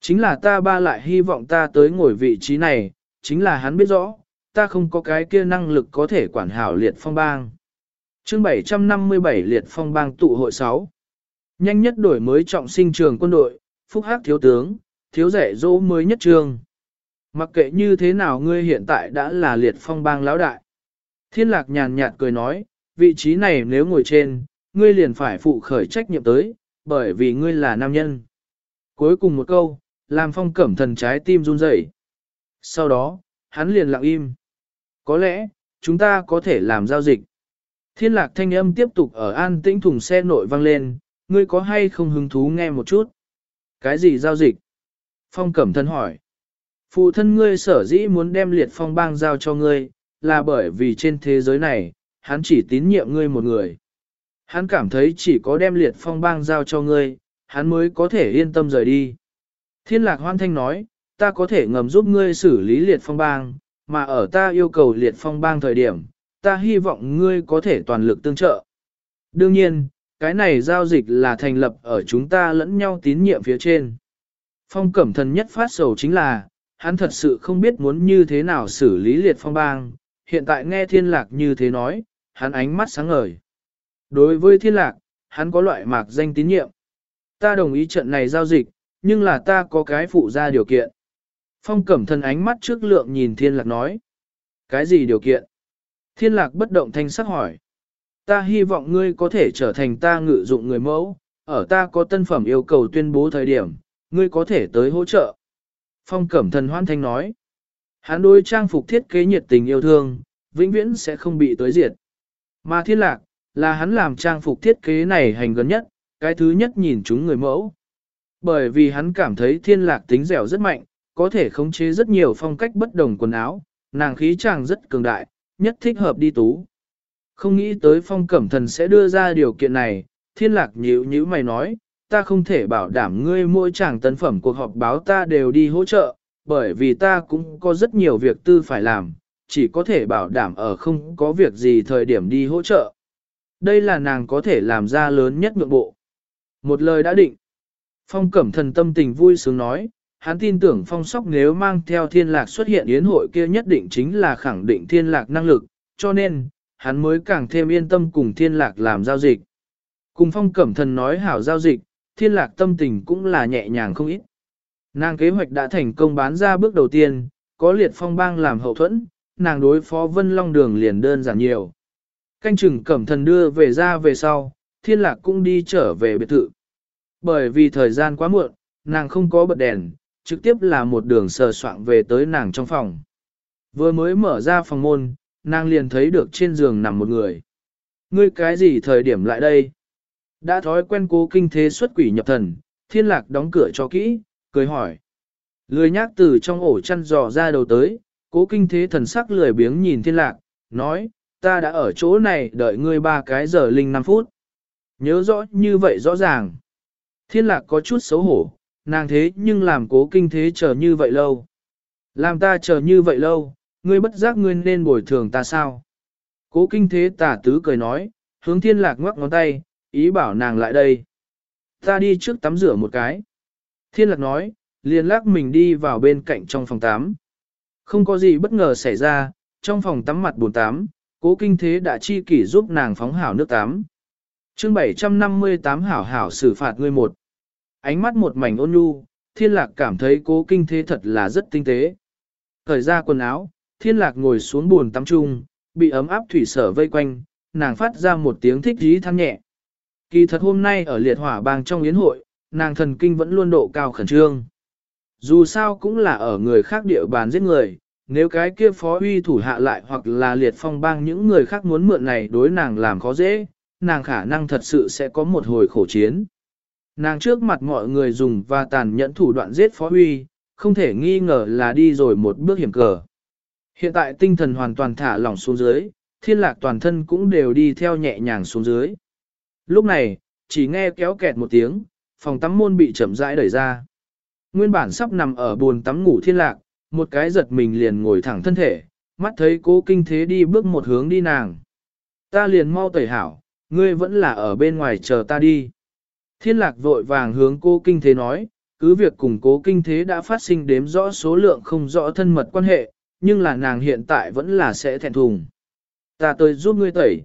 Chính là ta ba lại hy vọng ta tới ngồi vị trí này, chính là hắn biết rõ, ta không có cái kia năng lực có thể quản hảo liệt phong bang. chương 757 liệt phong bang tụ hội 6. Nhanh nhất đổi mới trọng sinh trường quân đội, phúc hắc thiếu tướng, thiếu rẻ dỗ mới nhất trường Mặc kệ như thế nào ngươi hiện tại đã là liệt phong bang lão đại. Thiên lạc nhàn nhạt cười nói, vị trí này nếu ngồi trên, ngươi liền phải phụ khởi trách nhiệm tới, bởi vì ngươi là nam nhân. Cuối cùng một câu, làm phong cẩm thần trái tim run rẩy. Sau đó, hắn liền lặng im. Có lẽ, chúng ta có thể làm giao dịch. Thiên lạc thanh âm tiếp tục ở an tĩnh thùng xe nội vang lên, ngươi có hay không hứng thú nghe một chút? Cái gì giao dịch? Phong cẩm thân hỏi. Phụ thân ngươi sở dĩ muốn đem liệt phong bang giao cho ngươi, là bởi vì trên thế giới này, hắn chỉ tín nhiệm ngươi một người. Hắn cảm thấy chỉ có đem liệt phong bang giao cho ngươi, hắn mới có thể yên tâm rời đi. Thiên lạc hoan thanh nói, ta có thể ngầm giúp ngươi xử lý liệt phong bang, mà ở ta yêu cầu liệt phong bang thời điểm, ta hy vọng ngươi có thể toàn lực tương trợ. Đương nhiên, cái này giao dịch là thành lập ở chúng ta lẫn nhau tín nhiệm phía trên. Phong cẩm thần nhất phát sầu chính là, hắn thật sự không biết muốn như thế nào xử lý liệt phong bang, hiện tại nghe thiên lạc như thế nói, hắn ánh mắt sáng ngời. Đối với thiên lạc, hắn có loại mạc danh tín nhiệm. Ta đồng ý trận này giao dịch, nhưng là ta có cái phụ ra điều kiện. Phong cẩm thần ánh mắt trước lượng nhìn thiên lạc nói. Cái gì điều kiện? Thiên lạc bất động thanh sắc hỏi. Ta hy vọng ngươi có thể trở thành ta ngự dụng người mẫu, ở ta có tân phẩm yêu cầu tuyên bố thời điểm, ngươi có thể tới hỗ trợ. Phong cẩm thần hoan thanh nói. Hắn đối trang phục thiết kế nhiệt tình yêu thương, vĩnh viễn sẽ không bị tới diệt. Mà thiên lạc, là hắn làm trang phục thiết kế này hành gần nhất, cái thứ nhất nhìn chúng người mẫu. Bởi vì hắn cảm thấy thiên lạc tính dẻo rất mạnh, có thể khống chế rất nhiều phong cách bất đồng quần áo, nàng khí chàng rất cường đại, nhất thích hợp đi tú. Không nghĩ tới phong cẩm thần sẽ đưa ra điều kiện này, thiên lạc nhíu nhíu mày nói, ta không thể bảo đảm ngươi mỗi chàng tân phẩm cuộc họp báo ta đều đi hỗ trợ, bởi vì ta cũng có rất nhiều việc tư phải làm, chỉ có thể bảo đảm ở không có việc gì thời điểm đi hỗ trợ. Đây là nàng có thể làm ra lớn nhất ngược bộ. Một lời đã định. Phong cẩm thần tâm tình vui sướng nói, hắn tin tưởng phong sóc nếu mang theo thiên lạc xuất hiện yến hội kia nhất định chính là khẳng định thiên lạc năng lực, cho nên, hắn mới càng thêm yên tâm cùng thiên lạc làm giao dịch. Cùng phong cẩm thần nói hảo giao dịch, thiên lạc tâm tình cũng là nhẹ nhàng không ít. Nàng kế hoạch đã thành công bán ra bước đầu tiên, có liệt phong bang làm hậu thuẫn, nàng đối phó vân long đường liền đơn giản nhiều. Canh chừng cẩm thần đưa về ra về sau, thiên lạc cũng đi trở về biệt thự. Bởi vì thời gian quá muộn, nàng không có bật đèn, trực tiếp là một đường sờ soạn về tới nàng trong phòng. Vừa mới mở ra phòng môn, nàng liền thấy được trên giường nằm một người. Ngươi cái gì thời điểm lại đây? Đã thói quen cố kinh thế xuất quỷ nhập thần, thiên lạc đóng cửa cho kỹ, cười hỏi. Lười nhác từ trong ổ chăn dò ra đầu tới, cố kinh thế thần sắc lười biếng nhìn thiên lạc, nói, ta đã ở chỗ này đợi ngươi ba cái giờ linh 5 phút. Nhớ rõ như vậy rõ ràng. Thiên lạc có chút xấu hổ, nàng thế nhưng làm cố kinh thế chờ như vậy lâu. Làm ta chờ như vậy lâu, ngươi bất giác ngươi nên bồi thường ta sao? Cố kinh thế tả tứ cười nói, hướng thiên lạc ngoắc ngón tay, ý bảo nàng lại đây. Ta đi trước tắm rửa một cái. Thiên lạc nói, liền lắc mình đi vào bên cạnh trong phòng tắm. Không có gì bất ngờ xảy ra, trong phòng tắm mặt bồn tắm, cố kinh thế đã chi kỷ giúp nàng phóng hảo nước tắm. chương 758 hảo hảo xử phạt ngươi một. Ánh mắt một mảnh ôn nhu, thiên lạc cảm thấy cố kinh thế thật là rất tinh tế. Thời ra quần áo, thiên lạc ngồi xuống buồn tắm chung, bị ấm áp thủy sở vây quanh, nàng phát ra một tiếng thích dí than nhẹ. Kỳ thật hôm nay ở liệt hỏa bang trong yến hội, nàng thần kinh vẫn luôn độ cao khẩn trương. Dù sao cũng là ở người khác địa bàn giết người, nếu cái kia phó uy thủ hạ lại hoặc là liệt phong bang những người khác muốn mượn này đối nàng làm khó dễ, nàng khả năng thật sự sẽ có một hồi khổ chiến. Nàng trước mặt mọi người dùng và tàn nhẫn thủ đoạn giết phó Huy, không thể nghi ngờ là đi rồi một bước hiểm cờ. Hiện tại tinh thần hoàn toàn thả lỏng xuống dưới, thiên lạc toàn thân cũng đều đi theo nhẹ nhàng xuống dưới. Lúc này, chỉ nghe kéo kẹt một tiếng, phòng tắm môn bị chậm rãi đẩy ra. Nguyên bản sắp nằm ở buồn tắm ngủ thiên lạc, một cái giật mình liền ngồi thẳng thân thể, mắt thấy cố kinh thế đi bước một hướng đi nàng. Ta liền mau tẩy hảo, ngươi vẫn là ở bên ngoài chờ ta đi. Thiên lạc vội vàng hướng cô kinh thế nói, cứ việc cùng cố kinh thế đã phát sinh đếm rõ số lượng không rõ thân mật quan hệ, nhưng là nàng hiện tại vẫn là sẽ thẹn thùng. Ta tới giúp ngươi tẩy.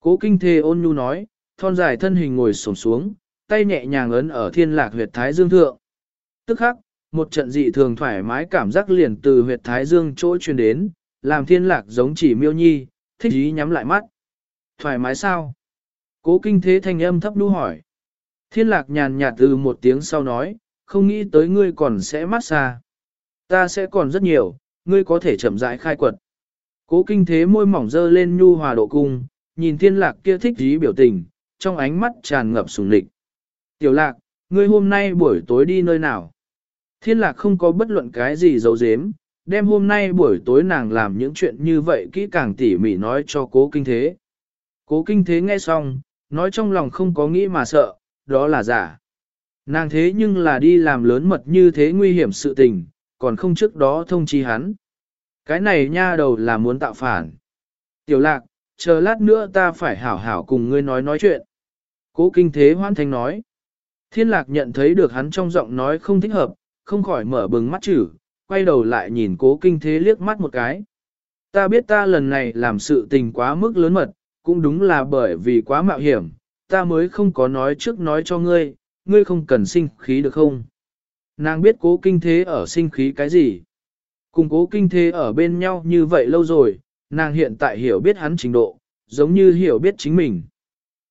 Cố kinh thế ôn nhu nói, thon dài thân hình ngồi sổng xuống, tay nhẹ nhàng ấn ở thiên lạc huyệt thái dương thượng. Tức khắc, một trận dị thường thoải mái cảm giác liền từ huyệt thái dương chỗ truyền đến, làm thiên lạc giống chỉ miêu nhi, thích ý nhắm lại mắt. Thoải mái sao? Cố kinh thế thanh âm thấp đu hỏi. Thiên lạc nhàn nhạt từ một tiếng sau nói, không nghĩ tới ngươi còn sẽ mát xa. Ta sẽ còn rất nhiều, ngươi có thể chậm rãi khai quật. Cố kinh thế môi mỏng dơ lên nhu hòa độ cung, nhìn thiên lạc kia thích dí biểu tình, trong ánh mắt tràn ngập sùng lịch. Tiểu lạc, ngươi hôm nay buổi tối đi nơi nào? Thiên lạc không có bất luận cái gì giấu giếm, đem hôm nay buổi tối nàng làm những chuyện như vậy kỹ càng tỉ mỉ nói cho cố kinh thế. Cố kinh thế nghe xong, nói trong lòng không có nghĩ mà sợ, đó là giả. Nàng thế nhưng là đi làm lớn mật như thế nguy hiểm sự tình, còn không trước đó thông chi hắn. Cái này nha đầu là muốn tạo phản. Tiểu lạc, chờ lát nữa ta phải hảo hảo cùng ngươi nói nói chuyện. Cố kinh thế hoan thành nói. Thiên lạc nhận thấy được hắn trong giọng nói không thích hợp, không khỏi mở bừng mắt chữ, quay đầu lại nhìn cố kinh thế liếc mắt một cái. Ta biết ta lần này làm sự tình quá mức lớn mật, cũng đúng là bởi vì quá mạo hiểm, ta mới không có nói trước nói cho ngươi, ngươi không cần sinh khí được không? Nàng biết cố kinh thế ở sinh khí cái gì? Cùng cố kinh thế ở bên nhau như vậy lâu rồi, nàng hiện tại hiểu biết hắn trình độ, giống như hiểu biết chính mình.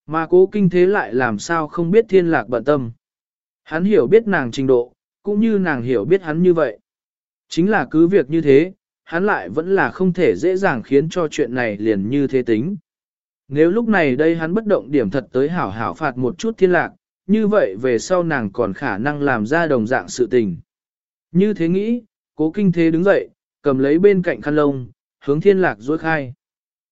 Mà cố kinh thế lại làm sao không biết thiên lạc bận tâm. Hắn hiểu biết nàng trình độ, cũng như nàng hiểu biết hắn như vậy. Chính là cứ việc như thế, hắn lại vẫn là không thể dễ dàng khiến cho chuyện này liền như thế tính. Nếu lúc này đây hắn bất động điểm thật tới hảo hảo phạt một chút thiên lạc, như vậy về sau nàng còn khả năng làm ra đồng dạng sự tình. Như thế nghĩ, cố kinh thế đứng dậy, cầm lấy bên cạnh khăn lông, hướng thiên lạc dối khai.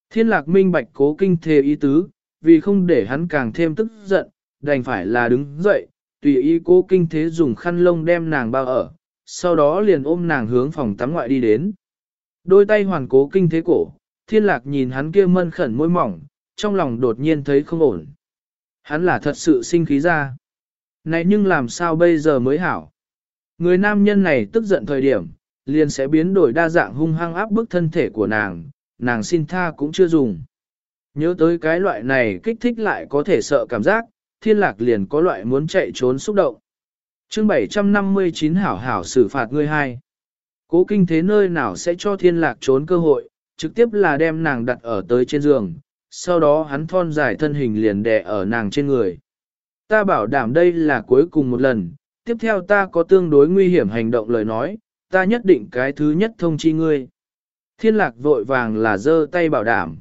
Thiên lạc minh bạch cố kinh thế ý tứ, vì không để hắn càng thêm tức giận, đành phải là đứng dậy, tùy ý cố kinh thế dùng khăn lông đem nàng bao ở, sau đó liền ôm nàng hướng phòng tắm ngoại đi đến. Đôi tay hoàn cố kinh thế cổ, thiên lạc nhìn hắn kia mân khẩn môi mỏng, trong lòng đột nhiên thấy không ổn. Hắn là thật sự sinh khí ra. Này nhưng làm sao bây giờ mới hảo? Người nam nhân này tức giận thời điểm, liền sẽ biến đổi đa dạng hung hăng áp bức thân thể của nàng, nàng xin tha cũng chưa dùng. Nhớ tới cái loại này kích thích lại có thể sợ cảm giác, thiên lạc liền có loại muốn chạy trốn xúc động. chương 759 hảo hảo xử phạt ngươi hai. Cố kinh thế nơi nào sẽ cho thiên lạc trốn cơ hội, trực tiếp là đem nàng đặt ở tới trên giường, sau đó hắn thon dài thân hình liền đè ở nàng trên người. Ta bảo đảm đây là cuối cùng một lần, tiếp theo ta có tương đối nguy hiểm hành động lời nói, ta nhất định cái thứ nhất thông chi ngươi. Thiên lạc vội vàng là giơ tay bảo đảm.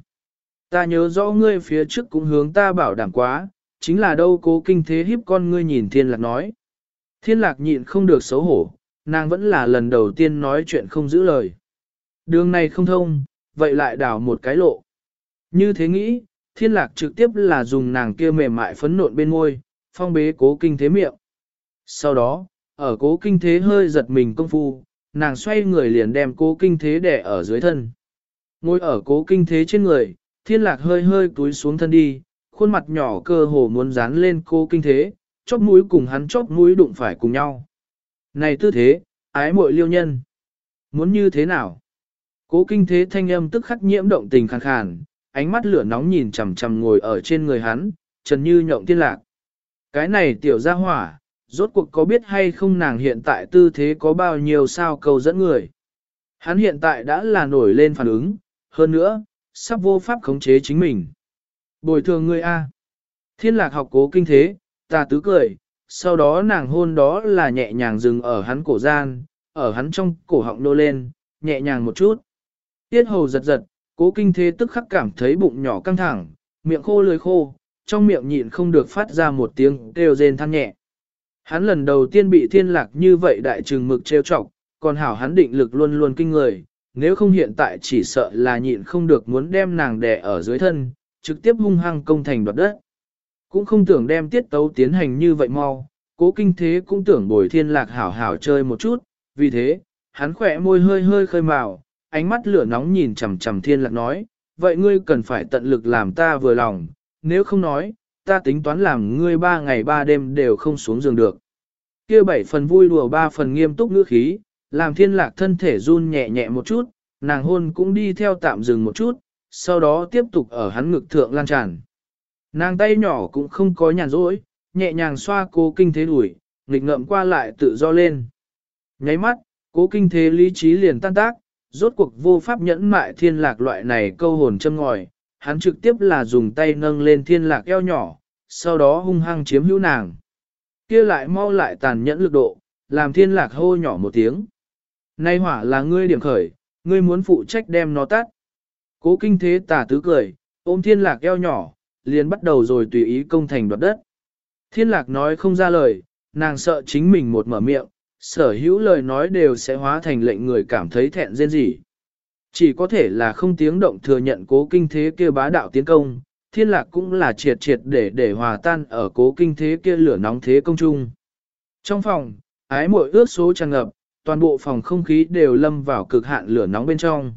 Ta nhớ rõ ngươi phía trước cũng hướng ta bảo đảm quá, chính là đâu cố kinh thế hiếp con ngươi nhìn thiên lạc nói. Thiên lạc nhịn không được xấu hổ, nàng vẫn là lần đầu tiên nói chuyện không giữ lời. Đường này không thông, vậy lại đảo một cái lộ. Như thế nghĩ, thiên lạc trực tiếp là dùng nàng kia mềm mại phấn nộn bên môi, phong bế cố kinh thế miệng. Sau đó, ở cố kinh thế hơi giật mình công phu, nàng xoay người liền đem cố kinh thế đẻ ở dưới thân. Ngồi ở cố kinh thế trên người, thiên lạc hơi hơi túi xuống thân đi, khuôn mặt nhỏ cơ hồ muốn dán lên cố kinh thế, chóp mũi cùng hắn chóp mũi đụng phải cùng nhau. Này tư thế, ái muội liêu nhân. Muốn như thế nào? Cố kinh thế thanh âm tức khắc nhiễm động tình khàn khàn, ánh mắt lửa nóng nhìn chằm chằm ngồi ở trên người hắn, trần như nhộng tiên lạc. Cái này tiểu gia hỏa, rốt cuộc có biết hay không nàng hiện tại tư thế có bao nhiêu sao cầu dẫn người. Hắn hiện tại đã là nổi lên phản ứng, hơn nữa, sắp vô pháp khống chế chính mình. Bồi thường ngươi A. Thiên lạc học cố kinh thế, ta tứ cười, sau đó nàng hôn đó là nhẹ nhàng dừng ở hắn cổ gian, ở hắn trong cổ họng nô lên, nhẹ nhàng một chút. Tiết hầu giật giật, cố kinh thế tức khắc cảm thấy bụng nhỏ căng thẳng, miệng khô lưỡi khô, trong miệng nhịn không được phát ra một tiếng kêu rên than nhẹ. Hắn lần đầu tiên bị thiên lạc như vậy đại trừng mực trêu chọc, còn hảo hắn định lực luôn luôn kinh người, nếu không hiện tại chỉ sợ là nhịn không được muốn đem nàng đè ở dưới thân, trực tiếp hung hăng công thành đoạt đất. Cũng không tưởng đem tiết tấu tiến hành như vậy mau, cố kinh thế cũng tưởng bồi thiên lạc hảo hảo chơi một chút, vì thế, hắn khỏe môi hơi hơi khơi màu, ánh mắt lửa nóng nhìn chằm chằm thiên lạc nói, vậy ngươi cần phải tận lực làm ta vừa lòng, nếu không nói, ta tính toán làm ngươi ba ngày ba đêm đều không xuống giường được. kia bảy phần vui đùa ba phần nghiêm túc ngữ khí, làm thiên lạc thân thể run nhẹ nhẹ một chút, nàng hôn cũng đi theo tạm dừng một chút, sau đó tiếp tục ở hắn ngực thượng lan tràn. Nàng tay nhỏ cũng không có nhàn rỗi, nhẹ nhàng xoa cô kinh thế đuổi, nghịch ngợm qua lại tự do lên. Nháy mắt, cố kinh thế lý trí liền tan tác, rốt cuộc vô pháp nhẫn mại thiên lạc loại này câu hồn châm ngòi, hắn trực tiếp là dùng tay nâng lên thiên lạc eo nhỏ, sau đó hung hăng chiếm hữu nàng. kia lại mau lại tàn nhẫn lực độ, làm thiên lạc hô nhỏ một tiếng. Nay hỏa là ngươi điểm khởi, ngươi muốn phụ trách đem nó tắt. Cố kinh thế tà tứ cười, ôm thiên lạc eo nhỏ, liền bắt đầu rồi tùy ý công thành đoạt đất. Thiên lạc nói không ra lời, nàng sợ chính mình một mở miệng, sở hữu lời nói đều sẽ hóa thành lệnh người cảm thấy thẹn rên gì. Chỉ có thể là không tiếng động thừa nhận cố kinh thế kia bá đạo tiến công, thiên lạc cũng là triệt triệt để để hòa tan ở cố kinh thế kia lửa nóng thế công chung. Trong phòng, ái mội ước số tràn ngập, toàn bộ phòng không khí đều lâm vào cực hạn lửa nóng bên trong.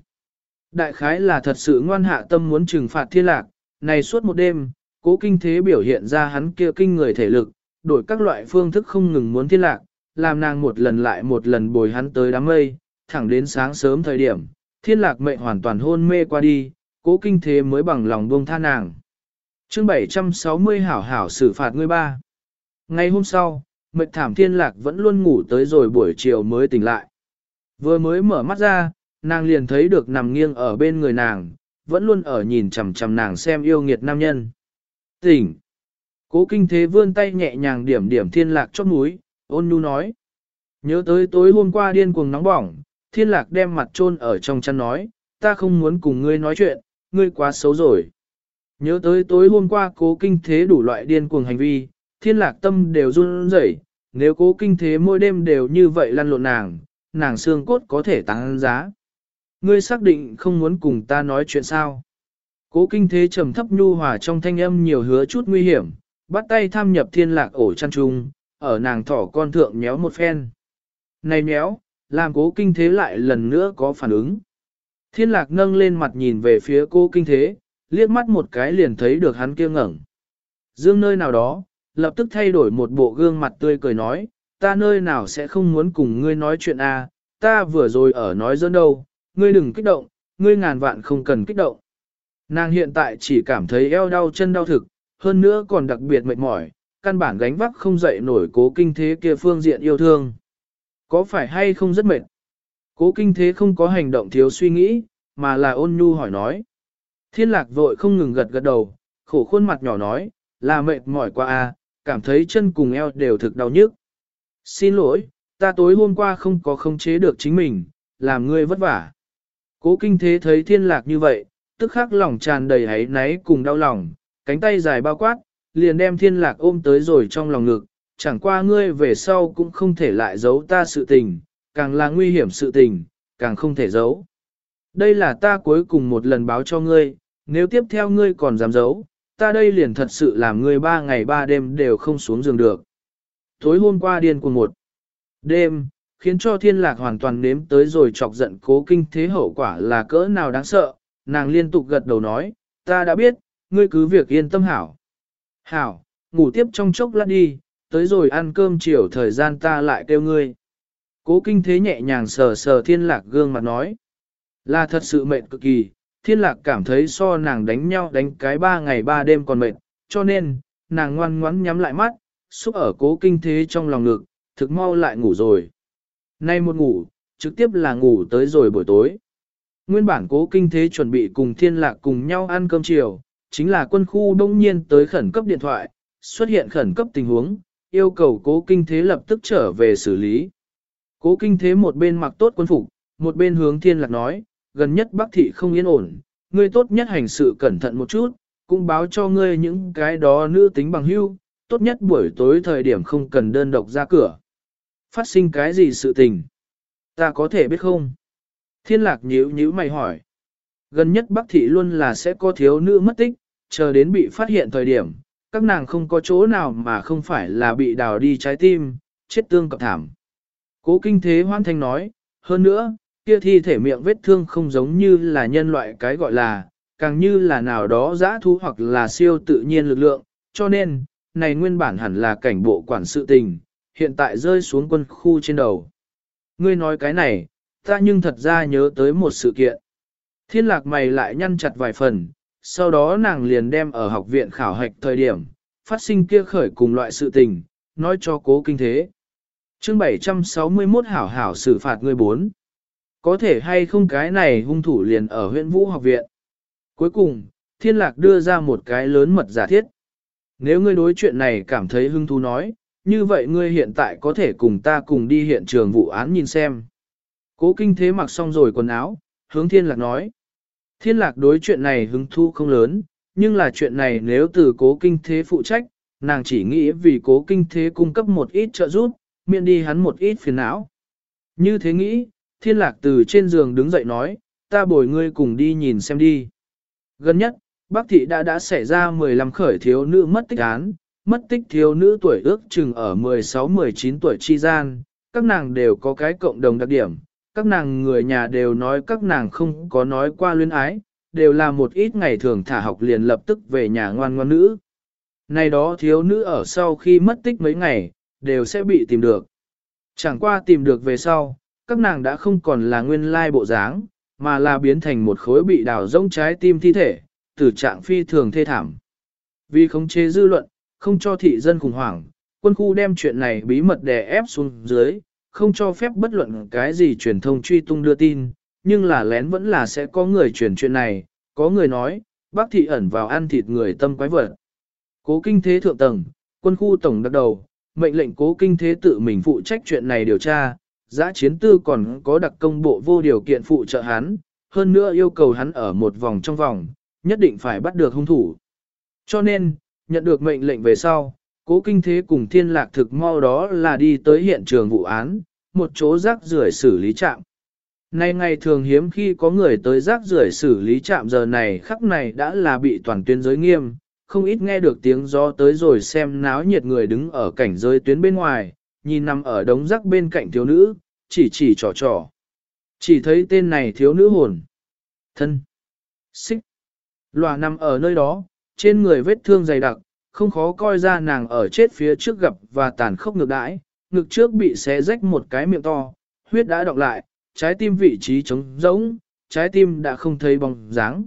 Đại khái là thật sự ngoan hạ tâm muốn trừng phạt thiên lạc, này suốt một đêm, cố kinh thế biểu hiện ra hắn kia kinh người thể lực, đổi các loại phương thức không ngừng muốn thiên lạc, làm nàng một lần lại một lần bồi hắn tới đám mây, thẳng đến sáng sớm thời điểm, thiên lạc mệnh hoàn toàn hôn mê qua đi, cố kinh thế mới bằng lòng buông tha nàng. chương 760 hảo hảo xử phạt ngươi ba. Ngày hôm sau, mệt thảm thiên lạc vẫn luôn ngủ tới rồi buổi chiều mới tỉnh lại. Vừa mới mở mắt ra, nàng liền thấy được nằm nghiêng ở bên người nàng, vẫn luôn ở nhìn chầm chầm nàng xem yêu nghiệt nam nhân. Tỉnh! Cố kinh thế vươn tay nhẹ nhàng điểm điểm thiên lạc chót núi, ôn nhu nói. Nhớ tới tối hôm qua điên cuồng nóng bỏng, thiên lạc đem mặt trôn ở trong chăn nói, ta không muốn cùng ngươi nói chuyện, ngươi quá xấu rồi. Nhớ tới tối hôm qua cố kinh thế đủ loại điên cuồng hành vi, thiên lạc tâm đều run rẩy nếu cố kinh thế mỗi đêm đều như vậy lăn lộn nàng, nàng xương cốt có thể tăng giá. Ngươi xác định không muốn cùng ta nói chuyện sao. Cố kinh thế trầm thấp nhu hòa trong thanh âm nhiều hứa chút nguy hiểm, bắt tay tham nhập thiên lạc ổ chăn trung, ở nàng thỏ con thượng méo một phen. Này méo, làm cố kinh thế lại lần nữa có phản ứng. Thiên lạc nâng lên mặt nhìn về phía cô kinh thế, liếc mắt một cái liền thấy được hắn kia ngẩn. Dương nơi nào đó, lập tức thay đổi một bộ gương mặt tươi cười nói, ta nơi nào sẽ không muốn cùng ngươi nói chuyện à, ta vừa rồi ở nói dẫn đâu, ngươi đừng kích động, ngươi ngàn vạn không cần kích động. Nàng hiện tại chỉ cảm thấy eo đau chân đau thực, hơn nữa còn đặc biệt mệt mỏi, căn bản gánh vác không dậy nổi cố kinh thế kia phương diện yêu thương. Có phải hay không rất mệt? Cố kinh thế không có hành động thiếu suy nghĩ, mà là ôn nhu hỏi nói. Thiên lạc vội không ngừng gật gật đầu, khổ khuôn mặt nhỏ nói, là mệt mỏi quá à, cảm thấy chân cùng eo đều thực đau nhức. Xin lỗi, ta tối hôm qua không có khống chế được chính mình, làm ngươi vất vả. Cố kinh thế thấy thiên lạc như vậy, tức khắc lòng tràn đầy hấy náy cùng đau lòng, cánh tay dài bao quát, liền đem thiên lạc ôm tới rồi trong lòng ngực, chẳng qua ngươi về sau cũng không thể lại giấu ta sự tình, càng là nguy hiểm sự tình, càng không thể giấu. Đây là ta cuối cùng một lần báo cho ngươi, nếu tiếp theo ngươi còn dám giấu, ta đây liền thật sự làm ngươi ba ngày ba đêm đều không xuống giường được. Tối hôm qua điên cuồng một đêm, khiến cho thiên lạc hoàn toàn nếm tới rồi chọc giận cố kinh thế hậu quả là cỡ nào đáng sợ, nàng liên tục gật đầu nói, ta đã biết, ngươi cứ việc yên tâm hảo. Hảo, ngủ tiếp trong chốc lát đi, tới rồi ăn cơm chiều thời gian ta lại kêu ngươi. Cố kinh thế nhẹ nhàng sờ sờ thiên lạc gương mặt nói. Là thật sự mệt cực kỳ, thiên lạc cảm thấy so nàng đánh nhau đánh cái ba ngày ba đêm còn mệt, cho nên, nàng ngoan ngoắn nhắm lại mắt, xúc ở cố kinh thế trong lòng ngực, thực mau lại ngủ rồi. Nay một ngủ, trực tiếp là ngủ tới rồi buổi tối. Nguyên bản cố kinh thế chuẩn bị cùng thiên lạc cùng nhau ăn cơm chiều, chính là quân khu đông nhiên tới khẩn cấp điện thoại, xuất hiện khẩn cấp tình huống, yêu cầu cố kinh thế lập tức trở về xử lý. Cố kinh thế một bên mặc tốt quân phục, một bên hướng thiên lạc nói, gần nhất bác thị không yên ổn, ngươi tốt nhất hành sự cẩn thận một chút, cũng báo cho ngươi những cái đó nữ tính bằng hưu, tốt nhất buổi tối thời điểm không cần đơn độc ra cửa. Phát sinh cái gì sự tình? Ta có thể biết không? Thiên lạc nhíu nhíu mày hỏi. Gần nhất Bắc Thị luôn là sẽ có thiếu nữ mất tích, chờ đến bị phát hiện thời điểm, các nàng không có chỗ nào mà không phải là bị đào đi trái tim, chết tương cập thảm. Cố kinh thế hoan thanh nói, hơn nữa, kia thi thể miệng vết thương không giống như là nhân loại cái gọi là, càng như là nào đó giã thú hoặc là siêu tự nhiên lực lượng, cho nên, này nguyên bản hẳn là cảnh bộ quản sự tình, hiện tại rơi xuống quân khu trên đầu. Ngươi nói cái này, ta nhưng thật ra nhớ tới một sự kiện. Thiên lạc mày lại nhăn chặt vài phần, sau đó nàng liền đem ở học viện khảo hạch thời điểm, phát sinh kia khởi cùng loại sự tình, nói cho cố kinh thế. chương 761 hảo hảo xử phạt người bốn. Có thể hay không cái này hung thủ liền ở huyện Vũ học viện. Cuối cùng, thiên lạc đưa ra một cái lớn mật giả thiết. Nếu ngươi đối chuyện này cảm thấy hứng thú nói, như vậy ngươi hiện tại có thể cùng ta cùng đi hiện trường vụ án nhìn xem. Cố kinh thế mặc xong rồi quần áo, hướng thiên lạc nói. Thiên lạc đối chuyện này hứng thu không lớn, nhưng là chuyện này nếu từ cố kinh thế phụ trách, nàng chỉ nghĩ vì cố kinh thế cung cấp một ít trợ giúp, miễn đi hắn một ít phiền não. Như thế nghĩ, thiên lạc từ trên giường đứng dậy nói, ta bồi ngươi cùng đi nhìn xem đi. Gần nhất, Bắc thị đã đã xảy ra 15 khởi thiếu nữ mất tích án, mất tích thiếu nữ tuổi ước chừng ở 16-19 tuổi chi gian, các nàng đều có cái cộng đồng đặc điểm, các nàng người nhà đều nói các nàng không có nói qua luyến ái, đều là một ít ngày thường thả học liền lập tức về nhà ngoan ngoan nữ. Này đó thiếu nữ ở sau khi mất tích mấy ngày, đều sẽ bị tìm được. Chẳng qua tìm được về sau, các nàng đã không còn là nguyên lai bộ dáng, mà là biến thành một khối bị đào rỗng trái tim thi thể, tử trạng phi thường thê thảm. Vì khống chế dư luận, không cho thị dân khủng hoảng, quân khu đem chuyện này bí mật đè ép xuống dưới, không cho phép bất luận cái gì truyền thông truy tung đưa tin, nhưng là lén vẫn là sẽ có người truyền chuyện này, có người nói, bác thị ẩn vào ăn thịt người tâm quái vật. Cố kinh thế thượng tầng, quân khu tổng đặc đầu, mệnh lệnh cố kinh thế tự mình phụ trách chuyện này điều tra, giã chiến tư còn có đặc công bộ vô điều kiện phụ trợ hắn, hơn nữa yêu cầu hắn ở một vòng trong vòng, nhất định phải bắt được hung thủ. Cho nên, nhận được mệnh lệnh về sau, cố kinh thế cùng thiên lạc thực mau đó là đi tới hiện trường vụ án, một chỗ rác rưởi xử lý trạm. Nay ngày thường hiếm khi có người tới rác rưởi xử lý trạm giờ này khắc này đã là bị toàn tuyến giới nghiêm, không ít nghe được tiếng gió tới rồi xem náo nhiệt người đứng ở cảnh giới tuyến bên ngoài, nhìn nằm ở đống rác bên cạnh thiếu nữ, chỉ chỉ trò trò. Chỉ thấy tên này thiếu nữ hồn. Thân. Xích. Lòa nằm ở nơi đó, trên người vết thương dày đặc, không khó coi ra nàng ở chết phía trước gặp và tàn khốc ngược đãi, ngực trước bị xé rách một cái miệng to, huyết đã đọng lại, trái tim vị trí trống rỗng, trái tim đã không thấy bóng dáng.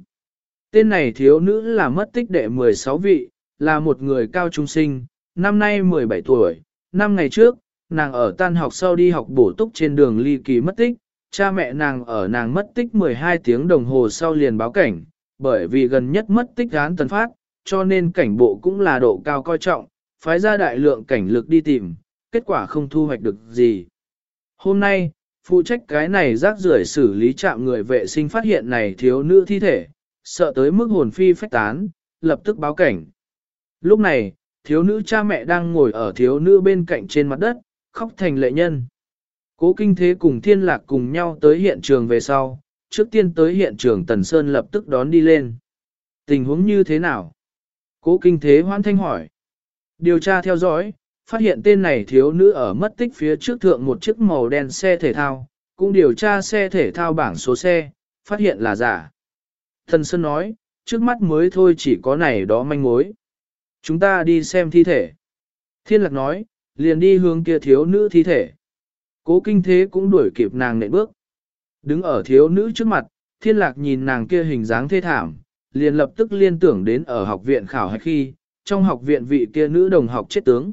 Tên này thiếu nữ là mất tích đệ 16 vị, là một người cao trung sinh, năm nay 17 tuổi, năm ngày trước, nàng ở tan học sau đi học bổ túc trên đường ly kỳ mất tích, cha mẹ nàng ở nàng mất tích 12 tiếng đồng hồ sau liền báo cảnh, bởi vì gần nhất mất tích án tần phát, cho nên cảnh bộ cũng là độ cao coi trọng, phái ra đại lượng cảnh lực đi tìm, kết quả không thu hoạch được gì. Hôm nay, phụ trách cái này rác rưởi xử lý trạm người vệ sinh phát hiện này thiếu nữ thi thể, sợ tới mức hồn phi phách tán, lập tức báo cảnh. Lúc này, thiếu nữ cha mẹ đang ngồi ở thiếu nữ bên cạnh trên mặt đất, khóc thành lệ nhân. Cố kinh thế cùng thiên lạc cùng nhau tới hiện trường về sau, trước tiên tới hiện trường Tần Sơn lập tức đón đi lên. Tình huống như thế nào? Cố kinh thế hoan thanh hỏi. Điều tra theo dõi, phát hiện tên này thiếu nữ ở mất tích phía trước thượng một chiếc màu đen xe thể thao, cũng điều tra xe thể thao bảng số xe, phát hiện là giả. Thần Sơn nói, trước mắt mới thôi chỉ có này đó manh mối. Chúng ta đi xem thi thể. Thiên lạc nói, liền đi hướng kia thiếu nữ thi thể. Cố kinh thế cũng đuổi kịp nàng nệ bước. Đứng ở thiếu nữ trước mặt, thiên lạc nhìn nàng kia hình dáng thê thảm, liền lập tức liên tưởng đến ở học viện khảo hạch khi, trong học viện vị kia nữ đồng học chết tướng.